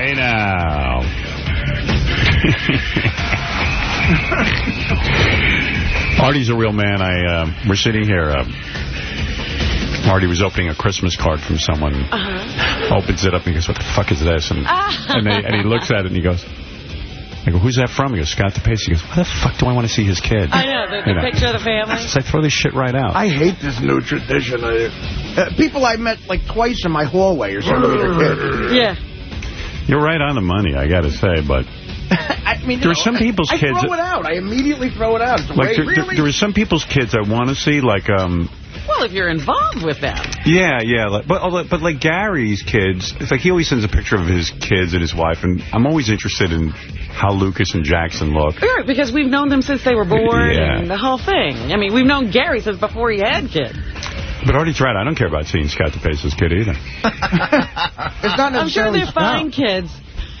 Hey now. Artie's a real man. I uh, We're sitting here. Uh, Artie was opening a Christmas card from someone. Uh-huh. Opens it up and he goes, what the fuck is this? And, and, they, and he looks at it and he goes, I go, who's that from? He goes, Scott DePace. He goes, why the fuck do I want to see his kid? I know, the, the You know. picture of the family. So I throw this shit right out. I hate this new tradition. I, uh, people I met like twice in my hallway or something with their kids. Yeah. You're right on the money, I got to say, but I mean, There you are some people's I kids throw it out. I immediately throw it out. It's like there, there, there are some people's kids I want to see, like um, Well, if you're involved with them. Yeah, yeah, but but like Gary's kids, it's like he always sends a picture of his kids and his wife, and I'm always interested in how Lucas and Jackson look. Right, because we've known them since they were born Yeah. and the whole thing. I mean, we've known Gary since before he had kids. But Artie's right, I don't care about seeing Scott DePace's kid either. It's not I'm sure they're fine kids.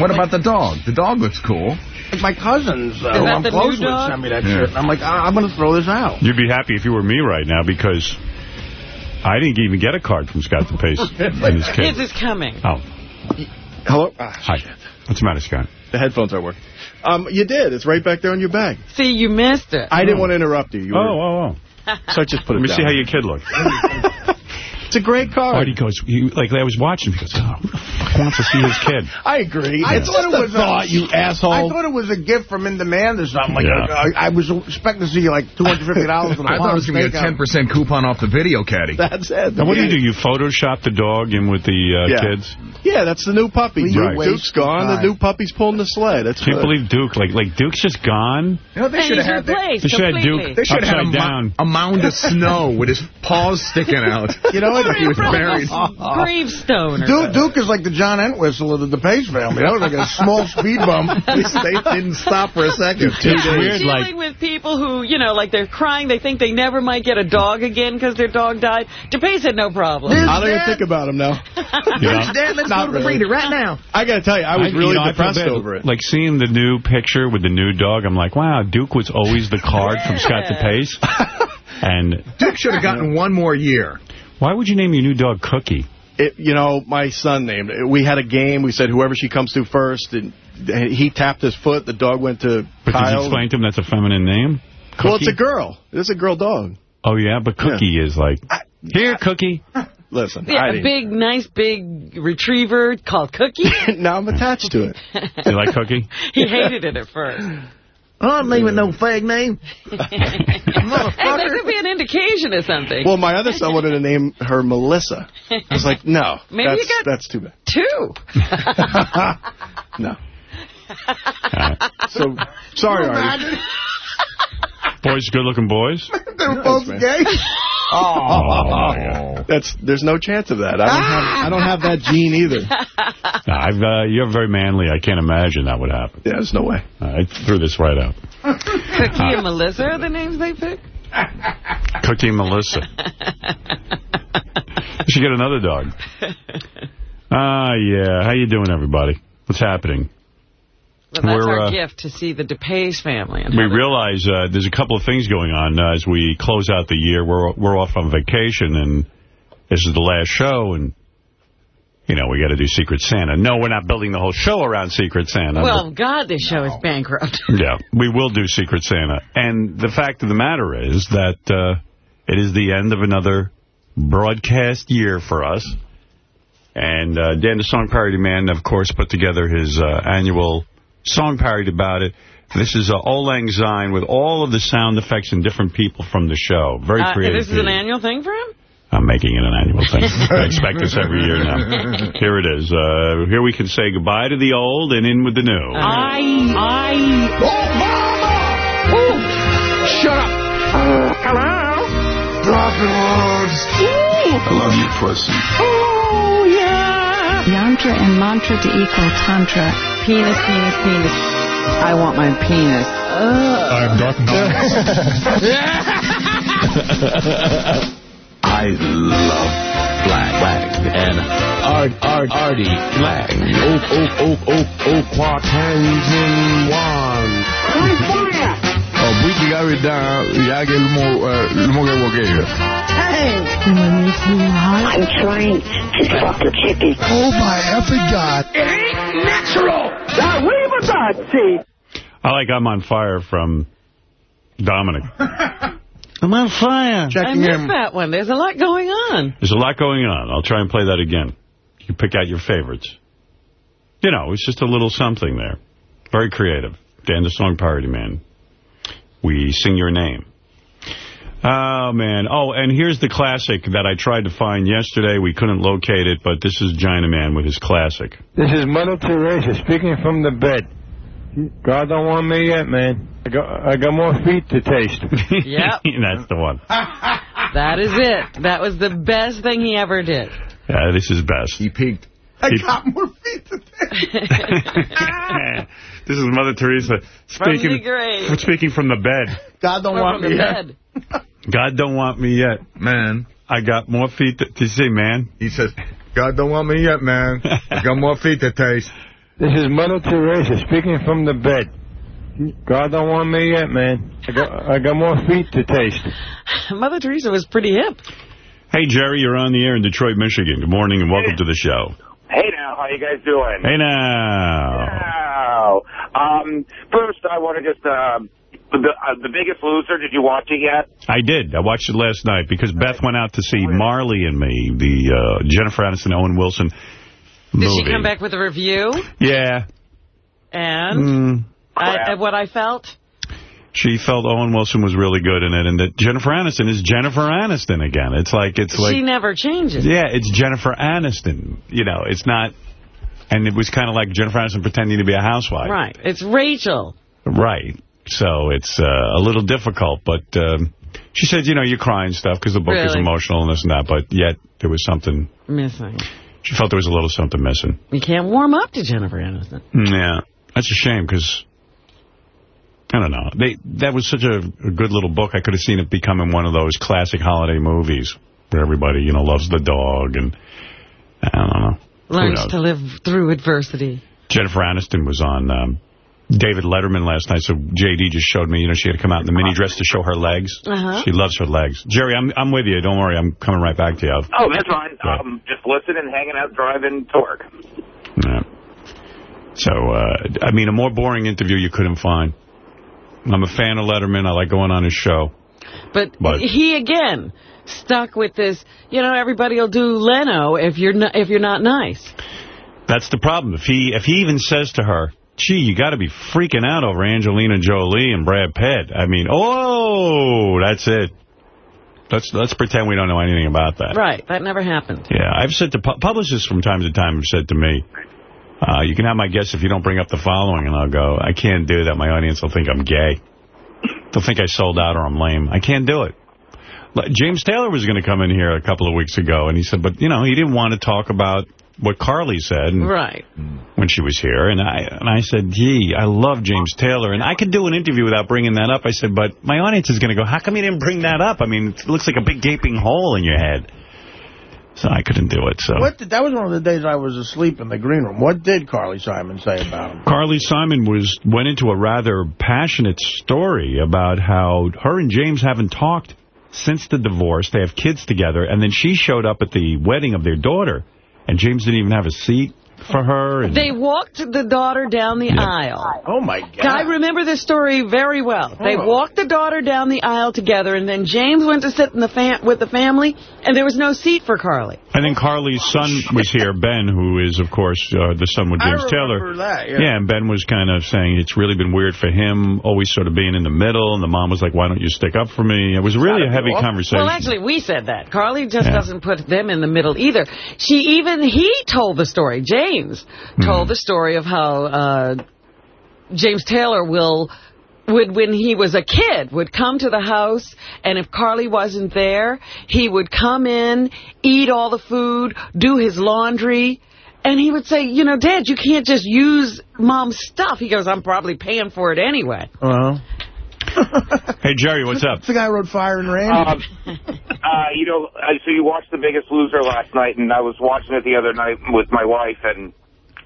What about the dog? The dog looks cool. Like my cousins, uh, who I'm close new with, dog? sent me that Yeah. shit. And I'm like, ah, I'm going to throw this out. You'd be happy if you were me right now because I didn't even get a card from Scott DePace and his kid. Kids is coming. Oh, Hello? Ah, hi. What's the matter, Scott? the headphones aren't working. Um, you did. It's right back there on your bag. See, you missed it. I didn't want to interrupt you. you Oh, were, oh, oh. So I just put Let it Let me down. see how your kid looks. It's a great card. Artie goes, he, like I was watching, he goes, oh, who the fuck wants to see his kid? I agree. I it's thought it a was a- thought, you asshole. I thought it was a gift from In Demand or something. Like, Yeah. I, I was expecting to see like $250 in a I thought it was going to be a 10% coupon off the video caddy. That's it. Now, what do you do? You Photoshop the dog in with the uh, Yeah. kids? Yeah, that's the new puppy. Please Duke, wait Duke's gone. The new puppy's pulling the sled. That's Can't good. believe Duke. Like, like Duke's just gone. You know, they should have had They should have. Duke They should have had a, upside down. a mound of snow with his paws sticking out. You know what? Like he was buried. Gravestone or Duke, something. Duke is like the John Entwistle of the DePace family. That was like a small speed bump. they didn't stop for a second. It's I'm weird, dealing like, with people who, you know, like they're crying. They think they never might get a dog again because their dog died. DePace had no problem. I don't even think about him now. you know, Dad, let's Not go to the really. breeder right now. I got to tell you, I was I- really you know, depressed over it. Like seeing the new picture with the new dog, I'm like, wow, Duke was always the card from Scott Yeah. DePace. And Duke should have gotten one more year. Why would you name your new dog Cookie? it, you know, my son named it. We had a game. We said whoever she comes to first, and and he tapped his foot. The dog went to But did you explain to him that's a feminine name? Cookie? Well, it's a girl. It's a girl dog. Oh, yeah, but Cookie is like, here, Cookie. Listen, Yeah, I a didn't- big, nice, big retriever called Cookie. now I'm attached to it. You like Cookie? he hated it at first. I'm leaving no fag name. Hey, that could be an indication of something. Well, my other son wanted to name her Melissa. I was like, no, Maybe that's, you got- that's too bad. Two. No. So, sorry, Artie. Boys, good-looking boys? They were both man. gay. Oh, yeah. That's there's no chance of that. I don't have I don't have that gene either. No, I've, uh, you're very manly. I can't imagine that would happen. Yeah, there's no way. I threw this right out. Cookie and Melissa are the names they picked? Cookie and Melissa. We should get another dog. Ah, yeah. How you doing, everybody? What's happening? Well, that's We're, our uh, gift to see the DePace family. And We realize uh, there's a couple of things going on uh, as we close out the year. We're we're off on vacation, and this is the last show, and you know we got to do Secret Santa. No, we're not building the whole show around Secret Santa. Well, God, this show is bankrupt. Yeah, we will do Secret Santa. And the fact of the matter is that uh, it is the end of another broadcast year for us. And uh, Dan, the Song Parody Man, of course, put together his uh, annual song parody about it. This is uh, Auld Lang Syne with all of the sound effects and different people from the show. Very Uh, creative. this is an annual thing for him? I'm making it an annual thing. I expect this every year now. Here it is. Uh, here we can say goodbye to the old and in with the new. I, I... Shut up. Hello? Dropping loads. I love you, pussy. Oh, yeah. Yantra and mantra to equal tantra. Penis, penis, penis. I want my penis. Uh. I'm Darth I love Black Black and Art Art Artie Black. Oak Oak Oak Oak Oak Quatans in one. We got it down. Ya que el mo, el mo que boqueo. tank. I'm trying to fuck a chicken. Oh my effing God. It ain't natural. Now leave us on, see. I like I'm on fire from Dominic. I'm on fire. I Checking missed in. that one. There's a lot going on. There's a lot going on. I'll try and play that again. You pick out your favorites. You know, it's just a little something there. Very creative. Dan the Song Parody Man. We sing your name. Oh, man. Oh, and here's the classic that I tried to find yesterday. We couldn't locate it, but this is China Man with his classic. This is Mother Teresa speaking from the bed. God don't want me yet, man. I got, I got more feet to taste. Yep. That's the one. That is it. That was the best thing he ever did. Yeah, this is best. He peaked. I He- got more feet to take. this is Mother Teresa From speaking, the speaking from the bed. God don't Or want me yet. God don't want me yet. Man. I got more feet to, to see, man. He says, God don't want me yet, man. I got more feet to taste. This is Mother Teresa speaking from the bed. God don't want me yet, man. I got, I got more feet to taste. Mother Teresa was pretty hip. Hey, Jerry, you're on the air in Detroit, Michigan. Good morning and welcome to the show. Hey now, how you guys doing? Hey now. Wow. Um, first, I want to just uh, the uh, the Biggest Loser. Did you watch it yet? I did. I watched it last night because Beth went out to see Marley and Me, the uh, Jennifer Aniston, Owen Wilson Did movie. she come back with a review? Yeah. And Mm. I, and what I felt? She felt Owen Wilson was really good in it, and that Jennifer Aniston is Jennifer Aniston again. It's like it's like she never changes. Yeah, it's Jennifer Aniston. You know, it's not... And it was kind of like Jennifer Aniston pretending to be a housewife. Right. It's Rachel. Right. So it's uh, a little difficult, but um, she said, you know, you're crying stuff because the book is emotional and this and that, but yet there was something... Missing. She felt there was a little something missing. You can't warm up to Jennifer Aniston. Yeah. That's a shame because... I don't know. They That was such a, a good little book. I could have seen it becoming one of those classic holiday movies where everybody, you know, loves the dog and... I don't know. Who Learns to live through adversity. Jennifer Aniston was on um, David Letterman last night, so J.D. just showed me, you know, she had to come out in the mini dress to show her legs. Uh-huh. She loves her legs. Jerry, I'm I'm with you. Don't worry. I'm coming right back to you. I'll- Oh, that's fine. Um, just listening, hanging out, driving to work. Yeah. So, uh, I mean, a more boring interview you couldn't find. I'm a fan of Letterman. I like going on his show. But, But- he, again, stuck with this, you know, everybody will do Leno if you're not, if you're not nice. That's the problem. If he if he even says to her, gee, you got to be freaking out over Angelina Jolie and Brad Pitt. I mean, oh, that's it. Let's let's pretend we don't know anything about that. Right. That never happened. Yeah, I've said to pu publicists from time to time have said to me, uh, you can have my guess if you don't bring up the following, and I'll go, I can't do that. My audience will think I'm gay. They'll think I sold out or I'm lame. I can't do it. James Taylor was going to come in here a couple of weeks ago, and he said, but, you know, he didn't want to talk about what Carly said. Right. when she was here. And I and I said, gee, I love James Taylor. And I could do an interview without bringing that up. I said, but my audience is going to go, how come you didn't bring that up? I mean, it looks like a big gaping hole in your head. So I couldn't do it. So What did, that was one of the days I was asleep in the green room. What did Carly Simon say about him? Carly Simon was went into a rather passionate story about how her and James haven't talked since the divorce. They have kids together. And then she showed up at the wedding of their daughter. And James didn't even have a seat for her. And They walked the daughter down the aisle. Oh, my God. I remember this story very well. They Oh. walked the daughter down the aisle together, and then James went to sit in the fam with the family, and there was no seat for Carly. And then Carly's son was here, Ben, who is, of course, uh, the son with I James Taylor. remember that, yeah. and Ben was kind of saying it's really been weird for him, always sort of being in the middle, and the mom was like, why don't you stick up for me? It was really a heavy conversation. Well, actually, we said that. Carly just Yeah. doesn't put them in the middle either. She even, he told the story, James Hmm. told the story of how uh, James Taylor will, would when he was a kid, would come to the house, and if Carly wasn't there, he would come in, eat all the food, do his laundry, and he would say, you know, Dad, you can't just use Mom's stuff. He goes, I'm probably paying for it anyway. Uh-huh. hey, Jerry, what's up? It's The guy who wrote Fire and Rain. Um, uh, you know, uh, so you watched The Biggest Loser last night, and I was watching it the other night with my wife, and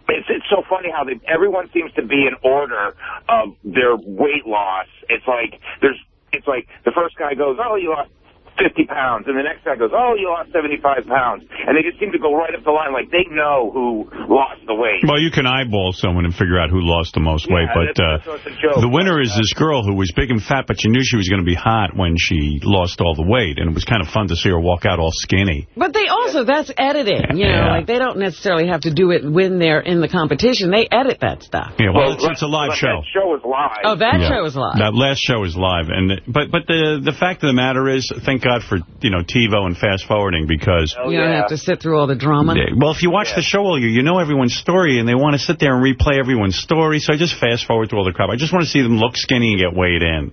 it's, it's so funny how they, everyone seems to be in order of their weight loss. It's like there's, it's like the first guy goes, oh, you lost 50 pounds. And the next guy goes, oh, you lost 75 pounds. And they just seem to go right up the line like they know who lost the weight. Well, you can eyeball someone and figure out who lost the most weight, but that's- uh, that's joke. the winner is this girl who was big and fat, but you knew she was going to be hot when she lost all the weight, and it was kind of fun to see her walk out all skinny. But they also, that's editing, you know, Yeah. like they don't necessarily have to do it when they're in the competition. They edit that stuff. Yeah, well, it's, it's a live show. That show is live. Oh, that Yeah. show is live. That last show is live, and but but the the fact of the matter is, thank God for you know TiVo and fast forwarding because. Oh, you don't have to sit through all the drama. Well, if you watch the show all year, you know everyone's story, and they want to sit there and replay everyone's story. So I just fast forward through all the crap. I just want to see them look skinny and get weighed in.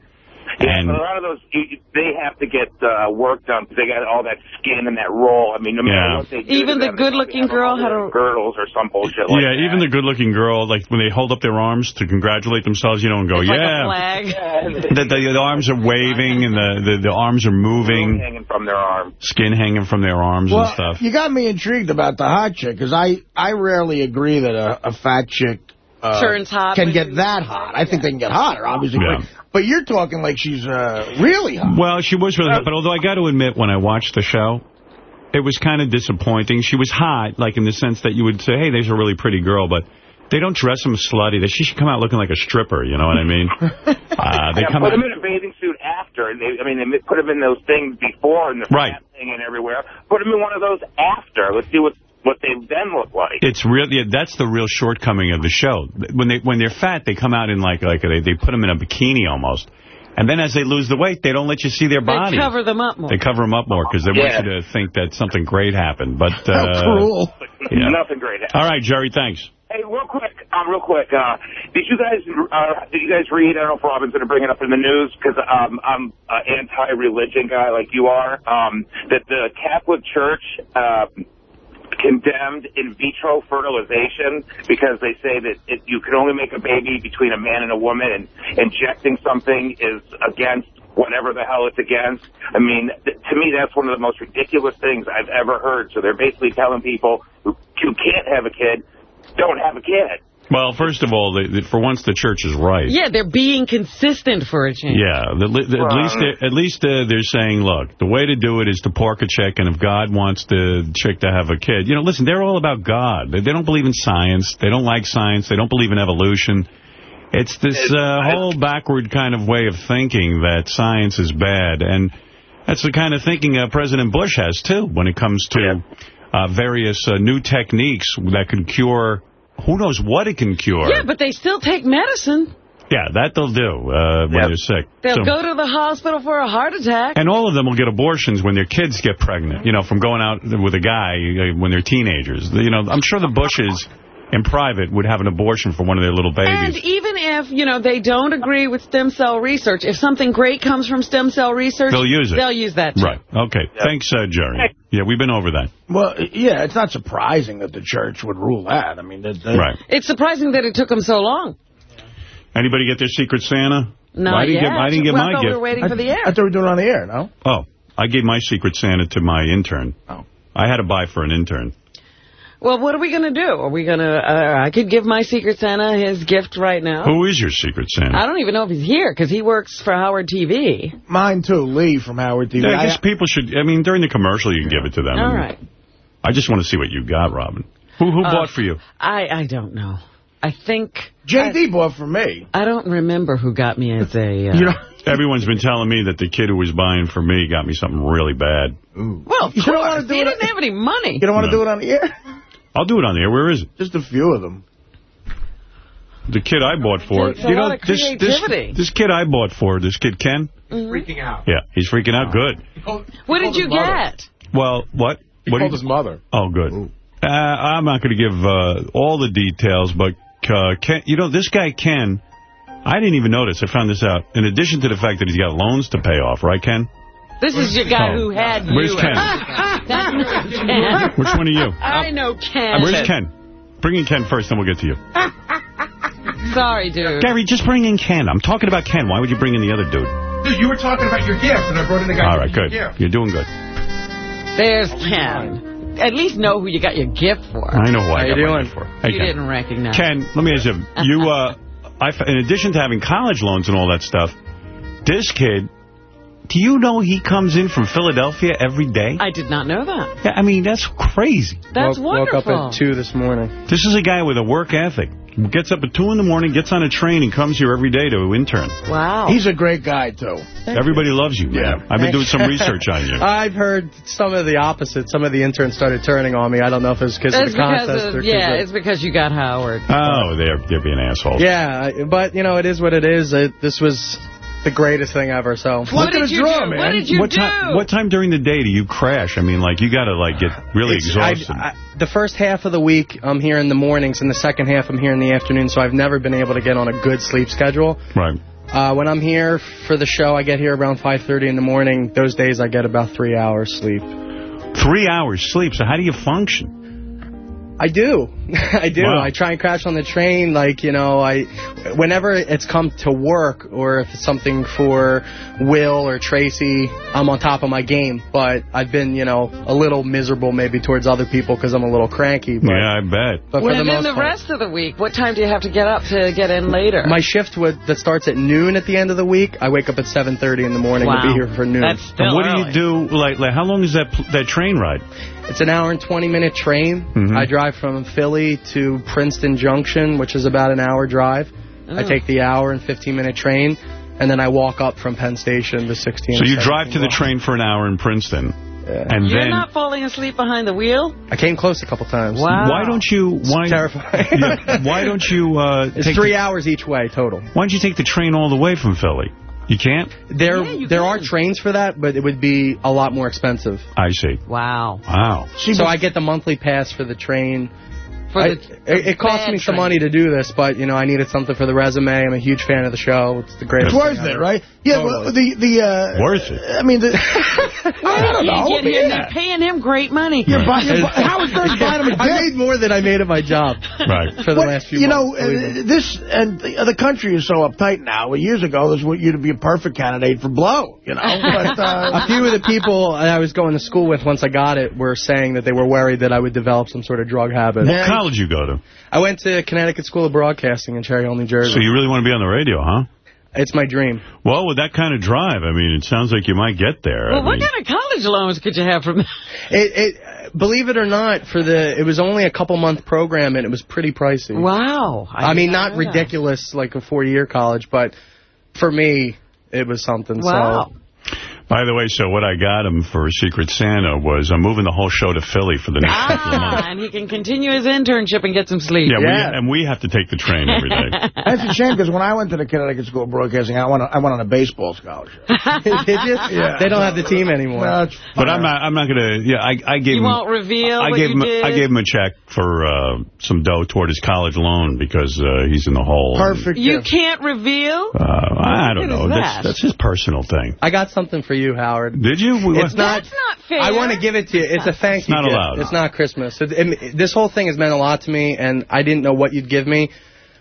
Yeah, And but a lot of those, you, you- they have to get uh, work done because they got all that skin and that roll. I mean, no matter Yeah. what they do. Even the good-looking have girl all had their a- girdles or some bullshit like yeah, even the good-looking girl, like when they hold up their arms to congratulate themselves, you know, and go, It's like a yeah. flag. The, the, the arms are waving and the, the, the arms are moving, Skin hanging from their arm. skin hanging from their arms Well, and stuff. you got me intrigued about the hot chick, because I, I rarely agree that a, a fat chick uh, Turns hot can get that hot. I think they can get hotter, obviously. Yeah. But, but you're talking like she's uh, really hot. Well, she was really hot, but although I got to admit, when I watched the show, it was kind of disappointing. She was hot, like in the sense that you would say, hey, there's a really pretty girl, but they don't dress them slutty. That She should come out looking like a stripper, you know what I mean? uh, they yeah, come put out... them in a bathing suit after. And they, I mean, they put them in those things before and the Right. fat thing and everywhere. Put them in one of those after. Let's see what what they then look like. It's real. Yeah, that's the real shortcoming of the show. When they when they're fat, they come out in like like they they put them in a bikini almost, and then as they lose the weight, they don't let you see their body. They cover them up more. They cover them up more because they Yeah. want you to think that something great happened. But uh, How cruel. Yeah. Nothing great. happened. All right, Jerry. Thanks. Hey, real quick, um, real quick. Uh, did you guys uh, did you guys read? I don't know if Robin's going to bring it up in the news because um, I'm an anti-religion guy like you are. Um, that the Catholic Church. Uh, condemned in vitro fertilization because they say that it, you can only make a baby between a man and a woman and injecting something is against whatever the hell it's against. I mean, to me, that's one of the most ridiculous things I've ever heard. So they're basically telling people who, who can't have a kid, don't have a kid. Well, first of all, they, they- for once, the church is right. Yeah, they're being consistent for a change. Yeah, the, the, at least they're, at least uh, they're saying, look, the way to do it is to pork a chick, and if God wants the chick to have a kid, you know, listen, they're all about God. They, they don't believe in science. They don't like science. They don't believe in evolution. It's this uh, whole backward kind of way of thinking that science is bad, and that's the kind of thinking uh, President Bush has, too, when it comes to uh, various uh, new techniques that can cure, who knows what it can cure. Yeah, but they still take medicine. Yeah, that they'll do uh, when they're sick. They'll So- go to the hospital for a heart attack. and all of them will get abortions when their kids get pregnant, you know, from going out with a guy uh, when they're teenagers. You know, I'm sure the Bushes in private would have an abortion for one of their little babies. And even if, you know, they don't agree with stem cell research, if something great comes from stem cell research, They'll use it. They'll use that, too. Right. Okay. Thanks, uh, Jerry. Yeah, we've been over that. Well, yeah, it's not surprising that the church would rule that. I mean, that, that- Right. It's surprising that it took them so long. Anybody get their Secret Santa? Not I didn't yet. Get, I didn't get well, my I gift. we were waiting for the air. I thought we were doing it on the air, no? Oh, I gave my Secret Santa to my intern. Oh. I had to buy for an intern. Well, what are we going to do? Are we going to, uh, I could give my Secret Santa his gift right now. Who is your Secret Santa? I don't even know if he's here because he works for Howard TV. Mine, too. Lee from Howard TV. Yeah, I guess people should, I mean, during the commercial, you can give it to them. All right. I just want to see what you got, Robin. Who who Uh, bought for you? I, I don't know. I think... J.D. bought for me. I don't remember who got me as a... Uh, You know, Everyone's been telling me that the kid who was buying for me got me something really bad. well, of You don't wanna course. do He it- didn't have any money. you don't want to No. do it on the air? I'll do it on the air. Where is it? Just a few of them. The kid I bought for. Takes a lot of this, this, this kid I bought for, this kid Ken, Freaking out. yeah, he's freaking out good. What did you get? Well, what? He what called his mother. Oh, good. Uh, I'm not going to give uh, all the details, but uh, Ken, you know, this guy Ken, I didn't even notice. I found this out. In addition to the fact that he's got loans to pay off, right, Ken? This is your guy Oh. who had you. Where's Ken? That's Ken. Which one are you? I know Ken. Where's Ken? Bring in Ken first, then we'll get to you. Sorry, dude. Gary, just bring in Ken. I'm talking about Ken. Why would you bring in the other dude? Dude, you were talking about your gift, and I brought in the guy. All right, good. Yeah. You're doing good. There's Ken. At least know who you got your gift for. I know who I How you got my doing? gift for. Hey, you Ken. didn't recognize. Ken, let me ask you. You, uh, I, f- in addition to having college loans and all that stuff, this kid do you know he comes in from Philadelphia every day? I did not know that. Yeah, I mean, that's crazy. That's woke, woke up at 2 this morning. This is a guy with a work ethic. Gets up at 2 in the morning, gets on a train, and comes here every day to intern. Wow. He's a great guy, too. Everybody loves you, man. Yeah. I've been doing some research on you. I've heard some of the opposite. Some of the interns started turning on me. I don't know if it's because of It's the because contest of, or 'cause yeah, of- it's because you got Howard. Oh, they're, they're being assholes. Yeah, but, you know, it is what it is. It, this was the greatest thing ever, so. What did you do? What did you what do? Time, what time during the day do you crash? I mean, like, you got to, like, get really It's- I- exhausted. I- the first half of the week, I'm here in the mornings, and the second half, I'm here in the afternoon, so I've never been able to get on a good sleep schedule. right. Uh, when I'm here for the show, I get here around 5.30 in the morning. Those days, I get about three hours sleep. Three hours sleep, so how do you function? I do. I do. Wow. I try and crash on the train. Like, you know, I, whenever it's come to work or if it's something for Will or Tracy, I'm on top of my game. But I've been, you know, a little miserable maybe towards other people because I'm a little cranky. But, yeah, I bet. but for Well, the and then most the part, rest of the week, what time do you have to get up to get in later? my shift would, that starts at noon at the end of the week, I wake up at 7.30 in the morning to be here for noon. That's still And what early. do you do? Like, like, how long is that that train ride? It's an hour and 20 minute train. Mhm. I drive from Philly to Princeton Junction, which is about an hour drive. I Oh. take the hour and 15 minute train, and then I walk up from Penn Station to 16. So you drive to the blocks. train for an hour in Princeton, and You're then not falling asleep behind the wheel? I came close a couple times. Wow. why don't you? Why? terrifying. Yeah, why don't you? Uh, It's take three the, hours each way total. Why don't you take the train all the way from Philly? You can't. There, Yeah, you there can. are trains for that, but it would be a lot more expensive. I see. Wow. Wow. so I get the monthly pass for the train. For I- the, it, it cost me some money to do this, but you know I needed something for the resume. I'm a huge fan of the show. It's the greatest. It's thing worth it, ever. right? Yeah, well, the, the, uh... Worth it. I mean, the... I don't know. You get him, yeah. they're paying him great money. You're buying, you're bu- Howard Stern's buying him a I gift. made more than I made at my job Right. for the Well, last few you months. know, uh, this and the, the country is so uptight now. Well, years ago, this would you'd be a perfect candidate for blow. You know, but uh, a few of the people I was going to school with once I got it were saying that they were worried that I would develop some sort of drug habit. What college you go to? I went to Connecticut School of Broadcasting in Cherry Hill, New Jersey. So you really want to be on the radio, huh? It's my dream. Well, with that kind of drive, I mean, it sounds like you might get there. Well, I what mean, kind of college loans could you have from that? It, it, believe it or not, for the it was only a couple month program and it was pretty pricey. Wow. I, mean, not know that. ridiculous like a four year college, but for me, it was something. Wow. So By the way, so what I got him for Secret Santa was I'm moving the whole show to Philly for the next couple of months. Ah, and he can continue his internship and get some sleep. Yeah, Yeah. We, and we have to take the train every day. that's a shame because when I went to the Connecticut School of Broadcasting, I went on, I went on a baseball scholarship. did you? Yeah. They don't have the team anymore. Well, it's But I'm not. I'm not gonna. Yeah, I, I gave You him. won't reveal I what gave you him. did? I gave him a check for uh, some dough toward his college loan because uh, he's in the hole. perfect. You gift. can't reveal? Uh, I don't know. is That's, that's his personal thing. I got something for you, Howard. Did you? We- It's not. That's not fair. I want to give it to you. It's a thank you. not gift. allowed. It's not Christmas. It, it, this whole thing has meant a lot to me, and I didn't know what you'd give me.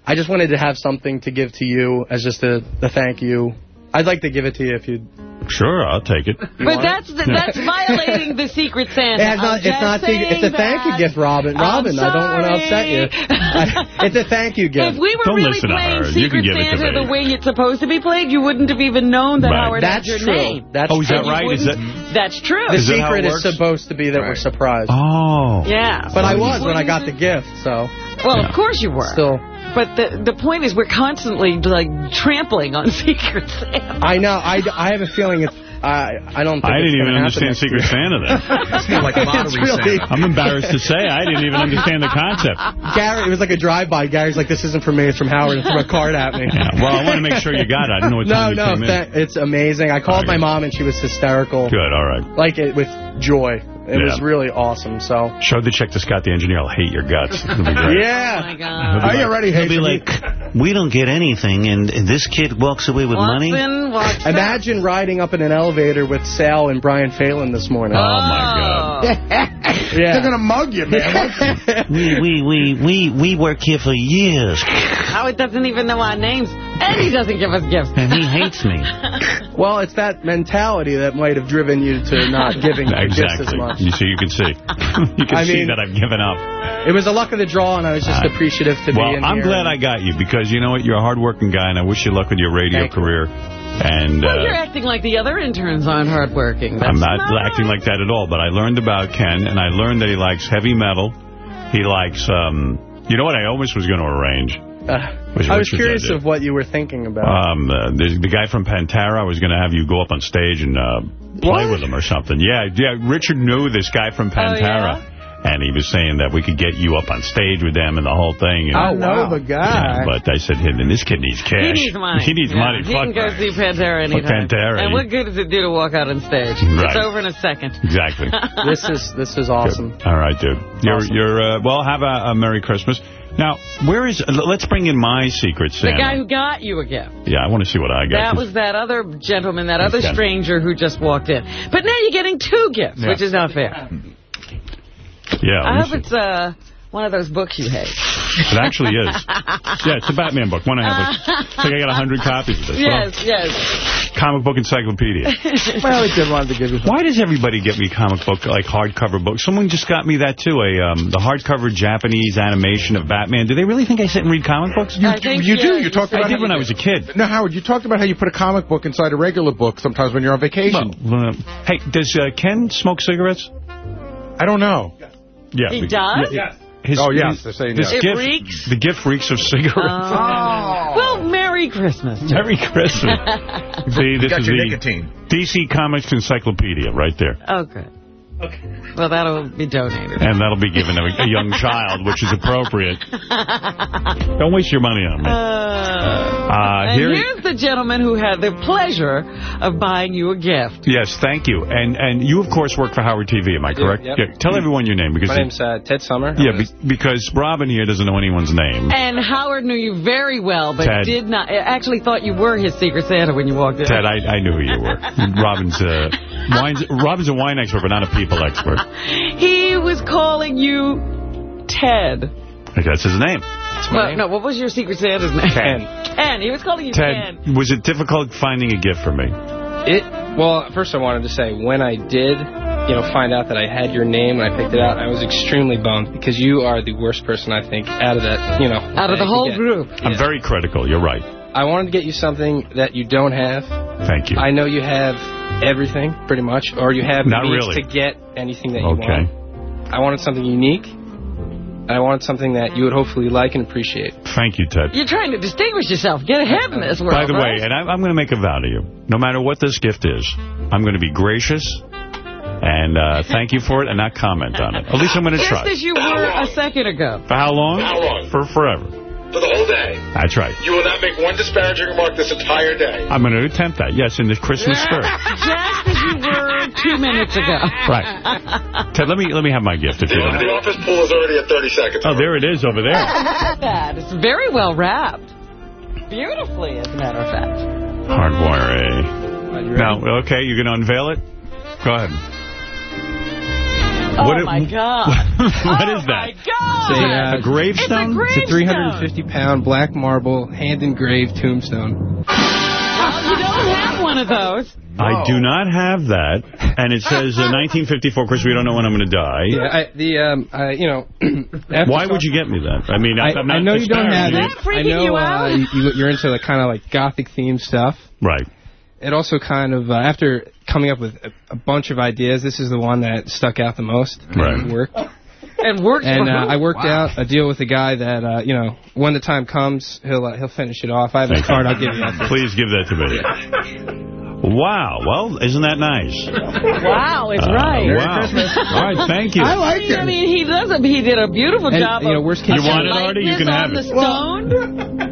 I just wanted to have something to give to you as just a, a thank you. I'd like to give it to you if you'd. Sure, I'll take it. But that's the, that's violating the Secret Santa. It not, it's not. The, it's a thank you gift, Robin. I'm Robin, I don't want to upset you. sorry. it's a thank you gift. If we were Don't really listen to playing her. You can Secret give it to Santa the way it's supposed to be played, you wouldn't have even known that Right. Howard That's had your true. name. That's Oh, is that true. right? Is that? That's true. The Is that how it secret is supposed to be that we're surprised. Oh. yeah. But I was when I got the gift, so Well, of course you were. still. But the the point is, we're constantly like trampling on Secret Santa. I know. I, I have a feeling it's. I I don't. Think I didn't even understand Secret year. Santa then. It's like a lottery really- Santa. I'm embarrassed to say I didn't even understand the concept. Gary, it was like a drive-by. Gary's like, "This isn't for me. It's from Howard." And threw a card at me. Yeah, well, I want to make sure you got it. I didn't know what No, time no, you came in. that, it's amazing. I called Okay. my mom and she was hysterical. Good, all right. Like it with joy. It Yeah. was really awesome. So Show the check to Scott the engineer. I'll hate your guts. It'll be great. Oh yeah, my God. Are you already He'll be like, we don't get anything, and this kid walks away with money? Watson, Watson. imagine riding up in an elevator with Sal and Brian Phelan this morning. Oh, my God. Oh. yeah, They're going to mug you, man. We, we, we, we, we work here for years, Howard doesn't even know our names, and he doesn't give us gifts. and he hates me. Well, it's that mentality that might have driven you to not giving gifts as much. You see, you can see. you can I see mean- that I've given up. It was a luck of the draw, and I was just Uh, appreciative to well, be in I'm here. glad I got you because you know what? You're a hardworking guy, and I wish you luck with your radio Thank you. career. And Well, uh, you're acting like the other interns aren't hardworking. That's I'm not acting like that at all, but I learned about Ken, and I learned that he likes heavy metal. He likes, um, you know what I almost was going to arrange? Uh, Was I was curious of what you were thinking about. Um, uh, the, the guy from Pantera, I was going to have you go up on stage and uh, play with him or something. Yeah, yeah. Richard knew this guy from Pantera. And he was saying that we could get you up on stage with them and the whole thing. And, I know the guy. Yeah, but I said, hey, then this kid needs cash. He needs money. He needs Yeah, money. He Fuck can go that. see Pantera Fuck. Pantera. And what good does it do to walk out on stage? Right. It's over in a second. Exactly. this is this is awesome. All right, dude. You're, you're, uh, well, have a, a Merry Christmas. Now, where is, let's bring in my secret Santa. The guy who got you a gift. yeah, I want to see what I got. That was that other gentleman, that other stranger who just walked in. But now you're getting two gifts, Yeah. which is not fair. yeah, I hope it's uh, one of those books you hate. It actually is. Yeah, it's a Batman book. One I have. I think I got a hundred copies of this. Yes, yes. Comic book encyclopedia. Well, he did want to give you Why does everybody get me comic book, like hardcover books? Someone just got me that, too, a um, the hardcover Japanese animation of Batman. Do they really think I sit and read comic books? I think, You do. yeah, You talked I did when I was a kid. No, Howard, you talked about how you put a comic book inside a regular book sometimes when you're on vacation. Well, uh, hey, does uh, Ken smoke cigarettes? I don't know. Yeah. He be- does? yeah, His, Oh, yes, his- they're saying this yes. It gift, reeks? The gift reeks of cigarettes. Oh. oh. Well, Merry Christmas. Merry Christmas. See, this got is your the nicotine. DC Comics Encyclopedia right there. Oh, good. Okay. Well, that'll be donated. And that'll be given to a young child, which is appropriate. Don't waste your money on me. Uh, Uh, and here, here's the gentleman who had the pleasure of buying you a gift. yes, thank you. And and you, of course, work for Howard TV, am I correct? yep. Yeah, tell everyone your name. because My name's uh, Ted Summer. Yeah, be, because Robin here doesn't know anyone's name. And Howard knew you very well, but Ted. did not. Actually, thought you were his Secret Santa when you walked in. Ted, I, I knew who you were. Robin's, uh, wine's, Robin's a wine expert, but not a people expert. He was calling you Ted. Like, that's his name. Well, no, what was your Secret Santa's name? Ken. Ken. He was calling you Ken. Ted, was it difficult finding a gift for me? It well, first I wanted to say when I did, you know, find out that I had your name and I picked it out, I was extremely bummed because you are the worst person I think out of that, you know, Out of the I whole could get. group. I'm very critical. You're right. I wanted to get you something that you don't have. Thank you. I know you have everything pretty much, or you have Not means really. to get anything that you Okay. want. I wanted something unique. I wanted something that you would hopefully like and appreciate. Thank you, Ted. You're trying to distinguish yourself. Get ahead in this world. By the right? way, and I, I'm going to make a vow to you. No matter what this gift is, I'm going to be gracious and uh, thank you for it and not comment on it. At least I'm going to try. Just try. as you were a second ago. For how long? How long? For forever. For the whole day. That's right. You will not make one disparaging remark this entire day. I'm going to attempt that. Yes, in the Christmas spirit. Just as you were two minutes ago. Right. Ted, let me let me have my gift if you The, don't the office pool is already at 30 seconds. Oh, there it is over there. that. It's very well wrapped. Beautifully, as a matter of fact. Hardwire A. Now, okay, you're going to unveil it? Go ahead. Oh, What it- my God. what oh, is that? my God. It's a, uh, A gravestone? It's a It's a 350 pound black marble hand engraved tombstone. Well, you don't have one of those. I do not have that. And it says uh, 1954. Of course, we don't know when I'm going to die. Yeah, I, the um, I, you know. after Why talk- would you get me that? I mean, I, I, I'm not I know you don't have disparaging it. that freaking I know you uh, out? you, you're into the kind of like gothic themed stuff. Right. It also kind of uh, after coming up with a, a bunch of ideas, this is the one that stuck out the most. Right. And worked. And works And for uh, who? I worked out a deal with a guy that uh, you know when the time comes he'll uh, he'll finish it off. I have a card you. I'll give you after. Please give that to me. Wow. Well, isn't that nice? Wow, it's Uh, right. Wow. All right, thank you. I like it. I mean, he does. A, he did a beautiful And, job. you know, worst case You want it, lightness Artie? You can have on it. the stone.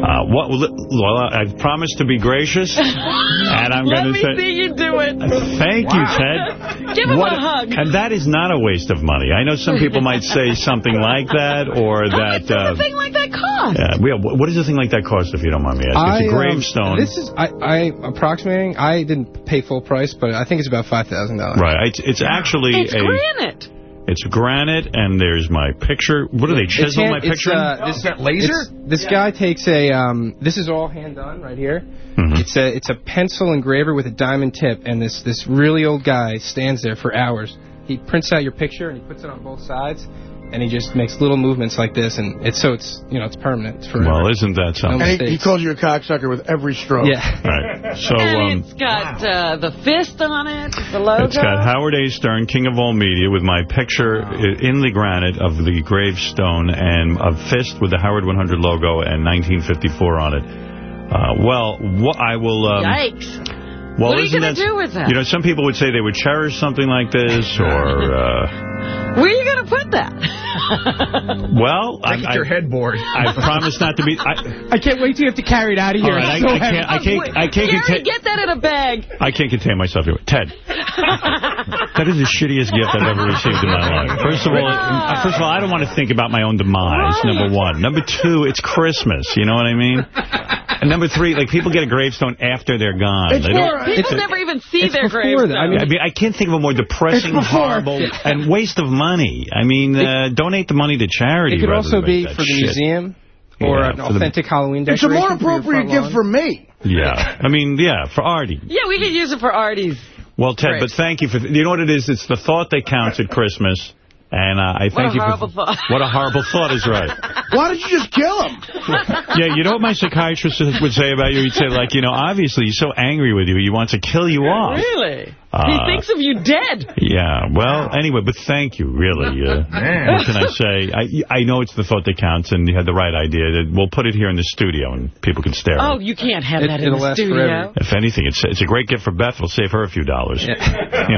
Uh, what, well, I promised to be gracious, and I'm going to me say... see you do it. Thank you, Ted. Give him What- a hug. And that is not a waste of money. I know some people might say something like that, or How that... much does uh, a thing like that cost? yeah, yeah, what what does a thing like that cost, if you don't mind me asking? It's a I, um, gravestone. this is I, I approximating. I didn't pay full price, but I think it's about five thousand dollars. Right. It's, it's actually It's a... granite. It's granite, and there's my picture. What do they It's chisel hand- my picture? uh, this, it's- This guy takes a. Um, this is all hand done right here. Mm-hmm. It's a it's a pencil engraver with a diamond tip, and this this really old guy stands there for hours. He prints out your picture and he puts it on both sides, and he just makes little movements like this, and it's so it's you know it's permanent. It's forever. Well, isn't that something? And he, he calls you a cocksucker with every stroke. Yeah. Right. So, and um, it's got uh, the fist on it, the logo. It's got Howard A. Stern, King of All Media, with my picture i- in the granite of the gravestone and a fist with the Howard 100 logo and 1954 on it. Uh, well, wha- I will... Um, Yikes. Well, What are you gonna that- do with that? You know, some people would say they would cherish something like this, or... Uh, Where are you going to put that? well, I, Make it your headboard. I promise not to be... I, I can't wait till you have to carry it out of here. right, It's I- so I can't- I can't- I can't Gary, contain- get that in a bag. I can't contain myself here. Ted, that is the shittiest gift I've ever received in my life. First of all, uh, first of all, I don't want to think about my own demise, number one. Number two, it's Christmas, you know what I mean? And number three, like, people get a gravestone after they're gone. It's They for- don't- people it's a- never even see it's their before gravestone. that. I mean, I mean, I can't think of a more depressing, horrible, and waste of money. I mean, uh, donate the money to charity. It could also than be for the shit. museum or Yeah, an for the- authentic Halloween It's a more appropriate front gift for me. Yeah. I mean, yeah, for Artie. Yeah, we could use it for Artie's. Well, Ted, Great. but thank you for... You know what it is? It's the thought that counts at Christmas. And uh, I What thank a you horrible for... thought. What a horrible thought is right. Why did you just kill him? Yeah, you know what my psychiatrist would say about you? He'd say, like, you know, obviously he's so angry with you, he wants to kill you off. Really? Uh, he thinks of you dead. Yeah, well, anyway, but thank you, really. Uh, Man. what can I say? I I know it's the thought that counts, and you had the right idea. That We'll put it here in the studio, and people can stare at Oh, you can't have It- that in the studio. forever. If anything, it's it's a great gift for Beth. We'll save her a few dollars. You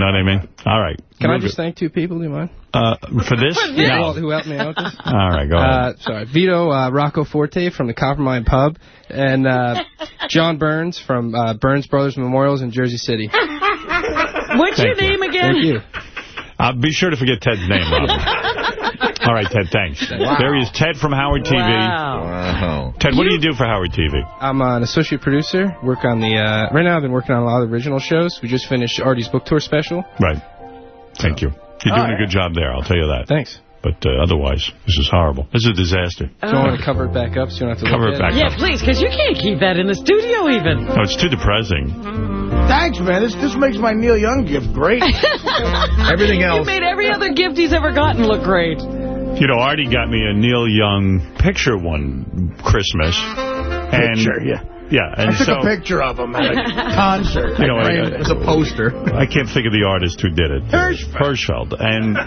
know what I mean? All right. Can I just it. thank two people? Do you mind? Uh, for this? Yeah. No. Who, who helped me out with this? All right, go ahead. Uh, sorry, Vito uh, Rocco Forte from the Coppermine Pub, and uh, John Burns from uh, Burns Brothers Memorials in Jersey City. What's Thank your you. name again? Thank you. Uh, be sure to forget Ted's name, Robin. All right, Ted, thanks. There he is, Ted from Howard TV. Wow. Wow. Ted, what do you do for Howard TV? I'm uh, an associate producer. Work on the uh, right now. I've been working on a lot of original shows. We just finished Artie's book tour special. Right. Thank you. You're doing a good job there, I'll tell you that. Thanks. But uh, otherwise, this is horrible. This is a disaster. So I want to cover it back up so you don't have to Cover look it at back up. Yeah, please, because you can't keep that in the studio even. No, it's too depressing. Thanks, man. This this makes my Neil Young gift great. Everything else. You made every other gift he's ever gotten look great. You know, Artie got me a Neil Young picture one Christmas. And, Picture, yeah. Yeah, and I took so... a picture of him at a concert. You know, I I- framed. It's a poster. I can't think of the artist who did it. Hirschfeld. Hirschfeld. And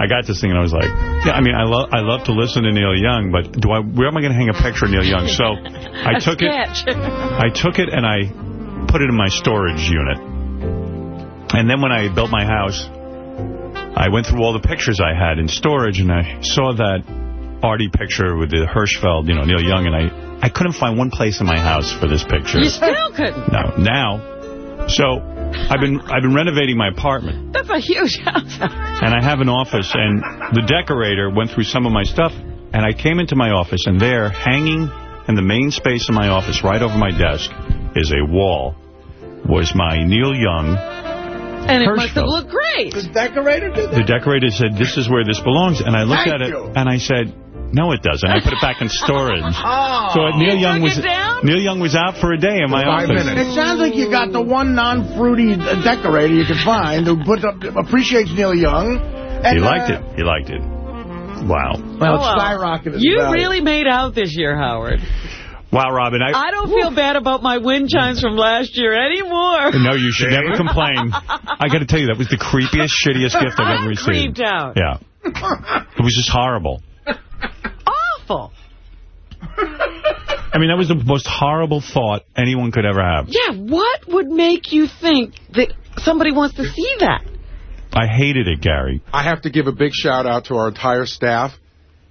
I got this thing and I was like, yeah, I mean, I love I love to listen to Neil Young, but do I? where am I going to hang a picture of Neil Young? So I took it. I took it and I put it in my storage unit. And then when I built my house, I went through all the pictures I had in storage, and I saw that Artie picture with the Hirschfeld, you know, Neil Young, and I, I couldn't find one place in my house for this picture. You still couldn't. No, now, so I've been I've been renovating my apartment, That's a huge house. and I have an office, and the decorator went through some of my stuff, and I came into my office, and there, hanging in the main space of my office, right over my desk, is a wall, was my Neil Young. And it must have looked great. The decorator did The decorator said, this is where this belongs, and I looked Thank at it, you. and I said, no, it doesn't. I put it back in storage. Oh. So Neil You Young took was it down? Neil Young was out for a day in my Five office. minutes. It sounds like you got the one non-fruity uh, decorator you could find who puts up, appreciates Neil Young. And, He liked uh, it. He liked it. Wow. Well, Oh, wow. skyrocketed. You value. really made out this year, Howard. Wow, Robin. I, I don't feel bad about my wind chimes from last year anymore. No, you should never complain. I got to tell you, that was the creepiest, shittiest gift I've ever I'm received. creeped out. Yeah. It was just horrible. Awful. I mean, that was the most horrible thought anyone could ever have. Yeah, what would make you think that somebody wants to see that? I hated it, Gary. I have to give a big shout out to our entire staff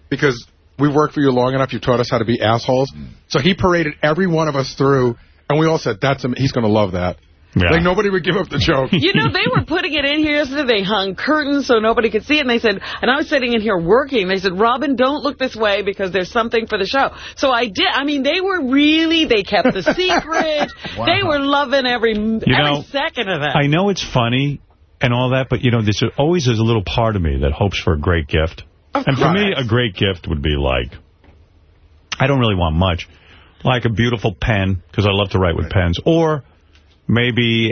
because we worked for you long enough. You taught us how to be assholes. So he paraded every one of us through, and we all said, "That's am- he's going to love that." Yeah. Like nobody would give up the joke. You know, they were putting it in here yesterday. They hung curtains so nobody could see it. And they said, and I was sitting in here working. They said, Robin, don't look this way because there's something for the show. So I did. I mean, they were really, they kept the secret. Wow. They were loving every, every know, second of that. I know it's funny, and all that, but, you know, there's always is a little part of me that hopes for a great gift. and for me, a great gift would be like, I don't really want much, like a beautiful pen, because I love to write with pens, or maybe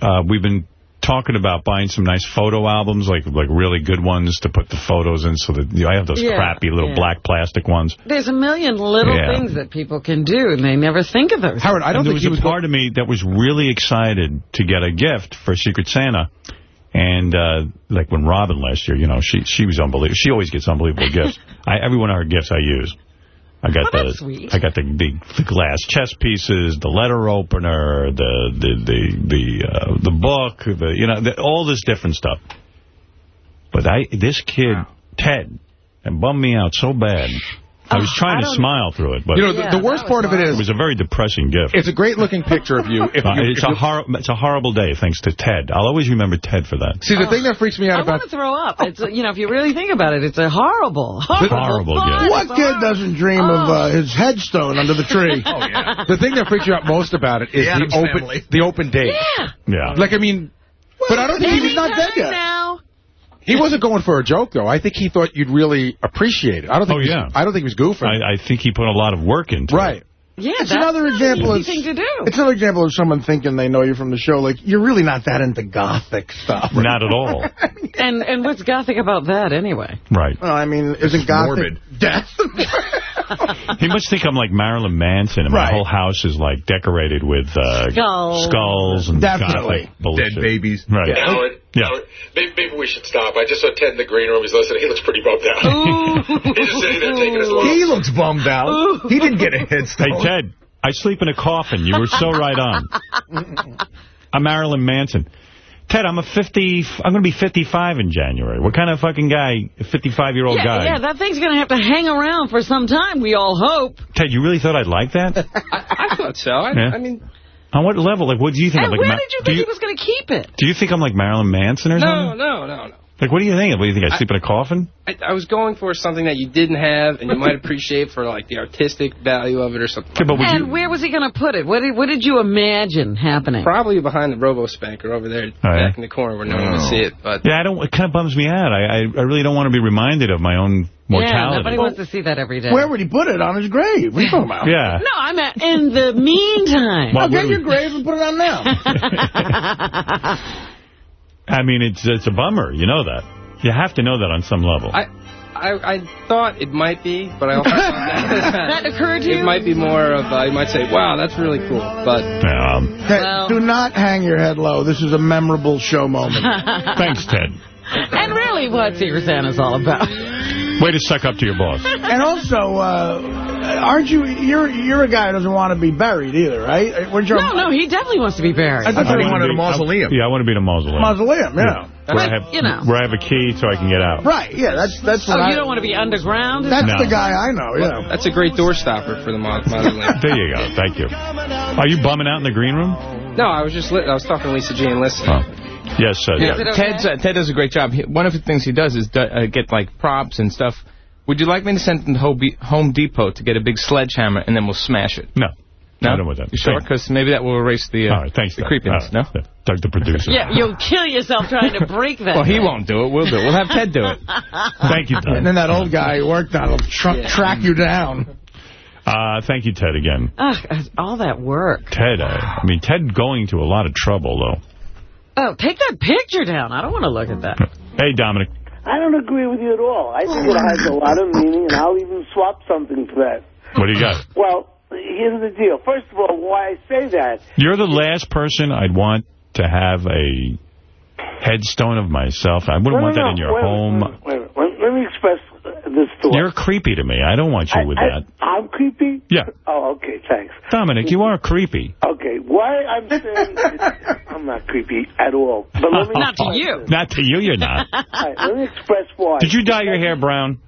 a, uh, we've been talking about buying some nice photo albums, like like really good ones to put the photos in, so that you know, I have those Yeah, crappy little yeah. black plastic ones. There's a million little Yeah. things that people can do, and they never think of those. Howard, I don't think there was a part of me that was really excited to get a gift for Secret Santa. And, uh, like when Robin last year, you know, she she was unbelievable. She always gets unbelievable gifts. I, every one of her gifts I use. I got Oh, the. I got the, the the glass chess pieces, the letter opener, the the the the uh, the book, the you know, the, all this different stuff. But I this kid Ted, and bummed me out so bad. I was trying I to smile through it, but You know, the- the worst part of it is- it was a very depressing gift. It's a great-looking picture of you. If Uh, you it's if a hor it's a horrible day, thanks to Ted. I'll always remember Ted for that. See, the thing that freaks me out I about want to throw up. It's you know, if you really think about it, it's a horrible, horrible, Horrible gift. What kid doesn't dream of uh, his headstone under the tree? Oh, yeah. The thing that freaks you out most about it is The the, open family. the open date. Yeah. Yeah. Like, I mean, but I don't think he was not dead yet. now. He wasn't going for a joke, though. I think he thought you'd really appreciate it. I don't think Oh, he was- yeah. I don't think he was goofing. I, I think he put a lot of work into it. right. Yeah, It's that's another not example An of- easy thing to do. It's another example of someone thinking they know you from the show. Like, you're really not that into gothic stuff. Not at all. And and what's gothic about that anyway? Right. Well, I mean, isn't gothic morbid. death? He must think I'm like Marilyn Manson, and my whole house is like decorated with uh, Skulls. skulls and Definitely. gothic. Dead babies. Right. Yeah, Howard, Yeah. Howard, maybe, maybe we should stop. I just saw Ted in the green room. He's listening. He looks pretty bummed out. He's just sitting there taking his He looks bummed out. He didn't get a Hey, headstone. Ted, I sleep in a coffin. You were so right on. I'm Marilyn Manson. Ted, I'm a 50, I'm going to be 55 in January. What kind of fucking guy, 55-year-old yeah, guy? yeah, that thing's going to have to hang around for some time, we all hope. Ted, you really thought I'd like that? I, I thought so. I, Yeah. I mean, On what level? Like, what do you think? And I'm like where did you think you, he was going to keep it? do you think I'm like Marilyn Manson or no, something? no, no, no. Like, what do you think? What do you think? I sleep in a coffin? I, I was going for something that you didn't have and you might appreciate for like the artistic value of it or something. Okay, but would And you... where was he going to put it? What did, what did you imagine happening? Probably behind the Robo Spanker over there, Oh, yeah? back in the corner where no one would oh. see it. But Yeah, I don't. It kind of bums me out. I, I I really don't want to be reminded of my own mortality. Yeah, mortality. nobody wants to see that every day. Where would he put it? On his grave? What are you talking about? Yeah. No, I meant in the meantime. Well, I'll get your grave and put it on now. I mean, it's it's a bummer. You know that. You have to know that on some level. I, I, I thought it might be, but I also thought that, that occurred to you? it might be more of uh, you might say, wow, that's really cool. But Um, Ted, Well- do not hang your head low. This is a memorable show moment. thanks, Ted. and really what Secret Santa's all about. Way to suck up to your boss. and also, uh, aren't you, you're you're a guy who doesn't want to be buried either, right? Weren't No, no, he definitely wants to be buried. I thought thought you he wanted wanted a mausoleum. Yeah, I want to be in a mausoleum. mausoleum, yeah. Where I have, you know. where I have a key so I can get out. Right, yeah, that's that's what Oh, I, you don't want to be underground? That's No. the guy I know, yeah. that's a great door stopper for the mo- mausoleum. There you go. Thank you. Are you bumming out in the green room? No, I was just li- I was talking to Lisa G and listening. Oh. Yes, uh, Is yeah. okay? Ted's, uh, Ted does a great job. He, one of the things he does is do, uh, get like props and stuff. Would you like me to send him to Home Home Depot to get a big sledgehammer and then we'll smash it? No. No, I don't want that. You sure? Because maybe that will erase the, uh, All right, thanks. the Doug. creepiness. All No. right. Doug, the producer. Yeah, you'll kill yourself trying to break that. Well, he won't do it. We'll do it. We'll have Ted do it. Thank you, Doug. And then that old guy who worked on it will tra track you down. Uh, thank you, Ted, again. Ugh, all that work. Ted, uh, I mean, Ted going to a lot of trouble, though. Oh, take that picture down. I don't want to look at that. Hey, Dominic. I don't agree with you at all. I think it has a lot of meaning, and I'll even swap something for that. What do you got? Well, here's the deal. First of all, why I say that, You're the last person I'd want to have a headstone of myself. I wouldn't No, want no, that in your Wait home. minute, wait a. Let, let me express this thought. You're creepy to me. I don't want you I- with I- that. I'm creepy? Yeah. Oh, okay, thanks. Dominic, you are creepy. Okay, why I'm saying I'm not creepy at all. But let me Not to you. Not to you, you're not. All right, let me express why. Did you dye your hair brown?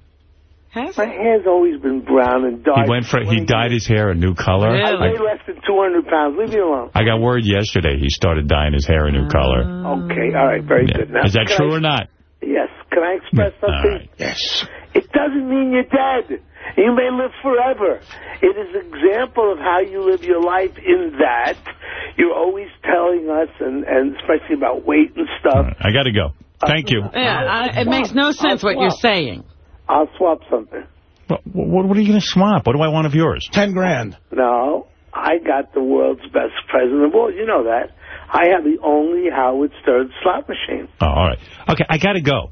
Has My hair's always been brown and dark. He went for he dyed his hair a new color. I weigh less than 200 pounds. Leave me alone. I got word yesterday he started dyeing his hair a new color. Okay, all right, very Yeah. good. Now, Is that true I- or not? Yes. Can I express All something? right. Yes. it doesn't mean you're dead. You may live forever. It is an example of how you live your life in that you're always telling us, and, and especially about weight and stuff. I got to go. Thank you. Yeah, I, it makes no sense what you're saying. I'll swap something. What, what, what are you going to swap? What do I want of yours? Ten grand. No, I got the world's best president of all. You know that. I have the only Howard Stern slot machine. Oh, all right. Okay, I got to go.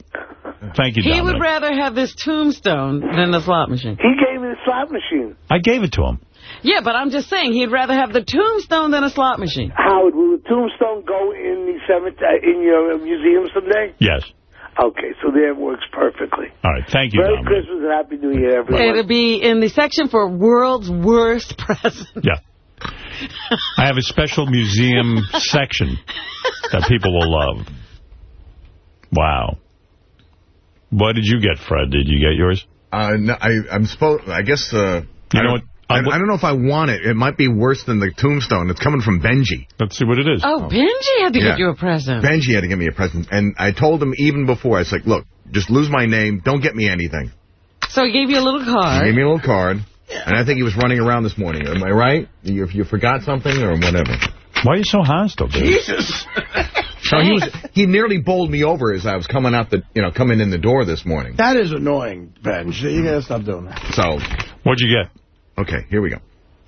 Thank you, He Dominic. would rather have this tombstone than the slot machine. He gave me the slot machine. I gave it to him. Yeah, but I'm just saying he'd rather have the tombstone than a slot machine. Howard, will the tombstone go in the cemetery, uh, in your museum someday? Yes. Okay, so there it works perfectly. All right, thank you, Merry Dominic. Christmas and Happy New Year, everyone. It'll be in the section for world's worst present. Yeah. I have a special museum section that people will love. Wow. What did you get, Fred? Did you get yours? Uh, no, I, I'm supposed. I guess. Uh, You I know don't- what? I, I don't know if I want it. It might be worse than the tombstone. It's coming from Benji. Let's see what it is. Oh, Benji had to Yeah. get you a present. Benji had to give me a present, and I told him even before. I was like, "Look, just lose my name. Don't get me anything." So he gave you a little He card. gave me a little card, and I think he was running around this morning. Am I right? You, you forgot something or whatever? Why are you so hostile, dude? Jesus. Oh. So he was. He nearly bowled me over as I was coming out the, you know, coming in the door this morning. That is annoying, Ben. You gotta mm-hmm. stop doing that. So. What'd you get? Okay, here we go.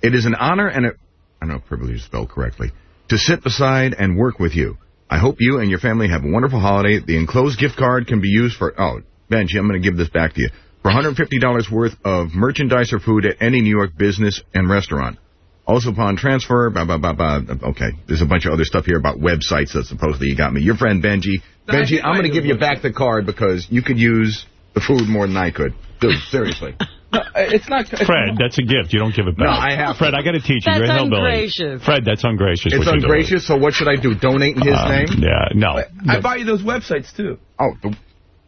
It is an honor and a, I don't know if privilege is spelled correctly, to sit beside and work with you. I hope you and your family have a wonderful holiday. The enclosed gift card can be used for, oh, Benji, I'm going to give this back to you. For $150 worth of merchandise or food at any New York business and restaurant. Also upon transfer, blah, blah, blah, blah. Okay, there's a bunch of other stuff here about websites that supposedly you got me. Your friend Benji. No, I Benji, think I'm I going to knew give you what back the card because you could use the food more than I could. Dude, seriously. No, it's not. It's Fred, that's a gift. You don't give it back. No, I have Fred, to. I got to teach you. That's You're a hillbilly. ungracious. Fred, that's ungracious. It's what you're doing. ungracious, so what should I do? Donate in his Um, name? Yeah, no. I bought you those websites, too. Oh, the,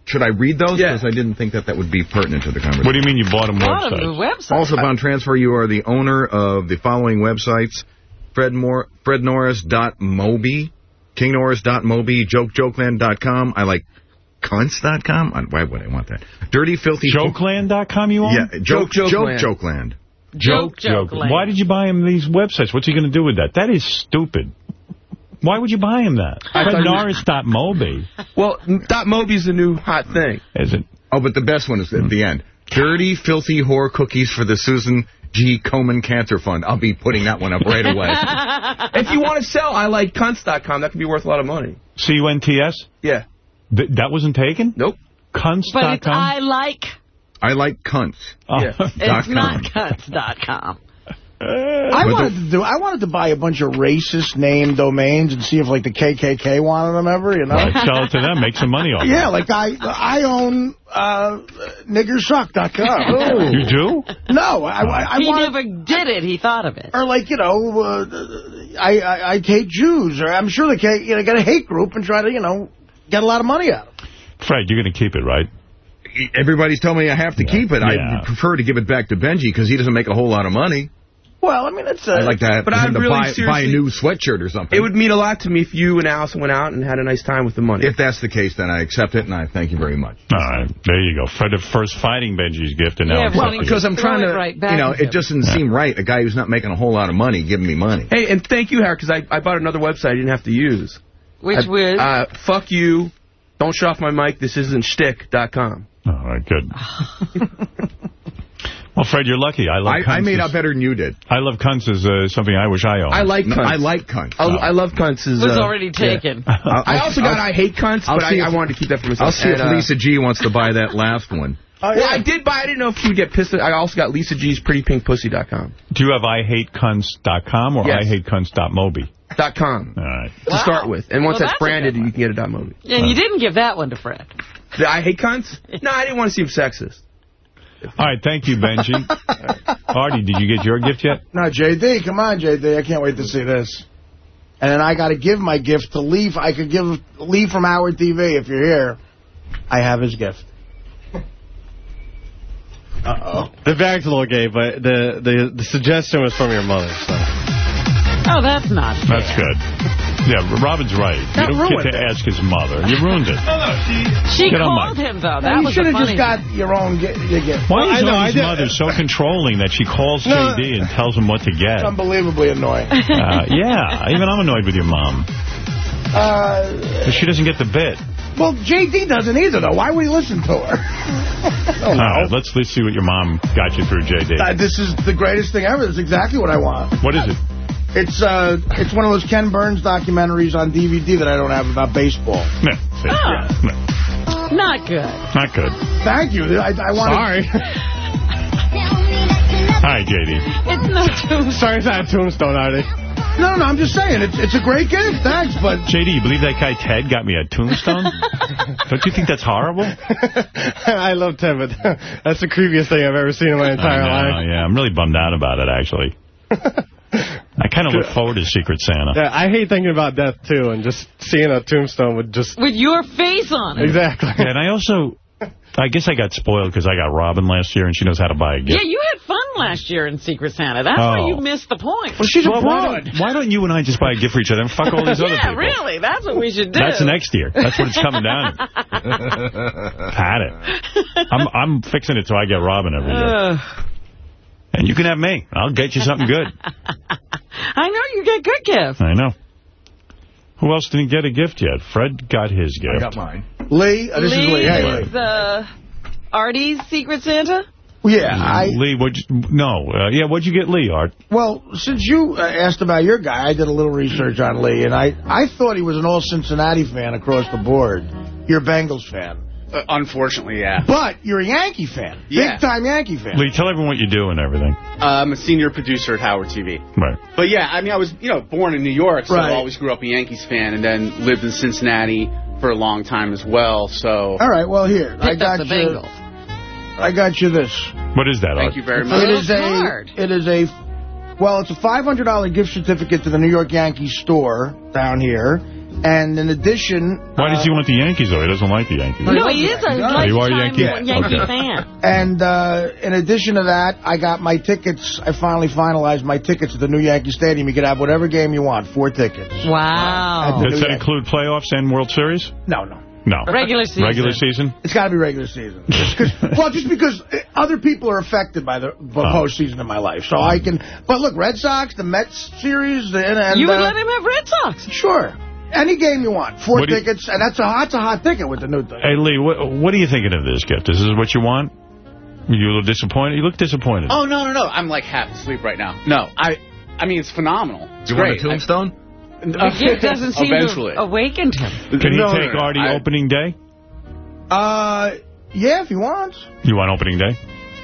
should I read those? Yeah. I didn't think that that would be pertinent to the conversation. What do you mean you bought him Bought him websites? the website. Also, upon transfer, you are the owner of the following websites: Fred Moore, FredNorris.mobi, KingNorris.mobi, JokeJokeland.com. I like cunts.com. I- Why would I want that? Dirty, filthy. Jokeland.com you own? Yeah, joke, Joke joke, Jokeland. Jokeland. Joke, joke, land. Why did you buy him these websites? What's he going to do with that? That is stupid. Why would you buy him that? I Fred thought you- Norris.mobi. Well, Dot Moby's the new hot thing. Is it? Oh, but the best one is at the end. Dirty, filthy whore cookies for the Susan G. Komen Cancer Fund. I'll be putting that one up right away. if you want to sell, I like cunts.com. That could be worth a lot of money. C-U-N-T-S? Yeah. Th that wasn't taken? Nope. Cunts.com? But it's I like. I like cunts. Oh. Yeah. Dot It's not cuts.com. I But wanted to do. I wanted to buy a bunch of racist name domains and see if like the KKK wanted them ever. You know. Right, sell it to them. Make some money off Yeah, like I I own uh, niggersuck.com. You do? No, I, I, I he wanted, never did it. He thought of it. or like you know, uh, I, I I hate Jews, or I'm sure they can, you know got a hate group and try to you know get a lot of money out of them. Fred, you're going to keep it, right? Everybody's telling me I have to keep it. Yeah. I prefer to give it back to Benji because he doesn't make a whole lot of money. Well, I mean, it's. Uh, I'd like to have But I'd him to really buy, buy a new sweatshirt or something. It would mean a lot to me if you and Allison went out and had a nice time with the money. if that's the case, then I accept it, and I thank you very much. All right. There you go. For the first fighting Benji's gift, and now Yeah, it's well, up to you. Because I'm trying to, right back you know, it just doesn't seem right. A guy who's not making a whole lot of money giving me money. Hey, and thank you, Harry, because I, I bought another website I didn't have to use. Which I, was? Uh, fuck you. Don't shut off my mic. This isn't shtick.com. All right, good. well, Fred, you're lucky. I love I, cunts. I made as- out better than you did. I love cunts is uh, something I wish I owned. I like No, cunts. I like cunts. I, I love cunts. Is, was uh, already taken. I'll- I also got I'll- I hate cunts, I'll but I, if- I wanted to keep that for myself. I'll see if And, uh, Lisa G wants to buy that last one. oh, Well, yeah. I did buy. I didn't know if she would get pissed. I also got Lisa G's PrettyPinkPussy.com. Do you have IHateCunts.com or Yes. IHateCunts.mobi? Dot com All right. to start with, and once Well, that's that's branded, you can get a dot mobi. And you didn't give that one to Fred. The I hate cunts? No, I didn't want to seem sexist. All right, thank you, Benji. Artie, did you get your gift yet? No, JD, come on, JD. I can't wait to see this. And then I got to give my gift to Lee. I could give Lee from Howard TV if you're here. I have his gift. Uh-oh. The bag's a little gay, but the, the, the suggestion was from your mother, so. Oh, that's not fair. That's good. Yeah, Robin's right. That you don't get to it. ask his mother. You ruined it. She Get on called him, though. Well, That you should have just got your own gi- your gift. Why I is know, his mother so controlling that she calls No. JD and tells him what to get? It's unbelievably annoying. Uh, yeah, even I'm annoyed with your mom. Uh, She doesn't get the bit. well, JD doesn't either, though. Why would he listen to her? All right, let's let's see what your mom got you through JD. Uh, this is the greatest thing ever. This is exactly what I want. What is it? It's uh, it's one of those Ken Burns documentaries on DVD that I don't have about baseball. No, Oh. yeah, no, Not good. not good. Thank you. I, I want. Sorry. Hi, JD. It's no too. Sorry it's not a tombstone, Artie. No, no, I'm just saying it's it's a great gift. Thanks, but JD, you believe that guy Ted got me a tombstone? Don't you think that's horrible? I love Ted, but that's the creepiest thing I've ever seen in my entire I know, life. yeah, I'm really bummed out about it, actually. I kind of look forward to Secret Santa. Yeah, I hate thinking about death, too, and just seeing a tombstone would just... With your face on it. Exactly. Yeah, and I also, I guess I got spoiled because I got Robin last year and she knows how to buy a gift. Yeah, you had fun last year in Secret Santa. That's why Oh. you missed the point. well, she's Well, why don't, why don't you and I just buy a gift for each other and fuck all these other people? yeah, people? really. That's what we should do. That's next year. That's what it's coming down to. Had it. I'm I'm fixing it so I get Robin every year. Ugh. And you can have me. I'll get you something good. I know you get good gifts. I know. Who else didn't get a gift yet? Fred got his gift. I got mine. Lee, uh, this is Lee. Hey, Lee. is uh, Artie's Secret Santa. Yeah, I Lee, what'd you, no, uh, yeah, what'd you get Lee, Art? well, since you uh, asked about your guy, I did a little research on Lee, and I I thought he was an all Cincinnati fan across the board. You're a Bengals fan, Uh, unfortunately, yeah. but you're a Yankee fan, Yeah. big time Yankee fan. Lee, tell everyone what you do and everything. Uh, I'm a senior producer at Howard TV. Right. But yeah, I mean, I was, you know, born in New York, so Right. I always grew up a Yankees fan, and then lived in Cincinnati for a long time as well. So All right, well here I got the you. Bengals. I got you this. What is that, Art? thank you very much. It is a it is a well, it's a $500 gift certificate to the New York Yankees store down here, and in addition, Why does he want the Yankees, though? He doesn't like the Yankees. No, he is a Oh, you are a lifetime Yankee? Yankee Okay. fan. And uh, in addition to that, I got my tickets. I finally finalized my tickets to the new Yankee Stadium. You can have whatever game you want, four tickets. Wow. Does that include playoffs and World Series? No, no. No. Regular season. Regular season? It's got to be regular season. Just 'cause- well, just because uh, other people are affected by the the Oh. postseason in my life, so I can. But look, Red Sox, the Mets series, the, and, and You would uh, let him have Red Sox. Sure, any game you want, four What do you- tickets, and that's a hot, a hot ticket with the new thing. Hey, Lee, what, what are you thinking of this gift? Is this what you want? You a little disappointed? You look disappointed. Oh no, no, no! I'm like half asleep right now. No, I, I mean it's phenomenal. It's You great. want a tombstone? I- The gift doesn't seem Eventually. to awaken him. Can he No, no, take no, Artie I- opening day? Uh, yeah, if he wants. You want opening day?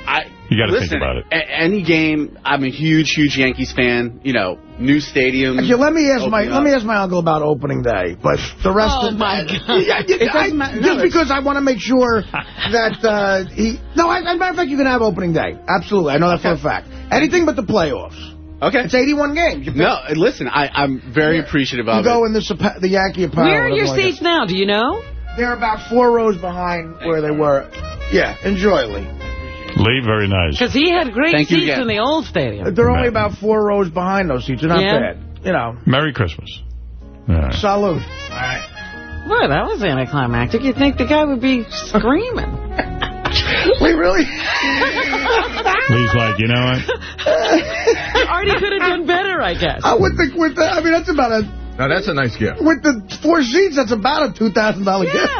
I, You gotta think listen, about it. a- any game, I'm a huge, huge Yankees fan. You know, new stadium. Actually, let me ask my opening let me ask my uncle about opening day, but the rest Oh, of my God. Yeah, yeah, I- No, just because I want to make sure that uh, he. No, as a matter of fact, you can have opening day. Absolutely, I know that for a fact. Anything but the playoffs. Okay. It's 81 games. No, listen, I, I'm very appreciative of you of go it. in the the Yankee apparel. Where are your whatever like seats now? Do you know? They're about four rows behind where they were. Yeah, enjoy, Lee. Lee, very nice. Because he had great Thank seats in the old stadium. They're only about four rows behind those seats. They're not Yeah. bad. You know, Merry Christmas. All right. salute. Boy, that was anticlimactic. You'd think the guy would be screaming. Lee, really? Lee's like, you know what? Artie could have done better, I guess. I would think with the, I mean, that's about a Now, that's a nice gift. with the four seats. That's about a two thousand dollar gift.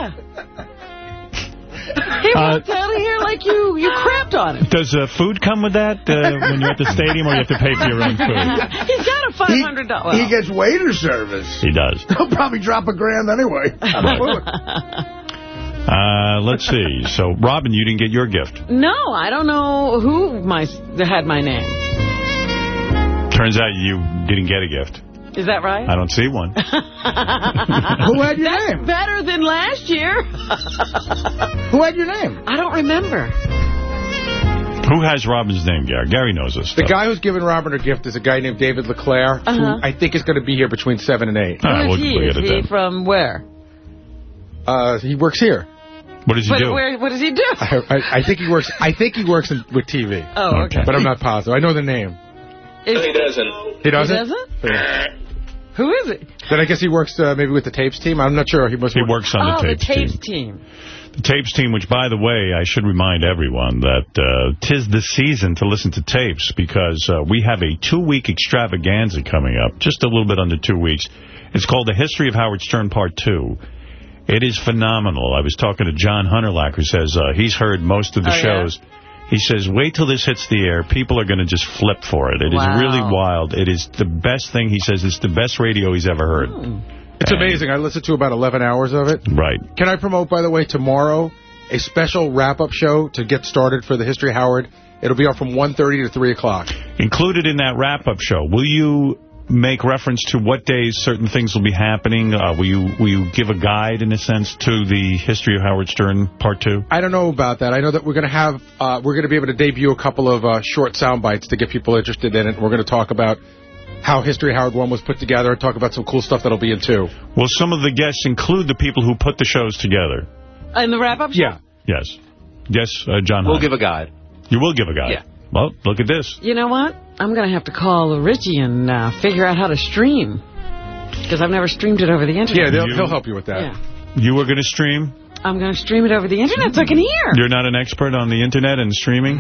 Yeah. He walked out of here like you, you crapped on him. Does uh, food come with that uh, when you're at the stadium, or you have to pay for your own food? He's got a $500. he gets waiter service. He does. He'll probably drop a grand anyway. Uh, let's see. So, Robin, you didn't get your gift. no, I don't know who my had my name. Turns out you didn't get a gift. Is that right? I don't see one. Who had your That's name? better than last year. Who had your name? I don't remember. Who has Robin's name, Gary? Gary knows this The stuff. guy who's giving Robin her gift is a guy named David LeClaire, Uh-huh. who I think is going to be here between 7 and 8. All right, we'll, he? we'll Is he from where? Uh, he works here. What does he But do? where, what does he do? I, I, I think he works. I think he works in, with TV, Oh, okay. but I'm not positive. I know the name. No, he doesn't. He doesn't? He doesn't? Who is it? Then I guess he works uh, maybe with the tapes team. I'm not sure. He must. He works on oh, the the tapes tapes team. team. The tapes team, which, by the way, I should remind everyone that uh, tis the season to listen to tapes because uh, we have a two-week extravaganza coming up, just a little bit under two weeks. It's called The History of Howard Stern Part 2. It is phenomenal. I was talking to John Hunterlack, who says uh, he's heard most of the Oh, yeah? Shows. He says, wait till this hits the air. People are going to just flip for it. It is Wow. really wild. It is the best thing. He says it's the best radio he's ever heard. Hmm. It's amazing. I listened to about 11 hours of it. Right. Can I promote, by the way, tomorrow, a special wrap-up show to get started for the History of Howard? It'll be on from 1.30 to 3 o'clock. Included in that wrap-up show, will you make reference to what days certain things will be happening? Uh, will you will you give a guide, in a sense, to the history of Howard Stern Part 2? I don't know about that. I know that we're going to have, uh, we're going to be able to debut a couple of uh, short sound bites to get people interested in it. We're going to talk about how History of Howard 1 was put together and talk about some cool stuff that'll be in 2. Will some of the guests include the people who put the shows together? In the wrap-up show? Yeah. Yes. Yes, uh, John We'll Hunt. give a guide. You will give a guide? Yeah. Well, look at this. You know what? I'm going to have to call Richie and uh, figure out how to stream. Because I've never streamed it over the internet. Yeah, they'll, he'll help you with that. Yeah. You were going to stream? I'm going to stream it over the internet so I can hear. You're not an expert on the Internet and streaming?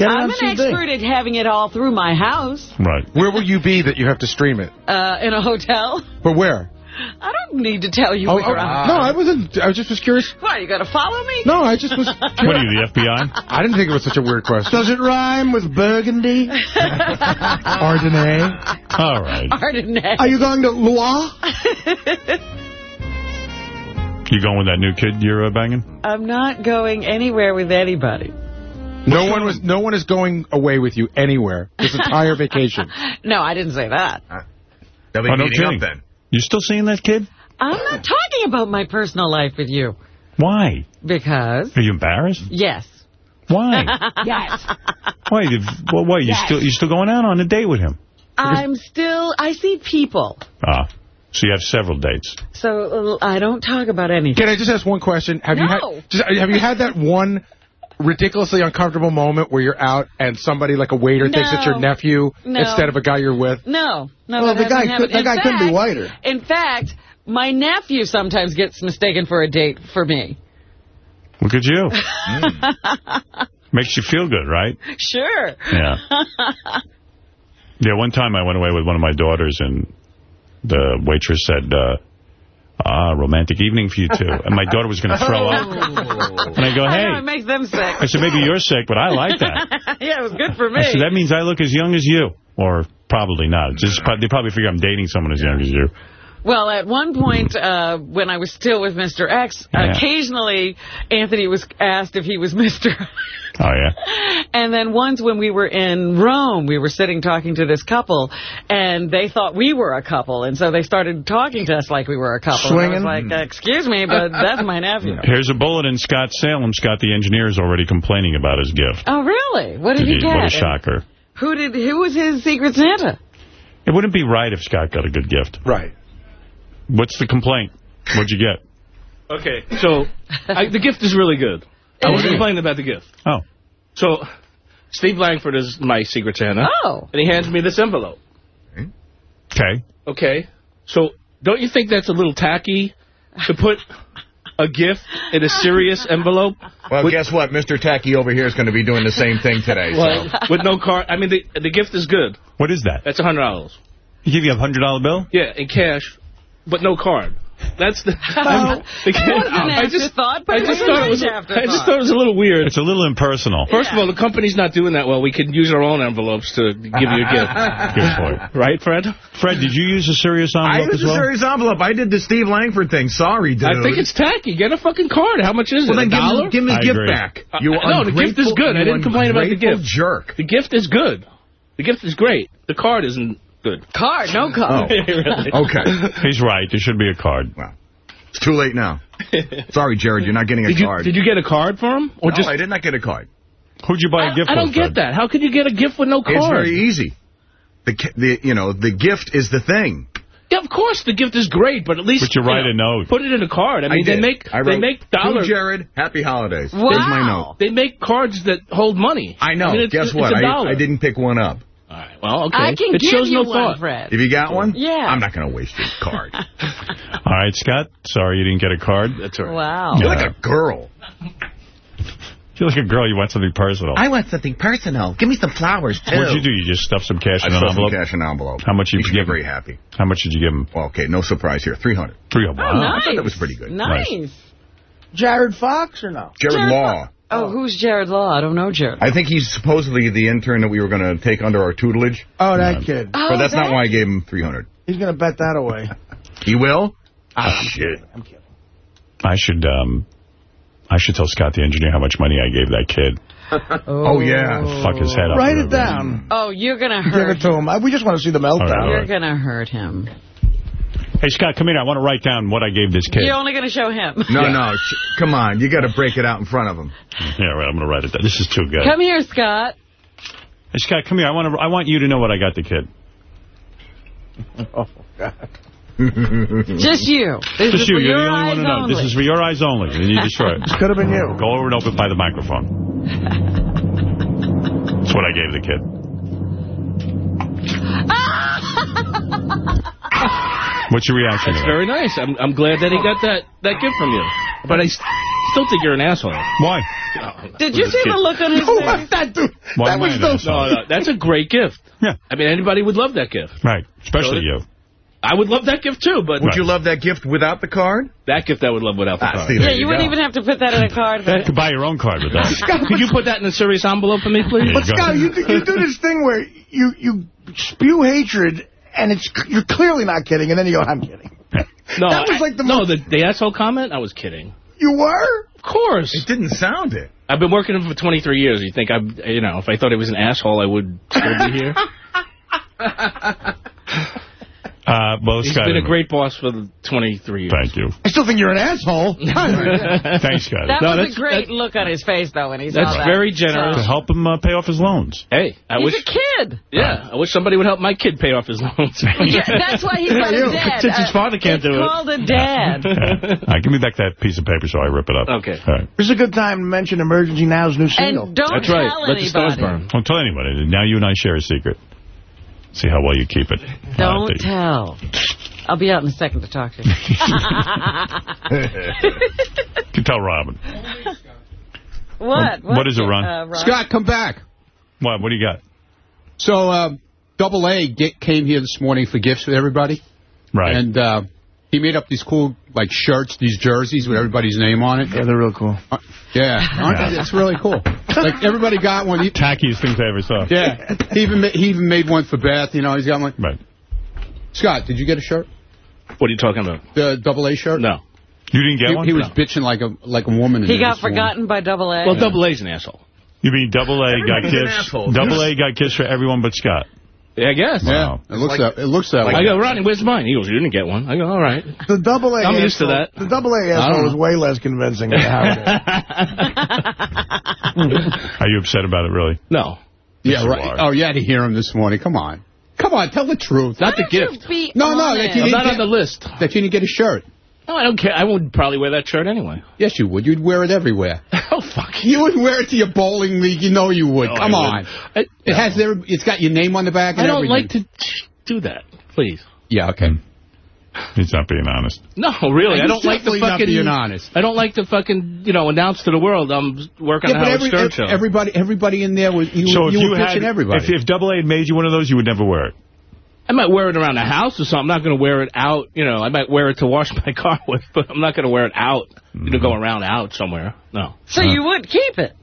I'm an expert at having it all through my house Right. Where will you be that you have to stream it? uh, in a hotel. But where? I don't need to tell you Oh, where oh, I'm. no, I wasn't. I just was curious. Why, you got to follow me? No, I just was. What are you, the FBI? I didn't think it was such a weird question. Does it rhyme with burgundy? Ardennais? All right. Ardennais. Are you going to Loire? You going with that new kid you're uh, banging? I'm not going anywhere with anybody. No one was. No one is going away with you anywhere this entire vacation. No, I didn't say that. They'll be Oh, meeting kidding. up then. You still seeing that kid? I'm not talking about my personal life with you. Why? Because, Are you embarrassed? yes. Why? yes. Why? You, well, why? You Yes. still you still going out on a date with him? I'm still, I see people. Ah, so you have several dates. So uh, I don't talk about anything. Can I just ask one question? Have you had just, have you had that one ridiculously uncomfortable moment where you're out and somebody like a waiter thinks it's your nephew No. instead of a guy you're with? No, no. Well, the guy hasn't could- happened. that In guy couldn't be whiter. In fact, my nephew sometimes gets mistaken for a date for me. Look at you. Makes you feel good, right? Sure. Yeah. Yeah, one time I went away with one of my daughters, and the waitress said, uh, ah, romantic evening for you two. And my daughter was going to throw up. And I go, I hey. know, it makes them sick. I said, maybe you're sick, but I like that. yeah, it was good for me. I said, that means I look as young as you. Or probably not. Just They probably figure I'm dating someone as young as you. Well, at one point, uh, when I was still with Mr. X, Yeah. occasionally Anthony was asked if he was Mr. Oh, yeah? And then once when we were in Rome, we were sitting talking to this couple, and they thought we were a couple, and so they started talking to us like we were a couple. And I was Swinging? like, excuse me, but that's my nephew. Here's a bullet in Scott Salem, Scott the engineer, is already complaining about his gift. Oh, really? What did he get? What a shocker. Who did? Who was his Secret Santa? It wouldn't be right if Scott got a good gift. Right. What's the complaint? What'd you get? Okay, so I, the gift is really good. I was complaining about the gift. Oh. So Steve Langford is my Secret Santa. Oh. And he hands me this envelope. Okay. Okay. So don't you think that's a little tacky to put a gift in a serious envelope? Well, guess what? Mr. Tacky over here is going to be doing the same thing today. Well, so. with no card. I mean, the the gift is good. What is that? That's a hundred dollars. He give you a $100 bill? Yeah, in cash, but no card. That's the. Well, the it wasn't I just afterthought, but I just thought it was. I just thought it was a little weird. It's a little impersonal. First of all, the company's not doing that well. We can use our own envelopes to give you a gift. Good point. Right, Fred? Fred, did you use a serious envelope? I envelope used as a serious envelope. I did the Steve Langford thing. Sorry, dude. I think it's tacky. Get a fucking card. How much is Well, it? then a give him- dollar? give him his I gift agree. back. You Uh, no, the gift is good. I didn't complain about the gift. jerk. The gift is good. The gift is great. The card isn't good. Card, no card. Oh. Really. Okay. He's right. There should be a card. Well, it's too late now. Sorry, Jared. You're not getting a Did you card. did you get a card for him? Or no, just I did not get a card. Who'd you buy a I, gift I for, don't get Fred? that. How could you get a gift with no card? It's very easy. The, the you know the gift is the thing. Yeah, of course the gift is great, but at least But you write know, a note. Put it in a card. I mean, they make I they make dollar. Jared, happy holidays. Wow. Here's my note. They make cards that hold money. I know. mean, Guess what? a I, dollar. I didn't pick one up. All right. Well, okay. I can it give shows you no one, thought. Fred. If you got one? Yeah. I'm not going to waste your card. All right, Scott. Sorry you didn't get a card. That's all right. Wow. You're like a girl. You're like a girl. You want something personal. I want something personal. Give me some flowers, too. What'd you do? You just stuffed some cash I in an stuffed some envelope? cash in an envelope. How much You you give him? very happy. How much did you give him? Well, okay, no surprise here. 300 Three. Oh, wow. Nice. I thought that was pretty good. Nice. Jared Fox or no? Jared, Jared Law. Oh, who's Jared Law? I don't know Jared. I think he's supposedly the intern that we were going to take under our tutelage. Oh, that kid. Oh, but that's not why I gave him 300 He's going to bet that away. He will? Ah, shit. I'm kidding. I should um, I should tell Scott the engineer how much money I gave that kid. Oh, yeah. Fuck his head up. Write it down. Oh, you're going to hurt Give it to him. I- We just want to see the meltdown. All right, all You're going to hurt him. Hey, Scott, come here. I want to write down what I gave this kid. You're only going to show him. No, no. sh- Come on. You got to break it out in front of him. Yeah, right. I'm going to write it down. This is too good. Come here, Scott. Hey, Scott, come here. I want to. I want you to know what I got the kid. Oh, God. Just you. This Just is you. for You're your the only one eyes to know. only. This is for your eyes only. And you destroy it. Could have been you. Go over and open by the microphone. That's what I gave the kid. What's your reaction That's to that? very nice. I'm, I'm glad that he got that, that gift from you. But I s- still think you're an asshole. Why? Did you see the look on his face? that dude. Why that was the. No, no, that's a great gift. Yeah. I mean, anybody would love that gift. Right. Especially So- you. I would love that gift, too, but Would you love that gift without the card? that gift I would love without the Ah, card. see, Yeah, you, you wouldn't go. even have to put that in a card. You could buy your own card with that. Could you put that in a serious envelope for me, please? But Go. Scott, you do, you do this thing where you you spew hatred, and it's you're clearly not kidding, and then you go, "I'm kidding." No, That was like the no, most- the, the asshole comment. I was kidding. You were. Of course. It didn't sound it. I've been working for 23 years. You think I, you know, if I thought it was an asshole, I would still be here. Uh, well, He's Scott. been a great boss for 23 years. Thank you. I still think you're an asshole. Thanks, Scott. That No, was that's- a great that- look on his face, though, when he saw That's that. very generous. To help him uh, pay off his loans. Hey, I He's wish. a kid. Yeah, I wish somebody would help my kid pay off his loans. Yeah, that's why he's got a dad. Since his father can't it's do it. called a dad. Yeah. All right, give me back that piece of paper so I rip it up. Okay. All right. This is a good time to mention Emergency Now's new single. And don't That's right. tell Let the stars anybody. burn. Don't tell anybody. Now you and I share a secret. See how well you keep it. Don't Uh, tell. I'll be out in a second to talk to you. You can tell Robin. what? What is it, Ron? Uh, Ron? Scott, come back. What? What do you got? So, uh, Double A came here this morning for gifts for everybody. Right. And uh, he made up these cool, like, shirts, these jerseys with everybody's name on it. Yeah, they're real cool. Uh, yeah, aren't it's really cool. Like, everybody got one. He, Tackiest things I ever saw. yeah, he even, ma- he even made one for Beth. You know, he's got one. Right. Scott, did you get a shirt? What are you talking about? The Double A shirt? No. You didn't get He, one? he was bitching like a like a woman. He got this morning. forgotten by Double A. Well, Double A's an asshole. You mean Double A got Everybody's an gifts? Double A got gifts for everyone but Scott. Yeah, I guess. Yeah, it looks Like- that. It looks that I way. go, Rodney, where's mine? He goes, you didn't get one. I go, all right. The double A. I'm used to that. The double A don't asshole know. is way less convincing than Howard. Are you upset about it, really? No. Yeah, you right. are. Oh, you had to hear him this morning. Come on, come on, tell the truth. Not the gift. you be No, no, that you I'm didn't not get- on the list. That you didn't get a shirt. No, I don't care. I would probably wear that shirt anyway. Yes, you would. You'd wear it everywhere. oh, fuck. You would wear it to your bowling league. You know you would. No, Come I on. I, It has their. It's got your name on the back and I don't everything. like to do that. Please. Yeah. Okay. He's not being honest. No, really. I don't like to definitely not fucking. being honest. I don't like to fucking, you know, announce to the world I'm working Yeah, on but the Howard every, Stern show. everybody, everybody in there was you. So were- if you you were had, pitching everybody. if, if Double A had made you one of those, you would never wear it. I might wear it around the house or something. I'm not going to wear it out. You know, I might wear it to wash my car with, but I'm not going to wear it out. You know, go around out somewhere. No. So you would keep it.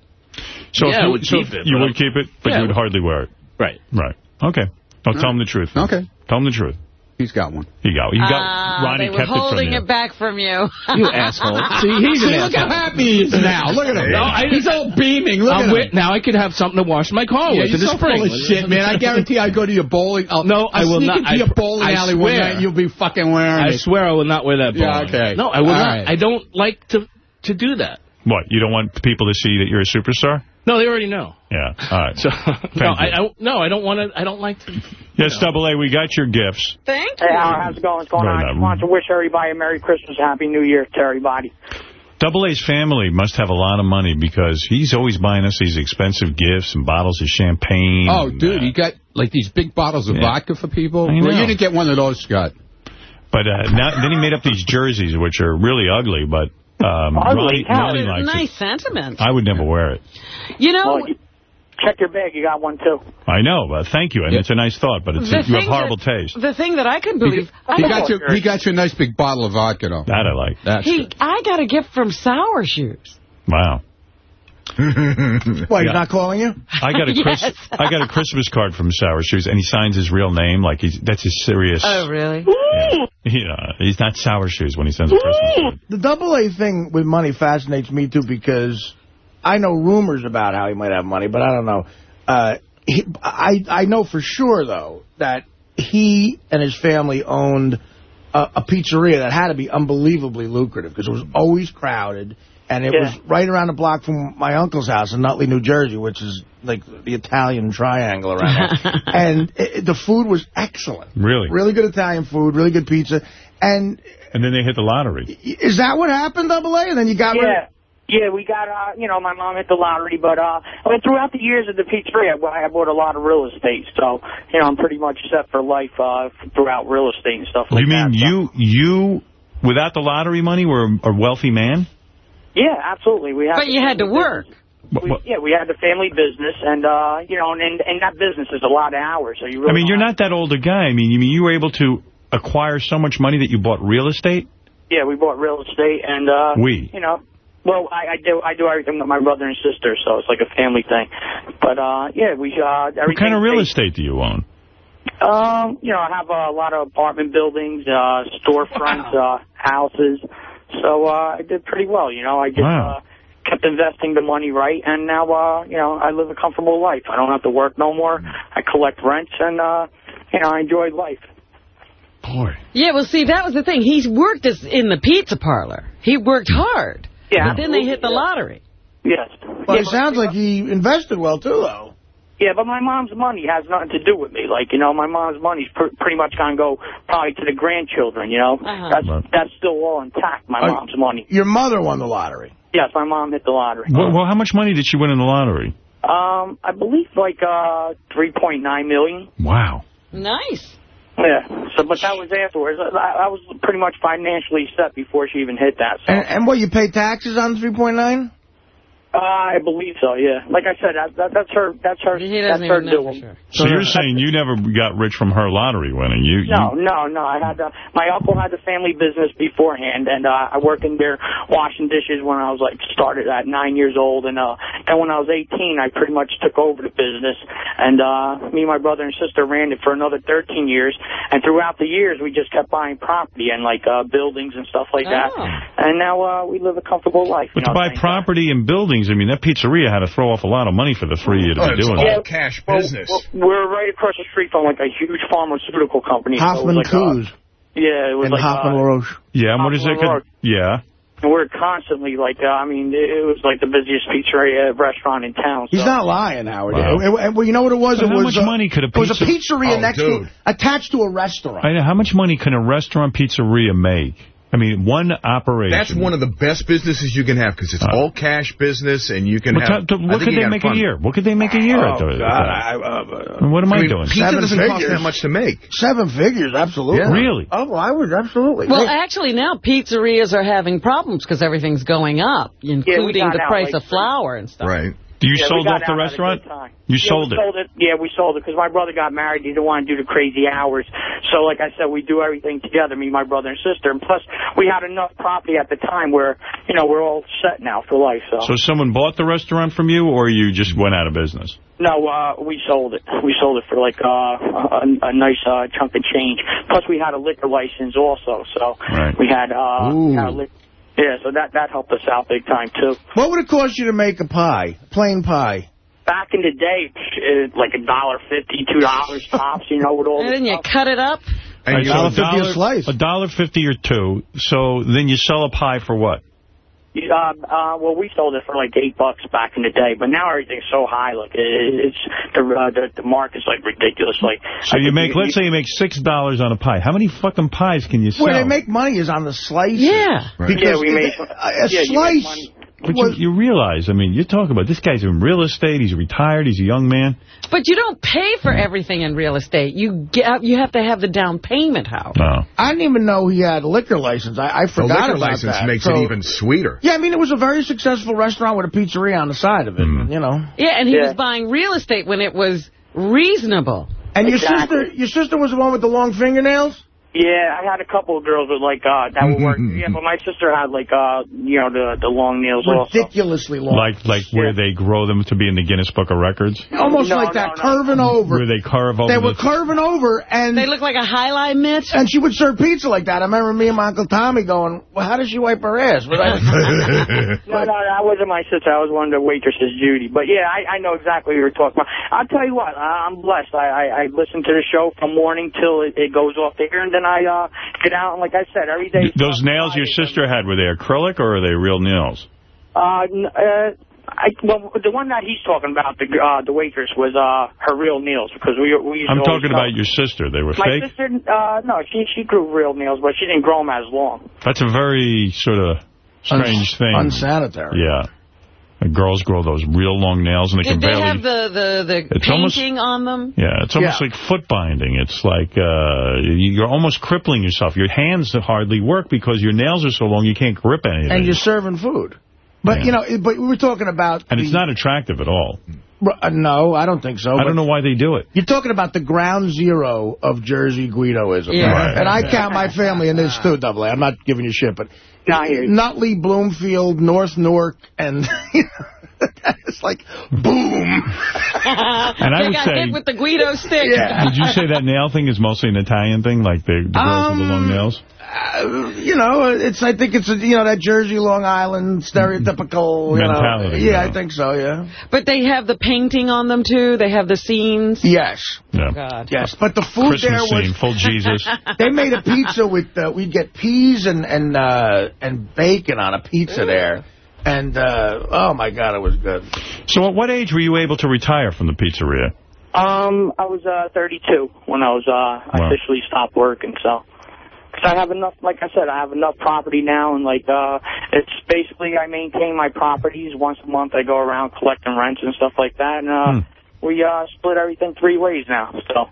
So Yeah, if I you, would so keep it, You but- would keep it, but Yeah, you would would. hardly wear it. Right. Right. Okay. Oh, tell him the truth. okay, Tell him the truth. He's got one. He got. He got. Ah, Ronnie they were kept it from holding it back from you. You asshole. See, he's an look asshole. how happy he is now. Look at him. No, I- he's all beaming. Look I'm at with, him. now I could have something to wash my car Yeah, with you're in the so spring. full of shit, man. I guarantee I go to your bowling. I'll, No, I'll I will sneak not. into I your bowling I alley one swear. night. You'll be fucking wearing I it. swear I will not wear that Yeah, okay. No, I will All not. right. I don't like to to do that. What? You don't want people to see that you're a superstar? No, they already know. Yeah. All right. So no, I, I no, I don't want to. I don't like to. yes, Double A, we got your gifts. Thank Hey, you. How's it going? What's going Very on? I nice. just wanted to wish everybody a Merry Christmas, Happy New Year to everybody. Double A's family must have a lot of money because he's always buying us these expensive gifts and bottles of champagne. Oh, and, dude, uh, he got like these big bottles of Yeah. vodka for people. I Well, you didn't get one of those, Scott. But uh, now, then he made up these jerseys, which are really ugly, but um, Ugly? Ronnie, Ronnie likes Nice it. sentiment. I would never wear it. You know, Check your bag. You got one, too. I know, but thank you, and it's a nice thought, but it's The you have horrible that- taste. the thing that I couldn't believe, He I got you. He got you a nice big bottle of vodka, though. That I like. That's he, I got a gift from Sour Shoes. Wow. Why, he's not calling you? I got a Chris, Yes. I got a Christmas card from Sour Shoes, and he signs his real name like he's that's his serious. Oh, really? You know, he's not Sour Shoes when he sends a Christmas card. The double A thing with money fascinates me, too, because I know rumors about how he might have money, but I don't know. Uh, he, I, I know for sure, though, that he and his family owned a, a pizzeria that had to be unbelievably lucrative because it was always crowded. And it Yeah. was right around the block from my uncle's house in Nutley, New Jersey, which is like the Italian triangle around there. and it, the food was excellent. Really? Really good Italian food, really good pizza. And And then they hit the lottery. is that what happened, Double A? And then you got rid Yeah. Yeah, we got, uh, you know, my mom hit the lottery, but, uh, I mean, throughout the years of the pizzeria, I I bought a lot of real estate, so, you know, I'm pretty much set for life, uh, throughout real estate and stuff like that. you mean that. you, you, without the lottery money, were a wealthy man? Yeah, absolutely. We had But you had to work. We, yeah, we had the family business, and, uh, you know, and, and that business is a lot of hours, so you really I mean, you're not that old a guy. I mean, you mean you were able to acquire so much money that you bought real estate? Yeah, we bought real estate, and uh, We. you know, well, I, I do I do everything with my brother and sister, so it's like a family thing. But uh, yeah, we uh, everything. What kind of real estate do you own? Um, you know, I have a lot of apartment buildings, uh, storefronts, uh, houses. So uh, I did pretty well. You know, I just Wow. uh, kept investing the money right, and now uh, you know I live a comfortable life. I don't have to work no more. I collect rents, and uh, you know I enjoy life. Yeah, well, see, that was the thing. He's worked as in the pizza parlor. He worked hard. Yeah, But then they hit the lottery. Yes. Well, it sounds like he invested well, too, though. Yeah, but my mom's money has nothing to do with me. Like, you know, my mom's money's pr pretty much going to go probably to the grandchildren, you know. Uh-huh. That's that's still all intact, my Uh, mom's money. Your mother won the lottery. Yes, my mom hit the lottery. Well, well, how much money did she win in the lottery? Um, I believe like uh 3.9 million. Wow. Nice. Yeah. So, but that was afterwards. I, I was pretty much financially set before she even hit that. So. And, and what, you pay taxes on 3.9? Uh, I believe so. Yeah. Like I said, that, that that's her. That's her. that's her doing. So you're saying you never got rich from her lottery winning? You, No, you no, no. I had uh, my uncle had the family business beforehand, and uh, I worked in there washing dishes when I was like started at nine years old, and uh, and when I was 18, I pretty much took over the business, and uh, me and my brother and sister ran it for another 13 years, and throughout the years we just kept buying property and like uh, buildings and stuff like that, and now uh, we live a comfortable life. But you to buy property and buildings, I mean, that pizzeria had to throw off a lot of money for the three of you to Oh, be it's doing all that. cash business. well, we're right across the street from like a huge pharmaceutical company. so it was Hoffman like, uh, Coos yeah, it was and like Hoffman uh, LaRoche. Yeah, and what is it? Hoffman Yeah. And we're constantly like, uh, I mean, it was like the busiest pizzeria restaurant in town. He's not lying, Howard. Wow. It- it- well, you know what it was? But it how was much uh, money could a It was a pizzeria Oh, next dude. to, attached to a restaurant. I know. How much money can a restaurant pizzeria make? I mean, one operation. That's one of the best businesses you can have because it's all cash business and you can What, have. ti- I what could they make fun. a year? What could they make a year? Oh, at the, God. at I, uh, what am I, I mean, doing? Pizza Seven doesn't cost figures. that much to make. Seven figures, absolutely. Yeah. Really? Oh, well, I would, absolutely. Well, They- actually, now pizzerias are having problems because everything's going up, including got the out, price like, of flour and stuff. Right. You Yeah, sold off the out at a restaurant? You Yeah, sold it? Sold it. Yeah, we sold it because my brother got married. He didn't want to do the crazy hours. So, like I said, we do everything together, me, my brother, and sister. And plus, we had enough property at the time where, you know, we're all set now for life. So, So someone bought the restaurant from you, or you just went out of business? no, uh, we sold it. We sold it for like uh, a, a nice uh, chunk of change. Plus, we had a liquor license also. So, Right. we had, uh, Ooh. had a lic- yeah, so that that helped us out big time too. what would it cost you to make a pie? Plain pie? Back in the day, it, like a dollar fifty, two dollars tops. You know, with all And then you cut it up. And Right, you so $1.50 a slice. A dollar fifty or two. So then you sell a pie for what? Uh, uh, well, we sold it for like eight bucks back in the day, but now everything's so high. Like it, it's the, uh, the the market's like ridiculous. Like So I you think make, let's say you make $6 on a pie. How many fucking pies can you sell? Where they make money is on the slice. Yeah. Because Yeah, we it- make- a, a yeah, you make slice. Money. But you, you realize, I mean, you're talking about this guy's in real estate. He's retired. He's a young man. But you don't pay for everything in real estate. You get, you have to have the down payment house. No. I didn't even know he had a liquor license. I, I The forgot liquor about license that. makes So- it even sweeter. Yeah, I mean, it was a very successful restaurant with a pizzeria on the side of it, Mm. you know. Yeah, and he Yeah. was buying real estate when it was reasonable. And your sister your sister was the one with the long fingernails? Yeah, I had a couple of girls with like uh that would work. yeah, but my sister had like uh you know the the long nails also. Ridiculously long. Like like where they grow them to be in the Guinness Book of Records? Almost No, like no, that, no. curving over. Where they carve over They were curving over, and They look like a highlight mitt. and she would serve pizza like that. I remember me and my Uncle Tommy going, well, how does she wipe her ass? I- No, no, that wasn't my sister. I was one of the waitresses, Judy. But yeah, I, I know exactly what you're talking about. I'll tell you what, I, I'm blessed. I, I, I listen to the show from morning till it, it goes off the air, and then I uh, get out and, like I said, every day. Those nails your sister had, were they acrylic or are they real nails? Uh, uh, I, well, the one that he's talking about, the uh, the waitress, was uh, her real nails because we we used I'm to talking about your sister. They were My fake? sister, uh, no, she she grew real nails, but she didn't grow them as long. That's a very sort of strange Uns- thing. Unsanitary. Yeah. And girls grow those real long nails and they Did can they barely... have the, the, the It's almost- painting on them? Yeah, it's almost Yeah. like foot binding. It's like uh, you're almost crippling yourself. Your hands hardly work because your nails are so long you can't grip anything. and you're serving food. But, Yeah. you know, but we were talking about... and it's not attractive at all. Uh, no, I don't think so. I don't know why they do it. You're talking about the ground zero of Jersey Guidoism. Yeah. Right. And I count my family in this, too, Double A. I'm not giving you shit, but... No, I hear you. Nutley, Bloomfield, North Newark, and... it's like, boom. And I they would got say- hit with the Guido stick. Yeah. Did you say that nail thing is mostly an Italian thing, like the, the girls with the long Um, nails? Uh, you know, it's. I think it's, a, you know, that Jersey, Long Island, stereotypical, you Mentality, know. Yeah, yeah. I think so, yeah. But they have the painting on them, too? They have the scenes? Yes. Yeah. God. Yes, but the food there Christmas was... scene, full Jesus. They made a pizza with, uh, we'd get peas and and uh, and bacon on a pizza there. And, uh, oh, my God, it was good. So at what age were you able to retire from the pizzeria? Um, I was uh 32 when I was uh Wow. officially stopped working. So, because I have enough, like I said, I have enough property now, and like uh, it's basically I maintain my properties once a month. I go around collecting rents and stuff like that, and uh, Hmm. we uh split everything three ways now. So.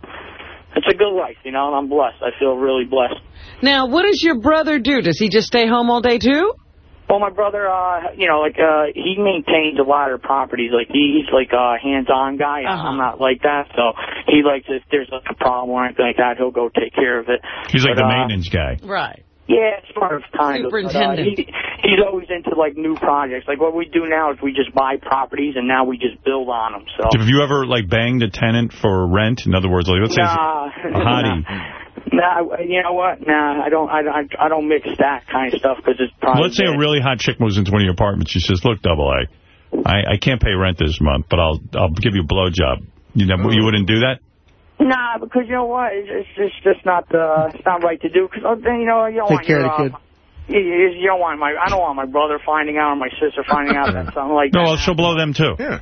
It's a good life, you know, and I'm blessed. I feel really blessed. Now, what does your brother do? Does he just stay home all day, too? Well, my brother, uh, you know, like, uh, he maintains a lot of properties. Like, he, he's like a hands-on guy. Uh-huh. I'm not like that. So he likes, if there's like a problem or anything like that, he'll go take care of it. He's like But, the uh, maintenance guy. Right. Yeah, sort of, kind of. But, uh, Superintendent. he, he's always into, like, new projects. Like, what we do now is we just buy properties, and now we just build on them. So. Have you ever, like, banged a tenant for rent? In other words, like, let's say Nah. it's a hottie. Nah, you know what? Nah, I don't. I, I, I don't mix that kind of stuff because it's probably. Let's say a really hot chick moves into one of your apartments. She says, look, double A, I, I can't pay rent this month, but I'll I'll give you a blowjob. You know, you wouldn't do that? Nah, because you know what? It's, it's, it's just not the it's not right to do. Because then you know you don't Take want care your, of the kid. uh, you, you you don't want my I don't want my brother finding out or my sister finding out that something like No, that. well, she'll blow them too. Yeah.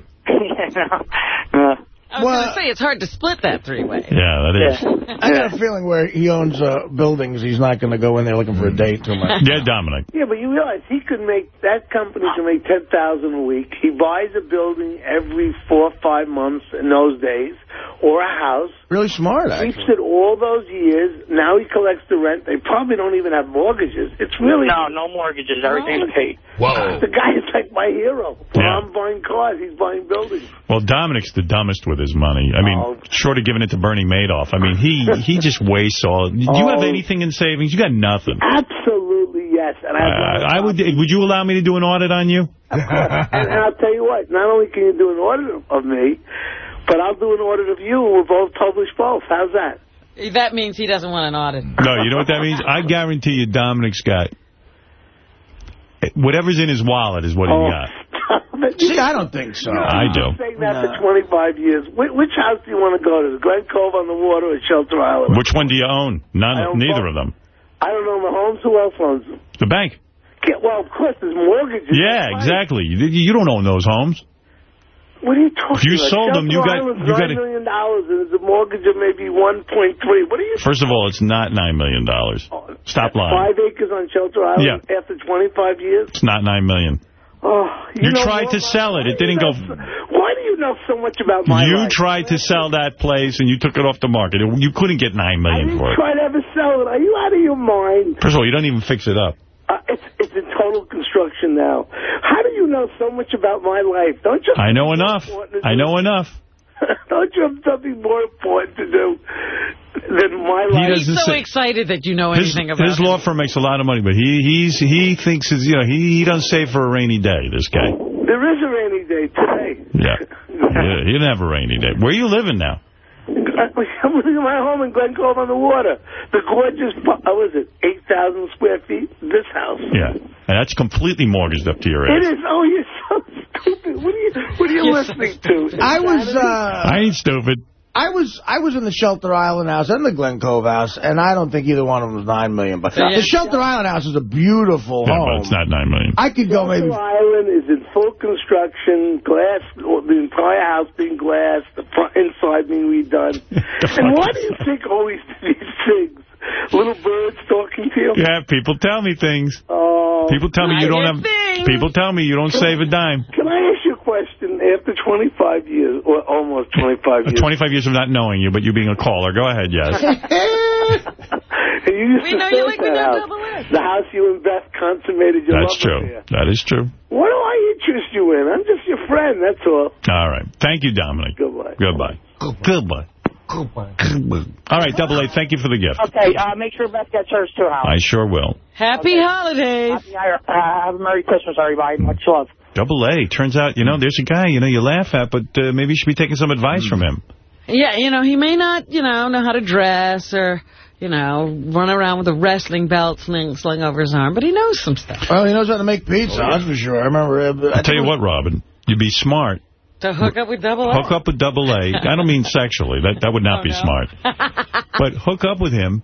uh, I was going to say, it's hard to split that three-way. Yeah, that is. I got a feeling where he owns uh, buildings, he's not going to go in there looking for a date too much. Yeah, Dominic. Yeah, but you realize he could make that company can make 10,000 a week. He buys a building every four or five months in those days, or a house. Really smart, actually. Keeps actually. it all those years. Now he collects the rent. They probably don't even have mortgages. It's really no, no mortgages. Everything's paid. Whoa. The guy is like my hero. When Yeah. I'm buying cars, he's buying buildings. Well, Dominic's the dumbest with his money. I mean, Oh. short of giving it to Bernie Madoff. I mean, he he just wastes all. Do you have Oh. anything in savings? You got nothing. Absolutely yes. And I, Uh, I would. Would you allow me to do an audit on you? and, and I'll tell you what. Not only can you do an audit of me, but I'll do an audit of you, we'll both publish both. How's that? That means he doesn't want an audit. No, you know what that means? I guarantee you Dominic's got... Whatever's in his wallet is what he Oh. got. See, I don't think so. I do. I've been saying that for 25 years. Which, which house do you want to go to? The Glen Cove on the water or Shelter Island? Which one do you own? None. own Neither both. of them. I don't own the homes. Who else owns them? The bank. Yeah, well, of course, there's mortgages. Yeah, exactly. You, you don't own those homes. What are you talking If you about? sold them, you Shelter got- Island's you got $9 to- million dollars, and there's a mortgage of maybe 1.3. What are you First of all, it's not $9 million. Oh, Stop lying. Five acres on Shelter Island yeah. after 25 years? It's not $9 million. Oh, You, tried to sell it. It didn't go... Why do you know so much about my You life? tried to sell that place, and you took it off the market. You couldn't get 9 I didn't for it. try to ever sell it. Are you out of your mind? First of all, you don't even fix it up. Uh, it's it's in total construction now. How do you know so much about my life? Don't you? I know enough. I know enough. Don't you have something more important to do than my life? doesn't He's so say- excited that you know His, anything about his him. law firm makes a lot of money, but he he's he thinks his, you know he he doesn't save for a rainy day. This guy, There is a rainy day today. yeah, yeah he didn't have a rainy day. Where are you living now? I'm living in my home in Glen Cove on the water. The gorgeous, how uh, was it, 8,000 square feet? This house. Yeah, and that's completely mortgaged up to your It ass. is. Oh, you're so stupid. What are you, what are you Yes. listening to? I was, uh... I ain't stupid. I was I was in the Shelter Island house and the Glen Cove house, and I don't think either one of them was 9 million. But Yeah. the Shelter Island house is a beautiful Yeah, home. but it's not nine million. I could go maybe... Shelter Island is in full construction, glass, the entire house being glass, the front, inside being redone. and why do you think always these things? Little birds talking to you? Yeah, people tell me things. Oh, People tell me you don't have. People tell me you don't save a dime. Can I ask you a question? After 25 years, or almost 25 uh, years, 25 years of not knowing you, but you being a caller. Go ahead, yes. and you used We to know you at like we know house. double A. The house you and Beth consummated your life. That's true. affair. That is true. What do I interest you in? I'm just your friend, that's all. All right. Thank you, Dominic. Goodbye. Goodbye. Goodbye. All right, Double A, thank you for the gift. Okay, uh, make sure Beth gets hers too, Howard. I sure will. Happy holidays. Happy, uh, have a Merry Christmas, everybody. Much love. Double A. Turns out, you know, there's a guy, you know, you laugh at, but uh, maybe you should be taking some advice from him. Yeah, you know, he may not, you know, know how to dress or, you know, run around with a wrestling belt sling, slung over his arm, but he knows some stuff. Well, he knows how to make pizza, that's for sure. I remember... Uh, I'll tell you what, Robin. You'd be smart. To hook up with double A. Hook up with Double A. I don't mean sexually. That that would not Oh, be no. smart. But hook up with him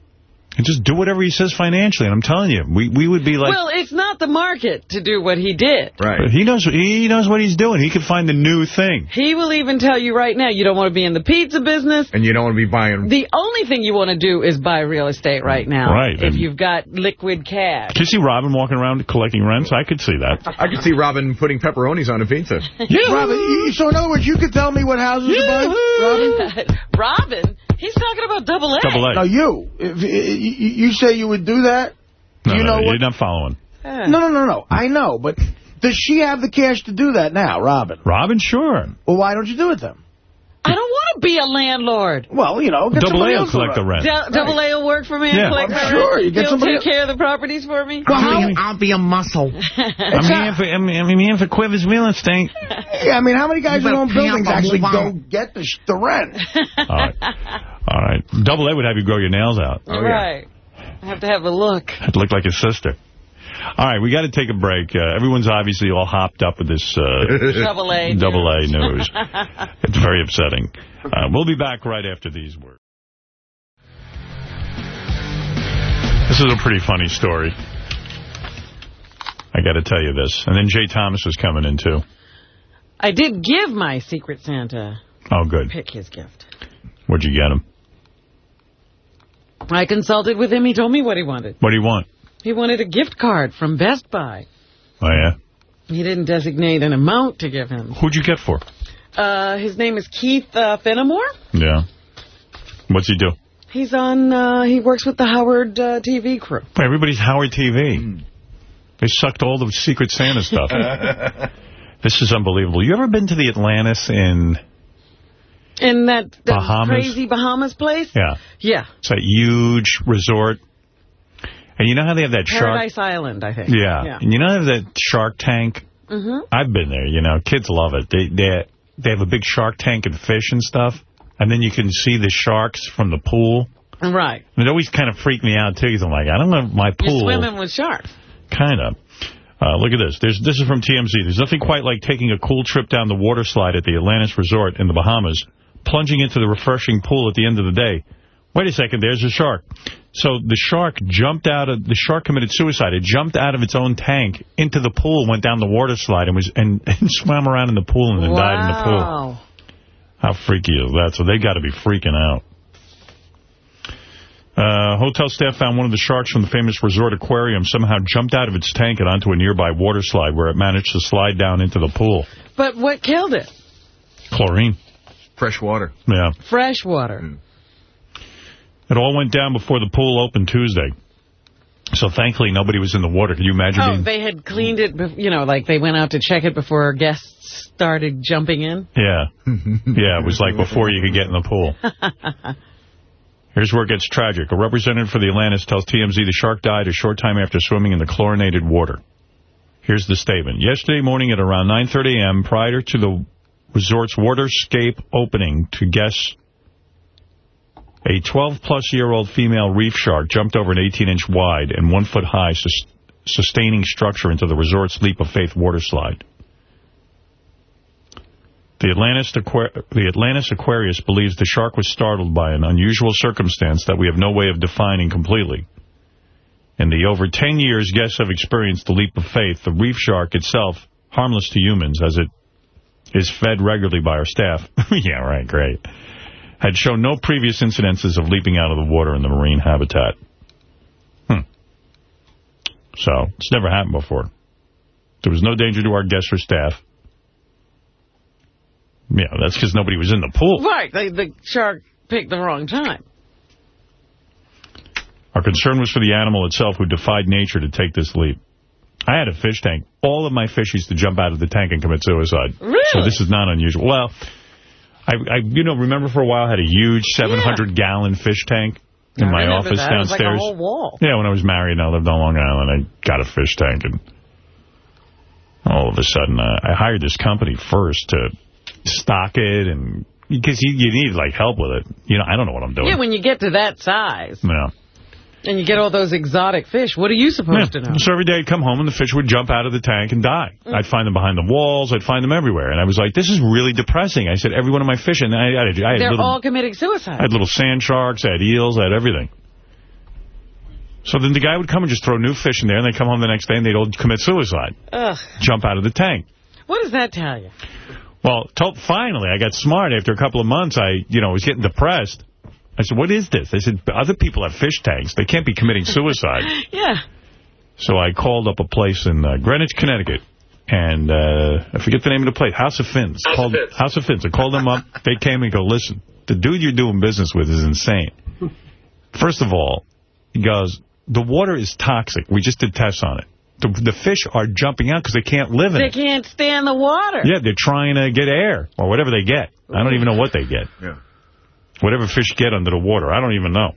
and just do whatever he says financially. And I'm telling you, we, we would be like... well, it's not the market to do what he did. Right. But he knows he knows what he's doing. He could find the new thing. He will even tell you right now, you don't want to be in the pizza business. And you don't want to be buying... The only thing you want to do is buy real estate right now. Right, If and- you've got liquid cash. Can you see Robin walking around collecting rents? I could see that. I could see Robin putting pepperonis on a pizza. yeah, Robin, you, so in other words, you could tell me what houses to buy, Robin? Robin? He's talking about double A. Double A. No, you. If, you. You say you would do that? No, you no, know what? you're not following. No, no, no, no. I know, but does she have the cash to do that now, Robin? Robin, sure. Well, why don't you do it then? I don't be a landlord. Well, you know, get Double A will collect the run. rent. Du- Double A will work for me Yeah. and collect Well, my sure, rent. you get He'll somebody- take care of the properties for me. I'll, be, I'll be a muscle. I'm here for I'm, I'm here for Quivers Real Estate. Yeah, I mean, how many guys who own buildings actually go get the, the rent? All right. All right. Double A would have you grow your nails out. Oh, right. I have to have a look. It looked like his sister. All right, we got to take a break. Uh, everyone's obviously all hopped up with this uh, Double A double A news. it's very upsetting. Uh, we'll be back right after these words. This is a pretty funny story. I got to tell you this. And then Jay Thomas was coming in, too. I did give my Secret Santa Oh, good. pick his gift. Where'd you get him? I consulted with him. He told me what he wanted. What do you want? He wanted a gift card from Best Buy. Oh, yeah? He didn't designate an amount to give him. Who'd you get for? Uh, his name is Keith uh, Fenimore. Yeah. What's he do? He's on, uh, he works with the Howard uh, TV crew. Everybody's Howard TV. They sucked all the Secret Santa stuff. this is unbelievable. You ever been to the Atlantis in... In that, that Bahamas? crazy Bahamas place? Yeah. Yeah. It's a huge resort. And you know how they have that shark... Paradise Island, I think. Yeah. Yeah. And you know how that shark tank? hmm I've been there, you know. Kids love it. They, they, they have a big shark tank and fish and stuff. And then you can see the sharks from the pool. Right. And it always kind of freaked me out, too, because I'm like, I don't know my You're pool... swimming with sharks. Kind of. Uh, look at this. There's, this is from TMZ. There's nothing quite like taking a cool trip down the water slide at the Atlantis Resort in the Bahamas, plunging into the refreshing pool at the end of the day, Wait a second, there's a shark. So the shark jumped out of, the shark committed suicide. It jumped out of its own tank into the pool, went down the water slide, and was and, and swam around in the pool and then wow. died in the pool. How freaky is that? So they got to be freaking out. Uh, hotel staff found one of the sharks from the famous resort aquarium somehow jumped out of its tank and onto a nearby water slide where it managed to slide down into the pool. But what killed it? Chlorine. Fresh water. Yeah. Fresh water. It all went down before the pool opened Tuesday. So thankfully nobody was in the water. Can you imagine Oh, being... they had cleaned it, you know, like they went out to check it before guests started jumping in? Yeah. yeah, it was like before you could get in the pool. Here's where it gets tragic. A representative for the Atlantis tells TMZ the shark died a short time after swimming in the chlorinated water. Here's the statement. Yesterday morning at around 9.30 a.m., prior to the resort's waterscape opening to guests, a 12-plus-year-old female reef shark jumped over an 18-inch wide and one-foot-high sus sustaining structure into the resort's Leap of Faith water slide. The Atlantis, the Atlantis Aquarius believes the shark was startled by an unusual circumstance that we have no way of defining completely. In the over 10 years guests have experienced the leap of faith, the reef shark itself, harmless to humans as it is fed regularly by our staff, yeah, right, great, had shown no previous incidences of leaping out of the water in the marine habitat. Hmm. So, it's never happened before. There was no danger to our guests or staff. Yeah, that's because nobody was in the pool. Right. They, the shark picked the wrong time. Our concern was for the animal itself who defied nature to take this leap. I had a fish tank. All of my fish used to jump out of the tank and commit suicide. Really? So this is not unusual. Well, I, I you know, remember for a while I had a huge 700-gallon fish tank in I my office that. It was like a downstairs. whole wall. Yeah, when I was married and I lived on Long Island, I got a fish tank. And all of a sudden, uh, I hired this company first to stock it and because you, you need like help with it. You know, I don't know what I'm doing. Yeah, when you get to that size Yeah. And you get all those exotic fish, what are you supposed Yeah. to know? So every day I'd come home and the fish would jump out of the tank and die. Mm. I'd find them behind the walls. I'd find them everywhere. And I was like, this is really depressing. I said, every one of my fish, and I, I, I had They're little, all committing suicide. I had little sand sharks, I had eels, I had everything. So then the guy would come and just throw new fish in there, and they'd come home the next day and they'd all commit suicide. Ugh. Jump out of the tank. What does that tell you? Well, finally, I got smart. After a couple of months, I, you know, was getting depressed. I said, what is this? They said, other people have fish tanks. They can't be committing suicide. Yeah. So I called up a place in uh, Greenwich, Connecticut, and uh, I forget the name of the place, House of Fins. House of Fins. House of Fins. I called them up. They came and go, listen, the dude you're doing business with is insane. First of all, he goes, the water is toxic. We just did tests on it. The, the fish are jumping out because they can't live in They it. They can't stand the water. Yeah, they're trying to get air, or whatever they get. I don't even know what they get. Yeah. Whatever fish get under the water, I don't even know.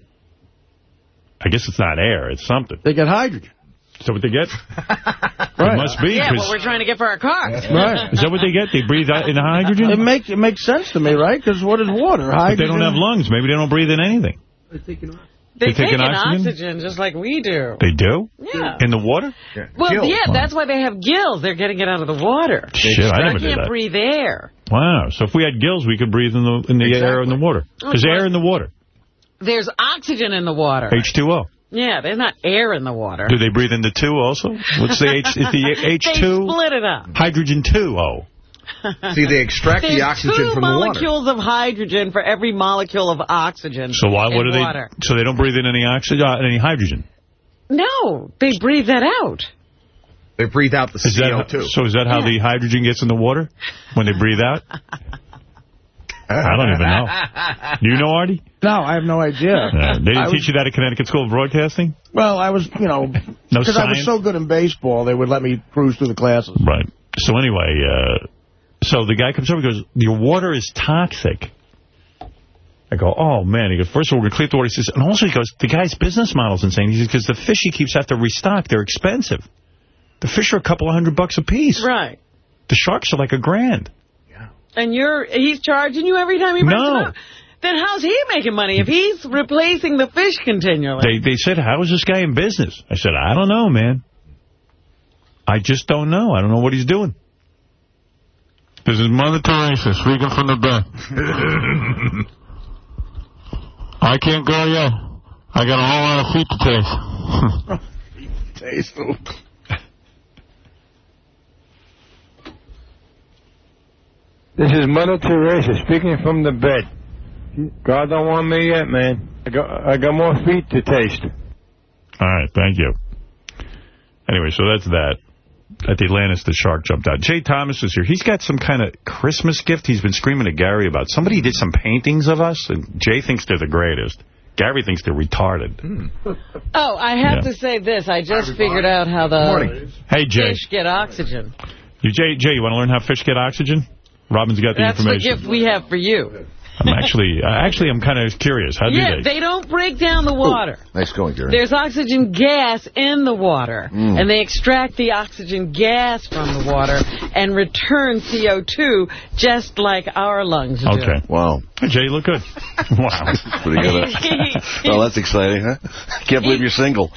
I guess it's not air, it's something. They get hydrogen. Is that what they get? It must be. Yeah, 'cause- what we're trying to get for our cars. Right. Is that what they get? They breathe out in hydrogen? It makes it makes sense to me, right? Because what is water? But Hydrogen. they don't have lungs. Maybe they don't breathe in anything. They They take take an an oxygen? oxygen? just like we do. They do? Yeah. In the water? Well, Gills. yeah, that's why they have gills. They're getting it out of the water. Shit, I never They did can't breathe air. Wow. So if we had gills, we could breathe in the in the air in the water. There's Okay. air in the water. There's oxygen in the water. H2O. Yeah, there's not air in the water. Do they breathe in the 2 also? What's the H? Is the H2? They split it up. Hydrogen 2O. See, they extract There's the oxygen from the water. molecules of hydrogen for every molecule of oxygen So why? What in do they? water. So they don't breathe in any oxygen, uh, any hydrogen. No, they breathe that out. They breathe out the Is CO2. so? Is that how the hydrogen gets in the water when they breathe out? I don't even know. Do you know, Artie? No, I have no idea. Uh, they didn't I teach was- you that at Connecticut School of Broadcasting? Well, I was, you know, No because I was so good in baseball, they would let me cruise through the classes. Right. So anyway, uh, so the guy comes over and goes, your water is toxic. I go, oh, man. He goes, first of all, we're going to clean the water. He says, and also he goes, the guy's business model's insane. He says, because the fish he keeps have to restock. They're expensive. The fish are a couple of hundred bucks a piece. Right. The sharks are like a grand. Yeah. And you're he's charging you every time he brings No. it up. Then how's he making money if he's replacing the fish continually? They they said, how is this guy in business? I said, I don't know, man. I just don't know. I don't know what he's doing. This is Mother Teresa speaking from the bed. I can't go yet. I got a whole lot of feet to taste. Taste. Oh. This is Mother Teresa speaking from the bed. God don't want me yet, man. I got, I got more feet to taste. All right, thank you. Anyway, so that's that. At the Atlantis, the shark jumped out. Jay Thomas is here. He's got some kind of Christmas gift he's been screaming at Gary about. Somebody did some paintings of us, and Jay thinks they're the greatest. Gary thinks they're retarded. Hmm. Oh, I have Yeah. to say this. I just figured out how the Hey, Jay. fish get oxygen. You, Jay, Jay, you want to learn how fish get oxygen? Robin's got the That's the information. gift we have for you. I'm actually, uh, actually, I'm kind of curious. How do yeah, they? they don't break down the water. Nice going, Gary. There's oxygen gas in the water, Mm. and they extract the oxygen gas from the water and return CO2 just like our lungs do. Okay. Wow. Hey, Jay, you look good. wow. Pretty good. well, that's exciting, huh? Can't believe you're single.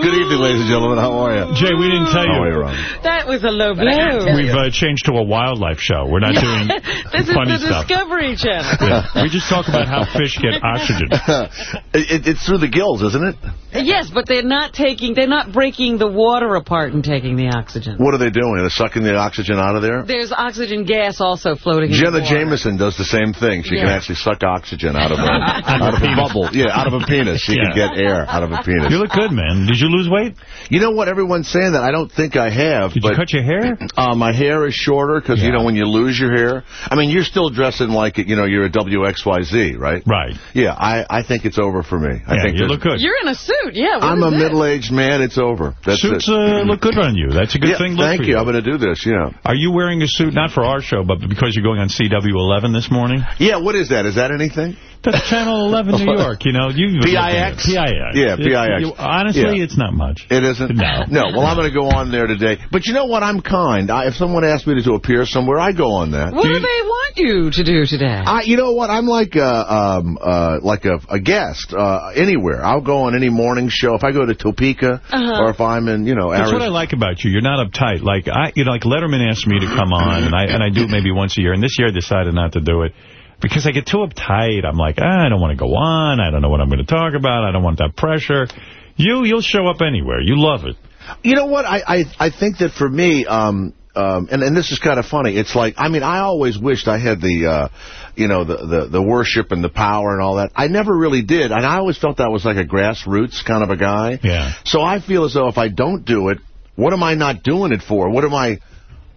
good evening, ladies and gentlemen. How are you? Jay, we didn't tell you. How are you, Ron? That was a low blow. We've uh, changed to a wildlife show. We're not doing this is funny the stuff. Discovery Channel. Yeah. We just talk about how fish get oxygen. it, it's through the gills, isn't it? Yes, but they're not taking, they're not breaking the water apart and taking the oxygen. What are they doing? They're sucking the oxygen out of there? There's oxygen gas also floating in Jenna. Jameson does the same thing. She can actually suck oxygen out of a, out of a bubble. Yeah, out of a penis. She can get air out of a penis. You look good, man. Did you lose weight? You know what? Everyone's saying that. I don't think I have. Did but, you cut your hair? Uh, my hair is shorter because, you know, when you lose your hair. I mean, you're still dressing like, it you know, you're a WXYZ, right? Right. Yeah, I, I think it's over for me. I Yeah, think you look good. You're in a suit, yeah. what I'm is a middle-aged man. It's over. That's Suits it. uh, look good on you. That's a good Yeah, thing. Look thank for you. I'm going to do this, yeah. Are you wearing a suit, not for our show, but because you're going on CW11 this morning? Yeah, what is that? Is that anything? That's Channel 11 New York. You know, you PIX? PIX. Yeah, It- PIX. you- honestly, Yeah. it's not much. It isn't? No. No, well, I'm going to go on there today. But you know what? I'm kind. I, if someone asks me to appear somewhere, I go on that. What do they want you to do today? I, you know what? I'm like a, um, uh, like a, a guest uh, anywhere. I'll go on any morning show. If I go to Topeka Uh-huh. or if I'm in, you know, That's what I like about you. You're not uptight. Like I, you know, like Letterman asked me to come on, and I and I do it maybe once a year. And this year I decided not to do it because I get too uptight. I'm like, ah, I don't want to go on. I don't know what I'm going to talk about. I don't want that pressure. You, you'll show up anywhere. You love it. You know what? I, I, I think that for me, um, um, and, and this is kind of funny. It's like, I mean, I always wished I had the, uh, you know, the, the, the worship and the power and all that. I never really did. And I always felt that was like a grassroots kind of a guy. Yeah. So I feel as though if I don't do it, what am I not doing it for? What am I,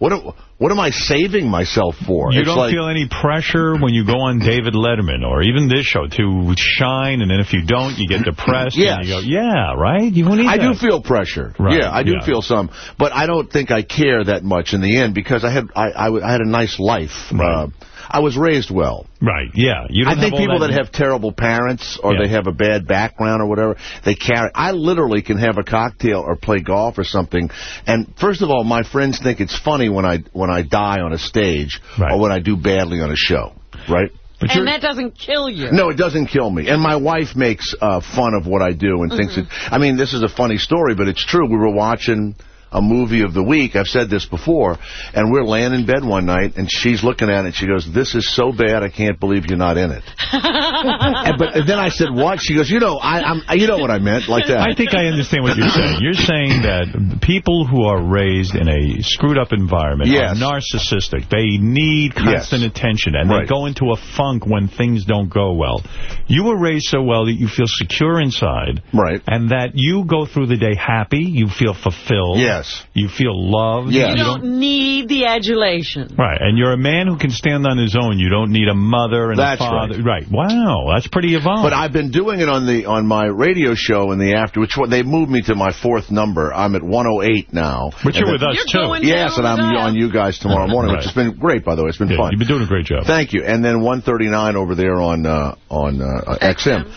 what am, what am I saving myself for? You it's don't like, feel any pressure when you go on David Letterman or even this show to shine, and then if you don't, you get depressed. Yes. And you go, yeah, right? You won't need I do feel pressure. Right, Yeah, I do yeah. feel some, but I don't think I care that much in the end because I had I I had a nice life. Uh, I was raised well. Right, yeah. You I think people that, that have terrible parents or Yeah. they have a bad background or whatever, they carry. I literally can have a cocktail or play golf or something, and first of all, my friends think it's funny when I when I die on a stage or when I do badly on a show, right? and that doesn't kill you. No, it doesn't kill me. And my wife makes uh, fun of what I do and thinks it... I mean, this is a funny story, but it's true. We were watching a movie of the week. I've said this before. And we're laying in bed one night, and she's looking at it, and she goes, this is so bad, I can't believe you're not in it. and, but then I said, what? She goes, you know, I, I'm, you know what I meant, like that. I think I understand what you're saying. You're saying that people who are raised in a screwed up environment Yes. are narcissistic. They need constant attention, and Right. they go into a funk when things don't go well. You were raised so well that you feel secure inside, right? And that you go through the day happy. You feel fulfilled. Yes. You feel loved. You don't need the adulation. Right, and you're a man who can stand on his own. You don't need a mother and That's a father. Right. Wow, that's pretty evolved. But I've been doing it on the on my radio show in the after, which they moved me to my fourth number. I'm at 108 now. But you're with us, You're too. Yes, and I'm with us. on you guys tomorrow morning, Right. which has been great, by the way. It's been Yeah, fun. You've been doing a great job. Thank you. And then 139 over there on uh, on uh, XM.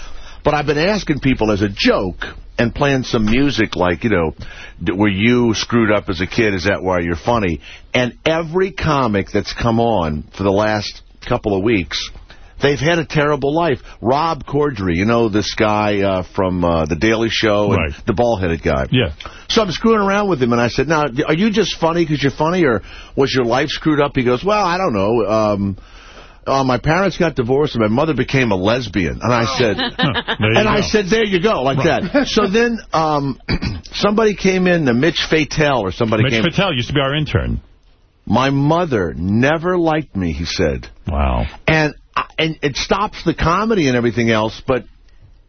But I've been asking people as a joke and playing some music like, you know, were you screwed up as a kid? Is that why you're funny? And every comic that's come on for the last couple of weeks, they've had a terrible life. Rob Corddry, you know this guy uh, from uh, The Daily Show, and Right. the bald-headed guy. Yeah. So I'm screwing around with him, and I said, now, are you just funny because you're funny, or was your life screwed up? He goes, well, I don't know. Um, uh, my parents got divorced and my mother became a lesbian. And I said, you and I said, there you go, like that. So then um, somebody came in, the Mitch Fatel or somebody came Mitch came. Fatel used to be our intern. My mother never liked me, he said. Wow. And and it stops the comedy and everything else, but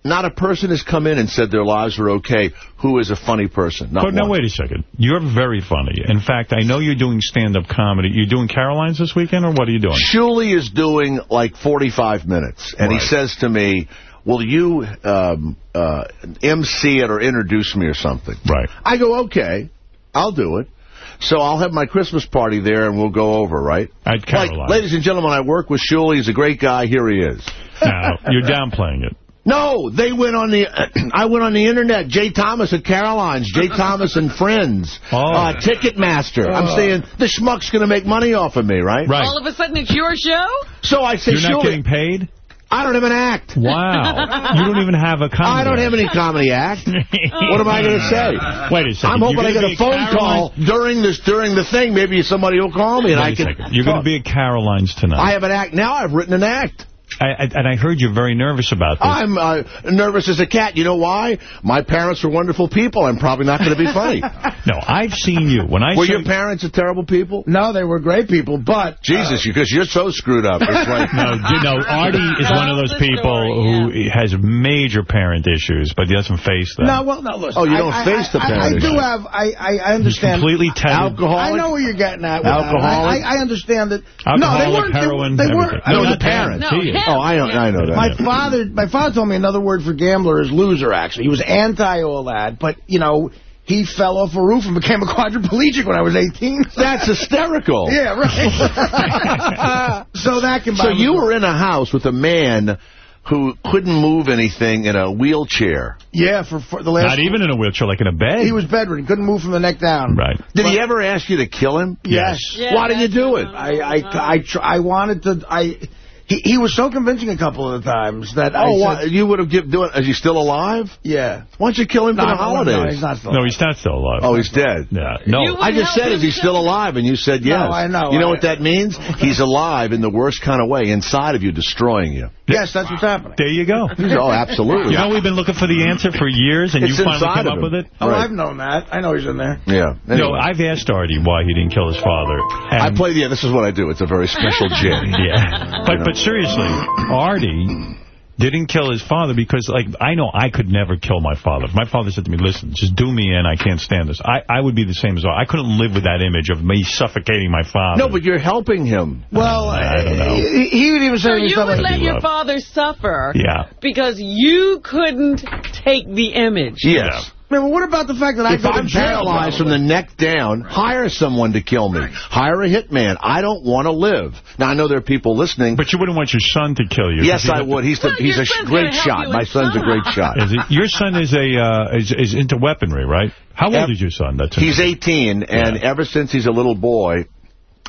not a person has come in and said their lives are okay who is a funny person. Not But now, wait a second. You're very funny. In fact, I know you're doing stand-up comedy. You're doing Caroline's this weekend, or what are you doing? Shuli is doing like 45 minutes, and he says to me, will you um, uh, MC it or introduce me or something? Right. I go, okay, I'll do it. So I'll have my Christmas party there, and we'll go over, right? At Like, Caroline. ladies and gentlemen, I work with Shuli. He's a great guy. Here he is. Now, you're downplaying it. No, they went on the. I went on the internet. Jay Thomas at Caroline's. Jay Thomas and Friends. Oh. Uh, Ticketmaster. I'm Oh. saying the schmuck's going to make money off of me, right? Right. All of a sudden, it's your show? So I say, You're not Shuli, getting paid? I don't have an act. Wow. you don't even have a comedy I don't have any comedy act. what am I going to say? Wait a second. I'm hoping I gonna get a at phone call during this during the thing. Maybe somebody will call me and I Wait a can. second. You're going to be at Caroline's tonight. I have an act now. I've written an act. I, I, and I heard you're very nervous about this. I'm uh, nervous as a cat. You know why? My parents are wonderful people. I'm probably not going to be funny. no, I've seen you. When I Were your parents a terrible people? No, they were great people, but... Jesus, because you're so screwed up. It's like, No, you know, Artie is one of those people who has major parent issues, but he doesn't face them. No, well, no, listen. Oh, you don't I- face the I, I, parent I do issue. have, I, I, I understand. completely tethered. I know where you're getting at. with. Alcoholic? I, I understand that. Alcoholic, no, they weren't. heroin, they, they weren't. no, No, the parents. No, him. Oh, I, don't, I know that. My father, my father told me another word for gambler is loser. Actually, he was anti all that, but you know, he fell off a roof and became a quadriplegic when I was 18. That's hysterical. yeah, right. so that can. So you were in a house with a man who couldn't move anything in a wheelchair. Yeah, for, for the last. Not even in a wheelchair, like in a bed. He was bedridden, couldn't move from the neck down. Right. Did he ever ask you to kill him? Yes. Yeah, Why didn't you do it? I I I, tr I wanted to. I he he was so convincing a couple of the times that I Oh, said, why, you would have given doing. Is he still alive? yeah. Why don't you kill him for the no, holidays? no, he's not still. No, he's not still alive. Oh, he's dead. Yeah. No. I just said, him is he still alive? And you said yes. I know. You know I- what that means? He's alive in the worst kind of way, inside of you, destroying you. Yes, that's what's happening. There you go. Oh, absolutely. You know, we've been looking for the answer for years, and It's you finally inside come up with it? Oh, Right. I've known that. I know he's in there. Yeah. No, I've asked Artie why he didn't kill his father. I play, yeah, this is what I do. It's a very special jig. Yeah. But but seriously, Artie didn't kill his father because, like, I know I could never kill my father. If my father said to me, listen, just do me in, I can't stand this, I, I would be the same as Artie. I couldn't live with that image of me suffocating my father. No, but you're helping him. Well, I don't know. he, he would even say So to me you would let your love. father suffer Yeah. because you couldn't take the image. Yes. Man, well, what about the fact that I If go I'm jail? paralyzed from the neck down, hire someone to kill me. Hire a hitman. I don't want to live. Now, I know there are people listening. But you wouldn't want your son to kill you. yes, I he'd. He's, the, Well, he's a great shot. My in son's a great shot. to- Is it, your son is a uh, is, is into weaponry, right? How old Ev- is your son? That's He's 18, and Yeah. ever since he's a little boy,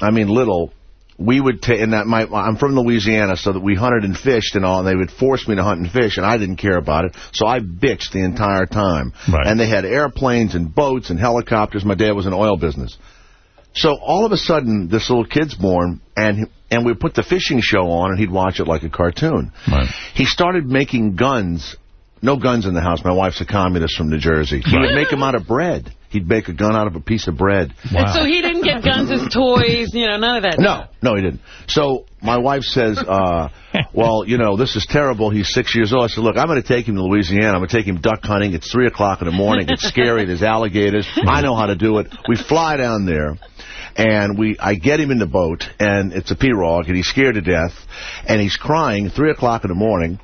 I mean little, we would take, and that my, I'm from Louisiana, so that we hunted and fished and all, and they would force me to hunt and fish, and I didn't care about it, so I bitched the entire time. Right. And they had airplanes and boats and helicopters. My dad was in oil business. So all of a sudden, this little kid's born, and and we put the fishing show on, and he'd watch it like a cartoon. Right. He started making guns. No guns in the house. My wife's a communist from New Jersey. He would make them out of bread. He'd make a gun out of a piece of bread. And so he didn't get guns as toys, you know, none of that. No, no, he didn't. So my wife says, uh, well, you know, this is terrible. He's six years old. I said, look, I'm going to take him to Louisiana. I'm going to take him duck hunting. It's 3 o'clock in the morning. It's scary. There's alligators. I know how to do it. We fly down there. And we, I get him in the boat, and it's a pirogue, and he's scared to death, and he's crying, 3 o'clock in the morning,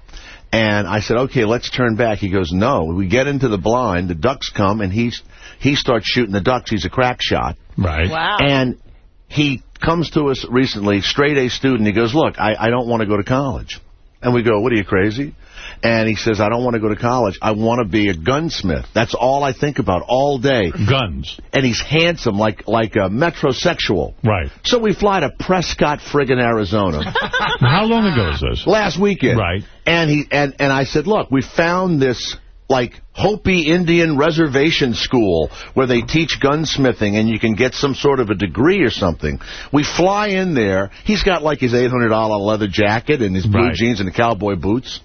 and I said, okay, let's turn back. He goes, no. We get into the blind, the ducks come, and he's, he starts shooting the ducks. He's a crack shot. Right. Wow. And he comes to us recently, straight A student. He goes, look, I, I don't want to go to college. And we go, what are you, crazy? And he says, I don't want to go to college. I want to be a gunsmith. That's all I think about all day. Guns. And he's handsome, like like a metrosexual. Right. So we fly to Prescott, friggin' Arizona. How long ago is this? last weekend. Right. And he and and I said, look, we found this like Hopi Indian Reservation School where they teach gunsmithing and you can get some sort of a degree or something. We fly in there. He's got like his $800 leather jacket and his blue Right. jeans and the cowboy boots.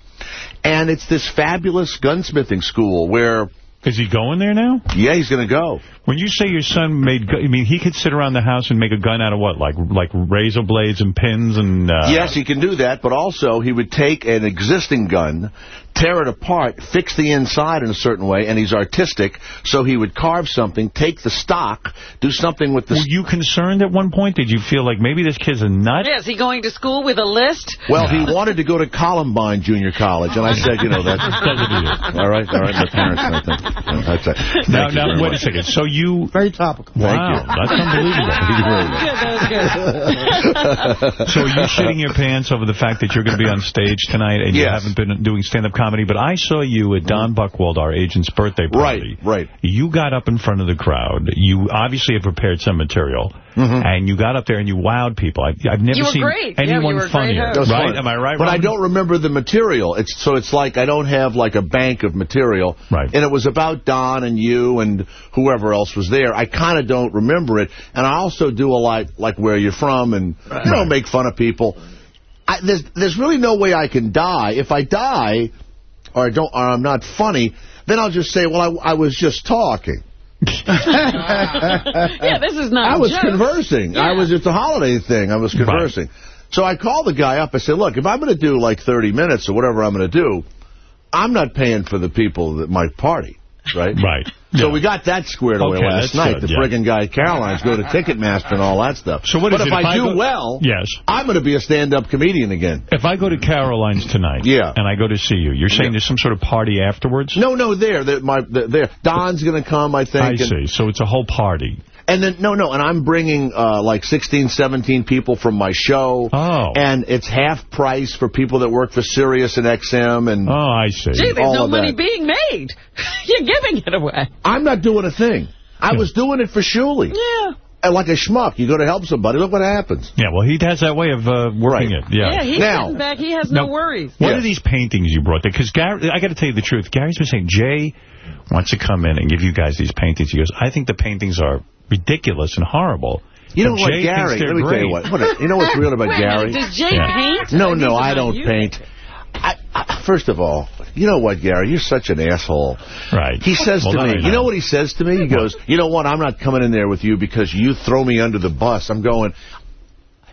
And it's this fabulous gunsmithing school where... Is he going there now? Yeah, he's going to go. When you say your son made, I mean, he could sit around the house and make a gun out of what, like like razor blades and pins and. Uh, yes, he can do that, but also he would take an existing gun, tear it apart, fix the inside in a certain way, and he's artistic, so he would carve something, take the stock, do something with the... Were you concerned at one point? Did you feel like maybe this kid's a nut? Yeah, is he going to school with a list? Well, he wanted to go to Columbine Junior College, and I said, you know, that's... all right, all right, my parents, I think. Yeah, That's it. Now, now wait much. a second. So you... Very topical. Thank wow, you. that's unbelievable. Thank you very much. Good, that was good. So are you shitting your pants over the fact that you're going to be on stage tonight and you haven't been doing stand-up comedy? But I saw you at Don Buchwald, our agent's birthday party. Right, right. You got up in front of the crowd. You obviously have prepared some material. Mm-hmm. And you got up there and you wowed people. I, I've never seen great. Anyone you were a great funnier. host. That was Right? fun. Am I right, But I don't remember the material. It's So it's like I don't have like a bank of material. Right. And it was about Don and you and whoever else was there. I kind of don't remember it. And I also do a lot like where you're from and, you know, make fun of people. I, there's, there's really no way I can die. If I die or, I don't, or I'm not funny, then I'll just say, well, I, I was just talking. yeah, this is not I a was joke. conversing. I was it's a holiday thing. I was conversing. So I called the guy up. I said, look, if I'm going to do like 30 minutes or whatever I'm going to do, I'm not paying for the people that my party, right? Right. So Yeah. we got that squared away Okay, last night. good, the yeah. friggin' guy Caroline's go to Ticketmaster and all that stuff. So what but if it, I if I do go- well, Yes. I'm going to be a stand-up comedian again. If I go to Caroline's tonight Yeah. and I go to see you, you're saying there's some sort of party afterwards? No, no, there. there my, there. Don's going to come, I think. I see. So it's a whole party. And then, no, no, and I'm bringing uh, like 16, 17 people from my show. Oh. And it's half price for people that work for Sirius and XM. And Oh, I see. Gee, there's all no money that. being made. You're giving it away. I'm not doing a thing. I was doing it for Shuli. Yeah. And like a schmuck, you go to help somebody, look what happens. Yeah, well, he has that way of uh, working Right. it. Yeah. Yeah, he's Now- back. He has no worries. What Yeah. are these paintings you brought there? Because Gary, I got to tell you the truth. Gary's been saying Jay wants to come in and give you guys these paintings. He goes, I think the paintings are ridiculous and horrible. You know what, Gary? Let me tell you what. what you know what's real about Wait Gary? does Jay Yeah. paint? No, no, I don't you? paint. I, I, first of all, you know what, Gary? You're such an asshole. Right. He says Well, to me, I you know. know what he says to me? He goes, you know what, I'm not coming in there with you because you throw me under the bus. I'm going,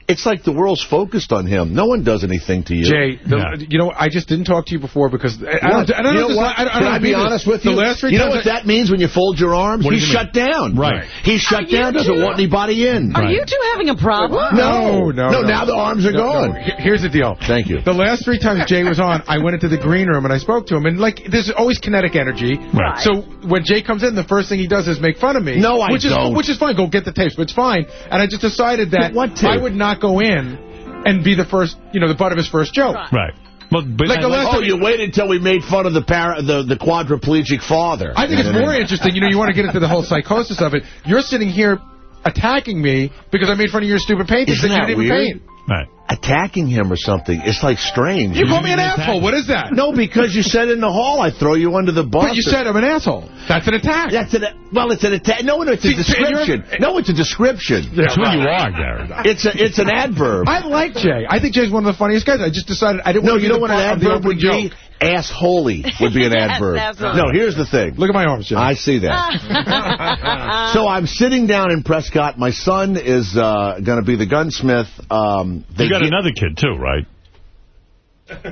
it's like the world's focused on him. No one does anything to you. Jay, the, Yeah. you know, I just didn't talk to you before because I, I don't, I don't you know this- what? I, don't- I Can don't I be mean this. honest with the you? last three you know what I- that means when you fold your arms? What He's does it shut down. Right. He's shut Are down, doesn't want anybody in. Are you two having a problem? No, no, no, no. now the arms are No, no. gone. Here- Here's the deal. Thank you. The last three times Jay was on, I went into the green room and I spoke to him. And, like, there's always kinetic energy. Right. So when Jay comes in, the first thing he does is make fun of me. No, I which don't. Is, which is fine. Go get the tapes. But it's fine. And I just decided that I would not go in and be the first, you know, the butt of his first joke. Right. Well, but Like the last Oh, you waited until we made fun of the para, the, the quadriplegic father. I think it's more interesting. You know, you want to get into the whole psychosis of it. You're sitting here attacking me because I made fun of your stupid paintings Isn't that you didn't weird? paint. Right. Attacking him or something. It's like strange. You call me an asshole. What is that? No, because you said in the hall I throw you under the bus. But you said I'm an asshole. That's an attack. That's an well, it's an attack. No, no, it's a See, description. No, it's a description. That's who you are, Gary. It's a it's an adverb. I like Jay. I think Jay's one of the funniest guys. I just decided I didn't No, want to you be know the what an butt of the adverb would opening be? joke. Assholey would be an Yes, adverb. that's. No, here's the thing. Look at my arms, Jay. I see that. so I'm sitting down in Prescott. My son is uh, going to be the gunsmith. Um, they You got get- another kid, too, right?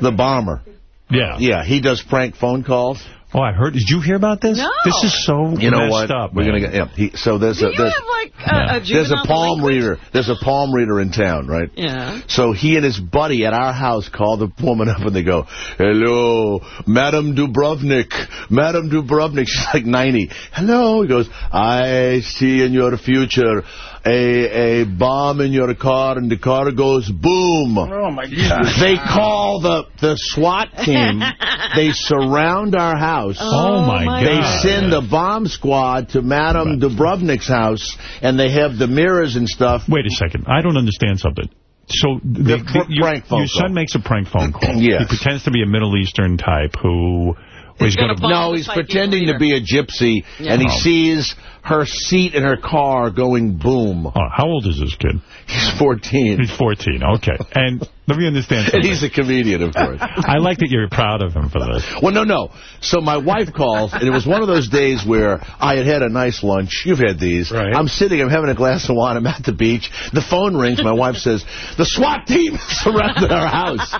the bomber. Yeah. Yeah, he does prank phone calls. Oh, I heard. Did you hear about this? No. This is so You know messed what? up, We're gonna get. Yeah, he, so there's Do a you there's, have like a, a there's a palm delinquent? reader. There's a palm reader in town, right? Yeah. So he and his buddy at our house call the woman up and they go, Hello, Madam Dubrovnik. Madam Dubrovnik. She's like 90. Hello. He goes, I see in your future a, a bomb in your car and the car goes boom. Oh, my God. They call the, the SWAT team. they surround our house. Oh, oh my god. They God. send a bomb squad to Madam Dubrovnik's house, and they have the mirrors and stuff. Wait a second. I don't understand something. So the, The the- pr- your, phone your call. son makes a prank phone call. Yes. He pretends to be a Middle Eastern type who Or he's gonna no, he's pretending to be a gypsy, Yeah. and he Oh. sees her seat in her car going boom. Oh, how old is this kid? He's 14. He's 14, okay. And let me understand And something. he's a comedian, of course. I like that you're proud of him for this. Well, no, no. So my wife calls, and it was one of those days where I had had a nice lunch. You've had these. Right. I'm sitting, I'm having a glass of wine, I'm at the beach. The phone rings. My wife says, the SWAT team surrounded our house.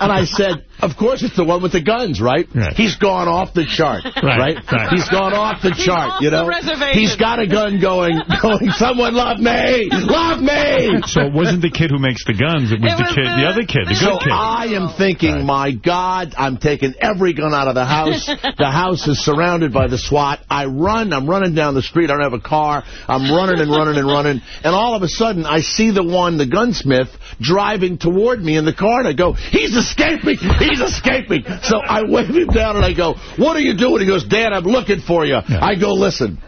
And I said, of course it's the one with the guns, right? He's gone off the chart, right? right. He's gone off the He's chart, off you know? reservation. He's got a gun going, going, someone love me! Love me! So it wasn't the kid who makes the guns. It was the kid, the other kid, the so good kid. I am thinking, my God, I'm taking every gun out of the house. the house is surrounded by the SWAT. I run. I'm running down the street. I don't have a car. I'm running and running and running. And all of a sudden, I see the one, the gunsmith, driving toward me in the car. And I go, he's escaping. He's escaping. So I wave him down and I go, what are you doing? He goes, Dad, I'm looking for you. I go, listen.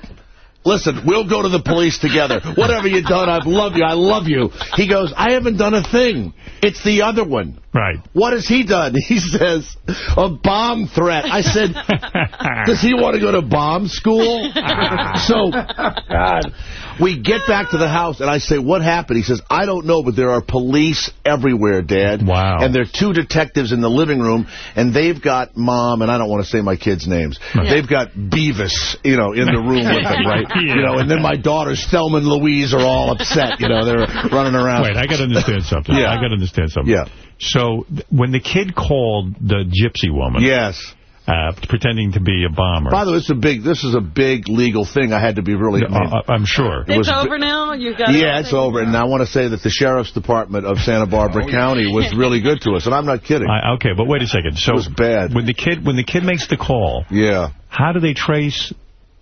Listen, we'll go to the police together. Whatever you've done, I love you. I love you. He goes, I haven't done a thing. It's the other one. Right. What has he done? He says, a bomb threat. I said, does he want to go to bomb school? so, God. We get back to the house, and I say, what happened? He says, I don't know, but there are police everywhere, Dad. Wow. And there are two detectives in the living room, and they've got Mom, and I don't want to say my kids' names. They've got Beavis, you know, in the room with them, right? Yeah. You know, and then my daughters, Thelma and Louise, are all upset. You know, they're running around. Wait, I got to understand something. Yeah. I got to understand something. Yeah. So when the kid called the gypsy woman, Yes. uh, pretending to be a bomber, By the way, this is a big. This is a big legal thing. I had to be really. Uh, I'm sure. It's over now? You got Yeah, it's over. And I want to say that the Sheriff's Department of Santa Barbara County was really good to us, and I'm not kidding. I, okay, but wait a second. So It was bad. When the kid when the kid makes the call, yeah. how do they trace?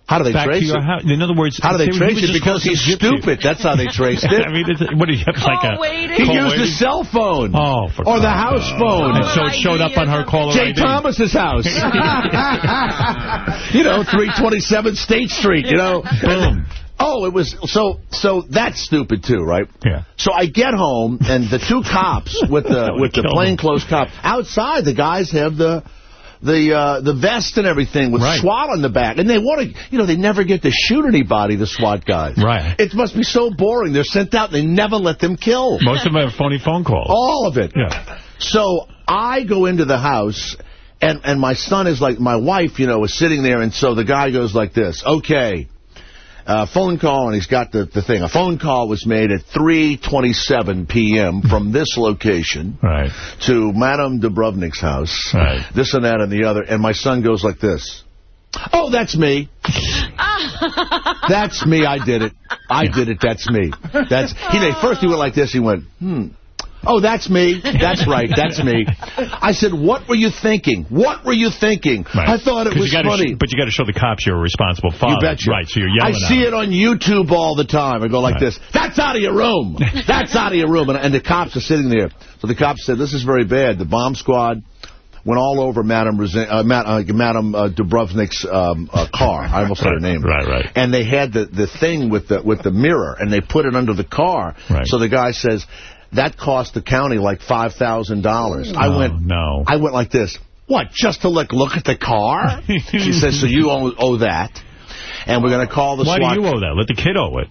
How do they back trace to your it? house? In other words, How do they he was trace it? Because he's some gypsy. stupid. That's how they traced it. I mean, it's, what do you have like a He used waiting? his cell phone. Oh, for Or the house sake. phone. And so it showed up on her caller Jay ID. Thomas's house. you know, 327 State Street, you know. Boom. Oh, it was so so that's stupid too, right? Yeah. So I get home and the two cops with the with the kill plainclothes cop outside, the guys have the the uh, the vest and everything with Right. SWAT on the back, and they want to, you know, they never get to shoot anybody. The SWAT guys, Right. It must be so boring. They're sent out. They never let them kill. Most of them have phony phone calls. All of it. Yeah. So I go into the house, and, and my son is like, my wife, you know, is sitting there, and so the guy goes like this, okay, uh, phone call, and he's got the, the thing. A phone call was made at 3.27 p.m. from this location right. to Madame Dubrovnik's house, Right. this and that and the other, and my son goes like this. Oh, that's me. That's me. I did it. I did it. That's me. That's he. First he went like this. He went, hmm. Oh, that's me. That's right. That's me. I said, what were you thinking? What were you thinking? Right. I thought it was funny. but you got to show the cops you're a responsible father. You betcha. Right, so you're yelling I see it on YouTube all the time. I go like this. That's out of your room. That's out of your room. And, and the cops are sitting there. So the cops said, this is very bad. The bomb squad went all over Madame, uh, uh, Madame uh, Dubrovnik's um, uh, car. I almost said her name. Right, right. And they had the, the thing with the with the mirror, and they put it under the car. Right. So the guy says, that cost the county like $5,000. I Oh, went, no. I went like this. What, just to like look at the car? she says, so you owe, owe that. And we're going to call the Why SWAT. do you owe that? Let the kid owe it.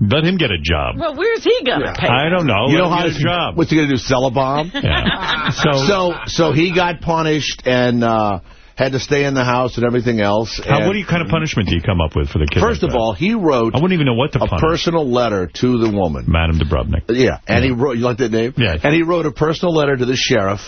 Let him get a job. Well, where's he going to pay? I don't know. You Let know him how to a job. What's he going to do? Sell a bomb? Yeah. So, So, so he got punished and uh, had to stay in the house and everything else. how, and what you, kind of punishment do you come up with for the kid? First like of that? all, he wrote I wouldn't even know what to a punish. personal letter to the woman. Madame Dubrovnik. Yeah, and he wrote, you like that name? Yeah. And he wrote a personal letter to the sheriff,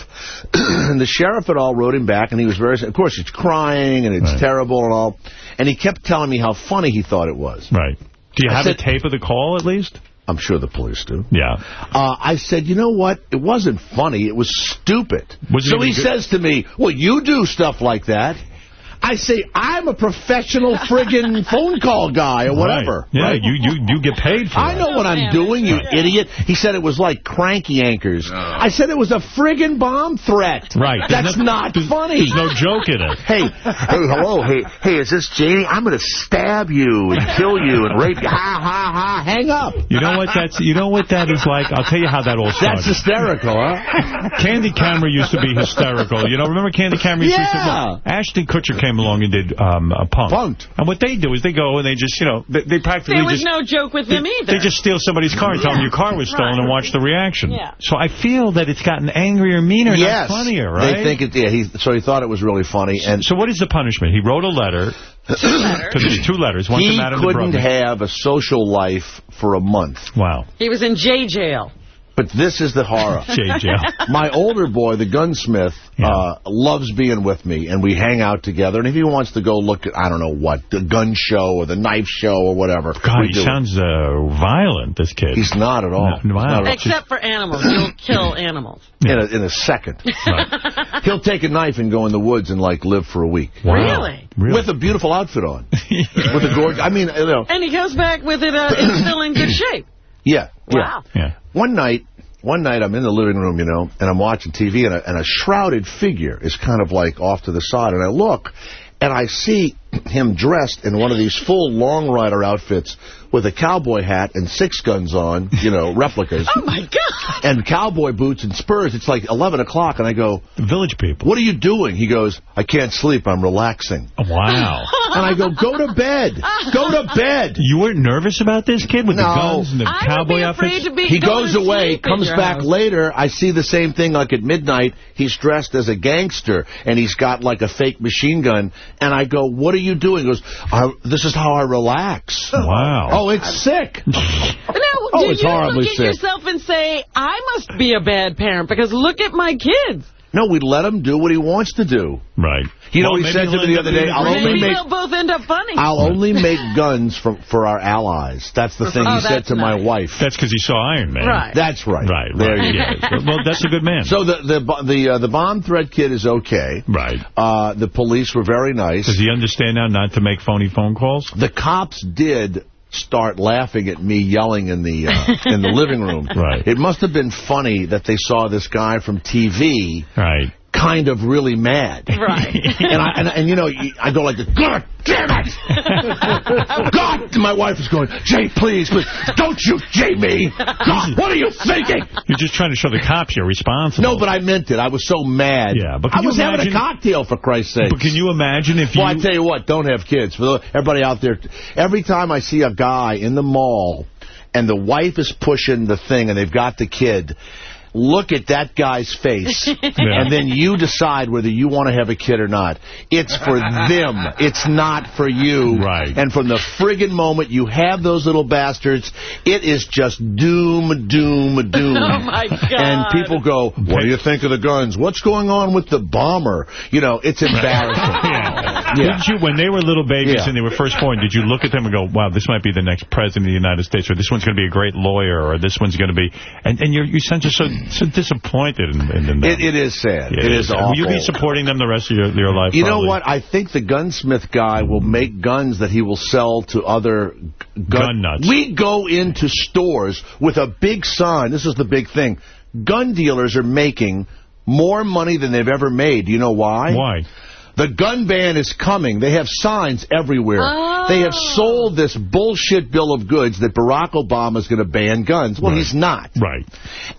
and the sheriff at all wrote him back, and he was very, of course, it's crying, and it's Right. terrible and all, and he kept telling me how funny he thought it was. Right. Do you I have said- a tape of the call, at least? I'm sure the police do. Yeah. Uh, I said, you know what? It wasn't funny. It was stupid. Was so he says to me, well, you do stuff like that. I say, I'm a professional friggin' phone call guy or whatever. Right. Yeah, right? you, you, you get paid for it. I that. know what I'm doing, you idiot. He said it was like Crank Yankers. I said it was a friggin' bomb threat. Right. That's no- not there's- funny. There's no joke in it. Hey, hey, hello, hey, hey, is this Janie? I'm going to stab you and kill you and rape you. Ha, ha, ha, hang up. You know what that's? You know what that is like? I'll tell you how that all started. That's hysterical, huh? Candid Camera used to be hysterical. You know, remember Candid Camera? used to- Yeah. Ashton Kutcher came along and did um, a punk. Punked. And what they do is they go and they just, you know, they, they practically There was just... no joke with them either. They just steal somebody's car and tell them your car was stolen and watch the reaction. Yeah. So I feel that it's gotten angrier, meaner, yes. not funnier, right? They think it, yeah, he, so he thought it was really funny. And So what is the punishment? He wrote a letter. Because there's two letters. One he to Madame couldn't have a social life for a month. Wow. He was in J jail. But this is the horror. J. My older boy, the gunsmith, uh, loves being with me, and we hang out together. And if he wants to go look at, I don't know what, the gun show or the knife show or whatever, God, we he sounds uh, violent, this kid. He's not at all. No, wow. Except for animals. He'll kill animals. in a, in a second. He'll take a knife and go in the woods and, like, live for a week. Really? really? With a beautiful outfit on. With a gorgeous... I mean, you know... And he comes back with it uh, it's still in good shape. Yeah. Wow. Yeah. One night, one night I'm in the living room, you know, and I'm watching TV, and a, and a shrouded figure is kind of like off to the side, and I look, and I see him dressed in one of these full long rider outfits with a cowboy hat and six guns on, you know, replicas. Oh, my God. And cowboy boots and spurs. It's like 11 o'clock, and I go, Village people. What are you doing? He goes, I can't sleep. I'm relaxing. Oh, wow. And I go, go to bed. Go to bed. You weren't nervous about this kid with the guns and the I would cowboy be outfits? afraid to be He goes away, comes back house. later. I see the same thing like at midnight. He's dressed as a gangster, and he's got like a fake machine gun. And I go, what are you doing? He goes, I, this is how I relax. Wow. Oh, it's sick. Now, Oh, do it's you horribly look at sick. yourself and say, I must be a bad parent because look at my kids. No, we let him do what he wants to do. Right. You know, Well, he maybe said to me the other day, I'll a only Maybe make they'll both end up funny. I'll only make guns for for our allies. That's the thing Oh, he said that's to my wife. That's because he saw Iron Man. Right. That's right. Right, There right. you go. Well, that's a good man. So the the the uh, the bomb threat kid is okay. Right. Uh, the police were very nice. Does he understand now not to make phony phone calls? The cops did start laughing at me yelling in the uh, in the living room. Right. It must have been funny that they saw this guy from TV Right. Kind of really mad. Right. And, I, and, and you know, I go like, this, God damn it! God! My wife is going, Jay, please, please, don't you Jay me! God, what are you thinking? You're just trying to show the cops you're responsible. No, but I meant it. I was so mad. Yeah, but I can you was having a cocktail, for Christ's sake. But can you imagine if you... Well, I tell you what, don't have kids. For the- everybody out there, every time I see a guy in the mall and the wife is pushing the thing and they've got the kid, look at that guy's face, and then you decide whether you want to have a kid or not. It's for them. It's not for you. Right. And from the friggin' moment you have those little bastards, it is just doom, doom, doom. Oh, my God. And people go, what do you think of the guns? What's going on with the bomber? You know, it's embarrassing. Yeah. Yeah. Did you, when they were little babies Yeah. and they were first born, did you look at them and go, wow, this might be the next president of the United States, or this one's going to be a great lawyer, or this one's going to be... And, and you're, you sound just so, so disappointed in, in them. It, it is sad. Yeah, it is awful. Will you be supporting them the rest of your, your life? You know what? I think the gunsmith guy will make guns that he will sell to other g- Gun nuts. We go into stores with a big sign. This is the big thing. Gun dealers are making more money than they've ever made. Do you know why? Why? The gun ban is coming. They have signs everywhere. They have oh. sold this bullshit bill of goods that Barack Obama is going to ban guns. Well, he's not. Right.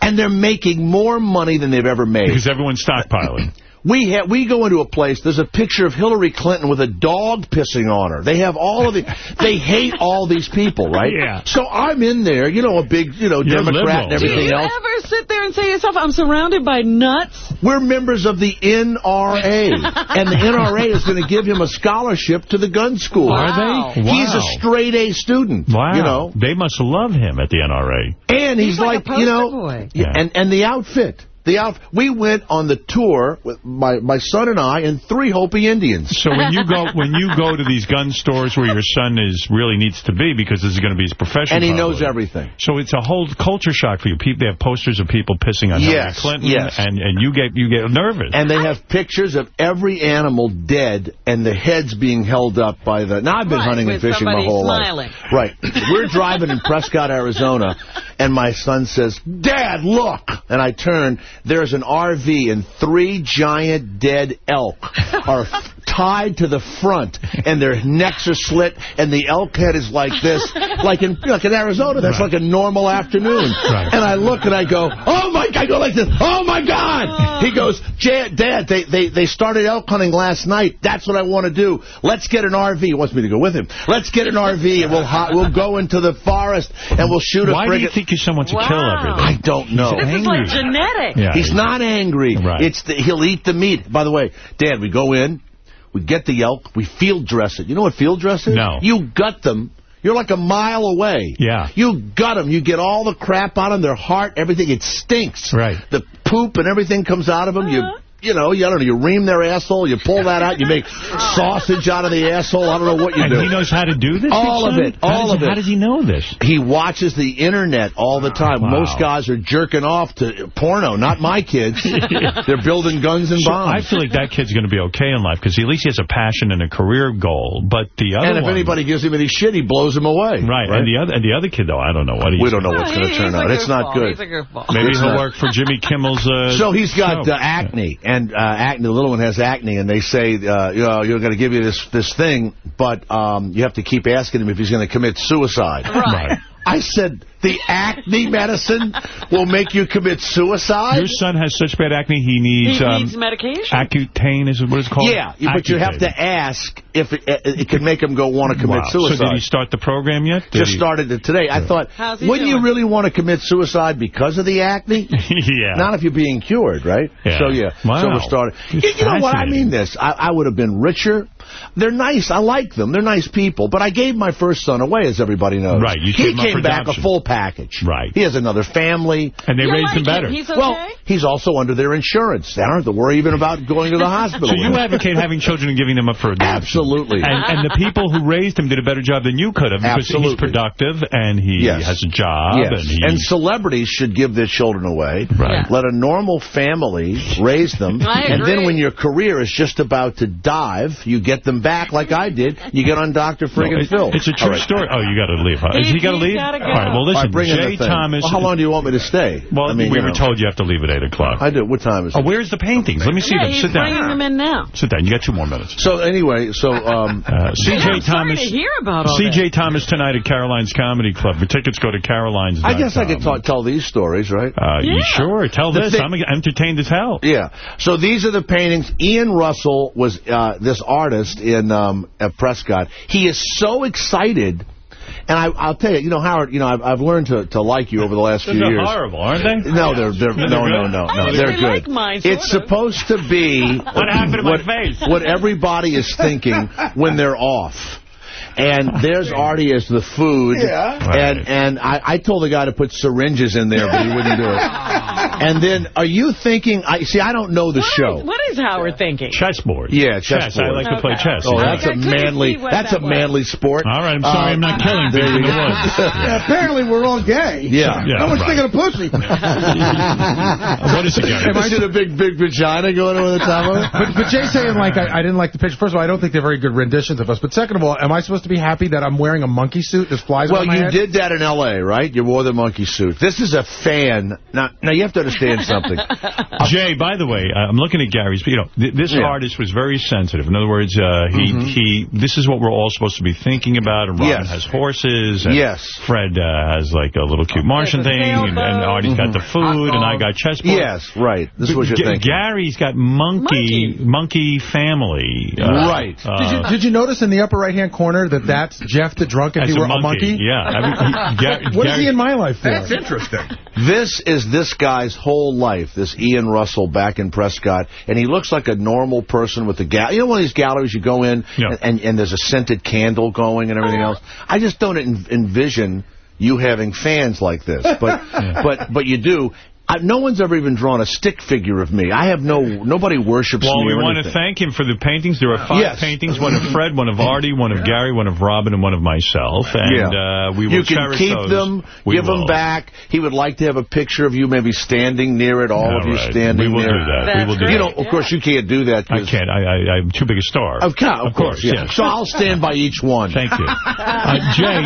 And they're making more money than they've ever made. Because everyone's stockpiling. We ha we go into a place, there's a picture of Hillary Clinton with a dog pissing on her. They have all of the, they hate all these people, right? Yeah. So I'm in there, you know, a big, you know, You're Democrat and liberal. Do everything you else. ever sit there and say to yourself, I'm surrounded by nuts? We're members of the NRA, and the NRA is going to give him a scholarship to the gun school. Are they? Wow. He's a straight A student. Wow. You know, They must love him at the NRA. and he's, He's like a you know, boy. yeah, Yeah. and and the outfit. The out we went on the tour with my my son and I and three Hopi Indians. So when you go when you go to these gun stores where your son is really needs to be because this is going to be his profession, and he knows everything. So it's a whole culture shock for you. People they have posters of people pissing on Yes, Hillary Clinton, yes. and and you get you get nervous. And they have pictures of every animal dead and the heads being held up by the... Now, I've been Right, hunting and fishing my whole smiling. life. Right. We're driving in Prescott, Arizona, and my son says, Dad, look! And I turn, there's an RV and three giant dead elk are tied to the front, and their necks are slit, and the elk head is like this. Like in, like in Arizona, that's like a normal afternoon. And I look and I go, oh my God, I go like this, oh my God! He oh. goes, Dad, they, they, they started elk hunting last night. That's what I want to do. Let's get an RV. He wants me to go with him. Let's get an RV, and we'll ho- we'll go into the forest, and we'll shoot a Why do you think your son wants to kill everything? I don't know. This is like genetic. Yeah, he's not angry. Right. It's the, he'll eat the meat. By the way, Dad, we go in, we get the elk, we field dress it. You know what field dress is? No. You gut them. You're like a mile away. Yeah. You gut them. You get all the crap out of them, their heart, everything. It stinks. Right. The poop and everything comes out of them. You uh-huh. You know, you, I don't know, you ream their asshole, you pull that out, you make sausage out of the asshole. I don't know what you And do. he knows how to do this? All of it. All does- of it. How does he know this? He watches the internet all the time. Wow. Most guys are jerking off to porno, not my kids. They're building guns and So bombs. I feel like that kid's going to be okay in life because at least he has a passion and a career goal. But the other and if one, anybody gives him any shit, he blows him away. right, and the other and the other kid though, I don't know what he's. We don't know what's going to turn out. It's not good. Maybe It's he'll not. work for Jimmy Kimmel's. Uh, So he's got show. uh, acne, and uh, acne. The little one has acne, and they say, uh, you know, you're going to give you this this thing, but um, you have to keep asking him if he's going to commit suicide. Right. I said, the acne medicine will make you commit suicide. Your son has such bad acne, he needs. He um, medication. Accutane is what it's called. Yeah, but you have to ask if it, it, it can make him go want to commit Wow. suicide. So did he start the program yet? Did Just he- started it today. I thought, wouldn't you really want to commit suicide because of the acne? yeah. Not if you're being cured, right? Yeah. So, yeah. Wow. So we're starting. You, you know what? I mean this. I, I would have been richer. They're nice. I like them. They're nice people. But I gave my first son away, as everybody knows. Right, you he gave him up came for back a full package. Right. He has another family. And they You raised like him better. him. He's okay? Well, he's also under their insurance. They don't have to worry even about going to the hospital. So you advocate having children and giving them up for adoption? Absolutely. And, and the people who raised him did a better job than you could have because Absolutely. he's productive and he Yes. has a job. Yes. And, he, And celebrities should give their children away. Right. Let a normal family raise them. I and then when your career is just about to dive, you get them back like I did. You get on Dr. No, Friggin' it- Phil. It's a true All right. story. Oh, you got to leave. Huh? Is He- he got to leave? gotta go. All right, well, listen, right, bring Jay thing. Thomas... Well, how long do you want me to stay? Well, I mean, we you were know. told you have to leave at 8 o'clock. I do. What time is it? Oh, where's the paintings? Let me see yeah, them. he's bringing them in now. Sit down. You got two more minutes. So anyway, so um, Uh, see Jay Thomas... to hear about all see Jay Thomas tonight at Caroline's Comedy Club. The tickets, go to Caroline's. I guess I could talk, tell these stories, right? Uh, you Yeah. sure? Tell The this. thing- I'm entertained as hell. Yeah. So these are the paintings. Ian Russell was uh, this artist in um, at Prescott. He is so excited. And I, I'll tell you, you know, Howard, you know, I've, I've learned to, to like you over the last few They're years. horrible, aren't they? No, they're they're They're no no good? no I no they're like good. mine, sort it's of. supposed to be What happened to my face? what everybody is thinking when they're off. And there's Artie as the food. Yeah. And Right. and I, I told the guy to put syringes in there, but he wouldn't do it. And then, are you thinking? I see. I don't know the What show. is- what is Howard thinking? Chessboard. Yeah, Chess. I chessboard. like to play chess. Oh, that's a I couldn't manly. That's that a was. manly sport. All right, I'm sorry Uh, I'm not killing there people in you the go. Yeah, apparently we're all gay. Yeah. Yeah, no one's right. thinking of pussy. What is it, Gary? Am I see a big, big vagina going over the top of it? But, but Jay saying, like, I, I didn't like the picture. First of all, I don't think they're very good renditions of us. But second of all, am I supposed to be happy that I'm wearing a monkey suit that flies Well, on my you head? did that in L.A., right? You wore the monkey suit. This is a fan. Now, now you have to understand something. Jay, by the way, uh, I'm looking at Gary's. You know, th this Yeah. Mm-hmm. artist was very sensitive. In other words, uh, he he. This is what we're all supposed to be thinking about. And Robin Yes. has horses. And Yes. Fred uh, has like a little cute Martian There's a thing, and, and sailboat. Artie's got the food, and I got chessboard. Yes, right. This is what you're G- thinking. Gary's got monkey monkey family. uh, Right. uh, Did you, did you notice in the upper right-hand corner that that's Jeff the drunk if as he were a monkey. Yeah. I mean, he- Ga- What is Gary- he in my life for? That's interesting. This is this guy's whole life, this Ian Russell back in Prescott, and he looks like a normal person with a gal. You know one of these galleries you go in Yeah. and, and there's a scented candle going and everything else? I just don't en- envision you having fans like this, but but but you do. I, no one's ever even drawn a stick figure of me. I have no, nobody worships Well, me we or want to thank him for the paintings. There are five Yes. paintings, one of Fred, one of Artie, one of Gary, one of Robin, and one of myself. And yeah. uh, we will you can cherish keep those. them, We give them back. He would like to have a picture of you maybe standing near it, all All of you right. standing We will there. do that. We will do you that. know, of course, you can't do that. I can't. I, I, I'm too big a star. Of, course, of course, yeah. yes. So I'll stand by each one. Thank you. Uh, Jay,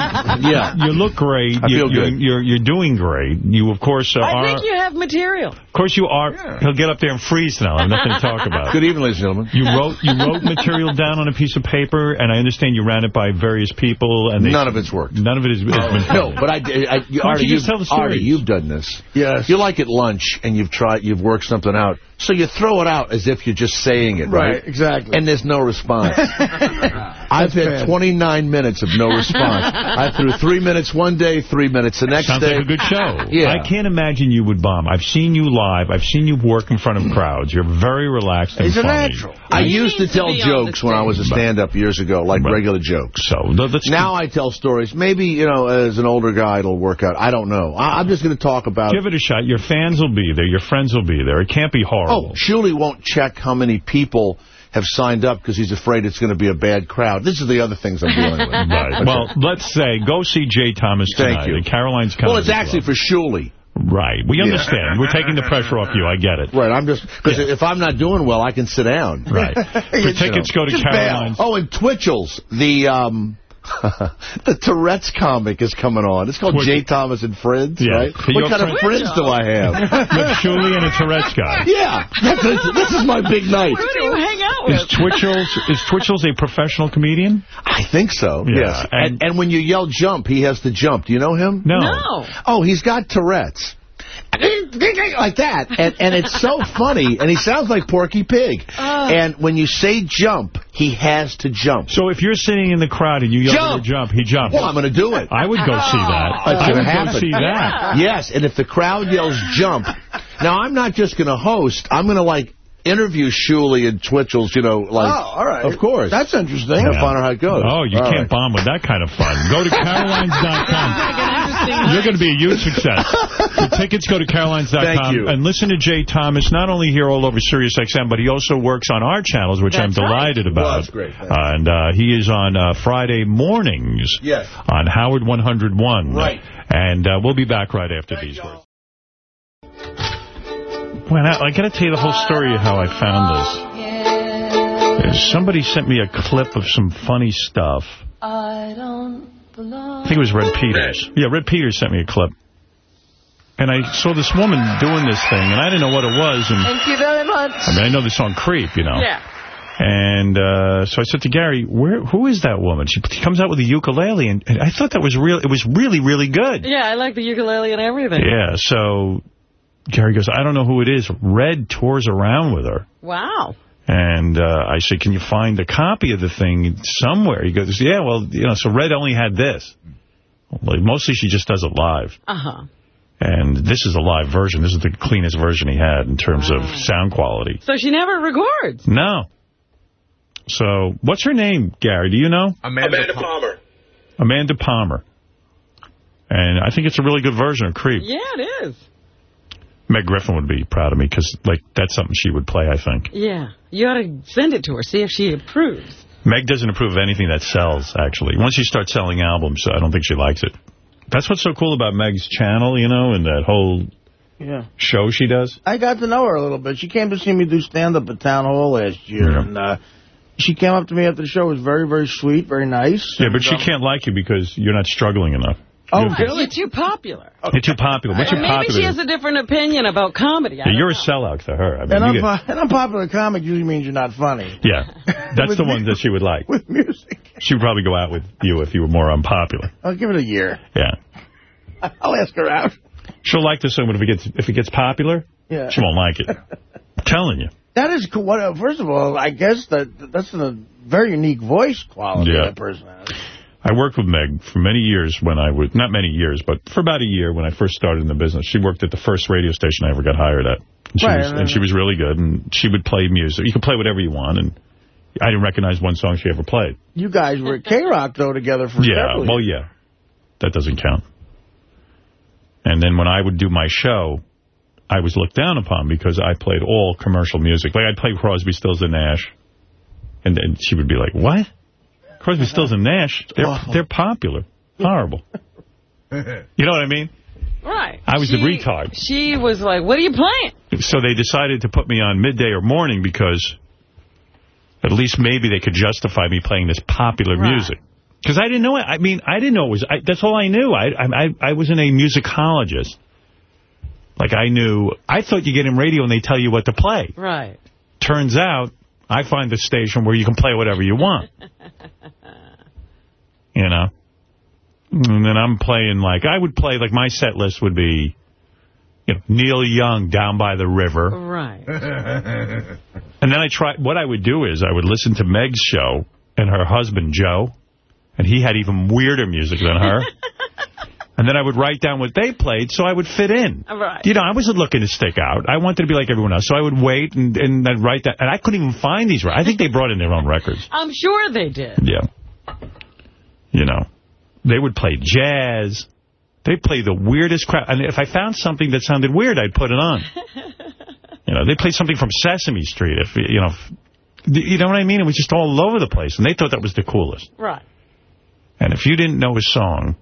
Yeah. you look great. I you, feel you're, good. You're, you're doing great. You, of course, uh, I are... think you have material. Of course you are. He'll get up there and freeze now. I have nothing to talk about. Good evening, ladies and gentlemen. You wrote you wrote material down on a piece of paper, and I understand you ran it by various people. and they, None of it's worked. None of it has, has been No, but I, I, Why Artie, you just you've, tell the stories? Artie, you've done this. Yes. You're like at lunch, and you've tried, you've worked something out, so you throw it out as if you're just saying it, right? Right, exactly. And there's no response. I've had bad. 29 minutes of no response. I threw three minutes one day, three minutes the next Sounds day. like a good show. Yeah. I can't imagine you would bomb. I've seen you live. I've seen you work in front of crowds. You're very relaxed and He's a funny. natural. I He used to needs to tell be on the jokes when I was a stand-up years ago, like regular jokes. So let's Now I tell stories. Maybe, you know, as an older guy, it'll work out. I don't know. I, I'm just going to talk about... give it a shot. Your fans will be there. Your friends will be there. It can't be Oh, horrible. Shuli won't check how many people have signed up because he's afraid it's going to be a bad crowd. This is the other things I'm dealing with. Right. Well, let's say go see Jay Thomas tonight. Thank you. Caroline's Comedy well, it's actually Club. for Shuli. Right. We Yeah. understand. We're taking the pressure off you. I get it. Right, I'm just... Because if I'm not doing well, I can sit down. Right. For tickets, go to Just bail. Caroline's. Oh, and Twitchell's. The... um. the Tourette's comic is coming on. It's called Twitch- Jay Thomas and Friends, Yeah. right? So What your kind of friends do I have? With and a Tourette's guy. yeah, that's, this is my big night. Who do you hang out Is with? Twitchell's, is Twitchell's a professional comedian? I think so, Yeah, yes. and- And, and when you yell jump, he has to jump. Do you know him? No. No. Oh, he's got Tourette's. Like that. And, and it's so funny. And he sounds like Porky Pig. Oh. And when you say jump, he has to jump. So if you're sitting in the crowd and you yell Jump. jump, he jumps. Well, I'm going to do it. I would go oh. see that. It's I would to go see that. Yes, and if the crowd yells jump, now I'm not just going to host. I'm going to like interview Shuli and Twitchell's, you know, like. Oh, all right. Of course. That's interesting. Have fun how it goes. Oh, you All can't right. bomb with that kind of fun. Go to Carolines.com. You're going to be a huge success. For tickets, go to Carolines.com. Thank you. And listen to Jay Thomas, not only here all over Sirius XM, but he also works on our channels, which I'm That's right. delighted Well, about. that's great. Thanks. Uh, and uh, he is on uh, Friday mornings Yes. on Howard 101. Right. And uh, we'll be back right after these words. Well, now, I got to tell you the whole story of how I found this. Somebody sent me a clip of some funny stuff. I don't belong. I think it was Red Peters. Yeah, Red Peters sent me a clip. And I saw this woman doing this thing, and I didn't know what it was. And Thank you very much. I mean, I know the song Creep, you know. Yeah. And uh, so I said to Gary, "Where? Who is that woman?" She, she comes out with a ukulele, and, and I thought that was real. It was really, really good. Yeah, I like the ukulele and everything. Yeah. So Gary goes, "I don't know who it is." Red tours around with her. Wow. And uh, I said, can you find a copy of the thing somewhere? He goes, yeah, well, you know, so Red only had this. Like, mostly she just does it live. Uh-huh. And this is a live version. This is the cleanest version he had in terms of sound quality. So she never records. No. So, what's her name, Gary? Do you know? Amanda, Palmer. Amanda Palmer. And I think it's a really good version of Creep. Yeah, it is. Meg Griffin would be proud of me because, like, that's something she would play, I think. Yeah. You ought to send it to her, see if she approves. Meg doesn't approve of anything that sells, actually. Once you start selling albums, I don't think she likes it. That's what's so cool about Meg's channel, you know, and that whole Yeah. show she does. I got to know her a little bit. She came to see me do stand-up at Town Hall last year. Yeah. And uh, she came up to me after the show. It was very, very sweet, very nice. Yeah, but she um, can't like you because you're not struggling enough. Oh, You're- really? You're too popular. You're too popular. What's Or your maybe popular? she has a different opinion about comedy. Yeah, you're a know. sellout to her. I mean, An, you unpo- get- an unpopular comic usually means you're not funny. yeah, that's the one that she would like. With music. She would probably go out with you if you were more unpopular. I'll give it a year. Yeah. I'll ask her out. She'll like this one if it gets if it gets popular. Yeah. She won't like it. I'm telling you. That is cool. What, uh, first of all, I guess that that's a very unique voice quality Yeah. that person has. I worked with Meg for many years when I was, not many years, but for about a year when I first started in the business. She worked at the first radio station I ever got hired at. And she, Right, was, and she was really good, and she would play music. You could play whatever you want, and I didn't recognize one song she ever played. You guys were at K-Rock, though, together for Yeah, well, yeah. That doesn't count. And then when I would do my show, I was looked down upon because I played all commercial music. Like, I'd play Crosby, Stills, and Nash. And then she would be like, what? Crosby, uh-huh. Stills, and Nash? They're, they're popular. Horrible. You know what I mean? Right. I was she, the retard. She was like, what are you playing? So they decided to put me on midday or morning because at least maybe they could justify me playing this popular Right. music. Because I didn't know it. I mean, I didn't know it was... I, that's all I knew. I, I I wasn't a musicologist. Like, I knew... I thought you get in radio and they tell you what to play. Right. Turns out, I find the station where you can play whatever you want. you know? And then I'm playing, like, I would play, like, my set list would be, you know, Neil Young, Down by the River. Right. And then I try, what I would do is I would listen to Meg's show and her husband, Joe, and he had even weirder music than her. and then I would write down what they played so I would fit in. Right. You know, I wasn't looking to stick out. I wanted to be like everyone else. So I would wait and, and then write that. And I couldn't even find these. I think they brought in their own records. I'm sure they did. Yeah. You know, they would play jazz. They play the weirdest crap. And if I found something that sounded weird, I'd put it on. You know, they played something from Sesame Street. If you know, if, you know what I mean? It was just all over the place, and they thought that was the coolest. Right. And if you didn't know a song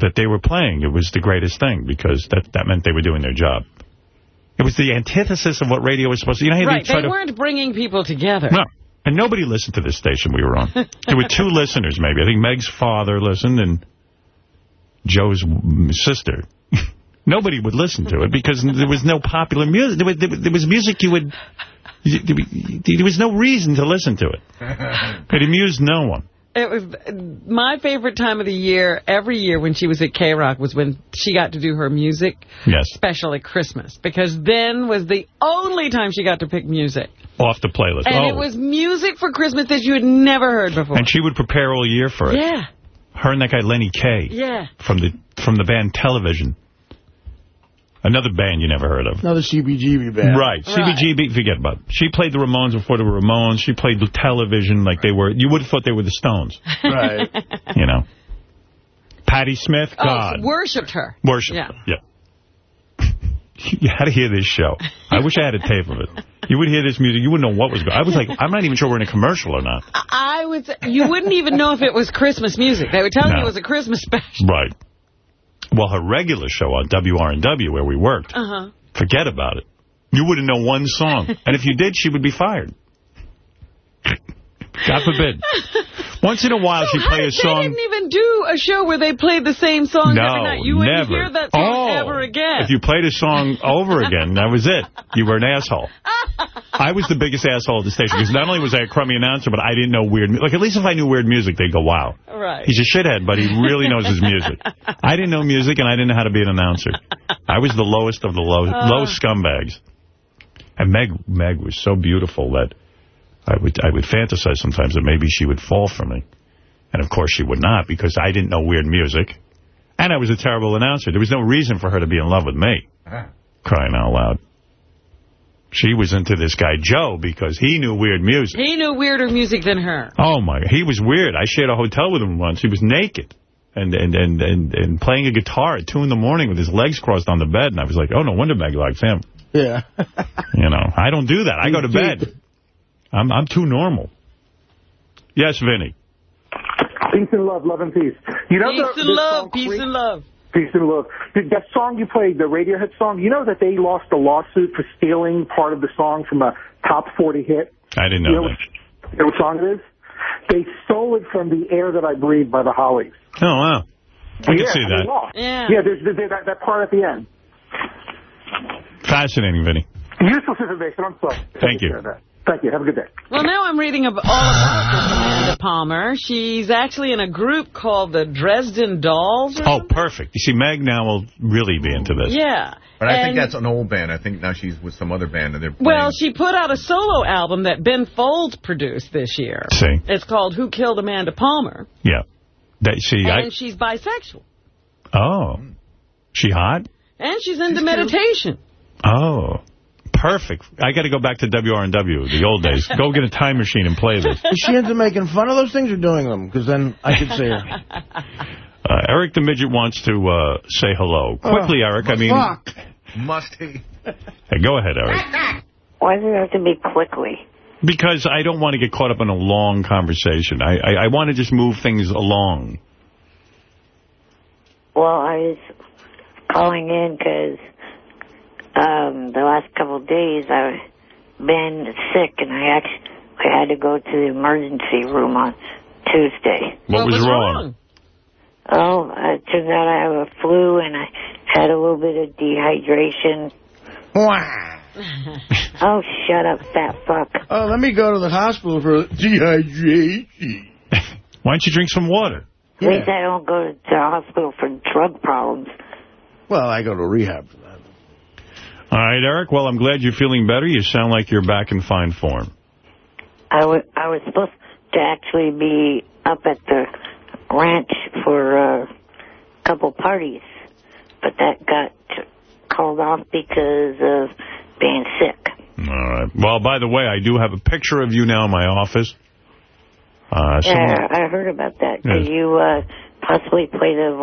that they were playing, it was the greatest thing because that that meant they were doing their job. It was the antithesis of what radio was supposed to. You know, Right. they They to. weren't bringing people together. No. And nobody listened to this station we were on. there were two listeners, maybe. I think Meg's father listened and Joe's sister. nobody would listen to it because there was no popular music. There was, there was- there was music you would... There there was no reason to listen to it. It amused no one. It was my favorite time of the year, every year when she was at K-Rock, was when she got to do her music Yes. special at Christmas. Because then was the only time she got to pick music. Off the playlist. And oh. it was music for Christmas that you had never heard before. And she would prepare all year for it. Yeah, Her and that guy Lenny Kaye yeah. from the from the band Television. Another band you never heard of. Another CBGB band. Right. CBGB, forget about it. She played the Ramones before the Ramones. She played the television like they were. You would have thought they were the Stones. Right. You know. Patti Smith, Oh, God. worshipped her. Worship. Yeah. her. Yeah. You had to hear this show. I wish I had a tape of it. You would hear this music. You wouldn't know what was going on. I was like, I'm not even sure we're in a commercial or not. I was. you wouldn't even know if it was Christmas music. They would tell you it was a Christmas special. Right. Well, her regular show on WRNW where we worked, Uh-huh. forget about it. You wouldn't know one song. And if you did, she would be fired. God forbid. Once in a while, she'd play a They song. didn't even do a show where they played the same song No, every night. You wouldn't never. hear that song Oh, ever again. If you played a song over again, that was it. You were an asshole. I was the biggest asshole at the station because not only was I a crummy announcer, but I didn't know weird music. Like, at least if I knew weird music, they'd go, wow. Right. He's a shithead, but he really knows his music. I didn't know music, and I didn't know how to be an announcer. I was the lowest of the low, uh. Oh. low scumbags. And Meg Meg was so beautiful that I would I would fantasize sometimes that maybe she would fall for me. And, of course, she would not because I didn't know weird music. And I was a terrible announcer. There was no reason for her to be in love with me. Uh-huh. Crying out loud. She was into this guy, Joe, because he knew weird music. He knew weirder music than her. Oh, my. He was weird. I shared a hotel with him once. He was naked and and and and, and playing a guitar at 2 in the morning with his legs crossed on the bed. And I was like, oh, no wonder Meg likes him. Yeah. You know, I don't do that. I go to bed. I'm I'm too normal. Yes, Vinny. Peace and love, love and peace. You know Peace the, and love, song peace Creep? and love. Peace and love. Th- That song you played, the Radiohead song, you know that they lost a lawsuit for stealing part of the song from a top 40 hit? I didn't You know know that. what, you know what song it is? They stole it from The Air That I Breathe by the Hollies. Oh, wow. I can see that. lost. Yeah. Yeah, there's, there's that, that part at the end. Fascinating, Vinny. Useless information. I'm sorry. Thank you. Thank you. Have a good day. Well, now I'm reading all about this Amanda Palmer. She's actually in a group called the Dresden Dolls. Oh, something. perfect. You see, Meg now will really be into this. Yeah. But I think that's an old band. I think now she's with some other band. and they're Well, she put out a solo album that Ben Folds produced this year. See. It's called Who Killed Amanda Palmer. Yeah. That, see, I... And she's bisexual. Oh. She hot? And she's into meditation. Oh. Perfect. I got to go back to WRNW, the old days. Go get a time machine and play this. Is she into making fun of those things or doing them? Because then I could see her. Uh, Eric the Midget wants to uh, say hello. Quickly, Oh, Eric. I mean, fuck. Must he? Hey, go ahead, Eric. Why does it have to be quickly? Because I don't want to get caught up in a long conversation. I, I, I want to just move things along. Well, I was calling in because um, the last couple of days I've been sick and I actually I had to go to the emergency room on Tuesday. What, was, wrong? Oh, it turns out I have a flu and I had a little bit of dehydration. oh, shut up, fat fuck. Oh, let me go to the hospital for dehydration. Why don't you drink some water? At least I don't go to the hospital for drug problems. Well, I go to rehab for that. All right, Eric. Well, I'm glad you're feeling better. You sound like you're back in fine form. I wa- I was supposed to actually be up at the ranch for uh, a couple parties, but that got called off because of being sick. All right. Well, by the way, I do have a picture of you now in my office. Uh, someone- Yeah, I heard about that. Yeah. you uh, possibly play the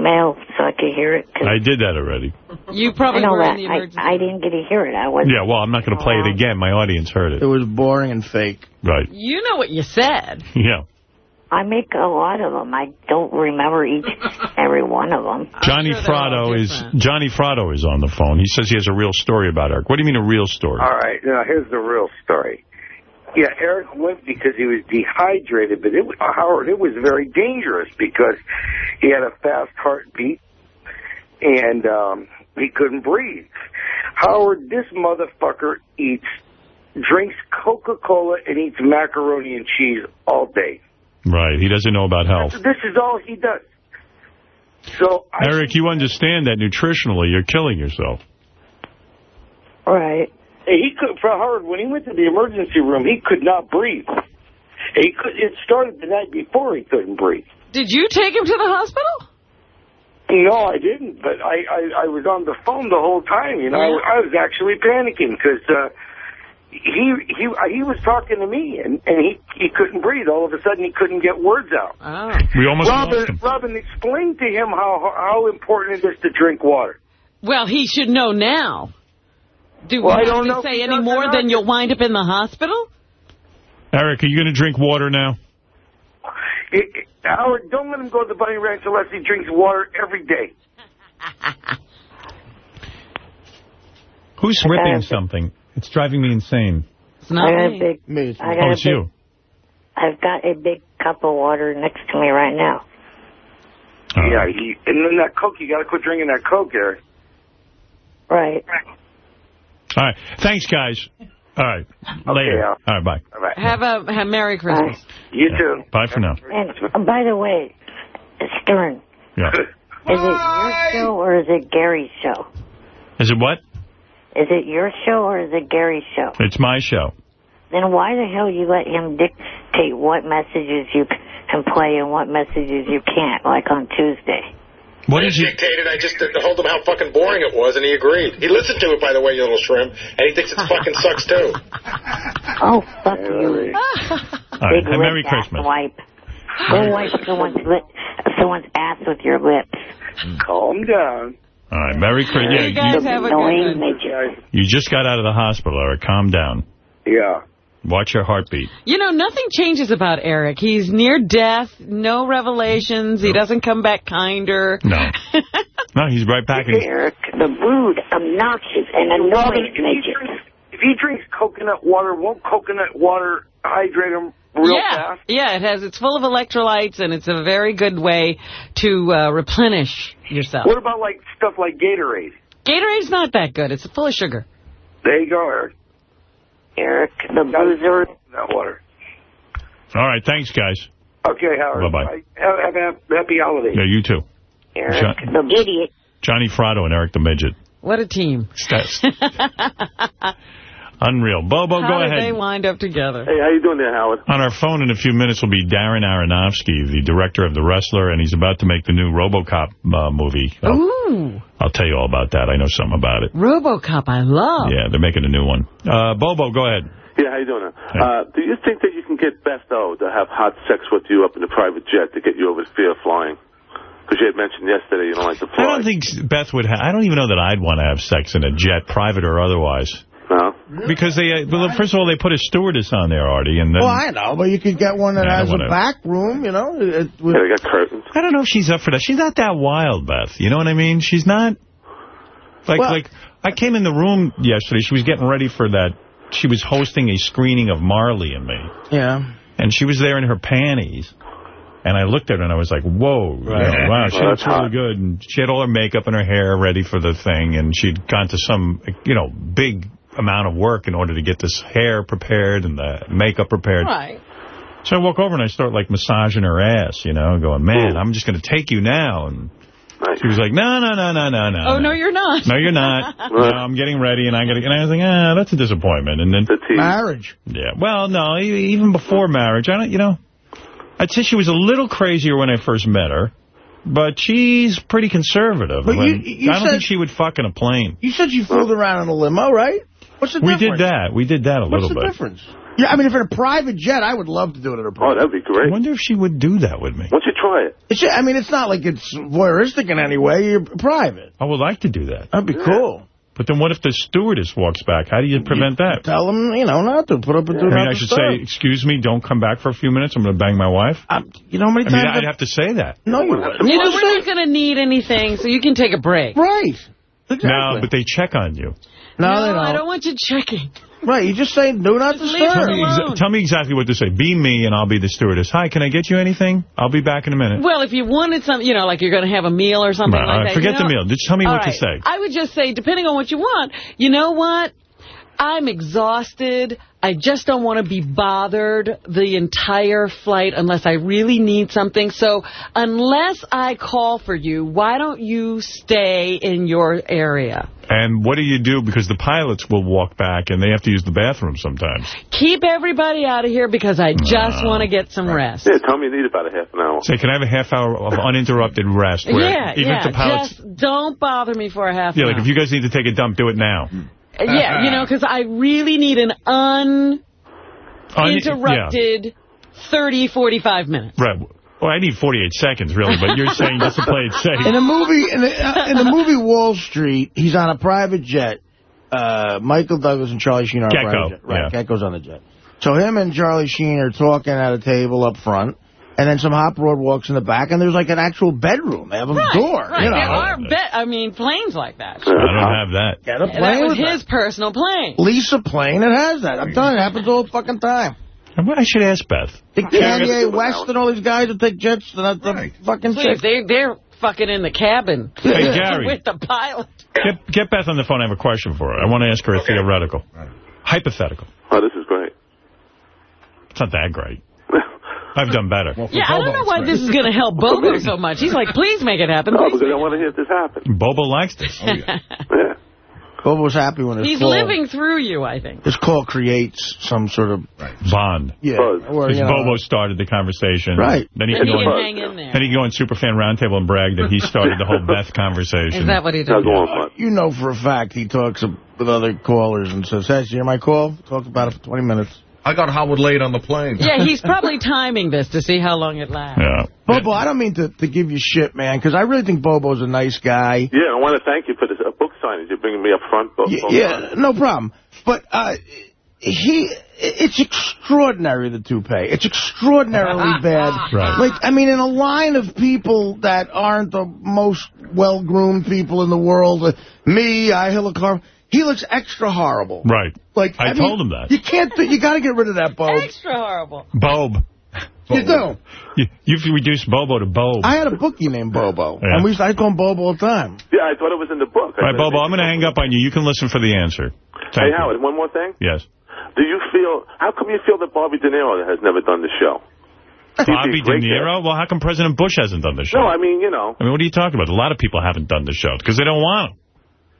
voicemail so I could hear it? 'Cause I did that already. You probably I know that. in the emergency. I, I didn't get to hear it. I was. Yeah, well, I'm not going to play it again. My audience heard it. It was boring and fake. Right. You know what you said. Yeah. I make a lot of them. I don't remember each every one of them. Johnny Fratto is Johnny Fratto is on the phone. He says he has a real story about Eric. What do you mean a real story? All right, now here's the real story. Yeah, Eric went because he was dehydrated, but it was, Howard, it was very dangerous because he had a fast heartbeat and um, he couldn't breathe. Howard, this motherfucker eats, drinks Coca-Cola and eats macaroni and cheese all day. Right. He doesn't know about health. This is all he does. So I, Eric, you understand that nutritionally you're killing yourself. Right. He could, for Howard, when he went to the emergency room, he could not breathe. He could, it started the night before he couldn't breathe. Did you take him to the hospital? No, I didn't, but I, I, I was on the phone the whole time, you know. I, I was actually panicking because uh, he he he was talking to me, and, and he, he couldn't breathe. All of a sudden, he couldn't get words out. Oh. We almost Robin, lost him. Robin, explain to him how how important it is to drink water. Well, he should know now. Do Well, I don't to know say any more than you'll wind up in the hospital? Eric, are you going to drink water now? It, it- Howard, don't let him go to the bunny ranch unless he drinks water every day. Who's ripping something? It's driving me insane. It's I got a big. I got Oh, it's big, you. I've got a big cup of water next to me right now. Oh. Yeah, he, and then that Coke, you got to quit drinking that Coke, Eric. Right. All right. Thanks, guys. All right. Later. Al. All right, bye. Have a have Merry Christmas. You too. Bye for now. And uh, by the way, Stern, Yeah. is it your show or is it Gary's show? Is it what? Is it your show or is it Gary's show? It's my show. Then why the hell you let him dictate what messages you can play and what messages you can't, like on Tuesday? What did you dictated? I just told him how fucking boring it was, and he agreed. He listened to it, by the way, you little shrimp, and he thinks it fucking sucks too. Oh, fuck you. All right. Big Hey, Merry ass Christmas. wipe. Go wipe someone's, lip, someone's ass with your lips. Hmm. Calm down. All right. Merry Christmas. You guys have a good Annoying one. You just got out of the hospital, Eric. Calm down. Yeah. Watch your heartbeat. You know, nothing changes about Eric. He's near death, no revelations. He doesn't come back kinder. No. No, he's right back in. Eric, the rude, obnoxious, and Robin, annoying if he, midget. drinks, if he drinks coconut water, won't coconut water hydrate him real yeah, fast? yeah, it has. It's full of electrolytes, and it's a very good way to uh, replenish yourself. What about like stuff like Gatorade? Gatorade's not that good. It's full of sugar. There you go, Eric. Eric, the boozer. That water. All right. Thanks, guys. Okay, Howard. Bye-bye. Have, have a happy holiday. Yeah, you too. Eric, John- the idiot. Johnny Fratto and Eric the Midget. What a team. That's unreal. Bobo, How go did ahead. they wind up together? Hey, how you doing there, Howard? On our phone in a few minutes will be Darren Aronofsky, the director of The Wrestler, and he's about to make the new RoboCop uh, movie. I'll, Ooh, I'll tell you all about that. I know something about it. RoboCop, I love. Yeah, they're making a new one. Uh, Bobo, go ahead. Yeah, how you doing? Uh, do you think that you can get Beth O to have hot sex with you up in a private jet to get you over the fear of flying? Because you had mentioned yesterday you don't like to I don't think Beth would have... I don't even know that I'd want to have sex in a jet, private or otherwise. No? Because they... Uh, well, first of all, they put a stewardess on there, Artie, and then... Well, I know, but you could get one that has a wanna- back room, you know. It, with, Yeah, they got curtains. I don't know if she's up for that. She's not that wild, Beth. You know what I mean? She's not... Like, Well- like I came in the room yesterday. She was getting ready for that. She was hosting a screening of Marley and me. Yeah. And she was there in her panties. And I looked at her and I was like, whoa, you know, wow, she Well, looks really hot. good. And she had all her makeup and her hair ready for the thing. And she'd gone to some, you know, big amount of work in order to get this hair prepared and the makeup prepared. Right. So I walk over and I start, like, massaging her ass, you know, going, man, I'm just going to take you now. And she was like, no, no, no, no, no, no. Oh, no, you're not. No, you're not. no, I'm getting ready, and I got. And I was like, ah, that's a disappointment. And then marriage. Yeah. Well, no, e- even before marriage, I don't. You know, I'd say she was a little crazier when I first met her, but she's pretty conservative. But you- you I don't said- think she would fuck in a plane. You said you fooled around in a limo, right? What's the We difference? did that. We did that a What's little the bit. difference? Yeah, I mean, if in a private jet, I would love to do it in a private. Oh, that'd be great. I wonder if she would do that with me. Why don't you try it? It's, I mean, it's not like it's voyeuristic in any way. You're private. I would like to do that. That'd be cool. But then what if the stewardess walks back? How do you prevent that? Tell them, you know, not to put up a do I mean, I should disturb. say, excuse me, don't come back for a few minutes. I'm going to bang my wife. Um, you know how many I mean, times I'd have to say that. No, you wouldn't. You know, we're not going to need anything, so you can take a break. Right. Exactly. No, but they check on you. No, no they don't. I don't want you checking. Right, you just say, do not Just leave disturb. Tell me, alone. tell me exactly what to say. Be me, and I'll be the stewardess. Hi, can I get you anything? I'll be back in a minute. Well, if you wanted something, you know, like you're going to have a meal or something Right, like all right, that. forget you know- the meal. Just tell me All what to say. I would just say, depending on what you want, you know what? I'm exhausted. I just don't want to be bothered the entire flight unless I really need something. So unless I call for you, why don't you stay in your area? And what do you do? Because the pilots will walk back, and they have to use the bathroom sometimes. Keep everybody out of here because I just ah, want to get some rest. Yeah, tell me you need about a half an hour. Say, can I have a half hour of uninterrupted rest? Where Yeah, even yeah. if the pilots... Just don't bother me for a half Yeah, an like if you guys need to take a dump, do it now. Yeah, you know, because I really need an Un- uninterrupted 30, 45 minutes. Right. Well, I need 48 seconds, really, but you're saying just to play it safe. In the movie, in the, uh, in the movie Wall Street, he's on a private jet. Uh, Michael Douglas and Charlie Sheen are on a Gekko, private jet. Right, yeah. Gekko's on the jet. So him and Charlie Sheen are talking at a table up front, and then some hot broad walks in the back, and there's like an actual bedroom. They have a Right, door. right. You know. There are, be- I mean, planes like that. I don't have that. Get a And plane that was with his personal plane. Lisa plane, it has that. I'm telling you, it happens all the fucking time. I should ask Beth. The Kanye West and all these guys that take jets to that the fucking Please, chick. they, they're fucking in the cabin Hey, Gary. with the pilot. Get, get Beth on the phone. I have a question for her. I want to ask her a theoretical. Hypothetical. Oh, this is great. It's not that great. I've done better. Yeah, I don't know why this is going to help Bobo so much. He's like, please make it happen. No, Please because I want to hear this happens. Bobo likes this. Oh, yeah. Bobo was happy when his He's call, living through you, I think. his call creates some sort of Bond. yeah. Because you know, Bobo started the conversation. Right. Then he And can he can hang in there. then he can go on Superfan Roundtable and brag that he started the whole Beth conversation. Is that what he does? go on, bud. you know for a fact he talks with other callers and says, "Hey, you hear my call?" Talk about it for 20 minutes. I got Howard late on the plane. Yeah, he's probably timing this to see how long it lasts. Yeah. Bobo, I don't mean to, to give you shit, man, because I really think Bobo's a nice guy. Yeah, I want to thank you for this uh, book signing. You're bringing me up front. Book, Y- Yeah, no problem. But uh, he, it's extraordinary, the toupee. It's extraordinarily bad. Right. Like, I mean, in a line of people that aren't the most well-groomed people in the world, uh, me, I, Hillicar, he looks extra horrible. Right. Like I mean, told him that. You can't. Do, you got to get rid of that, Bob. Extra horrible. Bob. You do. You, you've reduced Bobo to Bob. I had a bookie named Bobo, Yeah. and we used, I call him Bobo all the time. Yeah, I thought it was in the book. All right, Bobo, I'm going to hang up on you. You can listen for the answer. Hey, Thank you. Howard, one more thing. Yes. Do you feel, how come you feel that Bobby De Niro has never done the show? Bobby De great Niro? Well, how come President Bush hasn't done the show? No, I mean, you know. I mean, what are you talking about? A lot of people haven't done the show because they don't want him.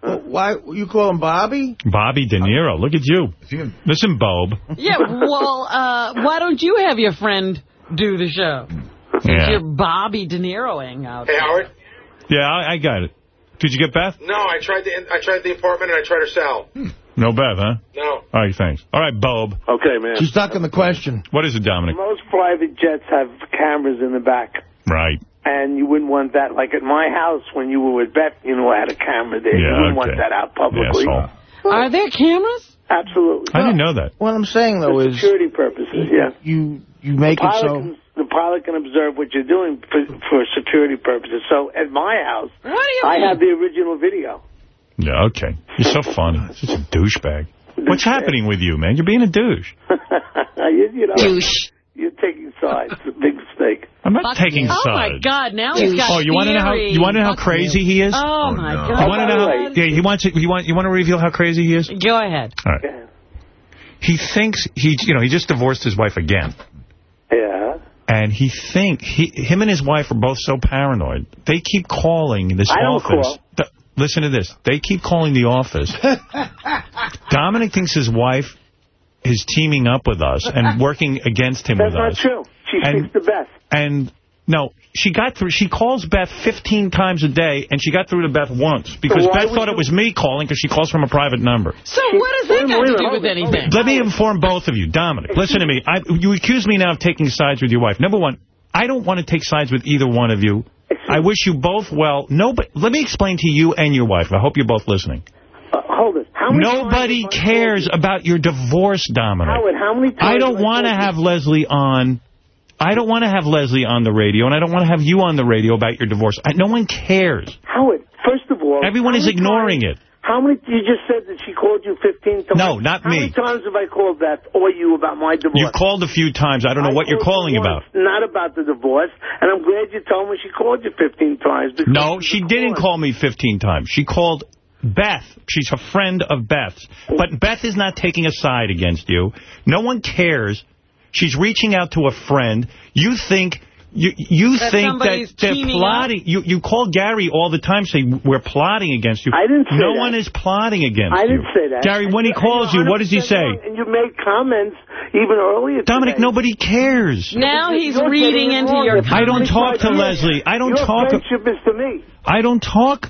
Well, why you call him Bobby? Bobby De Niro, look at you. Listen, Bob. Yeah, well, uh, why don't you have your friend do the show? Since Yeah. you're Bobby De Niroing out Hey, Howard. Yeah, I, I got it. Did you get Beth? No, I tried the I tried the apartment and I tried her cell. No Beth, huh? No. All right, thanks. All right, Bob. Okay, man. She's stuck in the question. What is it, Dominic? Most private jets have cameras in the back. Right. And you wouldn't want that, like at my house when you were with Beth, you know, I had a camera there. you wouldn't want that out publicly. Asshole. Are there cameras? Absolutely. I didn't know that. What I'm saying, though, For is security purposes, yeah. you you make the it pilot so... Can, the pilot can observe what you're doing for, for security purposes. So at my house, What do you I mean? have the original video. Yeah, okay. You're so funny. Such a douchebag. What's happening with you, man? You're being a douche. you, you know, Douche. You're taking sides. It's a big mistake. I'm not taking Oh, sides. Oh, my God. Now he's got Oh, you want to know how you want to know how crazy you. he is? Oh, oh my God. You want to know? How, yeah, he wants. You want. You want to reveal how crazy he is? Go ahead. All right. He thinks he, you know, he just divorced his wife again. Yeah. And he think he, him and his wife are both so paranoid. They keep calling this I don't office. call. Th- listen to this. They keep calling the office. Dominic thinks his wife is teaming up with us and working against him That's with not us. true. She And- speaks the best. And no, she got through. She calls Beth 15 times a day, and she got through to Beth once because why Beth thought you- it was me calling because she calls from a private number. So what does that Wait got to do with anything? Let me inform both of you. Dominic, listen to me. I, you accuse me now of taking sides with your wife. Number one, I don't want to take sides with either one of you. I wish you both well. No, but let me explain to you and your wife. I hope you're both listening. Uh, hold it. Nobody times have I cares about your divorce, Dominic. Howard, how many times I don't want to have Leslie on. I don't want to have Leslie on the radio, and I don't want to have you on the radio about your divorce. I, no one cares. Howard, first of all... Everyone is ignoring times- it. How many... You just said that she called you 15 times. No, not how me. How many times have I called Beth or you about my divorce? You called a few times. I don't know I what you're calling about. Not about the divorce, and I'm glad you told me she called you 15 times. No, she didn't call me 15 times. She called Beth. She's a friend of Beth's. But Beth is not taking a side against you. No one cares. She's reaching out to a friend. You think... You you That think that they're teaming plotting? You you call Gary all the time saying we're plotting against you. I didn't say No that. one is plotting against you. I didn't say that. Gary, when he calls you're you, what does he say? wrong, And you made comments even earlier Dominic, today. nobody cares. Now he's You're reading getting it into your It's I don't talk to Leslie. I don't Your talk. friendship is to me. I don't talk.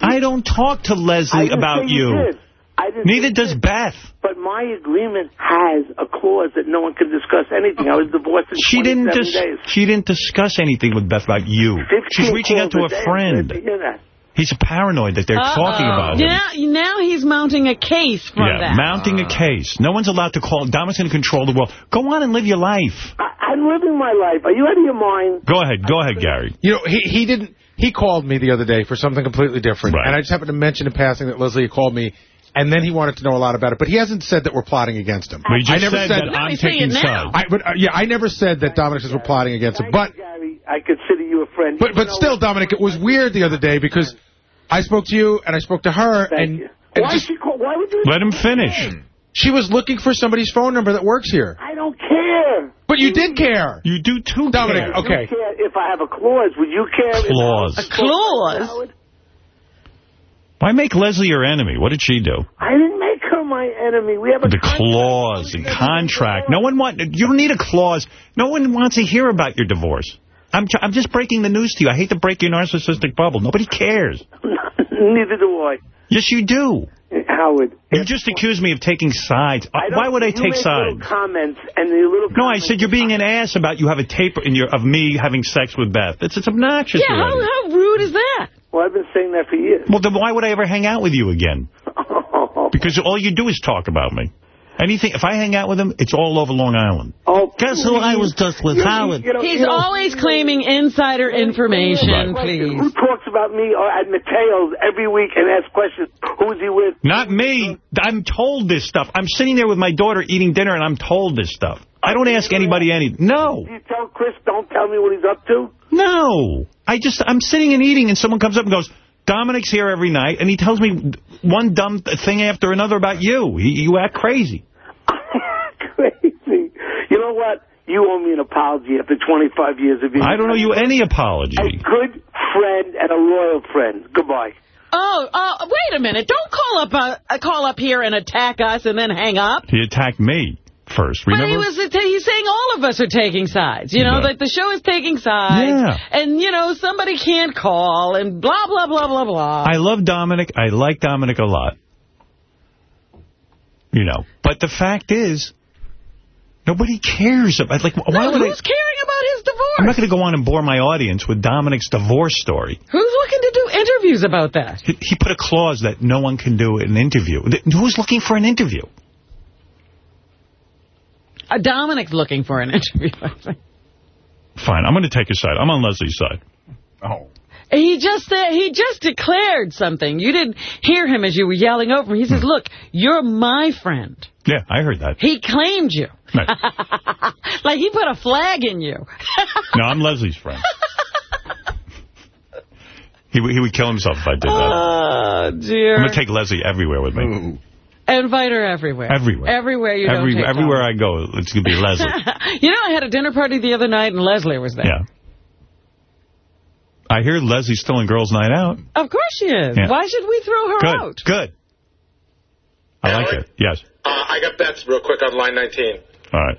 I don't talk to Leslie about you. I didn't Neither does you. Beth. But my agreement has a clause that no one can discuss anything. I was divorced in She didn't. Days. she didn't discuss anything with Beth about you. She's reaching out to calls a friend. Glad to. He's paranoid that they're Uh-oh. talking about him. Now, now he's mounting a case from yeah, that. mounting a case. No one's allowed to call. Dominic's going to control the world. Go on and live your life. I, I'm living my life. Are you out of your mind? Go ahead. Go ahead, Gary. You know, he he didn't. He called me the other day for something completely different, Right. and I just happened to mention in passing that Leslie had called me, and then he wanted to know a lot about it. But he hasn't said that we're plotting against him. Well, he I never said that I'm taking sides. I, but uh, yeah, I never said that Dominic says we're plotting against him. But Gary, I consider you a friend. but but still, Dominic, it was weird the other day because I spoke to you and I spoke to her, Thank and, you. and Why, just- she call, why would you? Let him finish. She was looking for somebody's phone number that works here. I don't care. But you did care. You do too, Dominic, care. okay. You care if I have a clause. Would you care? Clause. was- A clause? Why make Leslie your enemy? What did she do? I didn't make her my enemy. We have a The contract. clause and contract. No one want. You don't need a clause. No one wants to hear about your divorce. I'm I'm just breaking the news to you. I hate to break your narcissistic bubble. Nobody cares. Neither do I. Yes, you do. Howard. You just accused me of taking sides. I don't- Why would I take sides? Comments and the little. No, I said you're being an ass about you have a tape in your of me having sex with Beth. It's it's obnoxious. Yeah, how, how rude is that? Well, I've been saying that for years. Well, then why would I ever hang out with you again? Because all you do is talk about me. Anything, if I hang out with him, it's all over Long Island. Oh, Guess who I was just with, You- Howard? you know- He's you know- always claiming insider information, Right. please. Who talks about me or at Mateo's every week and asks questions? Who's he with? Not me. I'm told this stuff. I'm sitting there with my daughter eating dinner, and I'm told this stuff. I don't ask anybody any. No. Do you tell Chris, don't tell me what he's up to? No. I just, I'm sitting and eating, and someone comes up and goes, Dominic's here every night, and he tells me one dumb thing after another about you. He, you act crazy. Crazy. You know what? You owe me an apology after 25 years of being I don't owe you any apology. a apology. good friend and a loyal friend. Goodbye. Oh, uh, wait a minute. Don't call up uh, call up here and attack us and then hang up. He attacked me first, But he was he's saying all of us are taking sides. You know, Yeah. that the show is taking sides. Yeah. And, you know, somebody can't call and blah, blah, blah, blah, blah. I love Dominic. I like Dominic a lot. You know, but the fact is, nobody cares about, like, why no, would I... who's caring about his divorce? I'm not going to go on and bore my audience with Dominic's divorce story. Who's looking to do interviews about that? He, he put a clause that no one can do an interview. Who's looking for an interview? Uh, Dominic's looking for an interview. Fine, I'm going to take his side. I'm on Leslie's side. Oh. He just said he just declared something. You didn't hear him as you were yelling over him. He says, hmm. "Look, you're my friend." Yeah, I heard that. He claimed you. Right. like he put a flag in you. No, I'm Leslie's friend. he, would- he would kill himself if I did that. Oh, dear. I'm going to take Leslie everywhere with me. Invite her everywhere. Everywhere. Everywhere you Every, don't take everywhere I go, it's going to be Leslie. You know, I had a dinner party the other night, and Leslie was there. yeah. I hear Leslie's still in Girls' Night Out. Of course she is. Yeah. Why should we throw her Good, out? good. I like it. Yes. Uh, I got bets real quick on line 19. All right.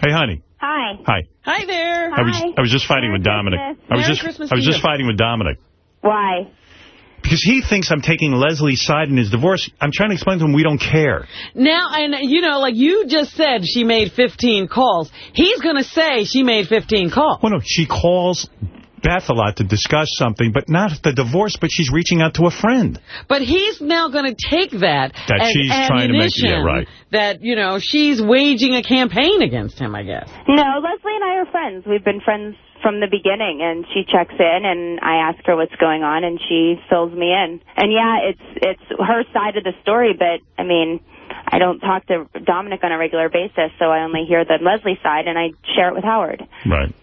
Hey, honey. Hi. Hi. Hi there. Hi. I was I was just fighting with Dominic. Christmas. I was Merry just Christmas I was just fighting with Dominic Why? because he thinks I'm taking Leslie's side in his divorce. I'm trying to explain to him we don't care. Now, and you know, like you just said, she made 15 calls. He's going to say she made 15 calls. Well, no, she calls Beth a lot to discuss something, but not the divorce, but she's reaching out to a friend. But he's now going to take that, That as she's trying to make- yeah, right. That, you know, she's waging a campaign against him, I guess. No, Leslie and I are friends. We've been friends from the beginning, and she checks in, and I ask her what's going on, and she fills me in. And yeah, it's it's her side of the story, but I mean, I don't talk to Dominic on a regular basis, so I only hear the Leslie side, and I share it with Howard. Right.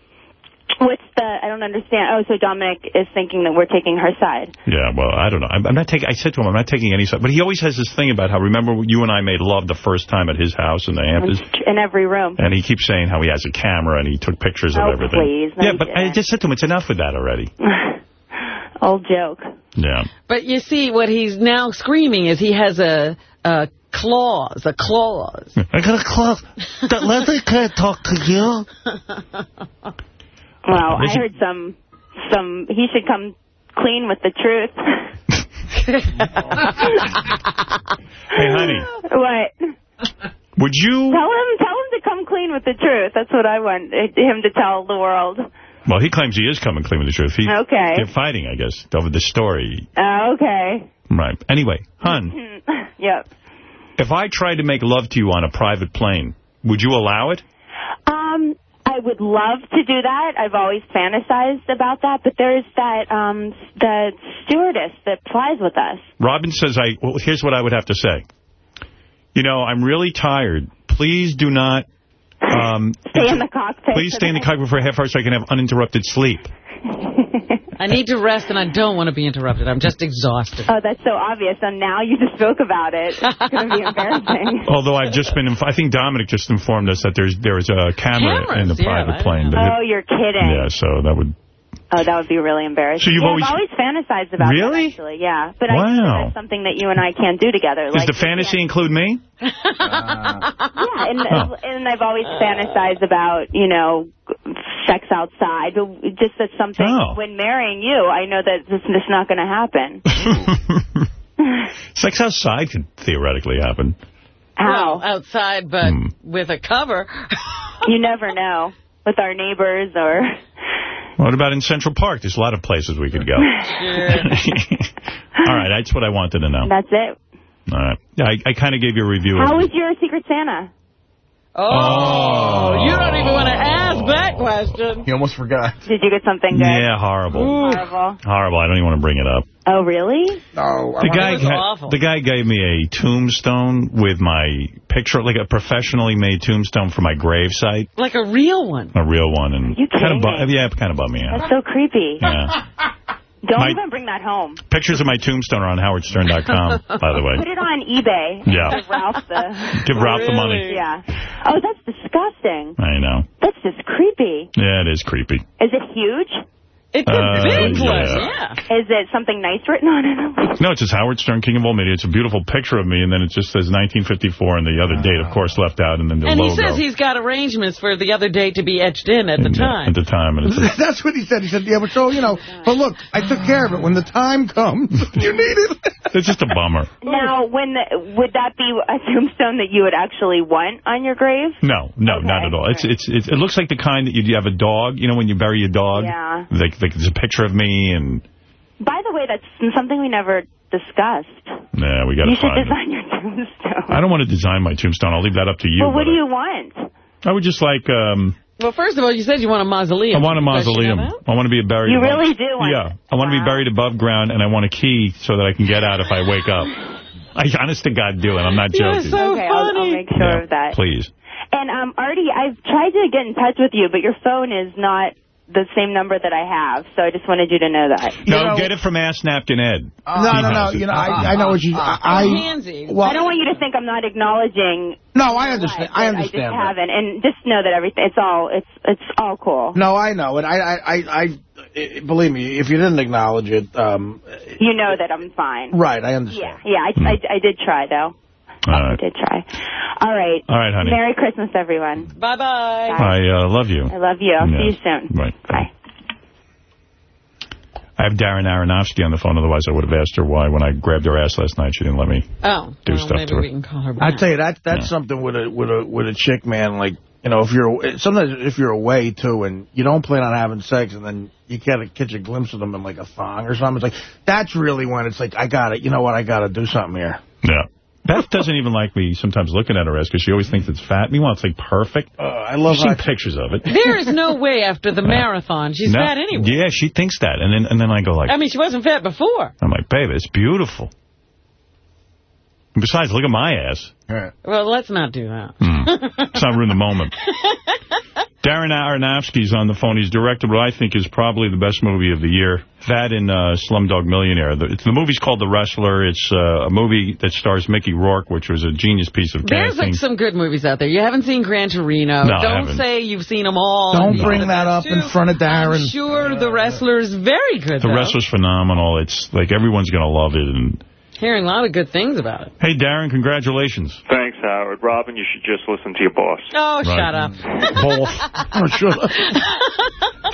What's the? I don't understand. Oh, so Dominic is thinking that we're taking her side. Yeah, well, I don't know. I'm, I'm not taking. I said to him, I'm not taking any side. But he always has this thing about how. Remember, you and I made love the first time at his house in the Hamptons, In every room. and he keeps saying how he has a camera and he took pictures Oh, of everything. please. No, yeah, he but I just said to him, it's enough with that already. Old joke. Yeah. But you see, what he's now screaming is he has a, a clause, a clause. I got a clause that Leslie can't talk to you. Well, I heard some, some. He should come clean with the truth. Hey, honey, what? would you... Tell him, tell him to come clean with the truth. That's what I want eh, him to tell the world. Well, he claims he is coming clean with the truth. He, Okay. They're fighting, I guess, over the story. Uh, okay. Right. Anyway, hun, yep. if I tried to make love to you on a private plane, would you allow it? Um, I would love to do that. I've always fantasized about that, but there's that um the stewardess that flies with us. Robin says, "I. Well, here's what I would have to say. You know, I'm really tired. Please do not... Um, Stay in the cockpit. please stay in the cockpit for a half hour so I can have uninterrupted sleep. I need to rest, and I don't want to be interrupted. I'm just exhausted. Oh, that's so obvious. And now you just spoke about it. It's going to be embarrassing. Although I've just been... Inf I think Dominic just informed us that there's there's a camera in the Cameras, yeah, private plane. Oh, you're kidding. Yeah, so that would... Oh, that would be really embarrassing. So you've yeah, always- I've always fantasized about Really? that, actually, yeah. But I think that's something that you and I can't do together. Does like, the fantasy include me? Yeah, and, Huh. and I've always fantasized about, you know, sex outside, but just that's something, Oh. when marrying you, I know that this is not going to happen. Sex outside could theoretically happen. Well, outside, but Hmm. with a cover. you never know with our neighbors or... What about in Central Park? There's a lot of places we could go. All right, that's what I wanted to know. That's it. All right. Yeah, I, I kind of gave you a review. How was your Secret Santa? Oh, oh, you don't even want to ask that question. He almost forgot. Did you get something good? Yeah, horrible. Horrible. Horrible. I don't even want to bring it up. Oh, really? No. The guy, ga- the guy gave me a tombstone with my picture, like a professionally made tombstone for my gravesite, Like a real one. a real one, and You kind of, kidding bu- yeah, kind of bummed me out. That's so creepy. Yeah. Don't My- even bring that home. Pictures of my tombstone are on howardstern.com, by the way. Put it on eBay. Yeah. Give Ralph the... Give Ralph the money. Yeah. Oh, that's disgusting. I know. That's just creepy. Yeah, it is creepy. Is it huge? It's a Uh, big yeah. one, yeah. Is it something nice written on it? No, it says Howard Stern, King of All Media. It's a beautiful picture of me, and then it just says 1954, and the other date, of course, left out, and then the And he says he's got arrangements for the other date to be etched in at the time. At the time. And it's That's what he said. He said, yeah, but so, you know, but look, I took care of it. When the time comes, you need it. it's just a bummer. Now, when the, would that be a tombstone that you would actually want on your grave? No, no, not at all. It's, it's it's it looks like the kind that you, you have a dog. You know when you bury your dog. Yeah. Like, like there's a picture of me and By the way, that's something we never discussed. nah, we got You should find. it. design your tombstone. I don't want to design my tombstone. I'll leave that up to you. well, what but do you want? I would just like um Well, first of all, you said you want a mausoleum. I want a mausoleum. I want to be buried. You above- really do want Yeah, I want to be buried above ground, and I want a key so that I can get out if I wake up. I honest to God do, and I'm not joking. okay, I'll, I'll make sure Yeah, of that. Please. And um, Artie, I've tried to get in touch with you, but your phone is not the same number that I have, so I just wanted you to know that. No, get it from Ass Napkin Ed. no, no, no. You know, I, I know what you. I, I well, I don't want you to think I'm not acknowledging. No, I understand. I I understand. just that. haven't, and just know that everything. It's all. It's it's all cool. No, I know and I, I, I, I, I- believe me. If you didn't acknowledge it, um, You know that I'm fine. right, I understand. Yeah, yeah. I, I, I did try though. All right. I did try. All right. All right, honey. Merry Christmas, everyone. Bye bye. I uh, love you. I love you. I'll Yeah. see you soon. Right. Bye. I have Darren Aronofsky on the phone. Otherwise, I would have asked her why when I grabbed her ass last night. She didn't let me Oh, do well, stuff maybe to her. we can call her back. I back. tell you that that's something with a with a with a chick, man. Like you know, if you're sometimes if you're away too, and you don't plan on having sex, and then you kind of catch a glimpse of them in like a thong or something. It's like that's really when it's like I got to You know what? I got to do something here. Yeah. Beth doesn't even like me sometimes looking at her ass because she always thinks it's fat. Meanwhile, it's like perfect. Uh, I love You've seen pictures of it. There is no way after the marathon. She's No. fat anyway. Yeah, she thinks that. And then and then I go like, I mean, she wasn't fat before. I'm like, babe, it's beautiful. And besides, look at my ass. Well, let's not do that. Let's not ruin the moment. Darren Aronofsky's on the phone. He's directed what I think is probably the best movie of the year. That and uh, Slumdog Millionaire. The, it's, the movie's called The Wrestler. It's uh, a movie that stars Mickey Rourke, which was a genius piece of There's casting. like some good movies out there. You haven't seen Gran Torino. No, Don't haven't. say you've seen them all. Don't bring the that up best in front of Darren. I'm sure the wrestler's very good. the though. Wrestler's phenomenal. It's like everyone's going to love it. And Hearing a lot of good things about it. Hey, Darren, congratulations. Thanks, Howard. Robin, you should just listen to your boss. Oh, Right. shut up. Both. oh, sure.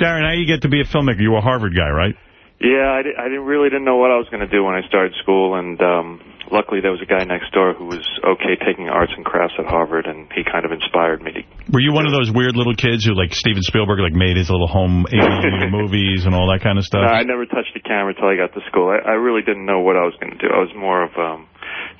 Darren, how you get to be a filmmaker? You were a Harvard guy, right? Yeah, I, di- I didn't really didn't know what I was going to do when I started school, and um, luckily there was a guy next door who was okay taking arts and crafts at Harvard, and he kind of inspired me to Were you one of those weird little kids who, like Steven Spielberg, like made his little home movies and all that kind of stuff? No, I never touched the camera until I got to school. I, I really didn't know what I was going to do. I was more of um,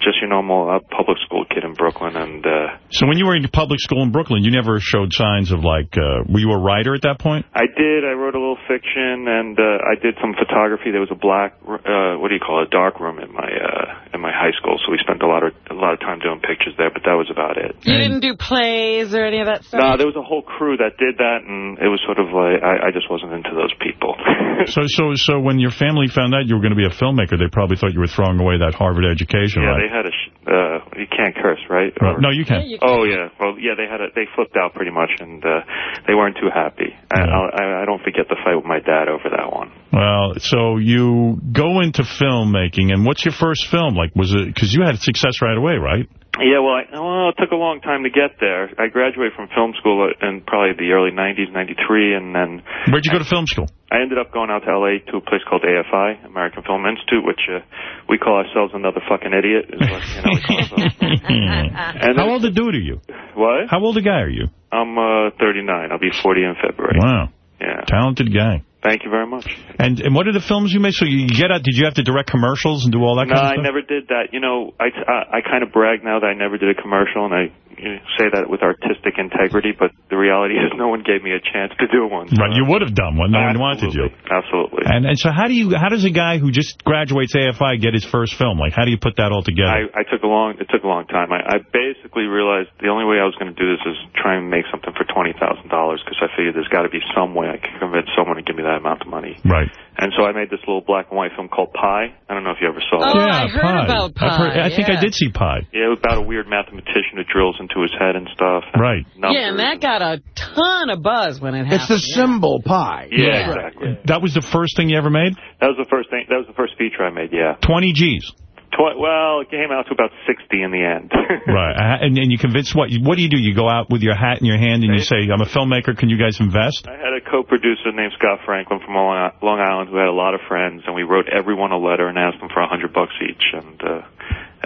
just your normal uh, public school kid in Brooklyn, and uh, So when you were in public school in Brooklyn, you never showed signs of like, uh, were you a writer at that point? I did. I wrote a little fiction, and uh, I did some photography. There was a black, uh, what do you call it, dark room in my uh, in my high school, so we spent a lot of a lot of time doing pictures there. But that was about it. You didn't do plays or any of that stuff? No, there was a whole crew that did that, and it was sort of like I, I just wasn't into those people. so, so, so when your family found out you were going to be a filmmaker, they probably thought you were throwing away that Harvard education, yeah, right? They had a. Sh- uh, you can't curse, right? Right. No, you can. Oh yeah. Well, yeah, they had a. They flipped out pretty much, and uh, they weren't too happy. I, I, I don't forget the fight with my dad over that one. Well, so you go into filmmaking, and what's your first film? Like, was it because you had success right away, right? Yeah, well, I, well, it took a long time to get there. I graduated from film school in probably the early '90s, '93, and then Where'd you go to film school? I ended up going out to L.A. to a place called AFI, American Film Institute, which uh, we call ourselves another fucking idiot. Is what, you know, we call ourselves. And How old a dude are you? What? How old a guy are you? I'm uh, 39. I'll be 40 in February. Wow. Yeah. Talented guy. Thank you very much. And and what are the films you made? So you get out, did you have to direct commercials and do all that No, kind of I stuff? never did that. You know, I, I, I kind of brag now that I never did a commercial, and I you say that with artistic integrity, but the reality is no one gave me a chance to do one. Right, you would have done one. No one wanted you. Absolutely. And and so how do you how does a guy who just graduates AFI get his first film? Like how do you put that all together? I, I took a long, it took a long time. I, I basically realized the only way I was going to do this is try and make something for $20,000 because I figured there's got to be some way I can convince someone to give me that amount of money. Right. And so I made this little black and white film called Pi. I don't know if you ever saw Oh, it. yeah, I heard Pi. about I've heard- Pi, I think I did see Pi. Yeah, it was about a weird mathematician who drills into his head and stuff. and Right. Yeah, and that got a ton of buzz when it happened. It's the symbol pi. Yeah, exactly. That was the first thing you ever made? That was the first thing. That was the first feature I made. Yeah. 20 G's. Tw- well, it came out to about 60 in the end. Right. Uh, And, and you convince what? What do you do? You go out with your hat in your hand and you say, I'm a filmmaker. Can you guys invest? I had a co-producer named Scott Franklin from Long Long Island who had a lot of friends, and we wrote everyone a letter and asked them for a hundred bucks each, and uh,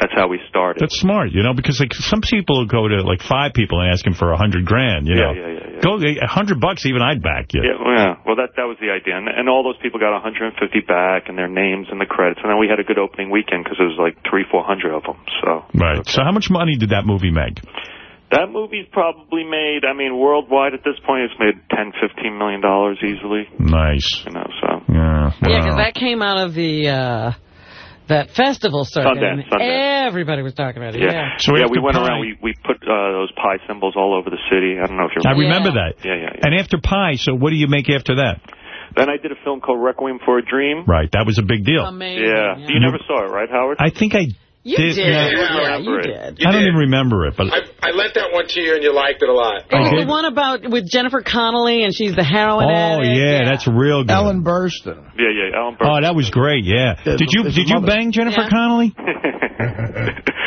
that's how we started. That's smart, you know, because like some people go to like five people and ask them for a hundred grand, you Yeah, know. yeah, yeah, yeah. Go a hundred bucks, even I'd back you. Yeah, well, yeah. Well, that that was the idea, and, and all those people got 150 back, and their names and the credits, and then we had a good opening weekend because it was like three, four hundred of them. So Right. So how much money did that movie make? that movie's probably made. I mean, worldwide at this point, it's made 10, 15 million dollars easily. Nice. You know, so Yeah. Yeah, because wow. that came out of the uh, that festival circuit. Sundance, and Sundance. Everybody was talking about it. Yeah. Yeah. So yeah, we went Pi- around. We we put uh, those pi symbols all over the city. I don't know if you I remember. remember that. Yeah, yeah, yeah. And after Pi, so what do you make after that? Then I did a film called Requiem for a Dream. Right. That was a big deal. Amazing. Yeah. You never saw it, right, Howard? I think I You did. did. yeah. Yeah, you did. You I don't did. even remember it, but I, I lent that one to you, and you liked it a lot. It was Oh. the one about with Jennifer Connelly, and she's the heroin oh addict. yeah, that's real good. Ellen Burstyn. Yeah, yeah. Alan Oh, that was great. Yeah. There's Did you did you mother. bang Jennifer Yeah. Connelly?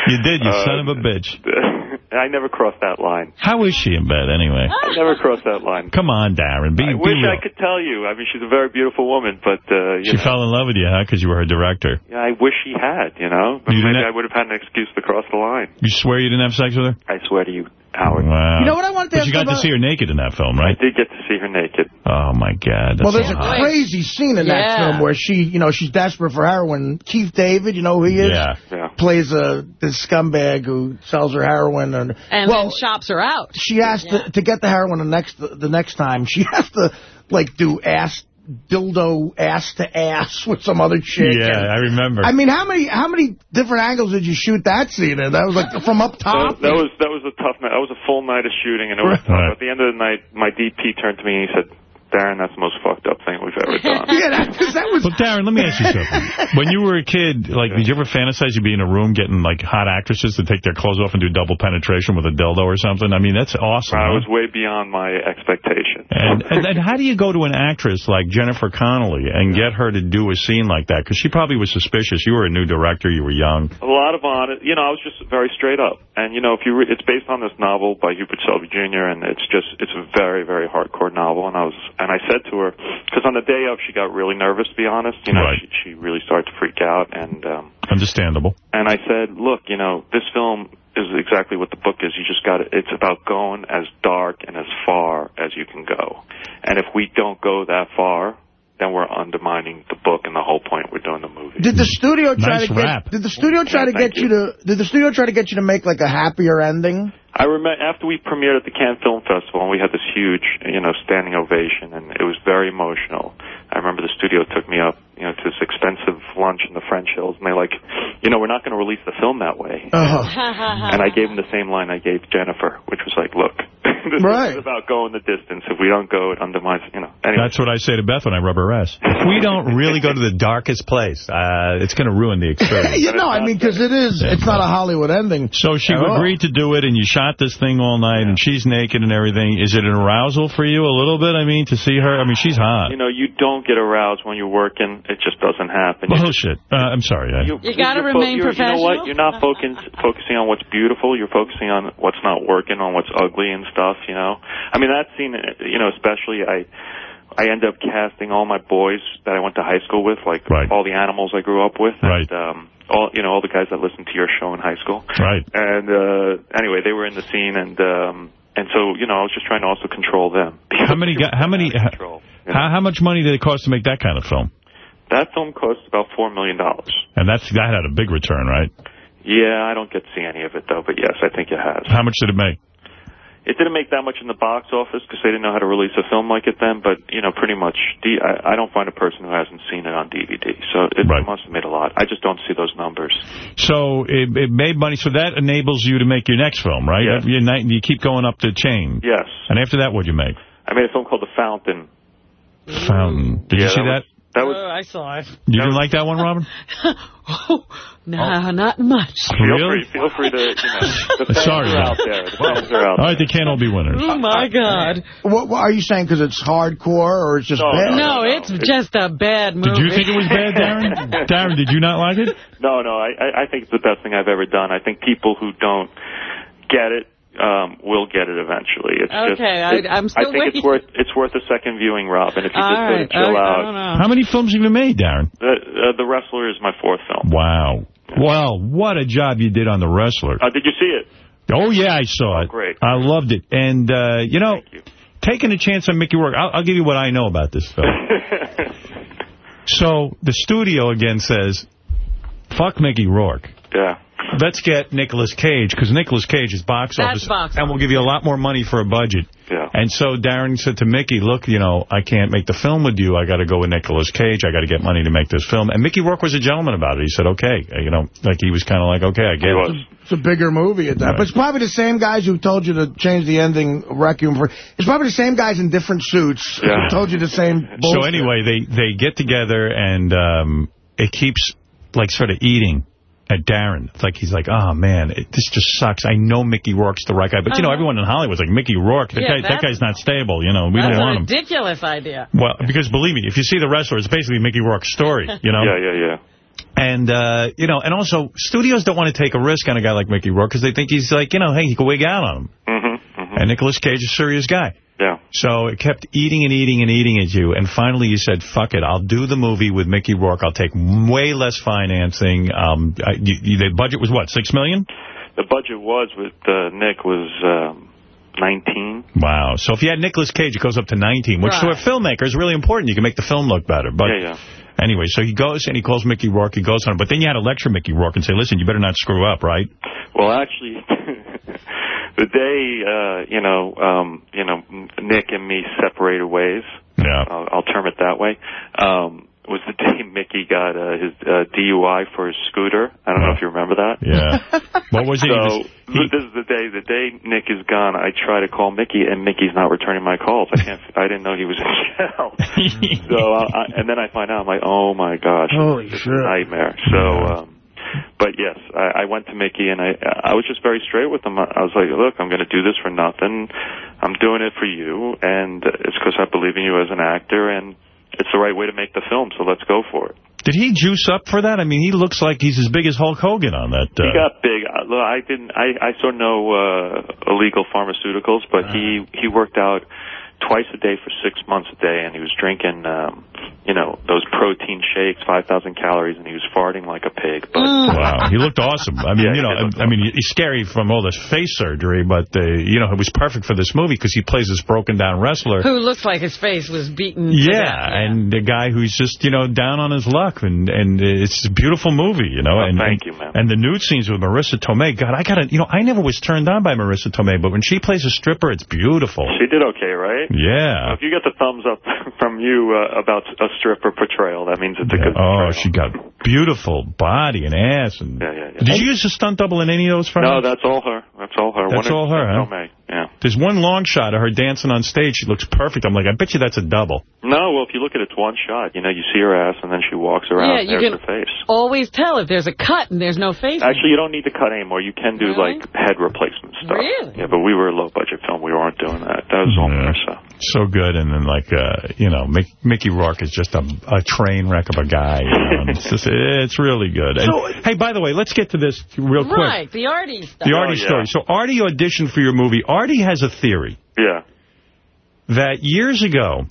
You did, you Uh, son of a bitch. I never crossed that line. How is she in bed anyway? I never crossed that line. Come on, Darren. Be, I be wish real. I could tell you. I mean, she's a very beautiful woman, but uh, you She know, fell in love with you, huh? Because you were her director. yeah, I wish she had. You know, but You maybe I would have had an excuse to cross the line. You swear you didn't have sex with her? I swear to you, Howard. Wow. You know what I wanted to But ask you got to see her naked in that film, right? I right? did get to see her naked. Oh my God. Well, there's so a hot. crazy scene in that film where she, you know, she's desperate for heroin. Keith David, you know who he is? Yeah. Yeah. Plays uh, a this scumbag who sells her heroin, and, And well, then shops her out. she has to to get the heroin the next the next time. She has to like do ass dildo ass to ass with some other chick. Yeah, and- I remember. I mean, how many how many different angles did you shoot that scene in? That was like from up top. that was that was a tough night. That was a full night of shooting, and it was tough. Right. At the end of the night, my DP turned to me and he said, "Darren, that's the most fucked up thing we've ever done." yeah, that, 'cause that was. Well, Darren, let me ask you something. When you were a kid, like, did you ever fantasize you'd be in a room getting, like, hot actresses to take their clothes off and do double penetration with a dildo or something? I mean, that's awesome. I huh? was way beyond my expectation. And, and and how do you go to an actress like Jennifer Connelly and get her to do a scene like that? Because she probably was suspicious. You were a new director. You were young. A lot of on it. You know, I was just very straight up. And, you know, if you re- it's based on this novel by Hubert Selby Jr., and it's just, it's a very, very hardcore novel. And I was, and I said to her, because on the day of, she got really nervous, to be honest. You know, Right. she, she really started to freak out. And, um, Understandable. and I said, look, you know, this film is exactly what the book is. You just got to, it's about going as dark and as far as you can go. And if we don't go that far, then we're undermining the book and the whole point we're doing the movie. Did the studio try Nice to rap. get? Did the studio try Yeah, to get you. to? Did the studio try to get you to make like a happier ending? I remember after we premiered at the Cannes Film Festival, and we had this huge, you know, standing ovation, and it was very emotional. I remember the studio took me up, you know, to this expensive lunch in the French Hills, and they like, you know, we're not going to release the film that way. Uh, And I gave them the same line I gave Jennifer, which was like, look, this Right. is about going the distance. If we don't go, it undermines, you know. Anyway, That's what I say to Beth when I rub her ass. If we don't really go to the darkest place, uh, it's going to ruin the experience. you know, I mean, because it is. It's not a Hollywood ending. So she At all. agreed to do it, and you shot this thing all night, and she's naked and everything. Is it an arousal for you a little bit? I mean, to see her? I mean, she's hot. you know, you don't get aroused when you're working. It just doesn't happen. You Bullshit. Uh, I'm sorry. I, You gotta you're remain you're, You know what? You're not focusing focusing on what's beautiful. You're focusing on what's not working, on what's ugly and stuff. You know. I mean, that scene. You know, especially I. I end up casting all my boys that I went to high school with, like Right. all the animals I grew up with, Right. and um, all you know, all the guys that listened to your show in high school. Right. And uh, anyway, they were in the scene, and um, and so you know, I was just trying to also control them. How many? How many? Control, you know? How, how much money did it cost to make that kind of film? That film cost about four million dollars. And that's that had a big return, right? Yeah, I don't get to see any of it though, but yes, I think it has. How much did it make? It didn't make that much in the box office because they didn't know how to release a film like it then. But you know, pretty much, D- I, I don't find a person who hasn't seen it on DVD. So it Right. must have made a lot. I just don't see those numbers. So it, it made money. So that enables you to make your next film, right? Yes. You, you keep going up the chain. Yes, And after that, what'd you make? I made a film called The Fountain. Fountain. Did Yeah, you see that that? That was. Oh, I saw it. You didn't like that one, Robin? oh, no, not much. Feel Really? free, feel free to, you know, the Sorry, are out there. The fans are out All right, they can't all be winners. Oh, my God. What, what are you saying? Because it's hardcore or it's just bad? No, it's just a bad movie. Did you think it was bad, Darren? Darren, did you not like it? No, no, I, I I think it's the best thing I've ever done. I think people who don't get it um, will get it eventually. It's just, Okay, I- it- I'm still I think waiting. it's worth it's worth a second viewing, Rob. And if you All just right, sort of chill I- I out, don't know. How many films have you made, Darren? the uh, the wrestler is my fourth film. Wow. Well, what a job you did on The Wrestler. Uh, did you see it? Oh, yeah, I saw it. great. I loved it. And, uh, you know, taking a chance on Mickey Rourke, I'll, I'll give you what I know about this film. so, the studio again says, fuck Mickey Rourke. Yeah. Let's get Nicolas Cage, because Nicolas Cage is box That's office, box and we'll give you a lot more money for a budget. Yeah. And so Darren said to Mickey, look, you know, I can't make the film with you. I got to go with Nicolas Cage. I got to get money to make this film. And Mickey Rourke was a gentleman about it. He said, okay. You know, like he was kind of like, okay, I get it. It's a bigger movie at that. Right. But it's probably the same guys who told you to change the ending of Requiem for... It's probably the same guys in different suits Yeah. who told you the same So anyway, they, they get together and um, it keeps like sort of eating at Darren. It's like he's like, oh, man, it, this just sucks. I know Mickey Rourke's the right guy. But, you know, Uh-huh. everyone in Hollywood's like, Mickey Rourke, that, Yeah, guy, that guy's not stable. You know, we don't want him. ridiculous idea. Well, because believe me, if you see The Wrestler, it's basically Mickey Rourke's story, you know? Yeah, yeah, yeah. And, uh, you know, and also, studios don't want to take a risk on a guy like Mickey Rourke because they think he's like, you know, hey, he could wig out on him. Mm-hmm. And Nicolas Cage is a serious guy. Yeah. So it kept eating and eating and eating at you. And finally you said, fuck it, I'll do the movie with Mickey Rourke. I'll take way less financing. Um, I, you, you- the budget was what, 6 million? The budget was with uh, Nick was um, 19. Wow. So if you had Nicolas Cage, it goes up to 19, which to a filmmaker is really important. You can make the film look better. But Yeah, yeah. Anyway, so he goes and he calls Mickey Rourke. He goes on. But then you had to lecture Mickey Rourke and say, listen, you better not screw up, right? Well, actually, the day uh, you know, um, you know, Nick and me separated ways. Yeah. I'll, I'll term it that way. Um, was the day Mickey got uh, his uh, DUI for his scooter. I don't know if you remember that. Yeah. What was it? He So was- th- this is the day. The day Nick is gone, I try to call Mickey, and Mickey's not returning my calls. I can't. I didn't know he was in jail. so, uh, I, and then I find out, I'm like, oh my gosh, Holy it's shit. a nightmare. So, um, but yes, I, I went to Mickey, and I I was just very straight with him. I was like, look, I'm going to do this for nothing. I'm doing it for you, and it's because I believe in you as an actor, and it's the right way to make the film. So let's go for it. Did he juice up for that? I mean, he looks like he's as big as Hulk Hogan on that. Uh, He got big. Uh, Look, I didn't. I I saw no uh, illegal pharmaceuticals, but he he worked out twice a day for six months a day, and he was drinking, um, you know, those protein shakes, five thousand calories, and he was farting like a pig. But Wow, he looked awesome. I mean, Yeah, you know, did look I, I mean, he's scary from all this face surgery, but, uh, you know, it was perfect for this movie because he plays this broken-down wrestler. Who looks like his face was beaten to Yeah, and the guy who's just, you know, down on his luck, and and it's a beautiful movie, you know. Well, and thank and, you, man. And the nude scenes with Marisa Tomei, God, I gotta, you know, I never was turned on by Marisa Tomei, but when she plays a stripper, it's beautiful. she did okay, right? Yeah. If you get the thumbs up from you uh, about a stripper portrayal, that means it's a good. Oh, she got beautiful body and ass. And Yeah, yeah, yeah. Did you use a stunt double in any of those films? No, that's all her. That's all her. That's One all her, huh? Tomei. Yeah. There's one long shot of her dancing on stage. She looks perfect. I'm like, I bet you that's a double. No, well, if you look at it, it's one shot. You know, you see her ass, and then she walks around. Yeah, and you there's can- her face. Always tell if there's a cut and there's no face. Actually, you don't need to cut anymore. You can do Really? like head replacement stuff. Really? Yeah, but we were a low budget film. We weren't doing that. That was all Marisa. So good. And then, like, uh, you know, Mick, Mickey Rourke is just a, a train wreck of a guy. You know, it's, just, it's really good. And, hey, by the way, let's get to this real quick. Right, the Artie stuff. The Artie story. So Artie auditioned for your movie. Artie has a theory. Yeah. That years ago,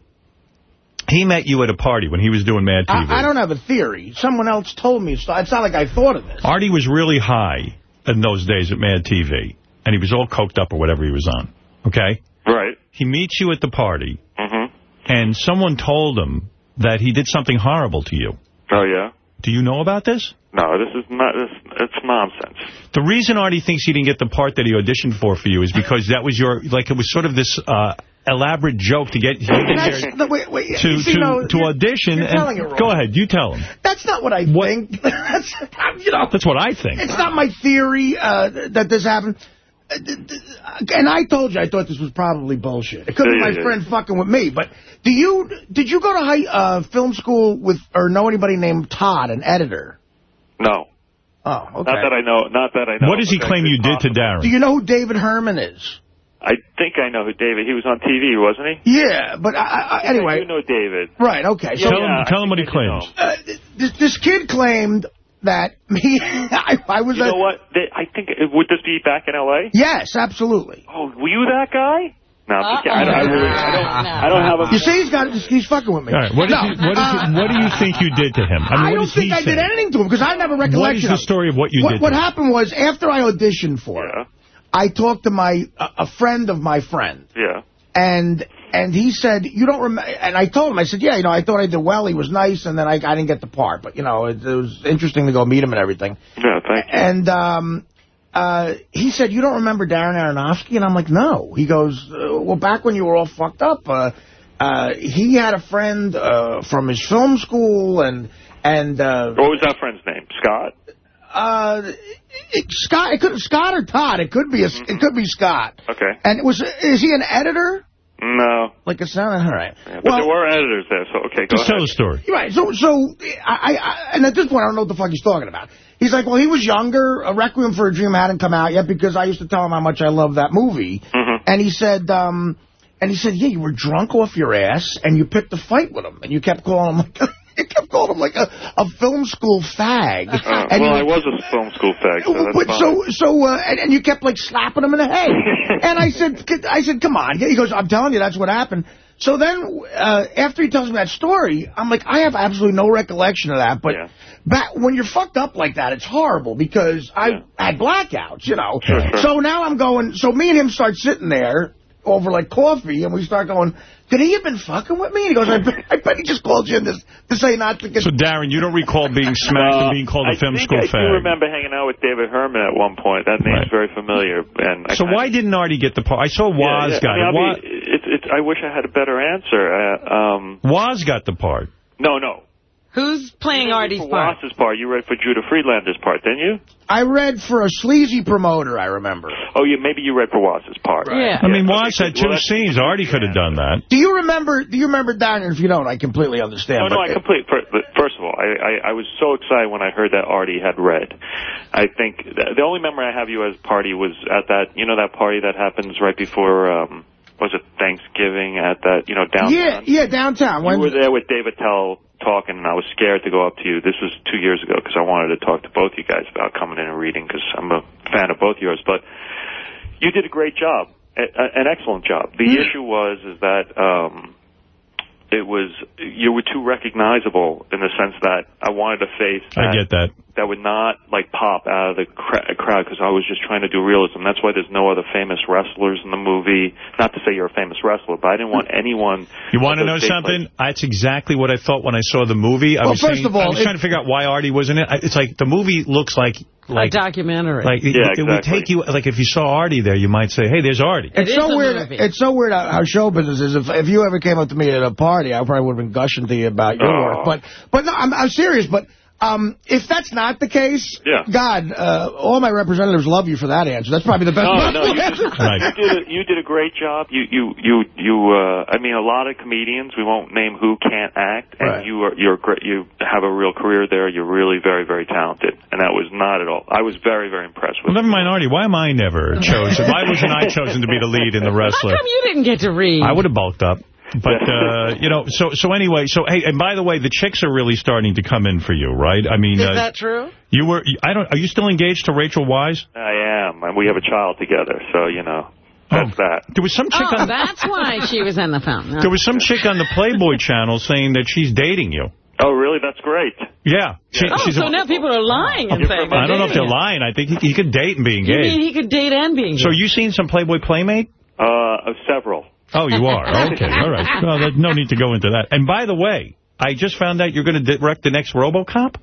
he met you at a party when he was doing Mad TV. I, I don't have a theory. Someone else told me. So it's not like I thought of this. Artie was really high in those days at Mad TV, and he was all coked up or whatever he was on. Okay? Right. He meets you at the party, Mm-hmm. and someone told him that he did something horrible to you. Oh yeah. Do you know about this? No, this is not. This it's nonsense. The reason Artie thinks he didn't get the part that he auditioned for for you is because that was your, like, it was sort of this uh, elaborate joke to get you there no, wait, wait, to, see, to, no, to you're- audition. You're and, telling it wrong. Go ahead, you tell him. That's not what I think. That's, you know, That's what I think. it's not my theory uh, that this happened. And I told you I thought this was probably bullshit. It could be Yeah, my yeah, yeah. friend fucking with me. But do you did you go to high uh, film school with or know anybody named Todd, an editor? No. Oh, okay. Not that I know. Not that I know. What does he claim you is did to possible. Darren? Do you know who David Herman is? I think I know who David. He was on TV, wasn't he? Yeah, but I, I, anyway. I do know David. Right. Okay. So tell him, tell him what he claims. uh, this, this kid claimed that me. I, I was. You a, know what? They, I think would this be back in L.A.? Yes, absolutely. Oh, were you that guy? No, I'm. I, don't, I, really, I don't. I don't have a. You see, he's got. He's fucking with me. All right, what, no, did you, what, uh, you, what do you think you did to him? I mean, I don't think I say? did anything to him because I never What recollection. is the story of what you what, did What to him? happened was after I auditioned for it, I talked to my a, a friend of my friend, Yeah. and and he said you don't remember. And I told him, I said, yeah, you know, I thought I did well. He was nice, and then I I didn't get the part, but you know, it, it was interesting to go meet him and everything. Yeah. Thank you. And um, uh, he said, you don't remember Darren Aronofsky? And I'm like, no. He goes, uh, well, back when you were all fucked up, uh, uh, he had a friend uh, from his film school, and and uh, What was that friend's name? Scott. uh, it, Scott. It could Scott or Todd. It could be a, it could be Scott. Okay. And it was is he an editor? No. Like a sound? All right. Yeah, but there were editors there, so okay, go Just ahead. tell the story. Right. So, so I, I, and at this point, I don't know what the fuck he's talking about. He's like, well, he was younger. A Requiem for a Dream hadn't come out yet because I used to tell him how much I love that movie. Mm-hmm. And he said, um, and he said, yeah, you were drunk off your ass and you picked a fight with him and you kept calling him like, you kept calling him like a, a film school fag. Uh, and well, I was a film school fag, so that's but fine. so so uh, and, and you kept like slapping him in the head, and I said I said come on. He goes I'm telling you that's what happened. So then uh, after he tells me that story, I'm like I have absolutely no recollection of that. But back when you're fucked up like that, it's horrible because I had blackouts, you know. Sure, sure. So now I'm going. So me and him start sitting there over like coffee, and we start going. Could he have been fucking with me? And he goes, I bet, I bet he just called you in this to say not to get... So, Darren, you don't recall being smacked and being called a film I think I do remember hanging out with David Herman at one point. That name's very familiar. And I So kinda- why didn't Artie get the part? I saw Yeah, Waz yeah. got I mean, it. I'll be- it's, it's, I wish I had a better answer. Uh, um, Waz got the part. no, no. Who's playing Artie's For part? Wass's part, you read for Judah Friedlander's part, didn't you? I read for a sleazy promoter, I remember. Oh, yeah, maybe you read for Wass's part. Yeah. I mean, okay, Waz had two that's- scenes. Artie could have done that. Do you remember, do you remember, Darren, if you don't, I completely understand. Oh, no, I completely, but First of all, I, I, I was so excited when I heard that Artie had read. I think the, the only memory I have you as party was at that, you know, that party that happens right before, um, was it Thanksgiving at that, you know, downtown? Yeah, yeah, downtown. You When, were there with Dave Attell talking, and I was scared to go up to you. This was two years ago because I wanted to talk to both you guys about coming in and reading because I'm a fan of both yours. But you did a great job, a, a- an excellent job. The Mm-hmm. issue was is that um, it was you were too recognizable in the sense that I wanted a face I get that. That would not like pop out of the cra- crowd because I was just trying to do realism. That's why there's no other famous wrestlers in the movie. Not to say you're a famous wrestler, but I didn't want anyone. You want to know those big something? That's exactly what I thought when I saw the movie. I Well, was first saying- of all, I was it- trying to figure out why Artie was in it. It's like the movie looks like like a documentary. like it, Yeah, it would exactly. take you like if you saw Artie there, you might say, "Hey, there's Artie." it's is so weird. movie. It's so weird how how show business is. If if you ever came up to me at a party, I probably would have been gushing to you about your Oh. work. But but no, I'm I'm serious. But um, if that's not the case, Yeah. God, uh, all my representatives love you for that answer. That's probably the best. No, no, you answer. did, you did a, you did a great job. You you you you. Uh, I mean, a lot of comedians. We won't name who can't act, and Right. you are you're great. You have a real career there. You're really very very talented, and that was not at all. I was very very impressed Well, with. never mind Artie. Why am I never chosen? Why wasn't I chosen to be the lead in the wrestler? How come you didn't get to read? I would have bulked up. But, uh, you know, so so anyway, so, hey, and by the way, the chicks are really starting to come in for you, right? I mean, Is uh, that true? you were, I don't, are you still engaged to Rachel Weisz? I am, and we have a child together. So you know, that's that. There was some chick Oh, on, that's why she was on the film. there was some chick on the Playboy channel saying that she's dating you. Oh, really? That's great. Yeah. She, Oh, she's so a- now people are lying and saying I don't know if they're lying. I think he, he could date and be him. You mean he could date and be engaged? So you seen some Playboy Playmate? Uh, several. Oh, you are? Okay, all right. Well, there's no need to go into that. And by the way, I just found out you're going to direct the next RoboCop?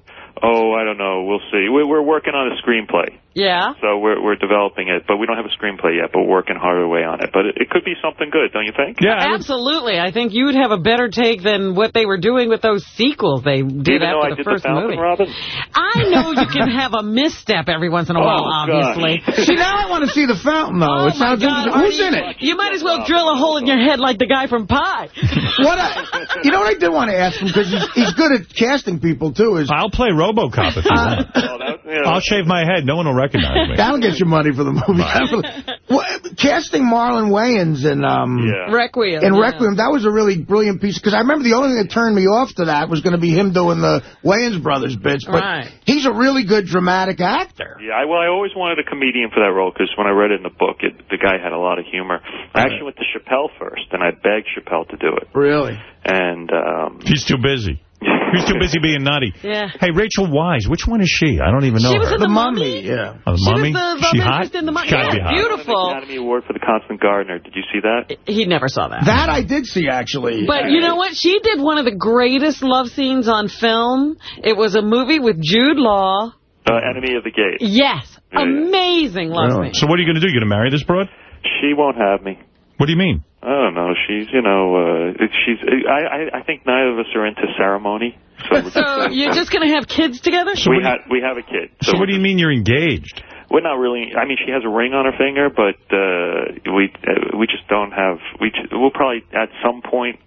Oh, I don't know. We'll see. We- We're working on a screenplay. Yeah. So we're we're developing it, but we don't have a screenplay yet. But we're working hard away on it. But it, it could be something good, don't you think? Yeah, absolutely. I think you'd have a better take than what they were doing with those sequels they did Even though after I the did first the Falcon, movie. Robin. I know you can have a misstep every once in a oh, while, Oh, obviously. See, now I want to see the fountain, though. Oh, it sounds God, interesting. Who's Artie, in it? You might as well drill a hole in your head like the guy from Pi. What I, you know what I did want to ask him, because he's, he's good at casting people, too, is... I'll play RoboCop if you uh, want. Oh, I'll shave my head. No one will recognize me. That'll get you money for the movie. Well, casting Marlon Wayans in um, yeah. Requiem. in yeah. Requiem, that was a really brilliant piece. Because I remember the only thing that turned me off to that was going to be him doing the Wayans brothers bits. But Right. he's a really good dramatic actor. Yeah, I, well, I always wanted a comedian for that role because when I read it in the book, it, the guy had a lot of humor. I actually went to Chappelle first, and I begged Chappelle to do it. Really? And um, He's too busy. He's too busy being naughty. Yeah. Hey, Rachel Weisz, which one is she? I don't even know She was her. in The Mummy? yeah. Oh, the She was mummy? the love she interest hot? in The Mummy. Gotta Yeah, be hot. beautiful. Academy Award for the Constant Gardener. Did you see that? He never saw that. That I did see, actually. But you know what? She did one of the greatest love scenes on film. It was a movie with Jude Law. Uh, Enemy of the Gate. Yes. Yeah, yeah. Amazing love scene. So what are you going to do? You going to marry this broad? She won't have me. What do you mean? I don't know. She's, you know, uh, she's. I, I, I think neither of us are into ceremony. So, we're just, you're just going to have kids together? So we had we have a kid. So what do you mean you're engaged? We're not really. I mean, she has a ring on her finger, but uh, we uh, we just don't have. We just, we'll probably at some point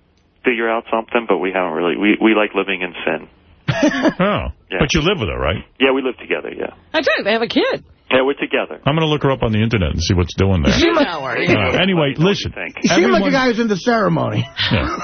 figure out something, but we haven't really. We we like living in sin. Oh. yeah. But you live with her, right? Yeah, we live together. Yeah, I tell you, they have a kid. Yeah, we're together. I'm going to look her up on the internet and see what's doing there. You know her. Uh, anyway, listen. You seem like a guy who's into ceremony. Yeah.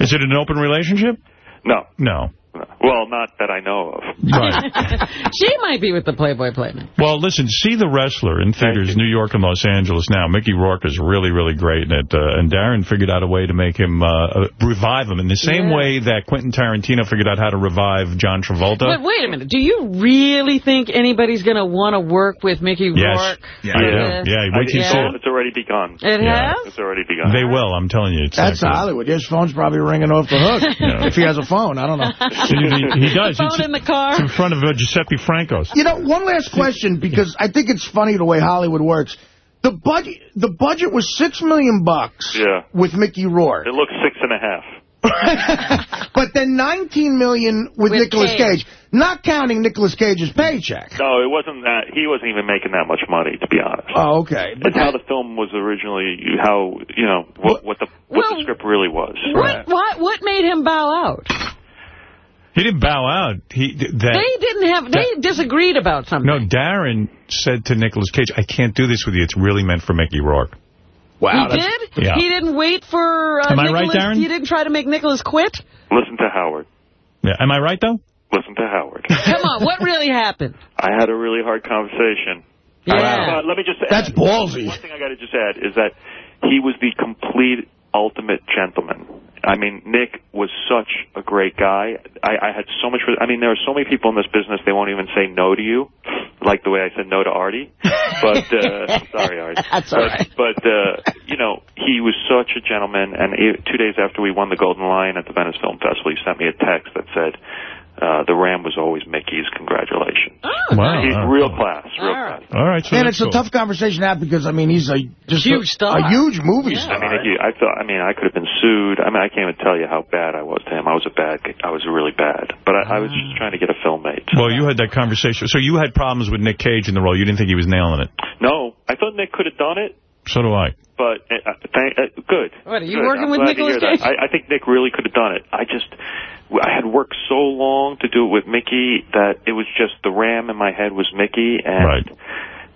Is it an open relationship? No. No. Well, not that I know of. Right. she might be with the Playboy Playmate. Well, listen, see The Wrestler in theaters, New York and Los Angeles now. Mickey Rourke is really, really great in it. Uh, and Darren figured out a way to make him, uh, uh, revive him in the same Yeah. way that Quentin Tarantino figured out how to revive John Travolta. But wait a minute. Do you really think anybody's going to want to work with Mickey Yes. Rourke? Yeah, for I do. Yeah, wait till you it's, see it. it's already begun. It Yeah. has? It's already begun. They will, I'm telling you. It's That's. Hollywood. His phone's probably ringing off the hook. Yeah. If he has a phone, I don't know. he, he does. Phone It's, in the car. it's in front of uh, Giuseppe Franco's. You know, one last question, because I think it's funny the way Hollywood works. The budget, the budget was six million bucks Yeah. with Mickey Rourke, It looks six and a half. but then 19 million with, With Nicolas Cage. Cage, not counting Nicolas Cage's paycheck. No, it wasn't that. He wasn't even making that much money, to be honest. Oh, okay. It's how the film was originally, how, you know, what, what the what Well, the script really was. What, what, what made him bow out? He didn't bow out. He that, They didn't have, they disagreed about something. No, Darren said to Nicolas Cage, I can't do this with you. It's really meant for Mickey Rourke. Wow. he did? Yeah. He didn't wait for uh, Am I right, Nicholas- Darren? He didn't try to make Nicholas quit? Listen to Howard. Yeah. Am I right, though? Listen to Howard. Come on, what really happened? I had a really hard conversation. Yeah. Uh, let me just That's add, ballsy. One thing I got to just add is that he was the complete ultimate gentleman. I mean, Nick was such a great guy. I, I had so much. I mean, there are so many people in this business they won't even say no to you, like the way I said no to Artie. But uh, sorry, Artie. That's all but, right. But uh, you know, he was such a gentleman. And he, two days after we won the Golden Lion at the Venice Film Festival, he sent me a text that said. Uh, the Ram was always Mickey's. Congratulations. Wow. He's Oh. real class. Real All right. class. All right. So And that's it's a tough conversation to have because, I mean, he's a just Huge a, star. a huge movie Yeah. star. I mean, he, I thought. I mean, I could have been sued. I mean, I can't even tell you how bad I was to him. I was a bad. I was really bad. But I, I was just trying to get a film made. Well, you had that conversation. So you had problems with Nick Cage in the role. You didn't think he was nailing it. No, I thought Nick could have done it. So do I. But uh, thank, uh, good. What, are you Good. working I'm with glad to Nicolas hear that. Cage? I, I think Nick really could have done it. I just, I had worked so long to do it with Mickey that it was just the ram in my head was Mickey, and Right.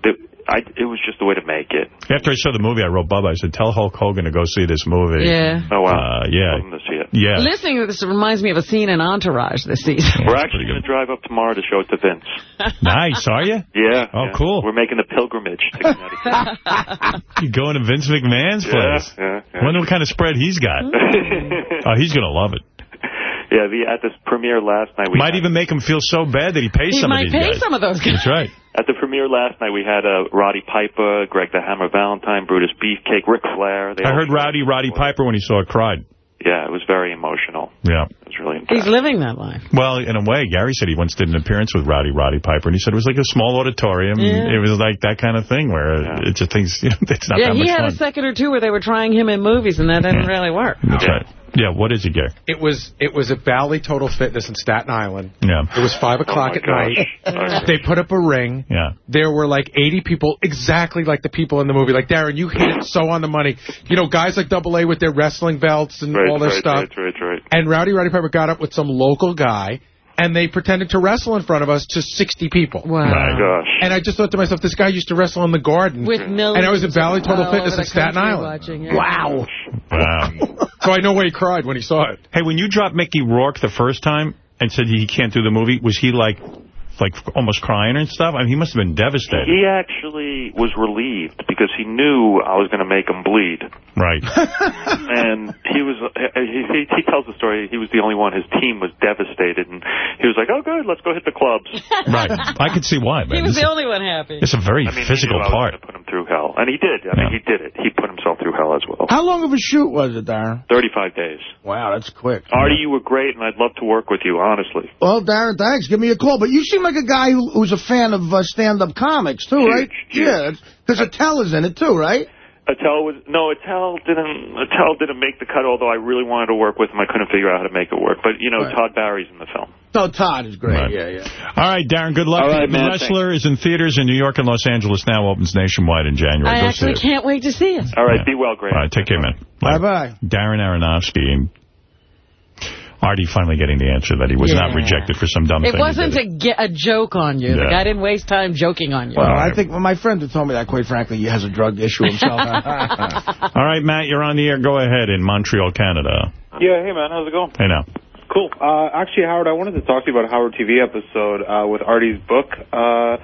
the, I, it was just the way to make it. After I saw the movie, I wrote Bubba. I said, tell Hulk Hogan to go see this movie. Yeah. Oh wow, Uh, yeah. Love to see it. Yeah. Listening to this reminds me of a scene in Entourage this season. We're actually going to drive up tomorrow to show it to Vince. nice, are you? Yeah. Oh, yeah. cool. We're making the pilgrimage to Connecticut. You going to Vince McMahon's yeah, place? yeah, yeah. Wonder what kind of spread he's got. oh, he's going to love it. Yeah, the at this premiere last night we Might had, even make him feel so bad that he pays He some might of these pay some of those guys. That's right. at the premiere last night we had uh, Roddy Piper, Greg the Hammer Valentine, Brutus Beefcake, Ric Flair. They I heard showed Rowdy. Roddy Piper when he saw it cried. yeah, it was very emotional. Yeah. It was really He's living that life. Well, in a way, Gary said he once did an appearance with Rowdy Roddy Piper, and he said it was like a small auditorium. Yeah. It was like that kind of thing where it just thinks, you know, it's not yeah, that he had fun. a second or two where they were trying him in movies, and that didn't really work. That's right. Yeah, what is it, Gary? It was it was at Bally Total Fitness in Staten Island. Yeah. It was 5 o'clock oh my at night. they put up a ring. Yeah. There were like 80 people, exactly like the people in the movie. Like, Darren, you hit it so on the money. You know, guys like Double A with their wrestling belts and Right, all this right, stuff. right, right, right. And Rowdy Roddy Piper got up with some local guy, and they pretended to wrestle in front of us to 60 people. Wow. My gosh. And I just thought to myself, this guy used to wrestle in the garden. With millions and I was at Bally Total all Fitness over in Staten Island. watching it. Wow. Wow. So I know why he cried when he saw it. Hey, when you dropped Mickey Rourke the first time and said he can't do the movie, was he like, like almost crying and stuff? I mean, he must have been devastated. He actually was relieved because he knew I was going to make him bleed. Right. and he was he, he he tells the story he was the only one his team was devastated and he was like oh good let's go hit the clubs right. I could see why, man. He was This the is- only one happy. It's a very I mean, physical he knew I part. gonna put him through hell and he did I mean he did it he put himself through hell as well How long of a shoot was it, Darren? 35 days Wow, that's quick. Artie you were great and I'd love to work with you honestly Well, Darren, thanks. Give me a call. But you seem like a guy who, who's a fan of uh, stand-up comics, too, right? Yeah, because Attell is in it, too, right? Attell was no Attell didn't Attell didn't make the cut although I really wanted to work with him I couldn't figure out how to make it work but you know Right. Todd Barry's in the film No, Todd is great. Right. Yeah, yeah. All right, Darren, good luck. All right, the man, Wrestler is in theaters in New York and Los Angeles now, opens nationwide in January. I Go actually can't wait to see it. all right be well great All right, take care, man. Bye-bye. Darren Aronofsky. Artie finally getting the answer that he was not rejected for some dumb It thing. he wasn't did. a, ge- a joke on you. The Yeah. guy didn't waste time joking on you. Well, I think well, my friend who told me that, quite frankly, he has a drug issue himself. All right, Matt, you're on the air. Go ahead in Montreal, Canada. Yeah, hey man, how's it going? Hey now. Cool. Uh, actually, Howard, I wanted to talk to you about a Howard TV episode uh, with Artie's book, uh,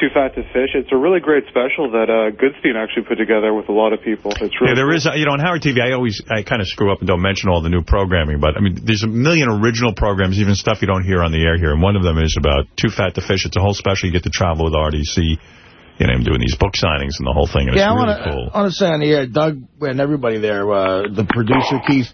Too Fat to Fish. It's a really great special that uh, Goodstein actually put together with a lot of people. It's really Yeah, there is, uh, you know, on Howard TV, I always, I kind of screw up and don't mention all the new programming, but I mean, there's a million original programs, even stuff you don't hear on the air here, and one of them is about Too Fat to Fish. It's a whole special. You get to travel with Artie, see, you know, him doing these book signings and the whole thing, and yeah, I it's wanna, cool. I want to say on the air, Doug and everybody there, uh, the producer Keith,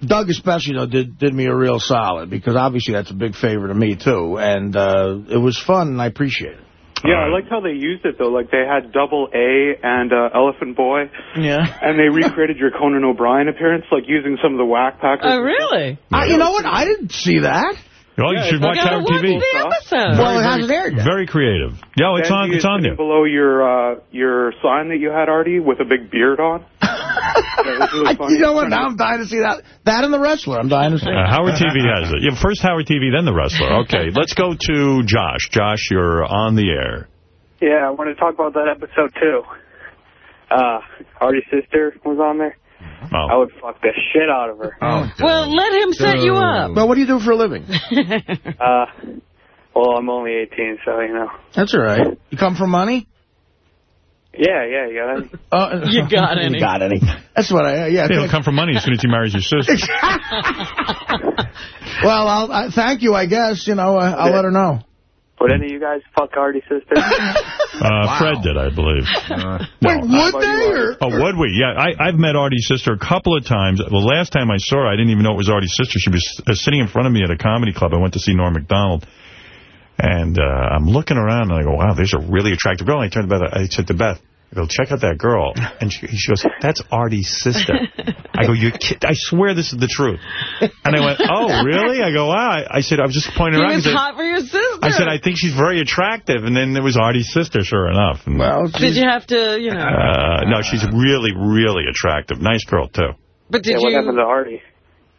Doug especially though did did me a real solid because obviously that's a big favor to me too, and uh, it was fun and I appreciate it. Yeah, I liked how they used it though. Like they had Double A and uh, Elephant Boy. Yeah. And they recreated your Conan O'Brien appearance, like using some of the whack packers. Oh, really? Uh, you know what? I didn't see that. Oh, you should watch You gotta Howard watch TV. the episode. Well, it hasn't aired yet. Very creative. Yo, it's on, it's on there. Below your uh, your sign that you had, Artie, with a big beard on. Really I, you know what? Now I'm dying to see that. That and the wrestler. I'm dying to see. Uh, Howard TV has it. Yeah, first Howard TV, then the wrestler. Okay, let's go to Josh. Josh, you're on the air. Yeah, I want to talk about that episode too. Uh, Artie's sister was on there. Oh. I would fuck the shit out of her. Oh, Well, let him set you up. Well, what do you do for a living? Uh, well, I'm only 18, so you know. That's all right. You come from money? Yeah, yeah, you got it. Uh, You got any. You got any. That's what I, yeah. It'll come from money as soon as he marries your sister. Well, I'll, I, thank you, I guess. You know, uh, I'll let her know. Would any of you guys fuck Artie's sister? Uh, Fred did, I believe. Wait, would they? Or? Oh, would we? Yeah, I, I've met Artie's sister a couple of times. The last time I saw her, I didn't even know it was Artie's sister. She was uh, sitting in front of me at a comedy club. I went to see Norm MacDonald. And uh, I'm looking around, and I go, wow, there's a really attractive girl. And I turned to Beth. I said to Beth, I go, check out that girl. And she, she goes, that's Artie's sister. I go, you kid I swear this is the truth. And I went, oh, really? I go, wow. I, I said, I was just pointing He around. was I said- hot for your sister. I said, I think she's very attractive. And then there was Artie's sister, sure enough. And, Well, Did you have to, you know... uh, no, she's really, really attractive. Nice girl, too. But did yeah, what you... happened to Artie?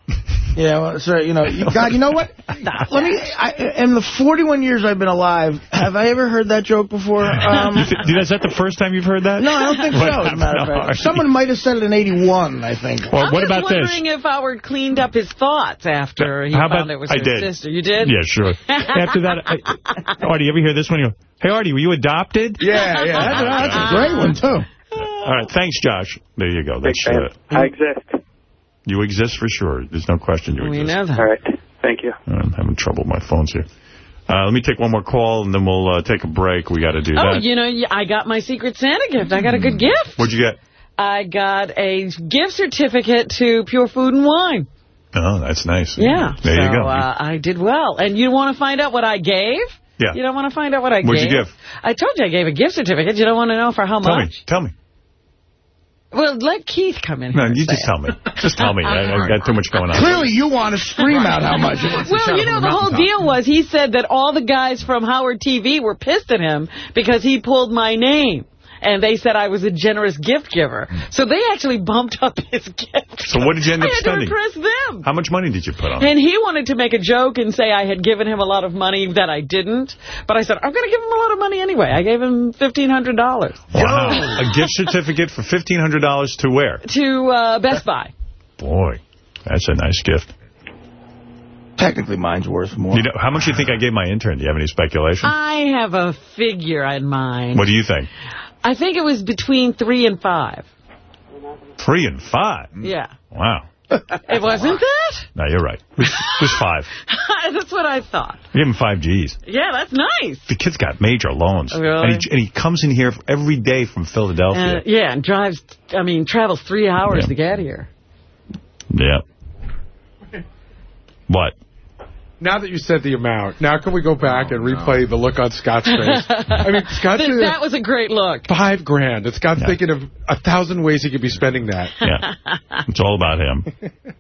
Yeah, well, sir, you know, you, God, you know what? Let me, I, in the 41 years I've been alive, have I ever heard that joke before? Um, You th- is that the first time you've heard that? no, I don't think so, as a happened matter of fact. Someone might have said it in 81, I think. Well, I'm what about this? wondering if Howard cleaned up his thoughts after he How found about- it was I his did. sister. You did? Yeah, sure. After that, I, Artie, you ever hear this one? You go, hey, Artie, were you adopted? Yeah, yeah, that's, that's a great one, too. All right, thanks, Josh. There you go. That's Big fan. uh, I exist. You exist for sure. There's no question you We exist. know that. All right. Thank you. I'm having trouble with my phones here. Uh, let me take one more call, and then we'll uh, take a break. We got to do Oh, that. you know, I got my Secret Santa gift. I got a good gift. What'd you get? I got a gift certificate to Pure Food and Wine. Oh, that's nice. Yeah. There so, you go. Uh, I did well. And you want to find out what I gave? Yeah. You don't want to find out what I What'd gave? you give? I told you I gave a gift certificate. You don't want to know for how tell much? Tell me. Tell me. Well, let Keith come in No, here and you just it. tell me. Just tell me. I, I've got too much going on. Clearly, you want to scream out how much it is. Well, you know, the whole deal was he said that all the guys from Howard TV were pissed at him because he pulled my name. And they said I was a generous gift giver. So they actually bumped up his gift. So what did you end up I had spending? to impress them. How much money did you put on? And he wanted to make a joke and say I had given him a lot of money that I didn't. But I said, I'm going to give him a lot of money anyway. I gave him $1,500 Wow. A gift certificate for $1,500 to where? to uh, Best Buy. Boy, that's a nice gift. Technically, mine's worth more. You know, how much do you think I gave my intern? Do you have any speculation? I have a figure in mind. What do you think? I think it was between three and five. Three and five? Yeah. Wow. It wasn't that? No, you're right. It was, it was five. That's what I thought. Give him five G's. Yeah, that's nice. The kid's got major loans. Really? And he, and he comes in here every day from Philadelphia. Uh, yeah, and drives, I mean, travels three hours to get here. yeah. What? Now that you said the amount, now can we go back and oh, replay the look on Scott's face? I mean, Scott's That, that was a great look. five grand. And Scott's thinking of a thousand ways he could be spending that. Yeah. It's all about him.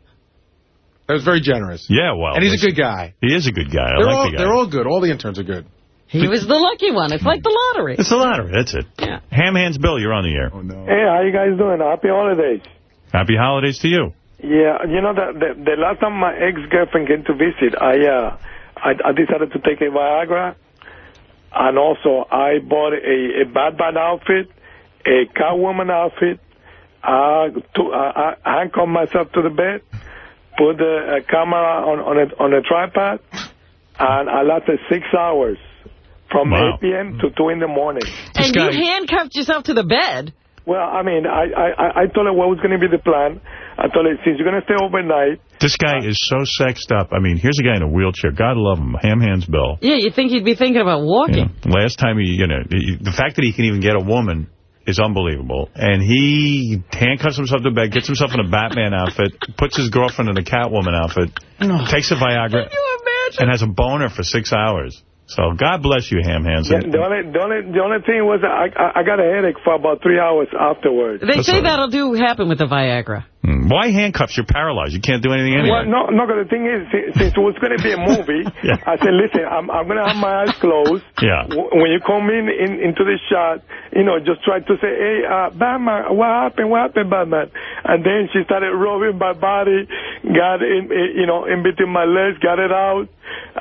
That was very generous. Yeah, well. and he's a good guy. He is a good guy. I They're, like all, the guy. they're all good. All the interns are good. He was the lucky one. It's like the lottery. It's the lottery. That's it. Yeah. Ham Hands Bill, you're on the air. Oh, no. Hey, how you guys doing? Happy holidays. Happy holidays to you. Yeah, you know the the, the last time my ex girlfriend came to visit, I uh I, I decided to take a Viagra, and also I bought a a bad Batman outfit, a Catwoman outfit. Uh, to, uh, I handcuffed myself to the bed, put the uh, camera on on a on a tripod, and I lasted six hours from Wow. 8 p.m. to 2 in the morning. And you handcuffed yourself to the bed. Well, I mean, I, I, I told her what was going to be the plan. I told her, since you're going to stay overnight, This guy uh, is so sexed up. I mean, here's a guy in a wheelchair. God love him. Ham Hands Bill. Yeah, you'd think he'd be thinking about walking. Last time he, you know, the fact that he can even get a woman is unbelievable. And he handcuffs himself to bed, gets himself in a Batman outfit, puts his girlfriend in a Catwoman outfit, takes a Viagra, and has a boner for six hours. So God bless you, Ham Hands. Yeah, the only the only the only thing was I I, I got a headache for about three hours afterwards. They say that'll do happen with the Viagra. Hmm. Why handcuffs? You're paralyzed. You can't do anything Well, no, no, no. 'cause the thing is, since it was going to be a movie, Yeah. I said, listen, I'm I'm going to have my eyes closed. Yeah. When you come in, in into the shot, you know, just try to say, hey, uh, Batman, what happened? What happened, Batman? And then she started rubbing my body, got in, in you know, in between my legs, got it out,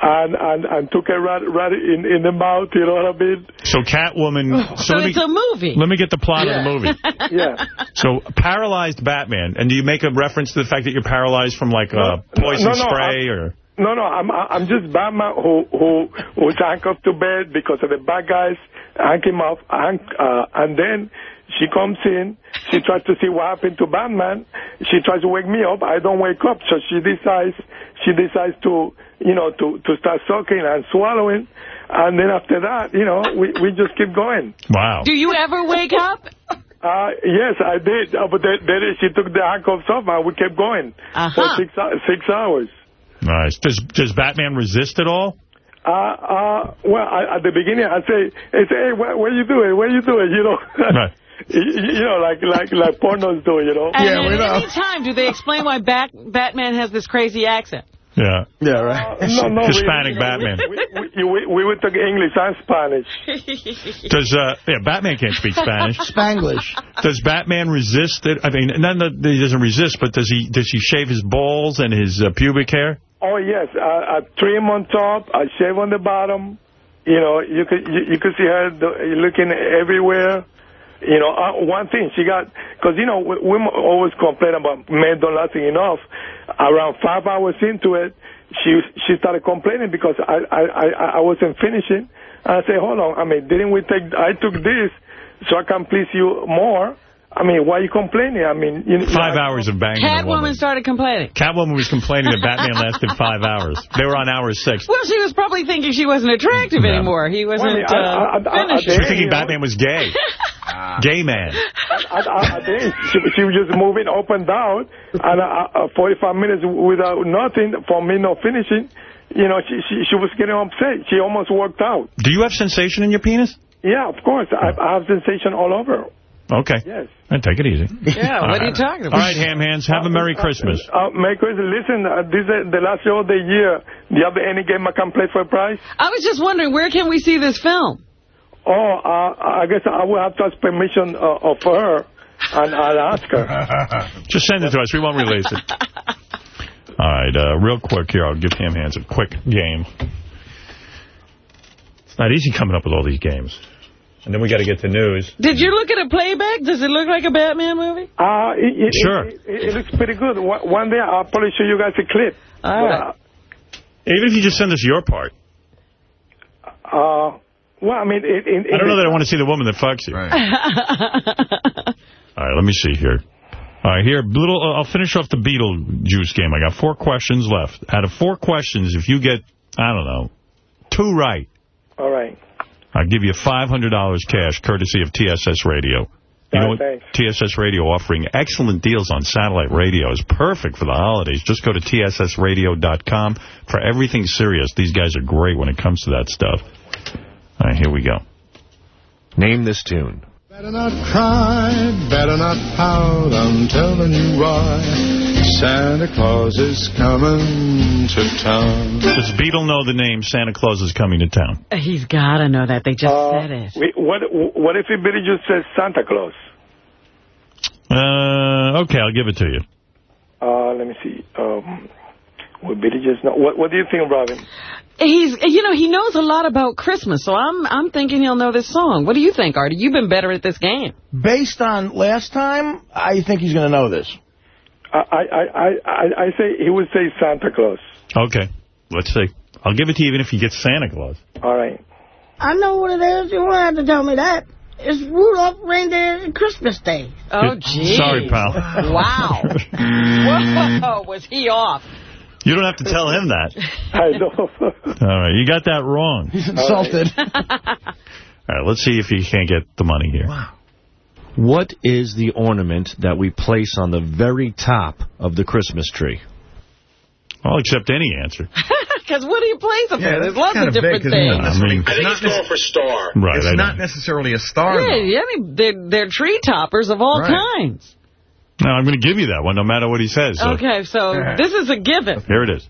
and and, and took it right right in in the mouth. You know what I mean? So Catwoman. So let me, it's a movie. Let me get the plot of the movie. yeah. So paralyzed Batman, and do you make a reference to the fact that you're paralyzed from like uh, poison no, no, spray I- or? No, no, I'm I'm just Batman who who was handcuffed to bed because of the bad guys hang him up, hang, uh, and then she comes in. She tries to see what happened to Batman. She tries to wake me up. I don't wake up, so she decides she decides to you know to to start sucking and swallowing, and then after that, you know, we we just keep going. Wow. Do you ever wake up? Uh, yes, I did, uh, but then, then she took the handcuffs off and we kept going Uh-huh. for six six hours. Nice. Does does Batman resist at all? Uh, uh, well, I, at the beginning, I say, I say, hey, what, what you doing? What are you doing? You know, Right. you, you know, like like like pornos do, you know. And at any time, do they explain why Bat Batman has this crazy accent? Yeah. Yeah, right. No, no, Hispanic we, Batman. We, we, we, we would talk English and Spanish. Does uh yeah Batman can't speak Spanish. Spanglish. Does Batman resist it? I mean, none that he doesn't resist, but does he does he shave his balls and his uh, pubic hair? Oh yes, I, I trim on top, I shave on the bottom. You know, you could you, you could see her looking everywhere. You know, uh, one thing she got because you know we, we always complain about men don't lasting enough. Around five hours into it, she she started complaining because I I I, I wasn't finishing. And I said, hold on, I mean, didn't we take? I took this so I can please you more. I mean, why are you complaining? I mean, you, Five hours of banging a woman. Catwoman started complaining. Catwoman was complaining that Batman lasted five hours. They were on hour six. Well, she was probably thinking she wasn't attractive No. anymore. He wasn't Well, I- I- I- uh, I- I- finished. She was thinking Batman was gay. Gay man. I, I, I think she, she was just moving up and down, and uh, uh, 45 minutes without nothing for me not finishing. You know, she, she she was getting upset. She almost walked out. Do you have sensation in your penis? Yeah, of course. I, I have sensation all over. Okay. Yes. And take it easy. Yeah, what are you talking about? All right, ham hands. Have a Merry Christmas. Uh, Merry Christmas. Listen, uh, this is the last show of the year. Do you have any game I can play for a prize? I was just wondering, where can we see this film? Oh, uh, I guess I will have to ask permission uh, of her, and I'll ask her. Just send it to us. We won't release it. All right, uh, real quick here. I'll give ham hands a quick game. It's not easy coming up with all these games. And then we got to get to news. Did you look at a playback? Does it look like a Batman movie? Uh, it, it, Sure. It, it, it looks pretty good. One one day I'll probably show you guys a clip. All right. Even if you just send us your part. Uh, well, I mean, it, it, I don't know that I want to see the woman that fucks you. All right, let me see here. All right, here, little. Uh, I'll finish off the Beetlejuice game. I got four questions left. Out of four questions, if you get, I don't know, two right, All right. I'll give you $500 cash, courtesy of TSS Radio. You know what? TSS Radio offering excellent deals on satellite radio is perfect for the holidays. Just go to tssradio.com for everything serious. These guys are great when it comes to that stuff. All right, here we go. Name this tune. Better not cry, better not pout, I'm telling you why. Santa Claus is coming to town. Does Beetle know the name Santa Claus is coming to town? He's got to know that. They just Uh, said it. Wait, what what if it really just says Santa Claus? Uh, okay, I'll give it to you. Uh, let me see. Um, would Billy just know? What, what do you think, Robin? He's, you know, he knows a lot about Christmas, so I'm, I'm thinking he'll know this song. What do you think, Artie? You've been better at this game. Based on last time, I think he's going to know this. I, I, I, I, I say he would say Santa Claus. Okay, let's see. I'll give it to you even if you get Santa Claus. All right. I know what it is. You won't have to tell me that. It's Rudolph Reindeer and Christmas Day. Oh, gee. Sorry, pal. Wow. Whoa, was he off? You don't have to tell him that. I know. All right, you got that wrong. He's insulted. All right, let's see if he can't get the money here. What is the ornament that we place on the very top of the Christmas tree? I'll accept any answer. Because what do you place up there? that's There's lots kinda different big, 'cause it's things. not I mean, I think he's going for star. right, It's I know. not necessarily a star, Yeah, yeah, I mean, they're, they're tree toppers of all Right. kinds. No, I'm going to give you that one no matter what he says. So Okay, so this is a given. Here it is.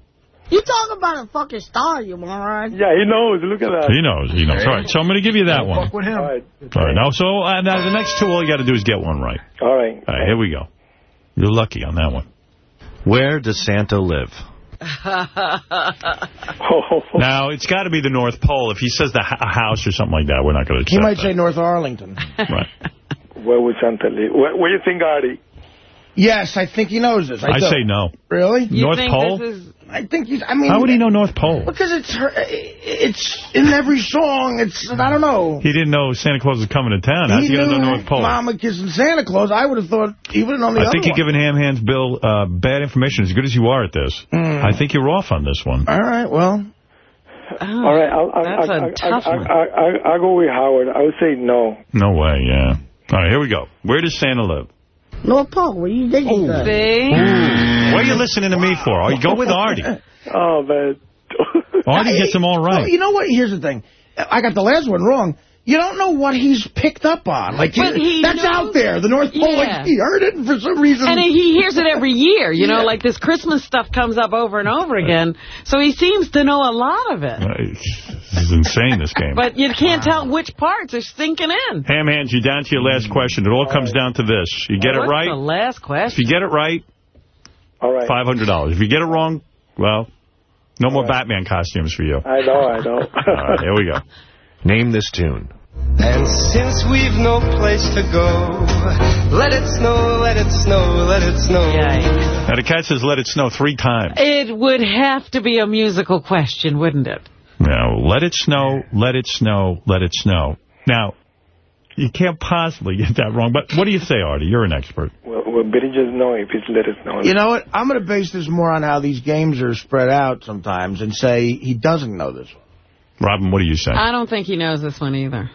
You talk about a fucking star, you moron. Yeah, he knows. Look at that. He knows. He knows. All right, so I'm going to give you that one. Fuck with him. All right. All right, now, so uh, now the next two, all you got to do is get one right. All right. All right, here we go. You're lucky on that one. Where does Santa live? Now, it's got to be the North Pole. If he says the h- a house or something like that, we're not going to He accept might that. say North Arlington. Right. Where would Santa live? What, what do you think, Artie? Yes, I think he knows this. I do. say no. Really? You North think Pole? this is... I think he's, I mean... How would he know North Pole? Because it's her, it's in every song. It's, I don't know. He didn't know Santa Claus was coming to town. How's he, he going to know North Pole? Mama kissing Santa Claus. I would have thought he would have known the I other think you're giving Ham Hands Bill uh, bad information. As good as you are at this, Mm. I think you're off on this one. All right, well... Oh, All right. I'll, I'll, that's I'll, a tough I'll, one. I'll, I'll, I'll go with Howard. I would say no. No way, yeah. All right, here we go. Where does Santa live? North Pole, where you think he's at? See? What are you listening to me for? Oh, you go with Artie. Oh, man. Artie gets them all right. Well, you know what? Here's the thing. I got the last one wrong. You don't know what he's picked up on. Like But he That's knows- out there. The North Pole, Yeah. like, he heard it, for some reason... And he hears it every year, you know, Yeah. like this Christmas stuff comes up over and over again. So he seems to know a lot of it. This is insane, this game. But you can't tell which parts are sinking in. Ham Hands, you're down to your last question. It all comes down to this. You get it What's right, the last question? if you get it right, All right. $500. If you get it wrong, well, no more Batman costumes for you. I know, I know. All right, here we go. Name this tune. And since we've no place to go, let it snow, let it snow, let it snow. Yikes. Now, the cat says let it snow three times. It would have to be a musical question, wouldn't it? Now, let it snow, let it snow, let it snow. Now, You can't possibly get that wrong. But what do you say, Artie? You're an expert. Well, well better just know if it's let us know. You know what? I'm going to base this more on how these games are spread out sometimes and say he doesn't know this one. Robin, what do you say? I don't think he knows this one either.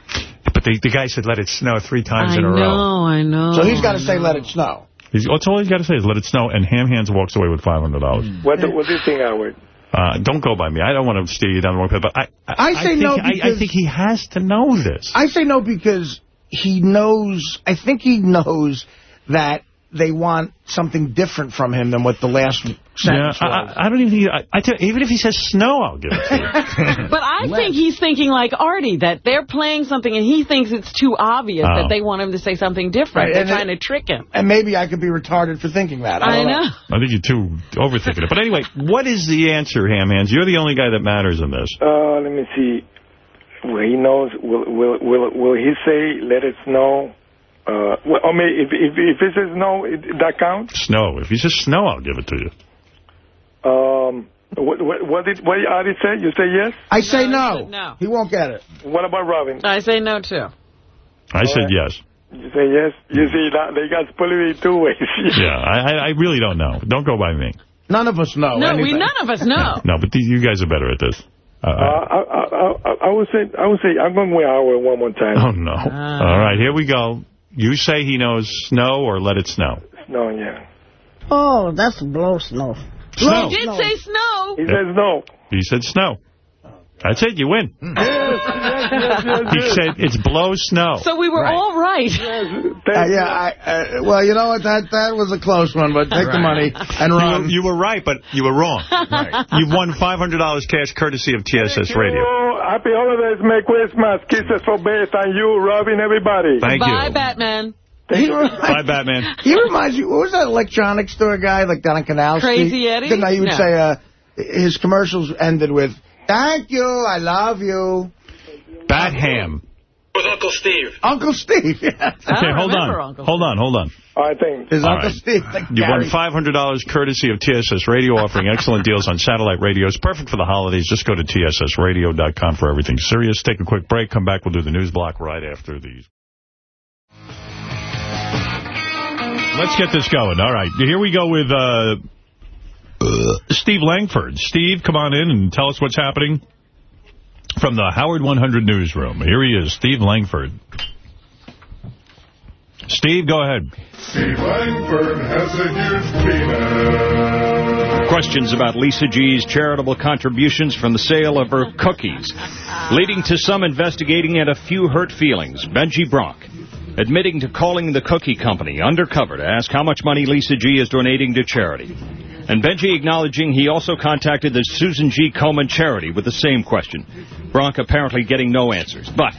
But the, the guy said let it snow three times I in a row. know, I know. So he's got to say let it snow. He's, that's all he's got to say is let it snow, and Ham Hands walks away with $500. What, do, what do you think, Howard? Uh, don't go by me. I don't want to steer you down the wrong path, but I, I say think, no I, I think he has to know this. I say no because he knows, I think he knows that they want something different from him than what the last sentence I, was. I, I don't even think, I, I tell, even if he says snow, I'll give it to you. But I think he's thinking like Artie, that they're playing something and he thinks it's too obvious Oh. that they want him to say something different. Right, they're trying it- to trick him. And maybe I could be retarded for thinking that. I, I don't know. I think you're too overthinking it. But anyway, what is the answer, Ham Hands? You're the only guy that matters in this. Uh, let me see. Well, he knows. Will will will will he say let it snow? Uh, well, I mean, if if if it says no, it, that counts. Snow. If he says snow, I'll give it to you. Um, what what what did what Adi say? You say yes. I say no. said no. He won't get it. What about Robin? I say no, too. I said yes. You say yes. You see that they got split it two ways. Yeah, I, I I really don't know. Don't go by me. None of us know. no, we none of us know. No, but these, you guys are better at this. Uh, Uh, I, I, I, I would say I would say I'm going with Howard one more time. oh, no. All right, here we go. You say he knows snow or let it snow. No, yeah. Oh, that's blow snow. Snow. He did say snow. He says no. He said snow. That's it. You win. yes, yes, yes, He said it's blow snow. So we were all right. Uh, yeah, I, uh, well, you know what? That that was a close one, but take the money and run. were, you were right, but you were wrong. You've won $500 cash courtesy of TSS Radio. Oh, happy holidays, Merry Christmas, kisses for Beth and you, Robin, everybody. Thank Bye, you. Batman. He, Bye, Batman. he reminds you, what was that electronics store guy, like down on Canal Crazy Street? Eddie? Didn't I? He would No. say, uh, his commercials ended with, thank you, I love you. Bat Ham. With Uncle Steve. Uncle Steve, yeah. Okay, hold on. Uncle Hold on, hold on. I think. His All Uncle right. Steve. Like You won $500 courtesy of TSS Radio, offering excellent deals on satellite radios. Perfect for the holidays. Just go to tssradio.com for everything serious. Take a quick break. Come back. We'll do the news block right after these. Let's get this going. All right. Here we go with uh, Uh. Steve Langford. Steve, come on in and tell us what's happening from the Howard 100 newsroom. Here he is, Steve Langford. Steve, go ahead. Steve Langford has a huge penis. Questions about Lisa G's charitable contributions from the sale of her cookies, leading to some investigating and a few hurt feelings. Benji Bronk admitting to calling the cookie company undercover to ask how much money Lisa G is donating to charity. And Benji acknowledging he also contacted the Susan G. Komen charity with the same question. Bronk apparently getting no answers. But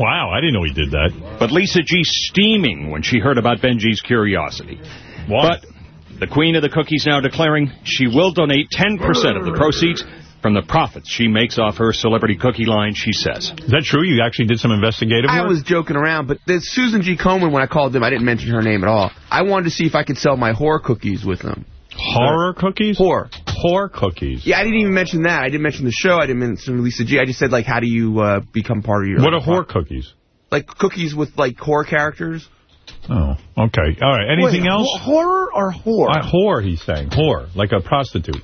Wow, I didn't know he did that. but Lisa G steaming when she heard about Benji's curiosity. What? But the queen of the cookies now declaring she will donate 10% of the proceeds from the profits she makes off her celebrity cookie line, she says. Is that true? You actually did some investigative work? I was joking around, but Susan G. Komen, when I called them, I didn't mention her name at all. I wanted to see if I could sell my horror cookies with them. Horror cookies? Horror. Horror cookies. Yeah, I didn't even mention that. I didn't mention the show. I didn't mention Lisa G. I just said, like, how do you uh, become part of your... What are horror cookies? Like, cookies with, like, horror characters. Oh, okay. All right. Anything Wait, else? ho- Horror or whore? Uh, whore, he's saying. Whore, like a prostitute.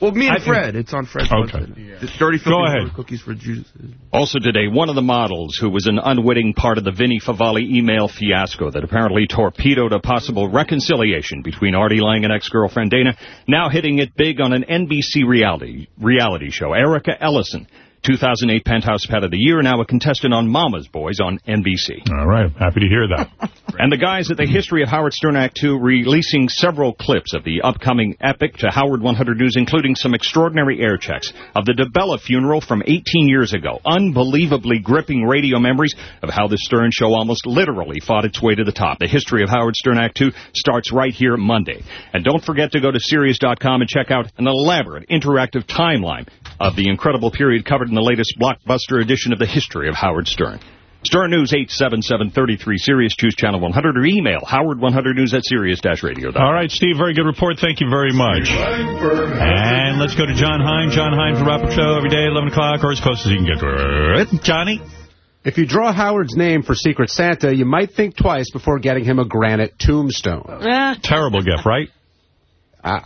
Well, me and I think- Fred. It's on Fred's Okay. website. The Dirty Filthy Go ahead. Cookies for Judas. Also today, one of the models who was an unwitting part of the Vinnie Favale email fiasco that apparently torpedoed a possible reconciliation between Artie Lange and ex-girlfriend Dana, now hitting it big on an NBC reality reality show. Erica Ellyson, 2008 Penthouse Pet of the Year, now a contestant on Mama's Boys on NBC. All right. Happy to hear that. And the guys at the History of Howard Stern Act 2 releasing several clips of the upcoming epic to Howard 100 News, including some extraordinary air checks of the DeBella funeral from 18 years ago. Unbelievably gripping radio memories of how the Stern Show almost literally fought its way to the top. The History of Howard Stern Act 2 starts right here Monday. And don't forget to go to Sirius.com and check out an elaborate interactive timeline of the incredible period covered in the latest blockbuster edition of the History of Howard Stern. Stern News 877-33 Sirius. Choose channel 100 or email howard100news at sirius-radio. All right, Steve, very good report. Thank you very much. And let's go to John Hein. John Hein from Rapper Show every day, 11 o'clock, or as close as you can get to it. Johnny? If you draw Howard's name for Secret Santa, you might think twice before getting him a granite tombstone. Eh. Terrible gift, right? Uh,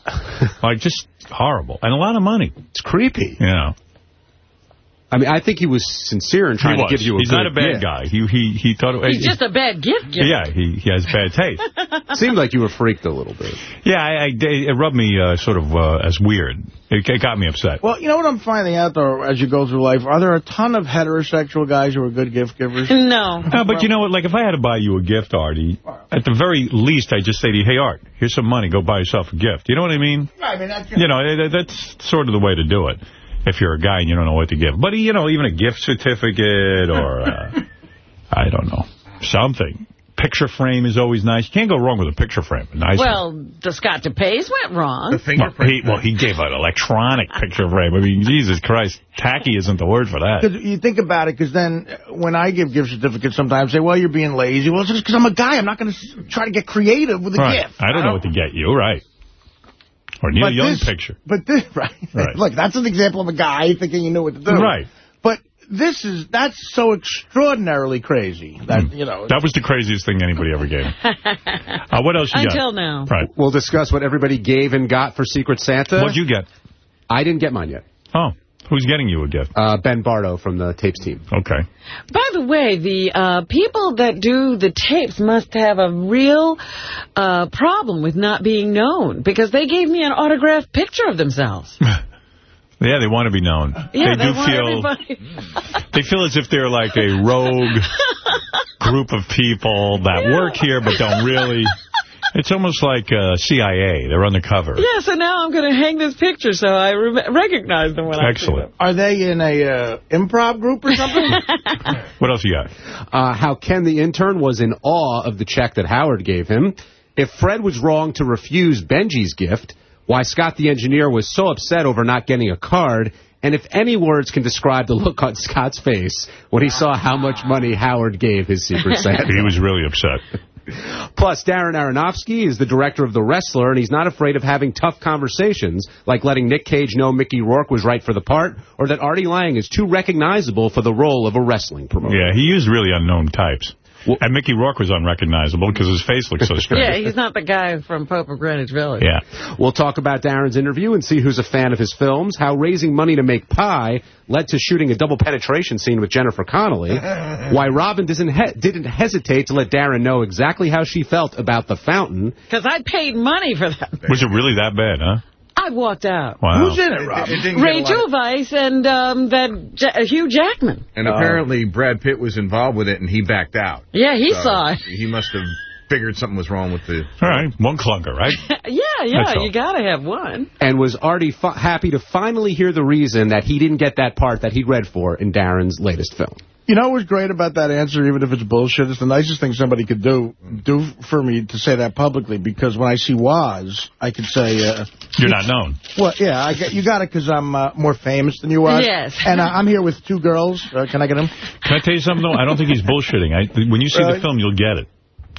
like, just horrible. And a lot of money. It's creepy. Yeah. I mean, I think he was sincere in trying to give you a He's good not a bad gift. guy. He he he thought it, He's just a bad gift giver. Yeah, he, he has bad taste. Seemed like you were freaked a little bit. Yeah, I, I, it rubbed me uh, sort of uh, as weird. It, it got me upset. Well, you know what I'm finding out, though, as you go through life? Are there a ton of heterosexual guys who are good gift givers? No. No, but you know what? Like, if I had to buy you a gift, Artie, at the very least, I just say to you, hey, Art, here's some money. Go buy yourself a gift. You know what I mean? I mean, that's You know, that's sort of the way to do it if you're a guy and you don't know what to give. But, you know, even a gift certificate or, uh, I don't know, something. Picture frame is always nice. You can't go wrong with a picture frame. A nice one. Well, the Scott DePace went wrong. Well, he, well, he gave an electronic picture frame. I mean, Jesus Christ, tacky isn't the word for that. Because you think about it, because then when I give gift certificates, sometimes say, well, you're being lazy. Well, it's just because I'm a guy. I'm not going to try to get creative with a Right. gift. I don't know what to get you, right. Or Neil But Young this- picture. But this, right. Right. Look, that's an example of a guy thinking he knew what to do. Right. But this is, that's so extraordinarily crazy that, you know. That was the craziest thing anybody ever gave. Uh, what else you got? Until now. Right. We'll discuss what everybody gave and got for Secret Santa. What'd you get? I didn't get mine yet. Oh, who's getting you a gift? Uh, ben Bardo from the tapes team. Okay. By the way, the uh, people that do the tapes must have a real uh, problem with not being known because they gave me an autographed picture of themselves. Yeah, they want to be known. Yeah, they they, do want feel everybody. they feel as if they're like a rogue group of people that work here but don't really. It's almost like uh, CIA. They're undercover. yeah, so now I'm going to hang this picture so I re recognize them when I see Excellent. them. Are they in a uh, improv group or something? What else you got? Uh, how Ken the intern was in awe of the check that Howard gave him. If Fred was wrong to refuse Benji's gift, why Scott the engineer was so upset over not getting a card, and if any words can describe the look on Scott's face when he saw how much money Howard gave his Secret Santa. He was really upset. Plus, Darren Aronofsky is the director of The Wrestler, and he's not afraid of having tough conversations, like letting Nick Cage know Mickey Rourke was right for the part, or that Artie Lange is too recognizable for the role of a wrestling promoter. Yeah, he used really unknown types. And Mickey Rourke was unrecognizable because his face looked so strange. Yeah, he's not the guy from Pope of Greenwich Village. Yeah. We'll talk about Darren's interview and see who's a fan of his films, how raising money to make pi led to shooting a double penetration scene with Jennifer Connelly, why Robin doesn't he didn't hesitate to let Darren know exactly how she felt about the fountain, Because I paid money for that. Was it really that bad, huh? I walked out. Wow. Who's in it, Rob? Rachel Weisz and um, that Ja- Hugh Jackman. And apparently Brad Pitt was involved with it, and he backed out. Yeah, he So saw it. He must have figured something was wrong with the... All right, one clunker, right? yeah, yeah, That's you got to have one. and was Artie fi happy to finally hear the reason that he didn't get that part that he read for in Darren's latest film. You know what's great about that answer, even if it's bullshit? It's the nicest thing somebody could do do for me to say that publicly, because when I see Woz, I could say... Uh, You're not known. Well, yeah, I get, you got it because I'm uh, more famous than you are. Yes. And uh, I'm here with two girls. Uh, can I get them? Can I tell you something, though? I don't think he's bullshitting. I, when you see Really? the film, you'll get it.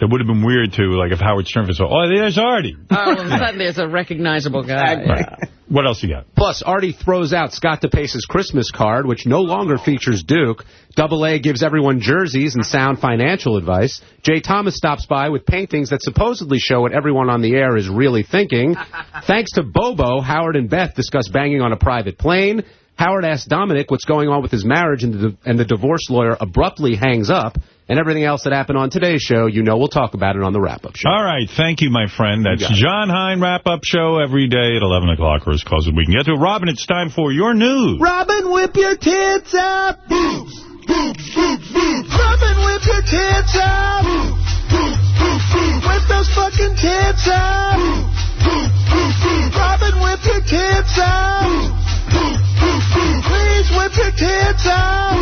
It would have been weird, too, like if Howard Stern said, oh, there's Artie. Oh, of a there's a recognizable guy. Right. What else you got? Plus, Artie throws out Scott DePace's Christmas card, which no longer features Duke. Double A gives everyone jerseys and sound financial advice. Jay Thomas stops by with paintings that supposedly show what everyone on the air is really thinking. Thanks to Bobo, Howard and Beth discuss banging on a private plane. Howard asks Dominic what's going on with his marriage, and the, and the divorce lawyer abruptly hangs up. And everything else that happened on today's show, you know we'll talk about it on the wrap-up show. All right, thank you, my friend. That's got it. John Hein wrap-up show every day at 11 o'clock or as close as we can get to. It. Robin, it's time for your news. Robin, whip your tits up. Boobs, boobs, boobs, boobs. Robin, whip your tits up. Boobs, boobs, boobs, boobs. Whip those fucking tits up. Boobs, boobs, boobs, boobs. Robin, whip your tits up. Boobs. Please whip your tits up.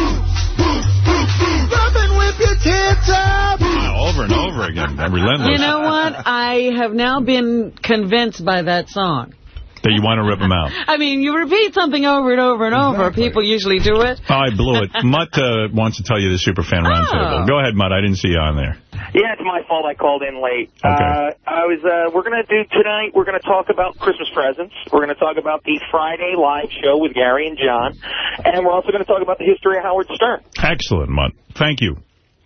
Boobs, boobs, boobs. Whip your tits up. Wow, over and over again. Relentless. You know what? I have now been convinced by that song. That you want to rip them out. I mean, you repeat something over and over and over. People usually do it. Oh, I blew it. Mutt uh, wants to tell you the Superfan Roundtable. Oh. Go ahead, Mutt. I didn't see you on there. Yeah, it's my fault I called in late. Okay. Uh, I was. uh, we're going to do tonight, we're going to talk about Christmas presents. We're going to talk about the Friday live show with Gary and John. And we're also going to talk about the history of Howard Stern. Excellent, Mutt. Thank you.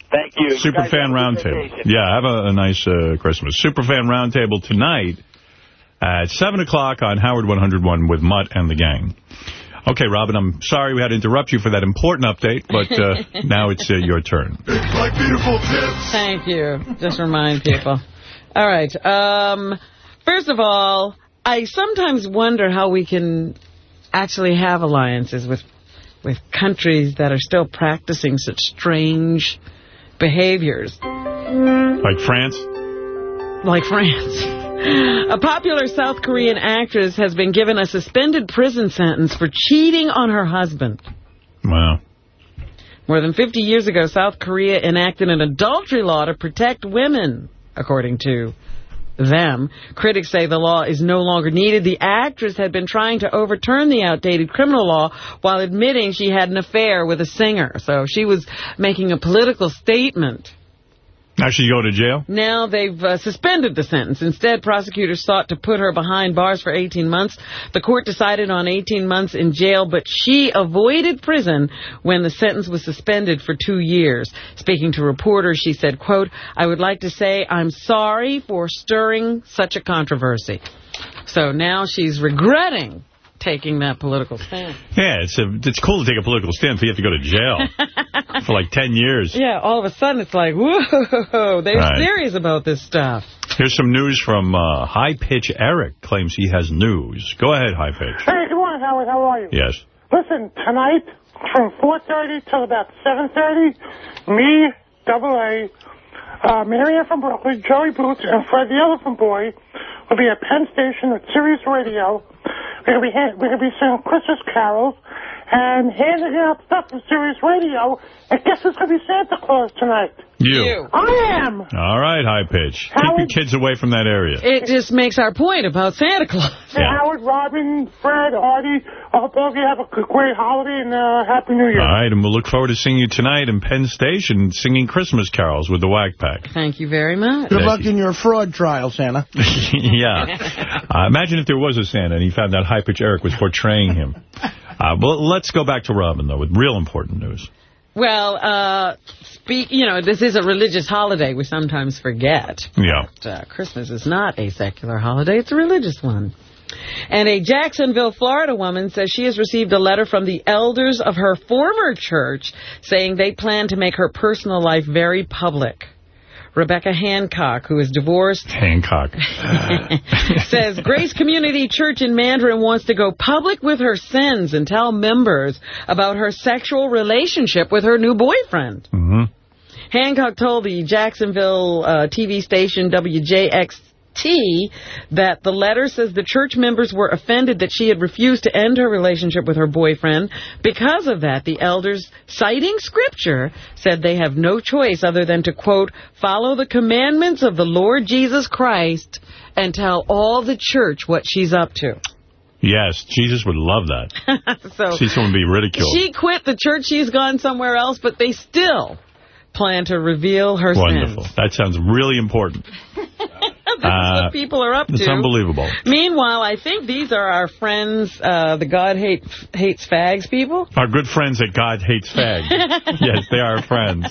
Thank you. You guys Superfan have Roundtable. Yeah, have a, a nice uh, Christmas. Superfan Roundtable tonight at 7 o'clock on Howard 101 with Mutt and the gang. Okay, Robin, I'm sorry we had to interrupt you for that important update, but uh, now it's uh, your turn. Like beautiful tips. Thank you. Just remind people. All right. Um, first of all, I sometimes wonder how we can actually have alliances with with countries that are still practicing such strange behaviors. Like France? Like France. A popular South Korean actress has been given a suspended prison sentence for cheating on her husband. Wow. More than 50 years ago, South Korea enacted an adultery law to protect women, according to them. Critics say the law is no longer needed. The actress had been trying to overturn the outdated criminal law while admitting she had an affair with a singer. So she was making a political statement. Now she go to jail? Now they've uh, suspended the sentence. Instead, prosecutors sought to put her behind bars for 18 months. The court decided on 18 months in jail, but she avoided prison when the sentence was suspended for two years. Speaking to reporters, she said, quote, I would like to say I'm sorry for stirring such a controversy. So now she's regretting taking that political stand. Yeah, it's a, it's cool to take a political stand, but you have to go to jail for like 10 years. Yeah, all of a sudden it's like, whoa, they're Right. serious about this stuff. Here's some news from uh, High Pitch Eric claims he has news. Go ahead, High Pitch. Hey, good morning, Howard. How are you? Yes. Listen, tonight from 4.30 till about 7.30, me, Double A, uh, Marianne from Brooklyn, Joey Boots, and Fred the Elephant Boy will be at Penn Station at Sirius Radio. We're going to be, we're gonna be singing Christmas carols and handing out stuff from Sirius Radio. And guess who's going to be Santa Claus tonight? You. I am. All right, High Pitch. Keep your kids away from that area. It just makes our point about Santa Claus. Hey, Howard, Robin, Fred, Artie, I hope all of you have a great holiday and uh, Happy New Year. All right, and we'll look forward to seeing you tonight in Penn Station singing Christmas carols with the Whack Pack. Thank you very much. Good luck in your fraud trial, Santa. yeah. Uh, imagine if there was a Santa and he found out High Pitch Eric was portraying him. Uh, well, let's go back to Robin, though, with real important news. Well, uh, speak. You know, this is a religious holiday. We sometimes forget. Yeah. But, uh, Christmas is not a secular holiday. It's a religious one. And a Jacksonville, Florida woman says she has received a letter from the elders of her former church saying they plan to make her personal life very public. Rebecca Hancock, who is divorced, Hancock. says Grace Community Church in Mandarin wants to go public with her sins and tell members about her sexual relationship with her new boyfriend. Mm-hmm. Hancock told the Jacksonville uh, TV station WJXT that the letter says the church members were offended that she had refused to end her relationship with her boyfriend. Because of that, the elders, citing scripture, said they have no choice other than to, quote, follow the commandments of the Lord Jesus Christ and tell all the church what she's up to. Yes, Jesus would love that. so See someone be ridiculed. she quit the church. She's gone somewhere else, but they still plan to reveal her Wonderful. sins. That sounds really important. This is Uh, what people are up to. It's unbelievable. Meanwhile, I think these are our friends, uh, the God hate, Hates Fags people. Our good friends at God Hates Fags. yes, they are friends.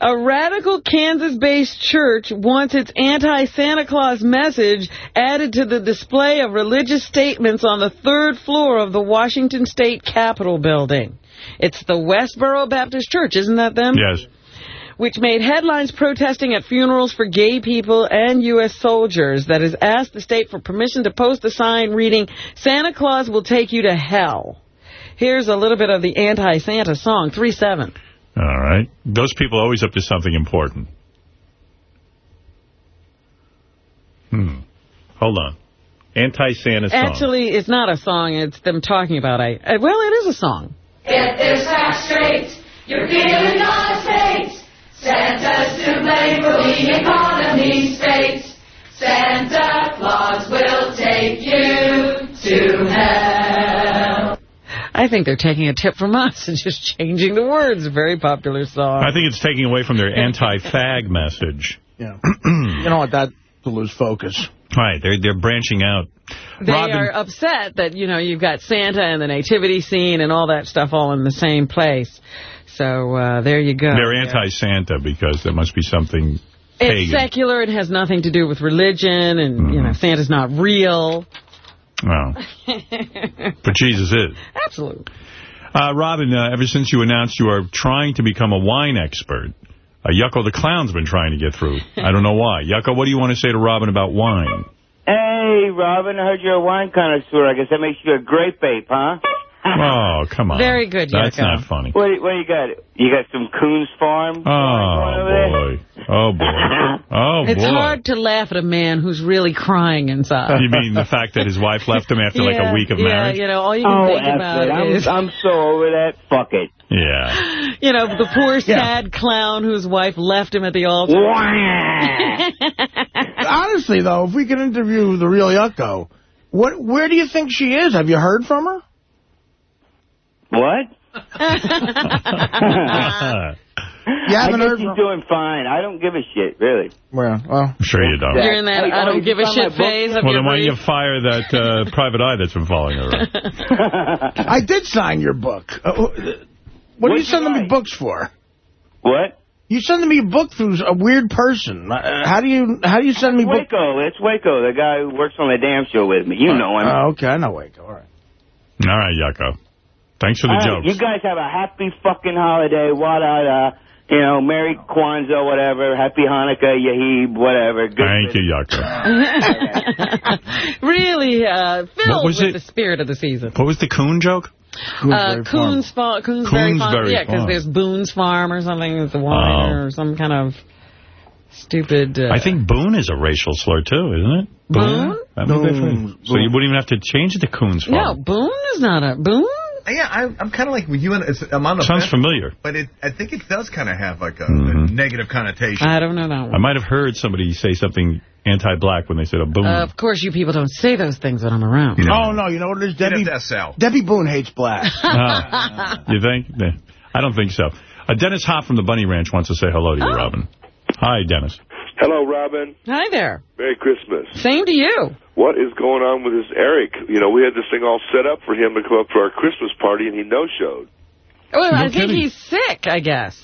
A radical Kansas-based church wants its anti-Santa Claus message added to the display of religious statements on the third floor of the Washington State Capitol building. It's the Westboro Baptist Church, isn't that them? Yes. Which made headlines protesting at funerals for gay people and U.S. soldiers that has asked the state for permission to post a sign reading, Santa Claus will take you to hell. Here's a little bit of the anti-Santa song, 3-7. All right. Those people are always up to something important. Hmm. Hold on. Anti-Santa song. Actually, it's not a song. It's them talking about a... uh, Well, it is a song. Get this fact straight. You're feeling out of state. Santa's to blame for the economy state. Santa Claus will take you to hell. I think they're taking a tip from us and just changing the words. A very popular song. I think it's taking away from their anti-fag message. Yeah. you know what? That to lose focus. Right, they're, they're branching out. They Robin, are upset that, you know, you've got Santa and the nativity scene and all that stuff all in the same place. So uh, there you go. they're anti-Santa because there must be something It's pagan. secular. It has nothing to do with religion, and you know Santa's not real. Oh. But Jesus is. Absolutely. Uh, Robin, uh, ever since you announced you are trying to become a wine expert, uh, Yucko the Clown's been trying to get through. I don't know why. Yucko, what do you want to say to Robin about wine? Hey, Robin, I heard you're a wine connoisseur. I guess that makes you a grape ape, huh? Oh, come on. Very good, That's Yucko. not funny. What, what you got? You got some Coons Farm? Oh, boy. Oh, boy. Oh, it's boy. It's hard to laugh at a man who's really crying inside. You mean the fact that his wife left him after like a week of yeah, marriage? you know, all you can Oh, think about it. I'm, is, I'm so over that. Fuck it. Yeah. you know, the poor sad clown whose wife left him at the altar. Honestly, though, if we could interview the real Yucko, what, where do you think she is? Have you heard from her? What? You I haven't guess heard she's from- doing fine. I don't give a shit, really. Well, well. I'm sure you don't. You're in that I don't give a shit phase of Well, then why don't you fire that uh, private eye that's been following her around? I did sign your book. Uh, what are you What'd you sending me books for? What? You sending me a book through a weird person. Uh, how do you how do you send me books? Waco. It's Waco, the guy who works on the damn show with me. You know him. Oh, okay, I know Waco. All right. All right, Yucko. Thanks for the All right, jokes. you guys have a happy fucking holiday. What uh, you know, Merry Kwanzaa, whatever. Happy Hanukkah, Yahib, whatever. Good Thank you, Yucko. really uh, filled was with it? the spirit of the season. What was the coon joke? Uh, Coons Farm. Coonsberry Farm. Coonsberry Yeah, because there's Boone's Farm or something. It's a wine Oh. or some kind of stupid... Uh, I think Boone is a racial slur, too, isn't it? Boone? I think that's right. So you wouldn't even have to change it to Coons Farm. No, Farm. Boone is not a... Boone? Yeah, I, I'm kind of like with you. And it's, I'm on the Sounds fence, familiar. but it, I think it does kind of have like a, Mhm. a negative connotation. I don't know that one. I might have heard somebody say something anti-black when they said a Boone. Uh, of course, you people don't say those things when I'm around. Oh, no, you know what it is? Debbie, SL. Debby Boone hates black. Oh. you think? Nah, I don't think so. Uh, Dennis Hof from the Bunny Ranch wants to say hello to you, Robin. Hi, Dennis. Hello, Robin. Hi there. Merry Christmas. Same to you. What is going on with this Eric? You know, we had this thing all set up for him to come up for our Christmas party, and he no-showed. Well, No I think he's sick, I guess.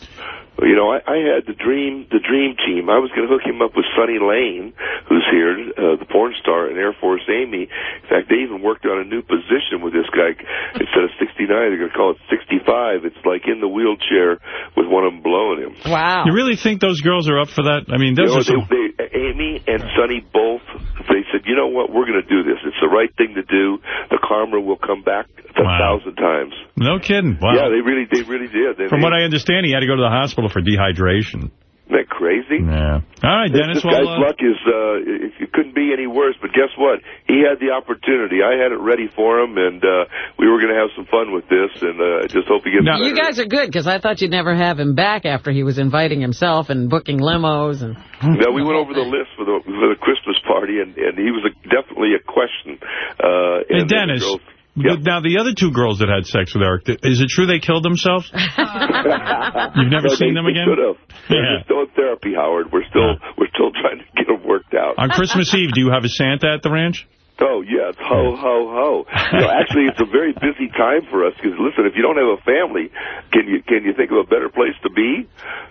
Well, You know, I, I had the dream, the dream team. I was going to hook him up with Sunny Lane, who's here, uh, the porn star, and Air Force Amy. In fact, they even worked on a new position with this guy. Instead of 69, they're going to call it 65. It's like in the wheelchair with one of them blowing him. Wow. You really think those girls are up for that? I mean, You those know, are some... they, they, Amy and Sunny both, they said, you know what, we're going to do this. It's the right thing to do. The karma will come back a thousand times. No kidding. Wow. Yeah, they really, they really did. They, From what I understand, he had to go to the hospital for dehydration. Isn't that crazy? Yeah. All right, Dennis. This guy's Well, uh, luck is, uh, it, it couldn't be any worse, but guess what? He had the opportunity. I had it ready for him, and uh, we were going to have some fun with this, and uh, I just hope he gets better. You guys are good, because I thought you'd never have him back after he was inviting himself and booking limos. and. Yeah, we went over the list for the for the Christmas party, and and he was a, definitely a question. Uh, Hey, and then the Dennis. Girls- but Now, the other two girls that had sex with Eric, is it true they killed themselves? You've never No, seen they- them they again? Could have. They're Yeah. just still in therapy, Howard. We're still we're still trying to get them worked out. On Christmas Eve, do you have a Santa at the ranch? Oh yes, ho ho ho. You know, actually, it's a very busy time for us because listen, if you don't have a family, can you can you think of a better place to be?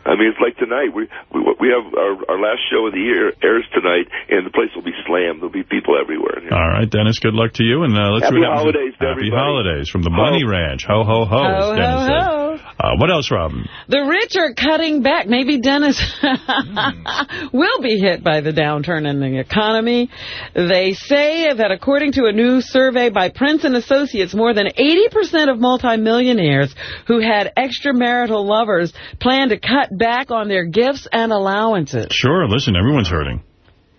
I mean, it's like tonight. We we we have our our last show of the year airs tonight, and the place will be slammed. There'll be people everywhere. All right, Dennis, good luck to you. And uh, let's Happy see what happens. holidays to Happy everybody. holidays from the Bunny Ranch. Ho, ho, ho, Ho, as Dennis ho, said. ho. Uh, what else, Robin? The rich are cutting back. Maybe Dennis will be hit by the downturn in the economy. They say that according to a new survey by Prince and Associates, more than 80% of multimillionaires who had extramarital lovers plan to cut back on their gifts and allowances. Sure, listen, everyone's hurting.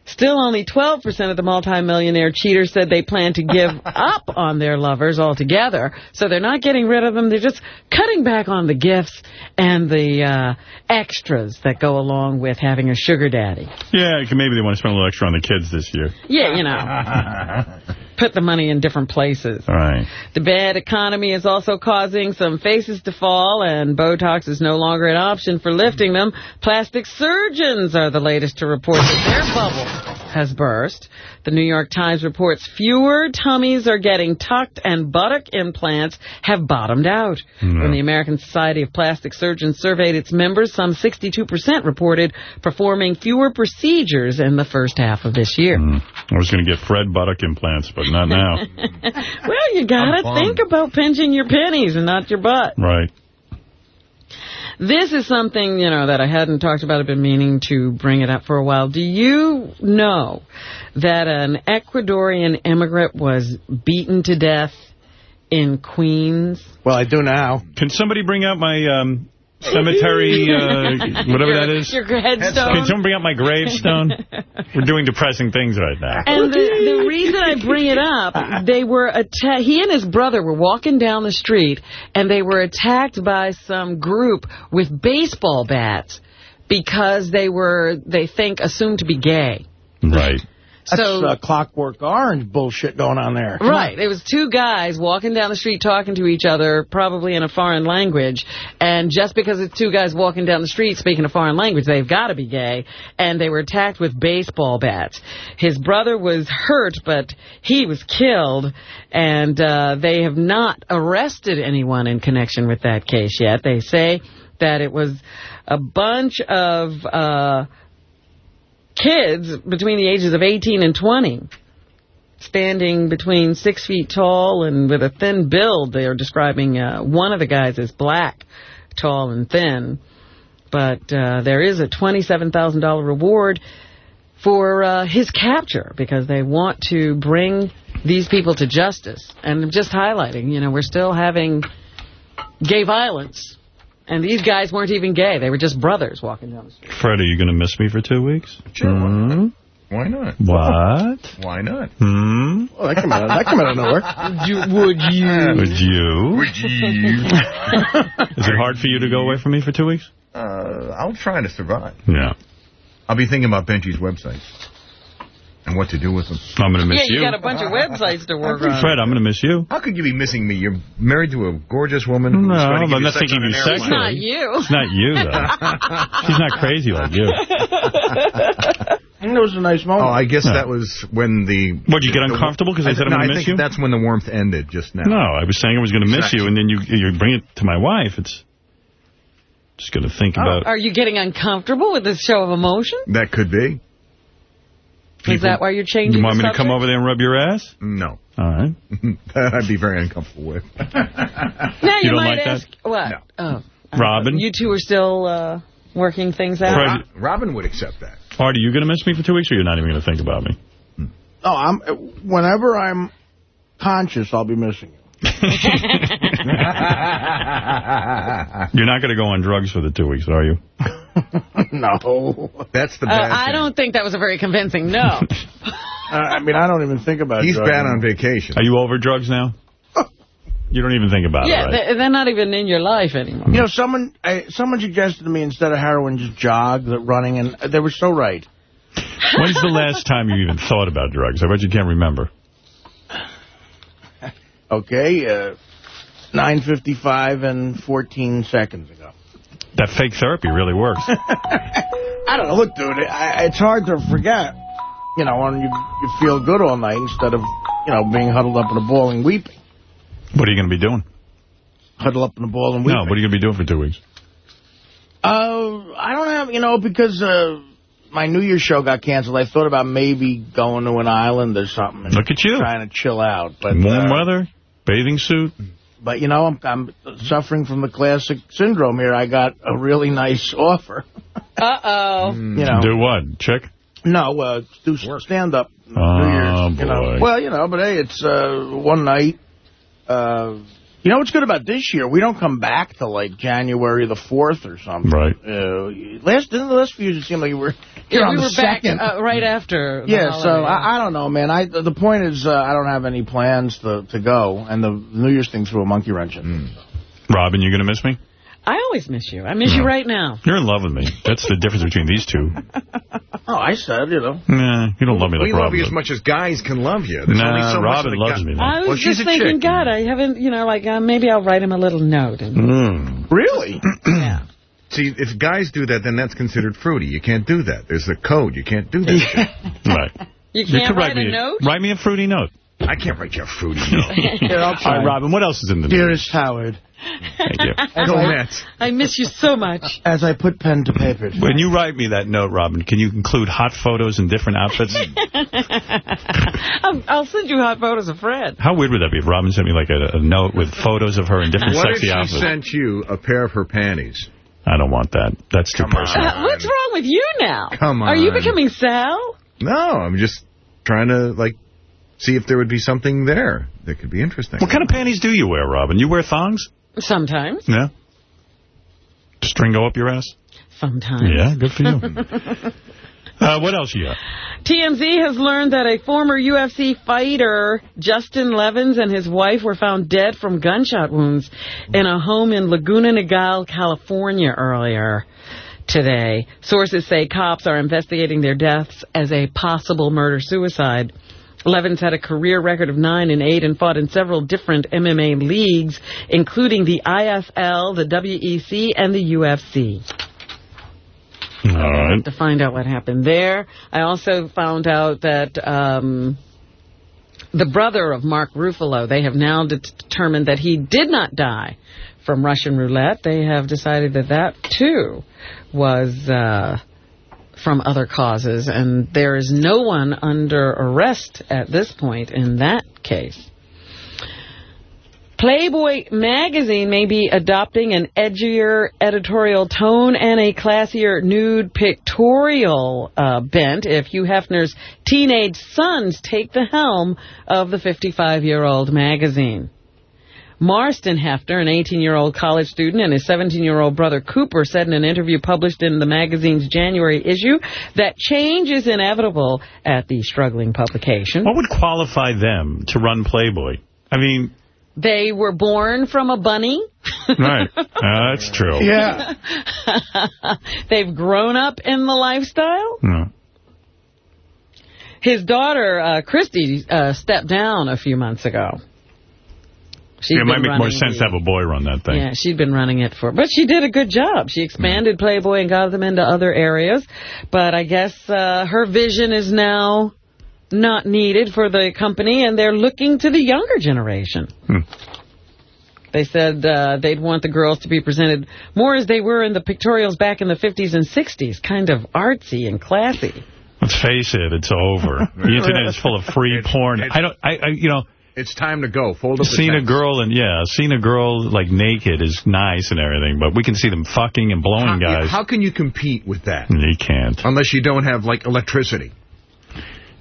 Still, only 12% of the multimillionaire cheaters said they plan to give up on their lovers altogether. So they're not getting rid of them. They're just cutting back on the gifts and the uh, extras that go along with having a sugar daddy. Yeah, maybe they want to spend a little extra on the kids this year. Yeah, you know. Put the money in different places. Right. The bad economy is also causing some faces to fall, and Botox is no longer an option for lifting them. Plastic surgeons are the latest to report that their bubble has burst. The New York Times reports fewer tummies are getting tucked and buttock implants have bottomed out. Hmm. When the American Society of Plastic Surgeons surveyed its members, some 62% reported performing fewer procedures in the first half of this year. Hmm. I was going to get Fred buttock implants, but not now. well, you gotta think about pinching your pennies and not your butt. right. This is something, you know, that I hadn't talked about. I've been meaning to bring it up for a while. Do you know that an Ecuadorian immigrant was beaten to death in Queens? Well, I do now. Can somebody bring out my um, cemetery, uh, whatever Your- that is? your headstone? Can someone bring up my gravestone? We're doing depressing things right now. And the, the reason I bring it up, they were he and his brother were walking down the street, and they were attacked by some group with baseball bats because they were, they think, assumed to be gay. Right. That's So- uh, Clockwork Orange bullshit going on there. Come on. Right. It was two guys walking down the street talking to each other, probably in a foreign language. And just because it's two guys walking down the street speaking a foreign language, they've got to be gay. And they were attacked with baseball bats. His brother was hurt, but he was killed. And uh, they have not arrested anyone in connection with that case yet. They say that it was a bunch of uh, kids between the ages of 18 and 20 standing between six feet tall and with a thin build. They are describing uh, one of the guys as black, tall and thin. But uh, there is a $27,000 reward for uh, his capture because they want to bring these people to justice. And I'm just highlighting, you know, we're still having gay violence. And these guys weren't even gay. They were just brothers walking down the street. Fred, are you going to miss me for two weeks? Sure, why Hmm? Why not? What? Why not? Hmm? Well, that came out, that came out of nowhere. would you? Would you? Would you? Is it hard for you to go away from me for two weeks? Uh, I'll try to survive. Yeah. I'll be thinking about Benjy's websites and what to do with them. I'm going to miss yeah, you you. got a bunch of websites to work on. Fred, I'm going to miss you. How could you be missing me? You're married to a gorgeous woman. who's No, trying to I'm not sex thinking of you airplane. It's not you. It's not you, though. She's not crazy like you. I think it was a nice moment. Oh, I guess No. that was when the... What, did you get the- uncomfortable 'cause I said I'm no, gonna I miss think you? that's when the warmth ended just now. No, I was saying I was going to miss you, and then you you bring it to my wife. It's just going to think oh. about. Are you getting uncomfortable with this show of emotion? That could be. Is that why you're changing You want the me to come over there and rub your ass? No. All right. that I'd be very uncomfortable with. Now you, You don't might like that? ask, What? Oh. Robin? You two are still uh, working things out? Fred, Robin would accept that. Artie, you going to miss me for two weeks, or you're not even going to think about me? No, I'm. Whenever I'm conscious, I'll be missing you. You're not going to go on drugs for the two weeks, are you? no. That's the Uh, I don't think that was a very convincing no. I mean, I don't even think about. He's drugs bad on vacation. Are you over drugs now? You don't even think about yeah, it, right? they're, they're not even in your life anymore. You know, someone I, someone suggested to me instead of heroin, just jog, the running, and they were so right. When's the last time you even thought about drugs? I bet you can't remember. Okay, uh, 9.55 and 14 seconds ago. That fake therapy really works. I don't know. Look, dude, I, it's hard to forget. You know, when you, you feel good all night instead of, you know, being huddled up in a ball and weeping. What are you going to be doing? Huddle up in a ball and weeping. No, what are you going to be doing for two weeks? Uh, I don't have, you know, because uh, my New Year's show got canceled. I thought about maybe going to an island or something. And Look at you. Trying to chill out. But, Warm uh, weather, bathing suit. But, you know, I'm, I'm suffering from the classic syndrome here. I got a really nice offer. Uh-oh. You know. Do what? Check? No, uh, do stand-up. Oh, New Year's, you know. boy. Well, you know, but hey, it's uh, one night. Uh, you know what's good about this year? We don't come back to, like January the 4th or something. Right. Uh, last, didn't the last few years it seemed like we were here Yeah, on we the were back second. uh, right after the yeah, so. I, I don't know, man. I The point is uh, I don't have any plans to, to go, and the New Year's thing threw a monkey wrench in. Robin, you going to miss me? I always miss you. I miss you right now. You're in love with me. That's the difference between these two. Oh, I said, you know. Nah, you don't love me like we love Robin. you as much as guys can love you. There's only Nah, so Robin that loves me. Man. I was Well, just thinking, chick. God, I haven't, you know, like, uh, maybe I'll write him a little note. And, Mm. Really? yeah. See, if guys do that, then that's considered fruity. You can't do that. There's a code. You can't do that. Right. You You can't could write me a note? Write me a fruity note. I can't write you a fruity note. Here, I'll try. right, Robin, what else is in the news? Dearest Howard, Thank you. as Go I, Mets. I miss you so much. as I put pen to paper, When you write me that note, Robin, can you include hot photos in different outfits? I'll, I'll send you hot photos of Fred. How weird would that be if Robin sent me like a, a note with photos of her in different What if she outfits? sent you a pair of her panties? I don't want that. That's too Come personal. Uh, what's wrong with you now? Come on. Are you becoming Sal? No, I'm just trying to, like, see if there would be something there that could be interesting. What kind of panties do you wear, Robin? You wear thongs? Sometimes. Yeah. String go up your ass? Sometimes. Yeah, good for you. uh, what else you got? TMZ has learned that a former UFC fighter, Justin Levens, and his wife were found dead from gunshot wounds in a home in Laguna Niguel, California earlier today. Sources say cops are investigating their deaths as a possible murder-suicide. Levens had a career record of 9 and 8 and fought in several different MMA leagues, including the IFL, the WEC, and the UFC All right. to find out what happened there. I also found out that um, the brother of Mark Ruffalo, they have now de- determined that he did not die from Russian roulette. They have decided that that, too, was uh, from other causes, and there is no one under arrest at this point in that case. Playboy magazine may be adopting an edgier editorial tone and a classier nude pictorial uh, bent if Hugh Hefner's teenage sons take the helm of the 55-year-old magazine. Marston Hefner, an 18-year-old college student, and his 17-year-old brother Cooper said in an interview published in the magazine's January issue that change is inevitable at the struggling publication. What would qualify them to run Playboy? I mean, They were born from a bunny. right. Uh, that's true. Yeah. They've grown up in the lifestyle. No. His daughter, uh, Christie, uh, stepped down a few months ago. She'd Yeah, it might make more sense the- to have a boy run that thing. Yeah, she'd been running it for, but she did a good job. She expanded Playboy and got them into other areas. But I guess uh, her vision is now not needed for the company, and they're looking to the younger generation. Hmm. They said uh, they'd want the girls to be presented more as they were in the pictorials back in the 50s and 60s, kind of artsy and classy. Let's face it, it's over. the internet is full of free porn. I don't, I, I, you know, It's time to go. Fold up the a girl and yeah, seen a girl like naked is nice and everything, but we can see them fucking and blowing How, guys. how can you compete with that? You can't. Unless you don't have, like, electricity.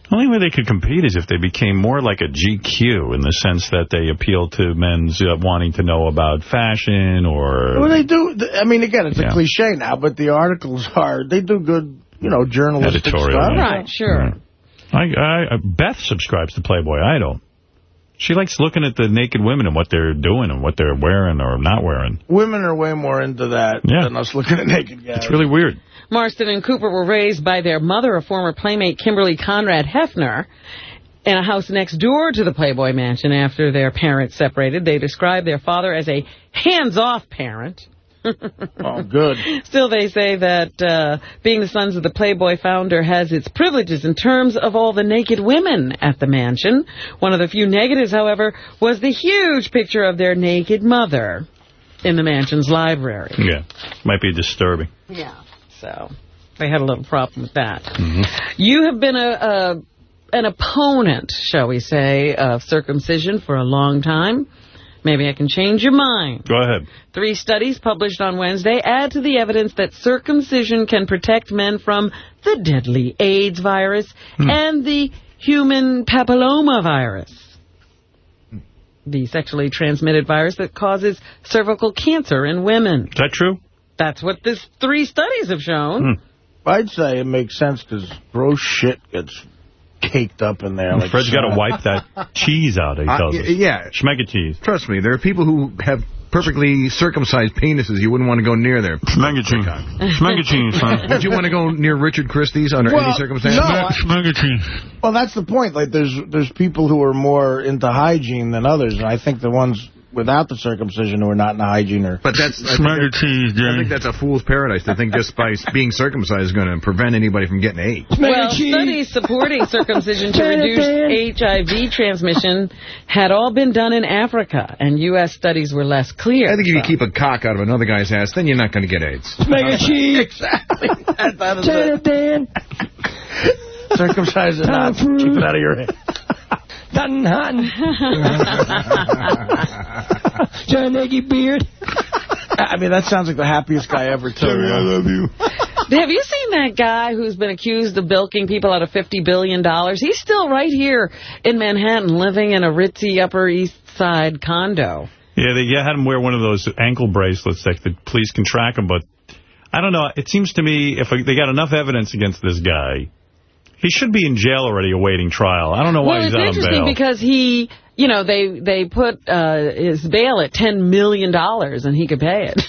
The only way they could compete is if they became more like a GQ in the sense that they appeal to men's uh, wanting to know about fashion or... Well, they do. I mean, again, it's Yeah. a cliche now, but the articles are, they do good, you know, journalistic Editorial, stuff. yeah. Right, sure. I, I, Beth subscribes to Playboy. I don't. She likes looking at the naked women and what they're doing and what they're wearing or not wearing. Women are way more into that Yeah. than us looking at naked guys. It's really weird. Marston and Cooper were raised by their mother, a former playmate Kimberly Conrad Hefner, in a house next door to the Playboy Mansion after their parents separated. They described their father as a hands-off parent. Oh, good. Still, they say that uh, being the sons of the Playboy founder has its privileges in terms of all the naked women at the mansion. One of the few negatives, however, was the huge picture of their naked mother in the mansion's library. Yeah. Might be disturbing. Yeah. So they had a little problem with that. Mm-hmm. You have been a, a an opponent, shall we say, of circumcision for a long time. Maybe I can change your mind. Go ahead. Three studies published on Wednesday add to the evidence that circumcision can protect men from the deadly AIDS virus hmm. and the human papilloma virus, hmm. the sexually transmitted virus that causes cervical cancer in women. Is that true? That's what these three studies have shown. Hmm. I'd say it makes sense because gross shit gets caked up in there. Like Fred's got to wipe that cheese out, he tells y- us. yeah. Schmega cheese. Trust me, there are people who have perfectly circumcised penises you wouldn't want to go near there. Schmega cheese. Schmega cheese, son. Would you want to go near Richard Christy's under Well, any circumstance? no, I- Schmega cheese. Well, that's the point. Like, there's there's people who are more into hygiene than others, and I think the ones without the circumcision who are not in the hygiene or. But that's I think, cheese, I think that's a fool's paradise to think just by being circumcised is going to prevent anybody from getting AIDS. Well, studies supporting circumcision to reduce HIV transmission had all been done in Africa, and U.S. studies were less clear. I think if you keep a cock out of another guy's ass, then you're not going to get AIDS. Mega cheese. exactly. That, that is Turn it. it, Dan. Circumcised or not, keep it out of your head. Dutton Hutton. John Nagy Beard. I mean, that sounds like the happiest guy ever, too. I love you. Have you seen that guy who's been accused of bilking people out of $50 billion? He's still right here in Manhattan living in a ritzy Upper East Side condo. Yeah, they had him wear one of those ankle bracelets that the police can track him, but I don't know. It seems to me if they got enough evidence against this guy, he should be in jail already awaiting trial. I don't know why well, he's out on bail. it's interesting bail. because he, you know, they they put uh, his bail at $10 million and he could pay it.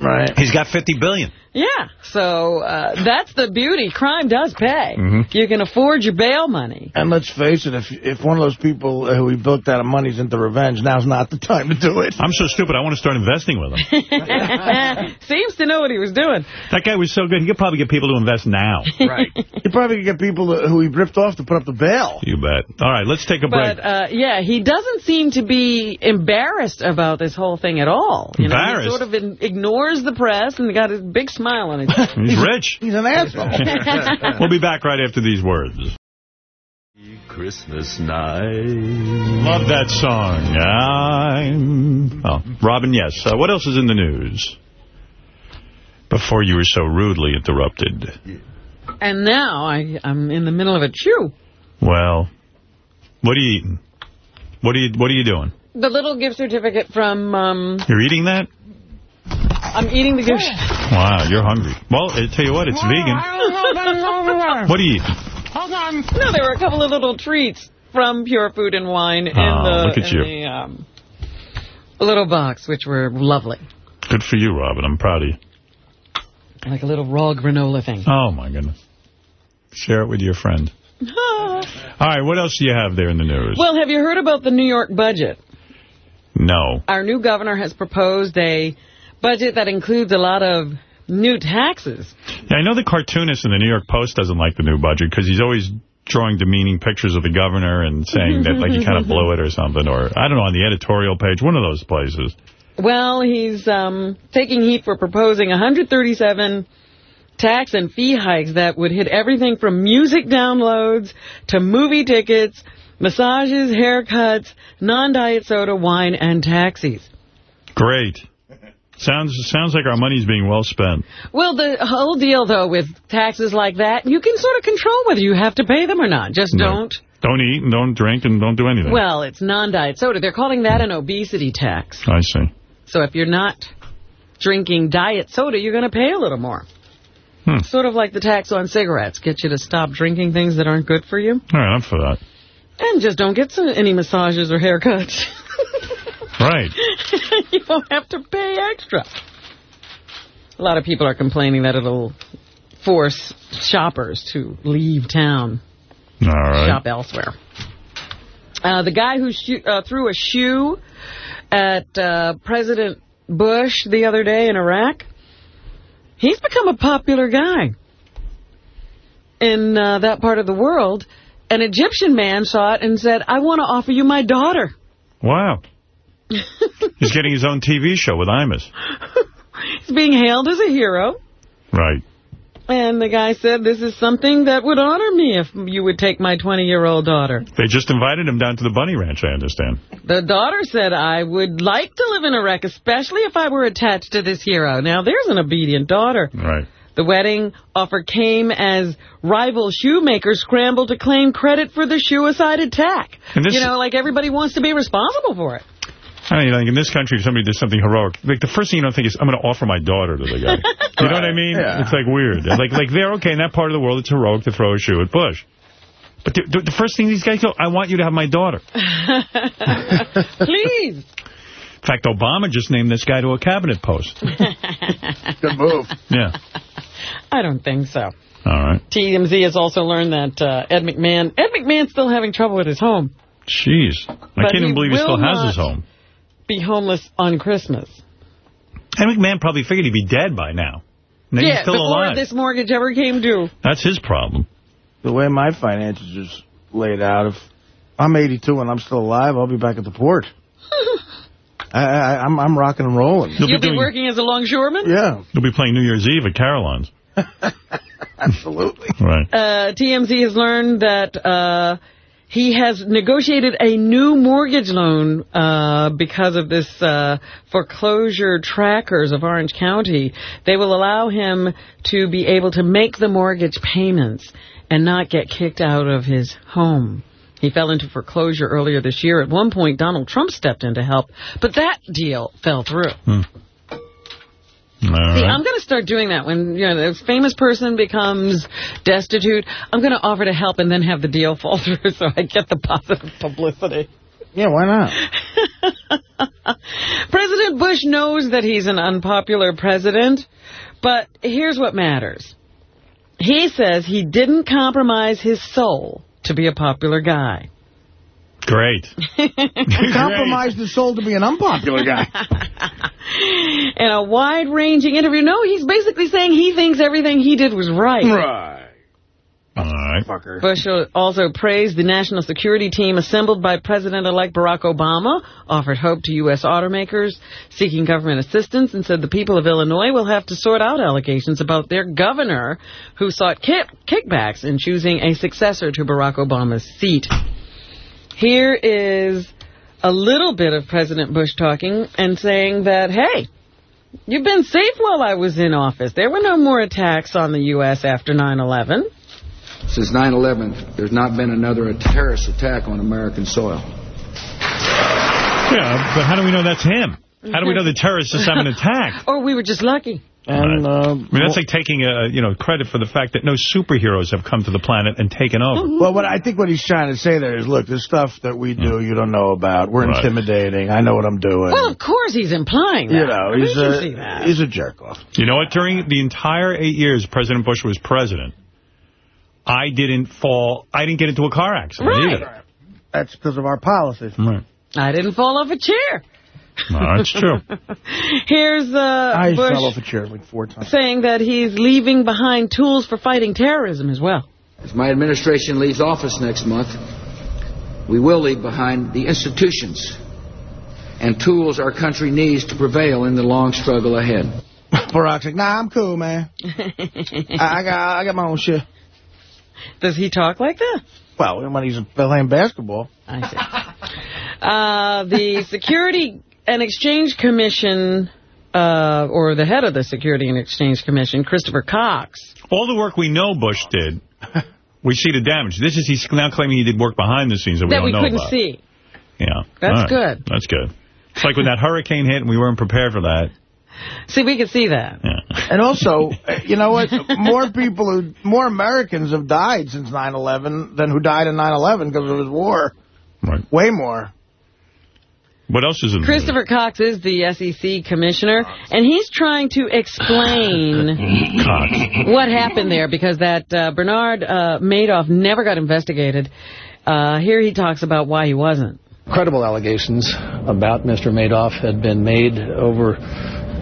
Right. He's got $50 billion. Yeah, so uh, that's the beauty. Crime does pay. Mhm. You can afford your bail money. And let's face it, if if one of those people who he bilked out of money's into revenge, now's not the time to do it. I'm so stupid, I want to start investing with him. Seems to know what he was doing. That guy was so good, he could probably get people to invest now. Right. He probably could get people who he ripped off to put up the bail. You bet. All right, let's take a break. But, uh, yeah, he doesn't seem to be embarrassed about this whole thing at all. You know, Embarrassed? He sort of in, ignores the press and got his big smile on his face. He's rich. He's an asshole. we'll be back right after these words. Christmas night. Love that song. I'm... Oh, Robin, yes. Uh, what else is in the news? Before you were so rudely interrupted. And now I, I'm in the middle of a chew. Well, what are you eating? What are you What are you doing? The little gift certificate from, um, You're eating that? I'm eating the goose. Wow, you're hungry. Well, I tell you what, it's vegan. What are you Hold on. No, there were a couple of little treats from Pure Food and Wine in Oh, the, look at in you. the um, little box, which were lovely. Good for you, Robin. I'm proud of you. Like a little raw granola thing. Oh, my goodness. Share it with your friend. All right, what else do you have there in the news? well, have you heard about the New York budget? No. Our new governor has proposed a budget that includes a lot of new taxes. Yeah, I know the cartoonist in the New York Post doesn't like the new budget because he's always drawing demeaning pictures of the governor and saying that like he kind of blew it or something. Or, I don't know, on the editorial page, one of those places. Well, he's um, taking heat for proposing 137 tax and fee hikes that would hit everything from music downloads to movie tickets, massages, haircuts, non-diet soda, wine, and taxis. Great. Sounds sounds like our money's being well spent. Well, the whole deal, though, with taxes like that, you can sort of control whether you have to pay them or not. Just No. don't. Don't eat and don't drink and don't do anything. Well, it's non-diet soda. They're calling that an obesity tax. I see. So if you're not drinking diet soda, you're going to pay a little more. Hmm. Sort of like the tax on cigarettes. Get you to stop drinking things that aren't good for you. All right, I'm for that. And just don't get any massages or haircuts. Right. you don't have to pay extra. A lot of people are complaining that it'll force shoppers to leave town, All right. shop elsewhere. Uh, the guy who uh, threw a shoe at uh, President Bush the other day in Iraq, he's become a popular guy in uh, that part of the world. An Egyptian man saw it and said, I want to offer you my daughter. Wow. He's getting his own TV show with Imus. He's being hailed as a hero. Right. And the guy said, this is something that would honor me if you would take my 20-year-old daughter. They just invited him down to the Bunny Ranch, I understand. The daughter said, I would like to live in Iraq, especially if I were attached to this hero. Now, there's an obedient daughter. Right. The wedding offer came as rival shoemakers scrambled to claim credit for the suicide attack. You know, like everybody wants to be responsible for it. I mean, like in this country, if somebody does something heroic, like the first thing you don't think is, I'm going to offer my daughter to the guy. You know what I mean? Yeah. It's like weird. Like, like they're okay in that part of the world. It's heroic to throw a shoe at Bush. But the, the, the first thing these guys go, I want you to have my daughter. Please. In fact, Obama just named this guy to a cabinet post. Good move. Yeah. I don't think so. All right. TMZ has also learned that uh, Ed McMahon, Ed McMahon's still having trouble with his home. Jeez. I can't even believe he still has not- his home. Be homeless on Christmas. And McMahon probably figured he'd be dead by now. And then he's yeah, still before alive. this mortgage ever came due. That's his problem. The way my finances is laid out, if I'm 82 and I'm still alive, I'll be back at the port. I, I, I'm, I'm rocking and rolling. You'll be, working as a longshoreman? Yeah. You'll be playing New Year's Eve at Caroline's. Absolutely. Right. Uh, TMZ has learned that uh, he has negotiated a new mortgage loan uh, because of this uh, foreclosure trackers of Orange County. They will allow him to be able to make the mortgage payments and not get kicked out of his home. He fell into foreclosure earlier this year. At one point, Donald Trump stepped in to help, but that deal fell through. Hmm. All See, right. I'm going to start doing that when you know a famous person becomes destitute. I'm going to offer to help and then have the deal fall through so I get the positive publicity. Yeah, why not? President Bush knows that he's an unpopular president, but here's what matters. He says he didn't compromise his soul to be a popular guy. Great. Compromised his soul to be an unpopular guy. In a wide-ranging interview, no, he's basically saying he thinks everything he did was right. Right. All right. Fucker. Bush also praised the national security team assembled by President-elect Barack Obama, offered hope to U.S. automakers seeking government assistance, and said the people of Illinois will have to sort out allegations about their governor who sought kick kickbacks in choosing a successor to Barack Obama's seat. Here is a little bit of President Bush talking and saying that, hey, you've been safe while I was in office. There were no more attacks on the U.S. after 9-11. Since 9-11, there's not been another terrorist attack on American soil. Yeah, but how do we know that's him? How do we know the terrorists just haven't attacked? Or we were just lucky. And uh, I mean, that's like taking uh, you know credit for the fact that no superheroes have come to the planet and taken over. Well, what I think what he's trying to say there is, look, this stuff that we do, you don't know about. We're Right. intimidating. I know what I'm doing. Well, of course he's implying that. you know, he's can see a that. he's a jerk off. You know what? During the entire eight years President Bush was president, I didn't fall. I didn't get into a car accident Right. either. That's because of our policies. Right. I didn't fall off a chair. No, that's true. Here's uh, I Bush fell off a chair like four times. saying that he's leaving behind tools for fighting terrorism as well. As my administration leaves office next month, we will leave behind the institutions and tools our country needs to prevail in the long struggle ahead. Barack's like, nah, I'm cool, man. I, I got I got my own shit. Does he talk like that? Well, when he's playing basketball. I see. Uh, the Security and Exchange Commission, uh, or the head of the Security and Exchange Commission, Christopher Cox. All the work we know Bush did, we see the damage. This is he's now claiming he did work behind the scenes that we that don't we know about. That we couldn't see. Yeah, That's All right. good. That's good. It's like when that hurricane hit and we weren't prepared for that. See, we could see that. And also, uh, you know what? More people, who, more Americans have died since 9/11 than who died in 9/11 because of his war. Right. Way more. What else is in the Christopher Cox is the SEC commissioner, and he's trying to explain what happened there because that uh, Bernard uh, Madoff never got investigated. Uh, here he talks about why he wasn't. Credible allegations about Mr. Madoff had been made over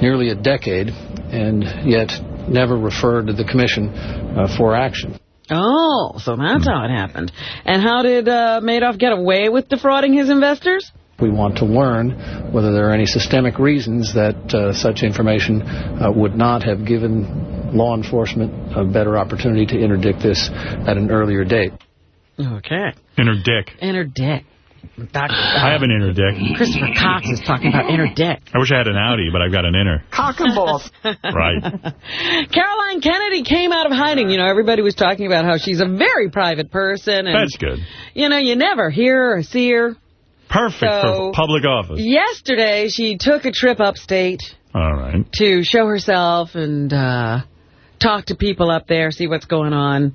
nearly a decade and yet never referred to the commission uh, for action. Oh, so that's how it happened. And how did uh, Madoff get away with defrauding his investors? We want to learn whether there are any systemic reasons that uh, such information uh, would not have given law enforcement a better opportunity to interdict this at an earlier date. Okay. Interdict. Interdict. Inner dick. I have an inner dick. Christopher Cox is talking about inner dick. I wish I had an Audi, but I've got an inner. Cock and balls. Right. Caroline Kennedy came out of hiding. You know, everybody was talking about how she's a very private person. And, That's good. You know, you never hear or see her. Perfect So- for public office. Yesterday, she took a trip upstate All right. to show herself and uh, talk to people up there, see what's going on.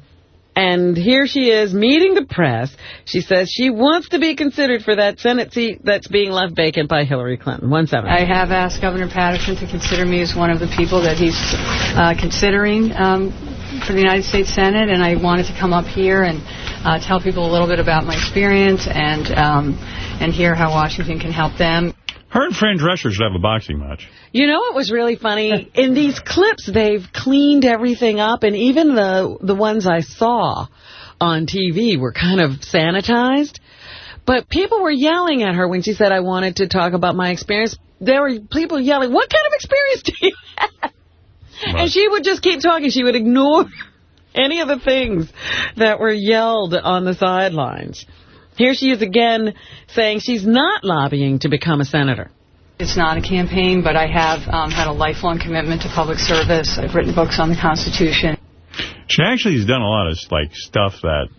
And here she is meeting the press. She says she wants to be considered for that Senate seat that's being left vacant by Hillary Clinton. One seven. I have asked Governor Paterson to consider me as one of the people that he's uh, considering um, for the United States Senate, and I wanted to come up here and uh, tell people a little bit about my experience and um, and hear how Washington can help them. Her and Fran Drescher should have a boxing match. You know what was really funny? In these clips, they've cleaned everything up, and even the the ones I saw on TV were kind of sanitized. But people were yelling at her when she said, I wanted to talk about my experience. There were people yelling, what kind of experience do you have? And she would just keep talking. She would ignore any of the things that were yelled on the sidelines. Here she is again saying she's not lobbying to become a senator. It's not a campaign, but I have um, had a lifelong commitment to public service. I've written books on the Constitution. She actually has done a lot of like stuff that.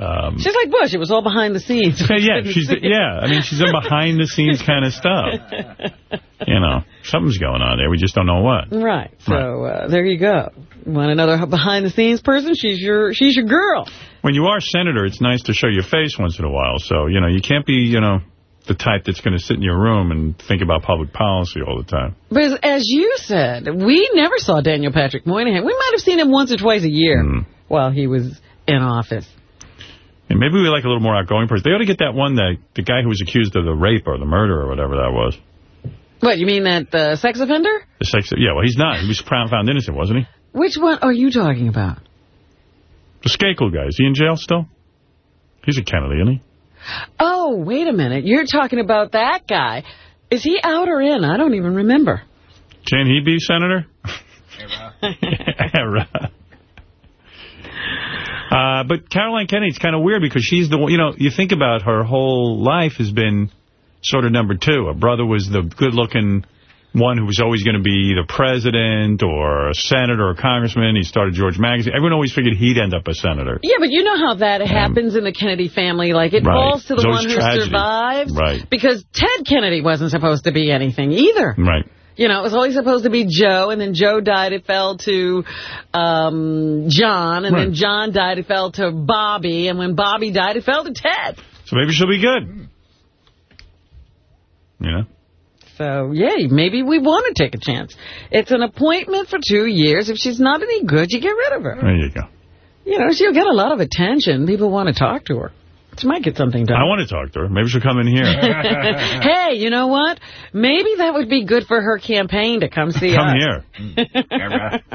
Um, She's like Bush. It was all behind the scenes. yeah, she's yeah. I mean, she's done behind the scenes kind of stuff. You know, something's going on there. We just don't know what. Right. So uh, there you go. Want another behind the scenes person? She's your she's your girl. When you are senator, it's nice to show your face once in a while. So you know, you can't be you know the type that's going to sit in your room and think about public policy all the time. But as, as you said, we never saw Daniel Patrick Moynihan. We might have seen him once or twice a year Mm. while he was in office. And maybe we like a little more outgoing person. They ought to get that one, that the guy who was accused of the rape or the murder or whatever that was. What, you mean that the sex offender? The sex, yeah, well, he's not. He was found found innocent, wasn't he? Which one are you talking about? The Skakel guy. Is he in jail still? He's a Kennedy, isn't he? Oh, wait a minute. You're talking about that guy. Is he out or in? I don't even remember. Can he be senator? Yeah, right. Uh, but Caroline Kennedy's kind of weird because she's the one, you know, you think about her whole life has been sort of number two. Her brother was the good-looking one who was always going to be either president or a senator or a congressman. He started George Magazine. Everyone always figured he'd end up a senator. Yeah, but you know how that happens in the Kennedy family. Like, it Right. falls to the one always who survives. Right. Because Ted Kennedy wasn't supposed to be anything either. Right. You know, it was always supposed to be Joe, and then Joe died, it fell to um, John, and Right. then John died, it fell to Bobby, and when Bobby died, it fell to Ted. So maybe she'll be good. You know? So, yay, maybe we want to take a chance. It's an appointment for two years. If she's not any good, you get rid of her. There you go. You know, she'll get a lot of attention. People want to talk to her. She might get something done. I want to talk to her. Maybe she'll come in here. hey, you know what? Maybe that would be good for her campaign to come see come us. Come here.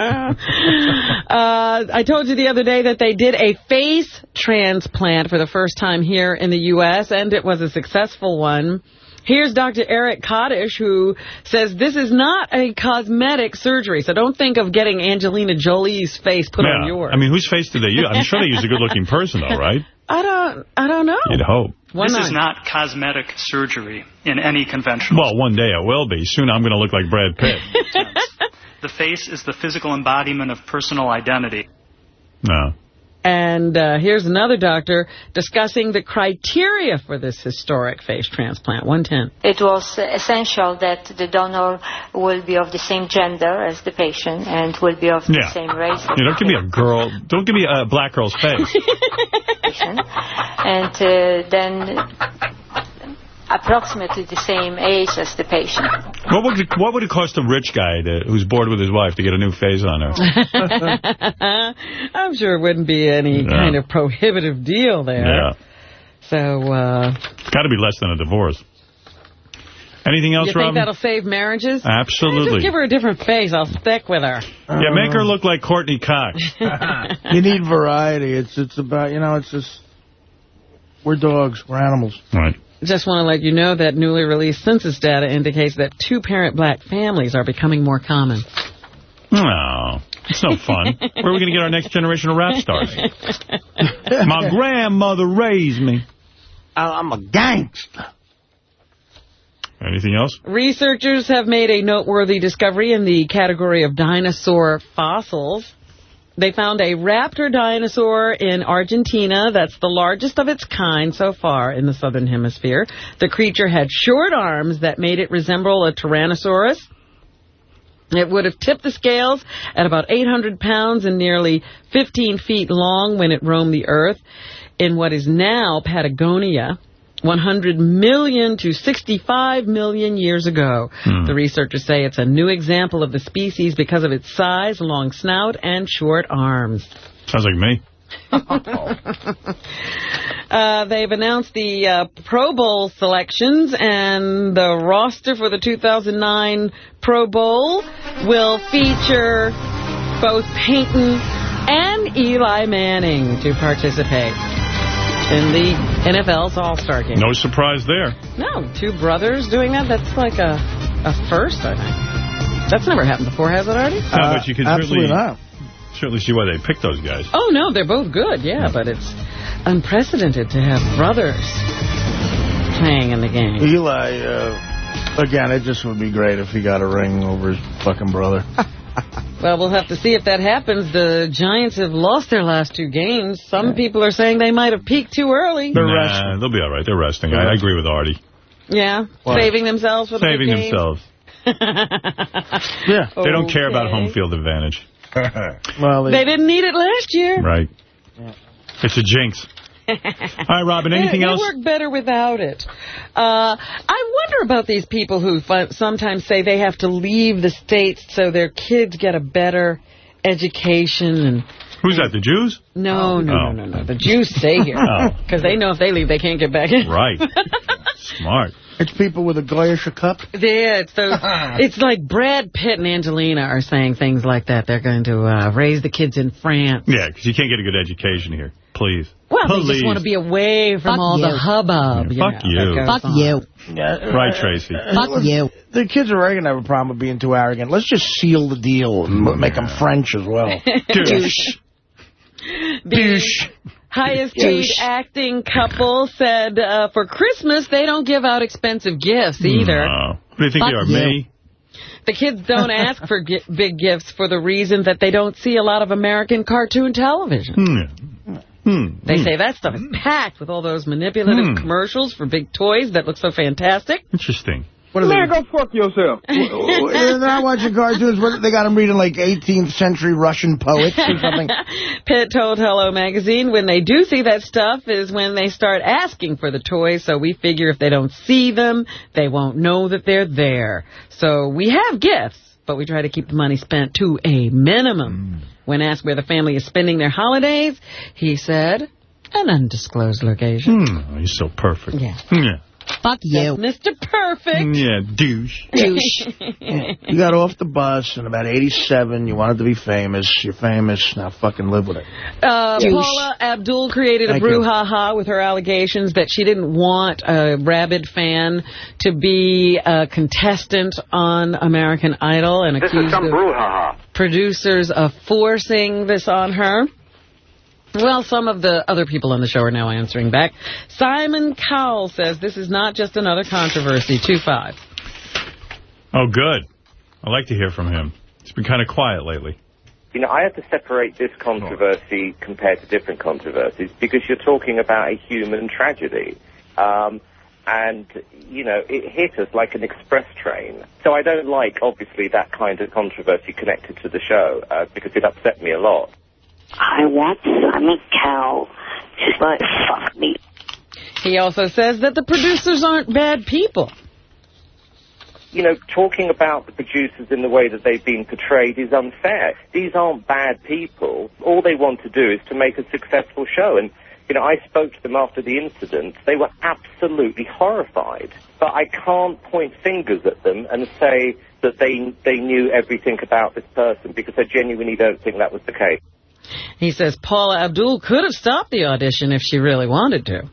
uh, I told you the other day that they did a face transplant for the first time here in the U.S., and it was a successful one. Here's Dr. Eric Kodish, who says this is not a cosmetic surgery, so don't think of getting Angelina Jolie's face put on yours. I mean, whose face did they use? I'm sure they used a good-looking person, though, right? I don't, I don't know. You'd hope. Why this not? is not cosmetic surgery in any conventional. Well, one day it will be. Soon I'm going to look like Brad Pitt. The face is the physical embodiment of personal identity. No. And uh, here's another doctor discussing the criteria for this historic face transplant. 110. It was essential that the donor will be of the same gender as the patient and will be of the same race as You don't give me a girl. Don't give me a black girl's face. patient, and uh, then approximately the same age as the patient. What would it, what would it cost a rich guy to, who's bored with his wife to get a new face on her? I'm sure it wouldn't be any Yeah. kind of prohibitive deal there. Yeah. So, uh, It's Got to be less than a divorce. Anything else, you think Robin? that'll save marriages? Absolutely. Just give her a different face. I'll stick with her. Yeah, make her look like Courteney Cox. you need variety. It's it's about, you know, it's just, we're dogs. We're animals. Right. Just want to let you know that newly released census data indicates that two-parent black families are becoming more common. No, it's no fun. Where are we going to get our next generation of rap stars? My grandmother raised me. I'm a gangster. Anything else? Researchers have made a noteworthy discovery in the category of dinosaur fossils. They found a raptor dinosaur in Argentina that's the largest of its kind so far in the southern hemisphere. The creature had short arms that made it resemble a tyrannosaurus. It would have tipped the scales at about 800 pounds and nearly 15 feet long when it roamed the earth in what is now Patagonia. 100 million to 65 million years ago. Hmm. The researchers say it's a new example of the species because of its size, long snout, and short arms. Sounds like me. Uh, they've announced the uh, Pro Bowl selections, and the roster for the 2009 Pro Bowl will feature both Peyton and Eli Manning to participate in the NFL's All-Star Game. No surprise there. No, two brothers doing that, that's like a, a first, I think. That's never happened before, has it already? No, but you can absolutely certainly, not. certainly see why they picked those guys. Oh, no, they're both good, yeah, but it's unprecedented to have brothers playing in the game. Eli, uh, again, it just would be great if he got a ring over his fucking brother. Well, we'll have to see if that happens. The Giants have lost their last two games. Some people are saying they might have peaked too early. They're nah, they'll be all right. They're resting. I, I agree with Artie. Yeah, What? saving themselves for the Saving game. themselves. Yeah. They don't care about home field advantage. well, They didn't need it last year. Right. It's a jinx. All right, Robin, anything they, else? They work better without it. Uh, I wonder about these people who fi- sometimes say they have to leave the States so their kids get a better education. and Who's that, the Jews? No, no, Oh. no, no, no. The Jews stay here. Oh. Because they know if they leave, they can't get back in. Right. Smart. It's people with a Goyish cup. Yeah, it's those, it's like Brad Pitt and Angelina are saying things like that. They're going to uh, raise the kids in France. Yeah, because you can't get a good education here. Please. Well, Please. they just want to be away from Fuck all the hubbub. Yeah, fuck know, you. Fuck on. you. Yeah, Right, Tracy. Fuck you. The kids are going to have a problem with being too arrogant. Let's just seal the deal and m- make them French as well. Douche. The highest paid acting couple said uh, for Christmas they don't give out expensive gifts either. No. What do you think Fuck they are, you. me? The kids don't ask for big gifts for the reason that they don't see a lot of American cartoon television. Hmm. Hmm. They Hmm. say that stuff is packed with all those manipulative Hmm. commercials for big toys that look so fantastic. Interesting. What are Man, they? go fuck yourself. They're not watching cartoons. What, they got them reading like 18th century Russian poets or something. Pitt told Hello Magazine when they do see that stuff is when they start asking for the toys, so we figure if they don't see them, they won't know that they're there. So we have gifts, but we try to keep the money spent to a minimum. When asked where the family is spending their holidays, he said, an undisclosed location. Hmm. He's so perfect. Yeah. Yeah. Fuck you. Mr. Perfect. Yeah, douche. Douche. You got off the bus in about 87. You wanted to be famous. You're famous. Now fucking live with it. Uh, Paula Abdul created a Thank you. brouhaha with her allegations that she didn't want a rabid fan to be a contestant on American Idol and This is accused some brouhaha. producers of forcing this on her. Well, some of the other people on the show are now answering back. Simon Cowell says this is not just another controversy. 2-5. Oh, good. I like to hear from him. It's been kind of quiet lately. You know, I have to separate this controversy compared to different controversies because you're talking about a human tragedy. Um, and, you know, it hit us like an express train. So I don't like, obviously, that kind of controversy connected to the show uh, because it upset me a lot. I want Simon Cowell to like fuck me. He also says that the producers aren't bad people. you know, talking about the producers in the way that they've been portrayed is unfair. These aren't bad people. All they want to do is to make a successful show. And, you know, I spoke to them after the incident. They were absolutely horrified. But I can't point fingers at them and say that they, they knew everything about this person because I genuinely don't think that was the case. He says Paula Abdul could have stopped the audition if she really wanted to.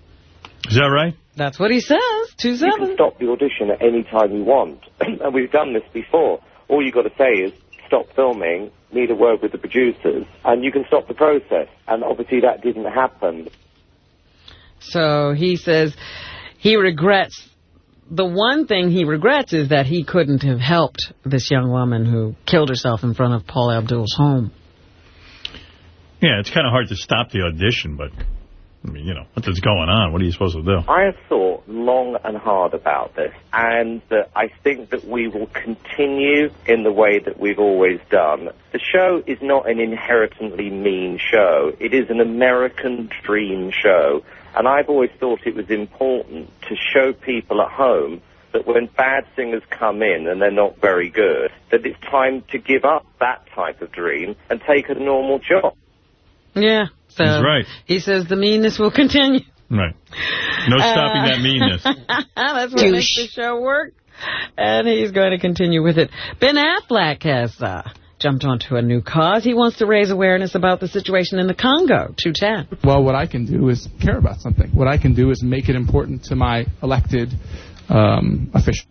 Is that right? That's what he says. 2-7. You can stop the audition at any time you want. and we've done this before. All you've got to say is stop filming, need a word with the producers, and you can stop the process. And obviously that didn't happen. So he says he regrets. The one thing he regrets is that he couldn't have helped this young woman who killed herself in front of Paula Abdul's home. Yeah, it's kind of hard to stop the audition, but, I mean, you know, what's going on? What are you supposed to do? I have thought long and hard about this, and uh, I think that we will continue in the way that we've always done. The show is not an inherently mean show. It is an American dream show, and I've always thought it was important to show people at home that when bad singers come in and they're not very good, that it's time to give up that type of dream and take a normal job. Yeah, So He's right. He says the meanness will continue. Right. No stopping Uh, that meanness. That's what makes the show work. And he's going to continue with it. Ben Affleck has uh, jumped onto a new cause. He wants to raise awareness about the situation in the Congo. 210. Well, what I can do is care about something. What I can do is make it important to my elected um, official.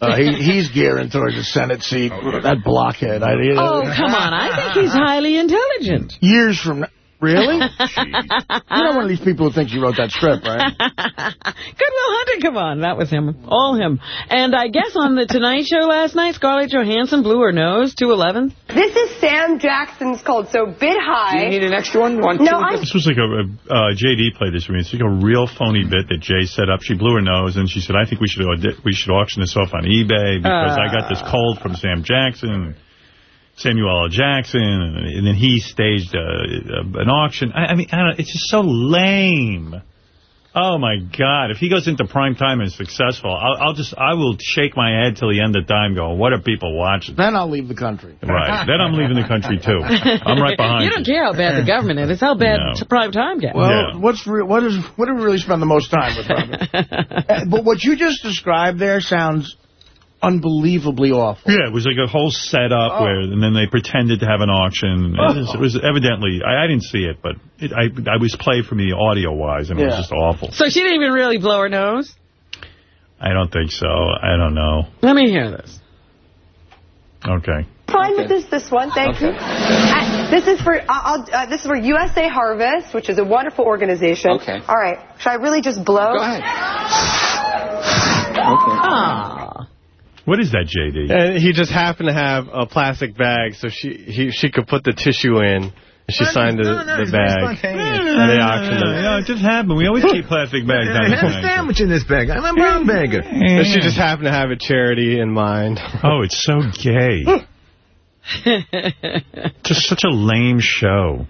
Uh, he, he's gearing towards the Senate seat. That blockhead. I, Oh, come on. I think he's highly intelligent. Years from now. Really? You're not one of these people who thinks you wrote that script, right? Good Will Hunting, come on. That was him. All him. And I guess on the Tonight Show last night, Scarlett Johansson blew her nose, 211. This is Sam Jackson's called So Bit High. Do You need an extra one? One, No, two? I'm This was like a, uh, JD played this for me. It's like a real phony bit that Jay set up. She blew her nose, and she said, I think we should audi- we should auction this off on eBay because I got this cold from Sam Jackson, Samuel L. Jackson, and, and then he staged uh, an auction. I, I mean, I don't, it's just so lame. Oh, my God. If he goes into prime time and is successful, I'll, I'll just, I will shake my head till the end of time going, what are people watching? Then I'll leave the country. Right. Then I'm leaving the country, too. I'm right behind You don't care how bad the government is. It's how bad No. prime time gets. Well, what's re what is what do we really spend the most time with? Uh, but what you just described there sounds unbelievably awful. Yeah, it was like a whole setup Oh. where, and then they pretended to have an auction. It, was, it was evidently, I, I didn't see it, but it, I, I was played for me audio-wise, and it was just awful. So she didn't even really blow her nose? I don't think so. I don't know. Let me hear this. Okay. fine with this this one. Thank you. Uh, this is for uh, I'll, uh, this is for USA Harvest, which is a wonderful organization. Okay. All right. Should I really just blow? Go ahead. okay. Ah. What is that, J.D.? And he just happened to have a plastic bag, so she he, she could put the tissue in. And she signed the, the bag. And they auctioned it. No, it just happened. We always keep plastic bags down I have a sandwich in this bag. I'm a brown bagger. And she just happened to have a charity in mind. Oh, it's so gay. Just such a lame show.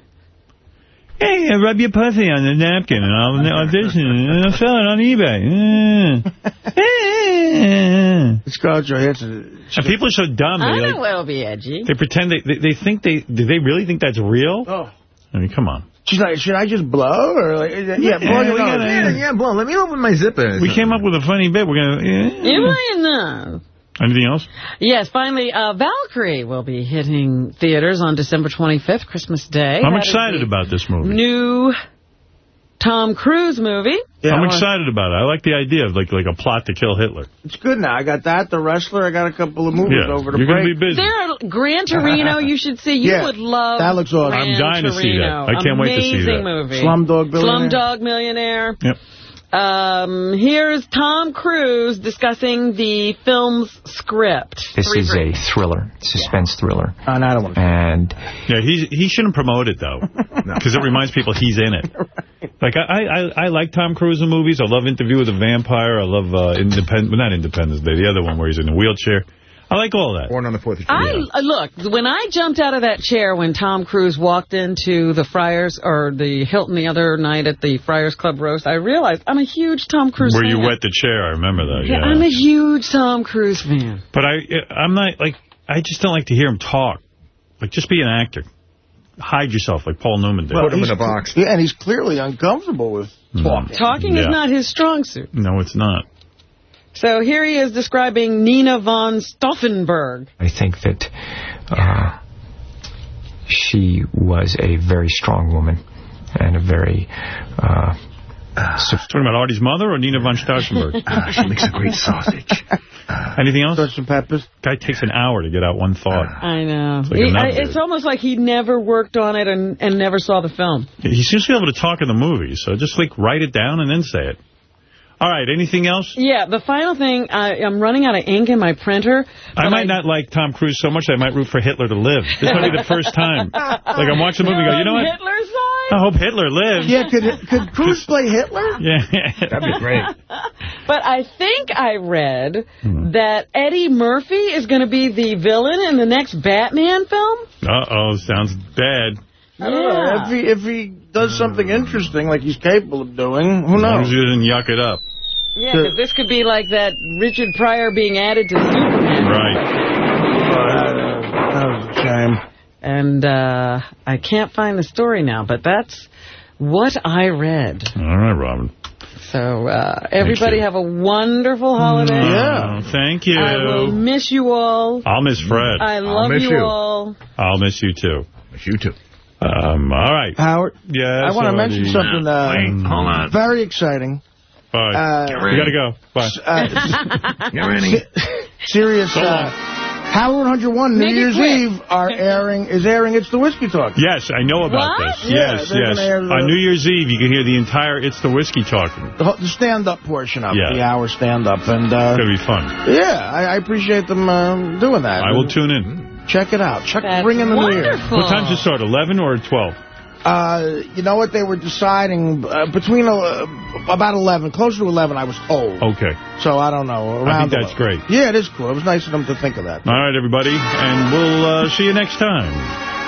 Hey, uh, rub your pussy on the napkin and I'll audition and I'll sell it on eBay. Mm. Scarlett Johansson. And people are so dumb. I They, know like, well be edgy. they pretend they, they they think they do they really think that's real? Oh. I mean, come on. She's like, should I just blow? Or like, yeah, blow your we nose. gotta- Yeah, yeah, blow. Let me open my zipper. We came up with a funny bit. We're gonna. yeah. You might know. Anything else? Yes, finally, uh, Valkyrie will be hitting theaters on December 25th, Christmas Day. I'm That is excited about this movie. New Tom Cruise movie. I'm excited about it. I like the idea of like like a plot to kill Hitler. It's good now. I got that, The Wrestler. I got a couple of movies Yeah, over the you're gonna break. be busy. There are Gran Torino you should see. You Yeah, would love that looks awesome. Gran I'm dying to see that. I can't wait to see Amazing that. movie. Slumdog Billionaire. Slumdog Millionaire. Yep. Um, here's Tom Cruise discussing the film's script. This Three is for- a thriller, suspense thriller. And I don't want And Yeah, he he shouldn't promote it though, because it reminds people he's in it. Like I, I I like Tom Cruise in movies. I love Interview with a Vampire. I love uh, Independent, well, not Independence Day, the other one where he's in a wheelchair. I like all that. Born on the Fourth of I uh, look when I jumped out of that chair when Tom Cruise walked into the Friars or the Hilton the other night at the Friars Club roast. I realized I'm a huge Tom Cruise Where fan. Where you wet the chair, I remember that. Yeah, Yeah, I'm a huge Tom Cruise fan. but I I'm not like I just don't like to hear him talk. Like just be an actor. Hide yourself like Paul Newman did. Well, box. Yeah, and he's clearly uncomfortable with talking. Talking is not his strong suit. No, it's not. So here he is describing Nina von Stauffenberg. I think that uh, she was a very strong woman and a very... Uh, Talking about Artie's mother or Nina von Stauffenberg? she makes a great sausage. Anything else? some peppers. Guy takes an hour to get out one thought. I know. It's like He- I- it's almost like he never worked on it and, and never saw the film. He seems to be able to talk in the movie, so just like write it down and then say it. All right, anything else? Yeah, the final thing, I, I'm running out of ink in my printer. I might not like Tom Cruise so much I might root for Hitler to live. This might be the first time. Like I'm watching the movie go, you know what? Hitler's side? I hope Hitler lives. Yeah, could could Cruise play Hitler? Yeah. That'd be great. But I think I read Hmm. that Eddie Murphy is going to be the villain in the next Batman film. Uh-oh, sounds bad. I don't know. If he if he does something interesting like he's capable of doing, who As long as knows? you didn't yuck it up. Yeah, 'cause this could be like that Richard Pryor being added to Superman. Right. That was a shame. And uh, I can't find the story now, but that's what I read. All right, Robin. So uh, everybody have a wonderful holiday. Oh, thank you. I will miss you all. I'll miss Fred. I love miss you, all. I'll miss you, too. Miss you, too. Um, all right. Howard, Yes, I want to mention something uh, Wait, hold on. very exciting. All right. Uh, we got to go. Bye. Uh, Get ready. serious. So Uh, long. Howard 101 New Make Year's quick. Eve are airing is airing. It's the Whiskey Talk. Yes, I know about What? this. Yeah, yes, they're yes. the- On New Year's Eve, you can hear the entire It's the Whiskey talking. The, the stand-up portion of Yeah. it, the hour stand-up, and uh, It's going to be fun. yeah, I, I appreciate them uh, doing that. I will tune in. Check it out. Check That's bring in the new year. What time does it start, 11 or 12? Uh, you know what? They were deciding uh, between uh, about 11, closer to 11, I was told. Okay. So I don't know. I think that's 11. great. Yeah, it is cool. It was nice of them to think of that. All right, everybody, and we'll uh, see you next time.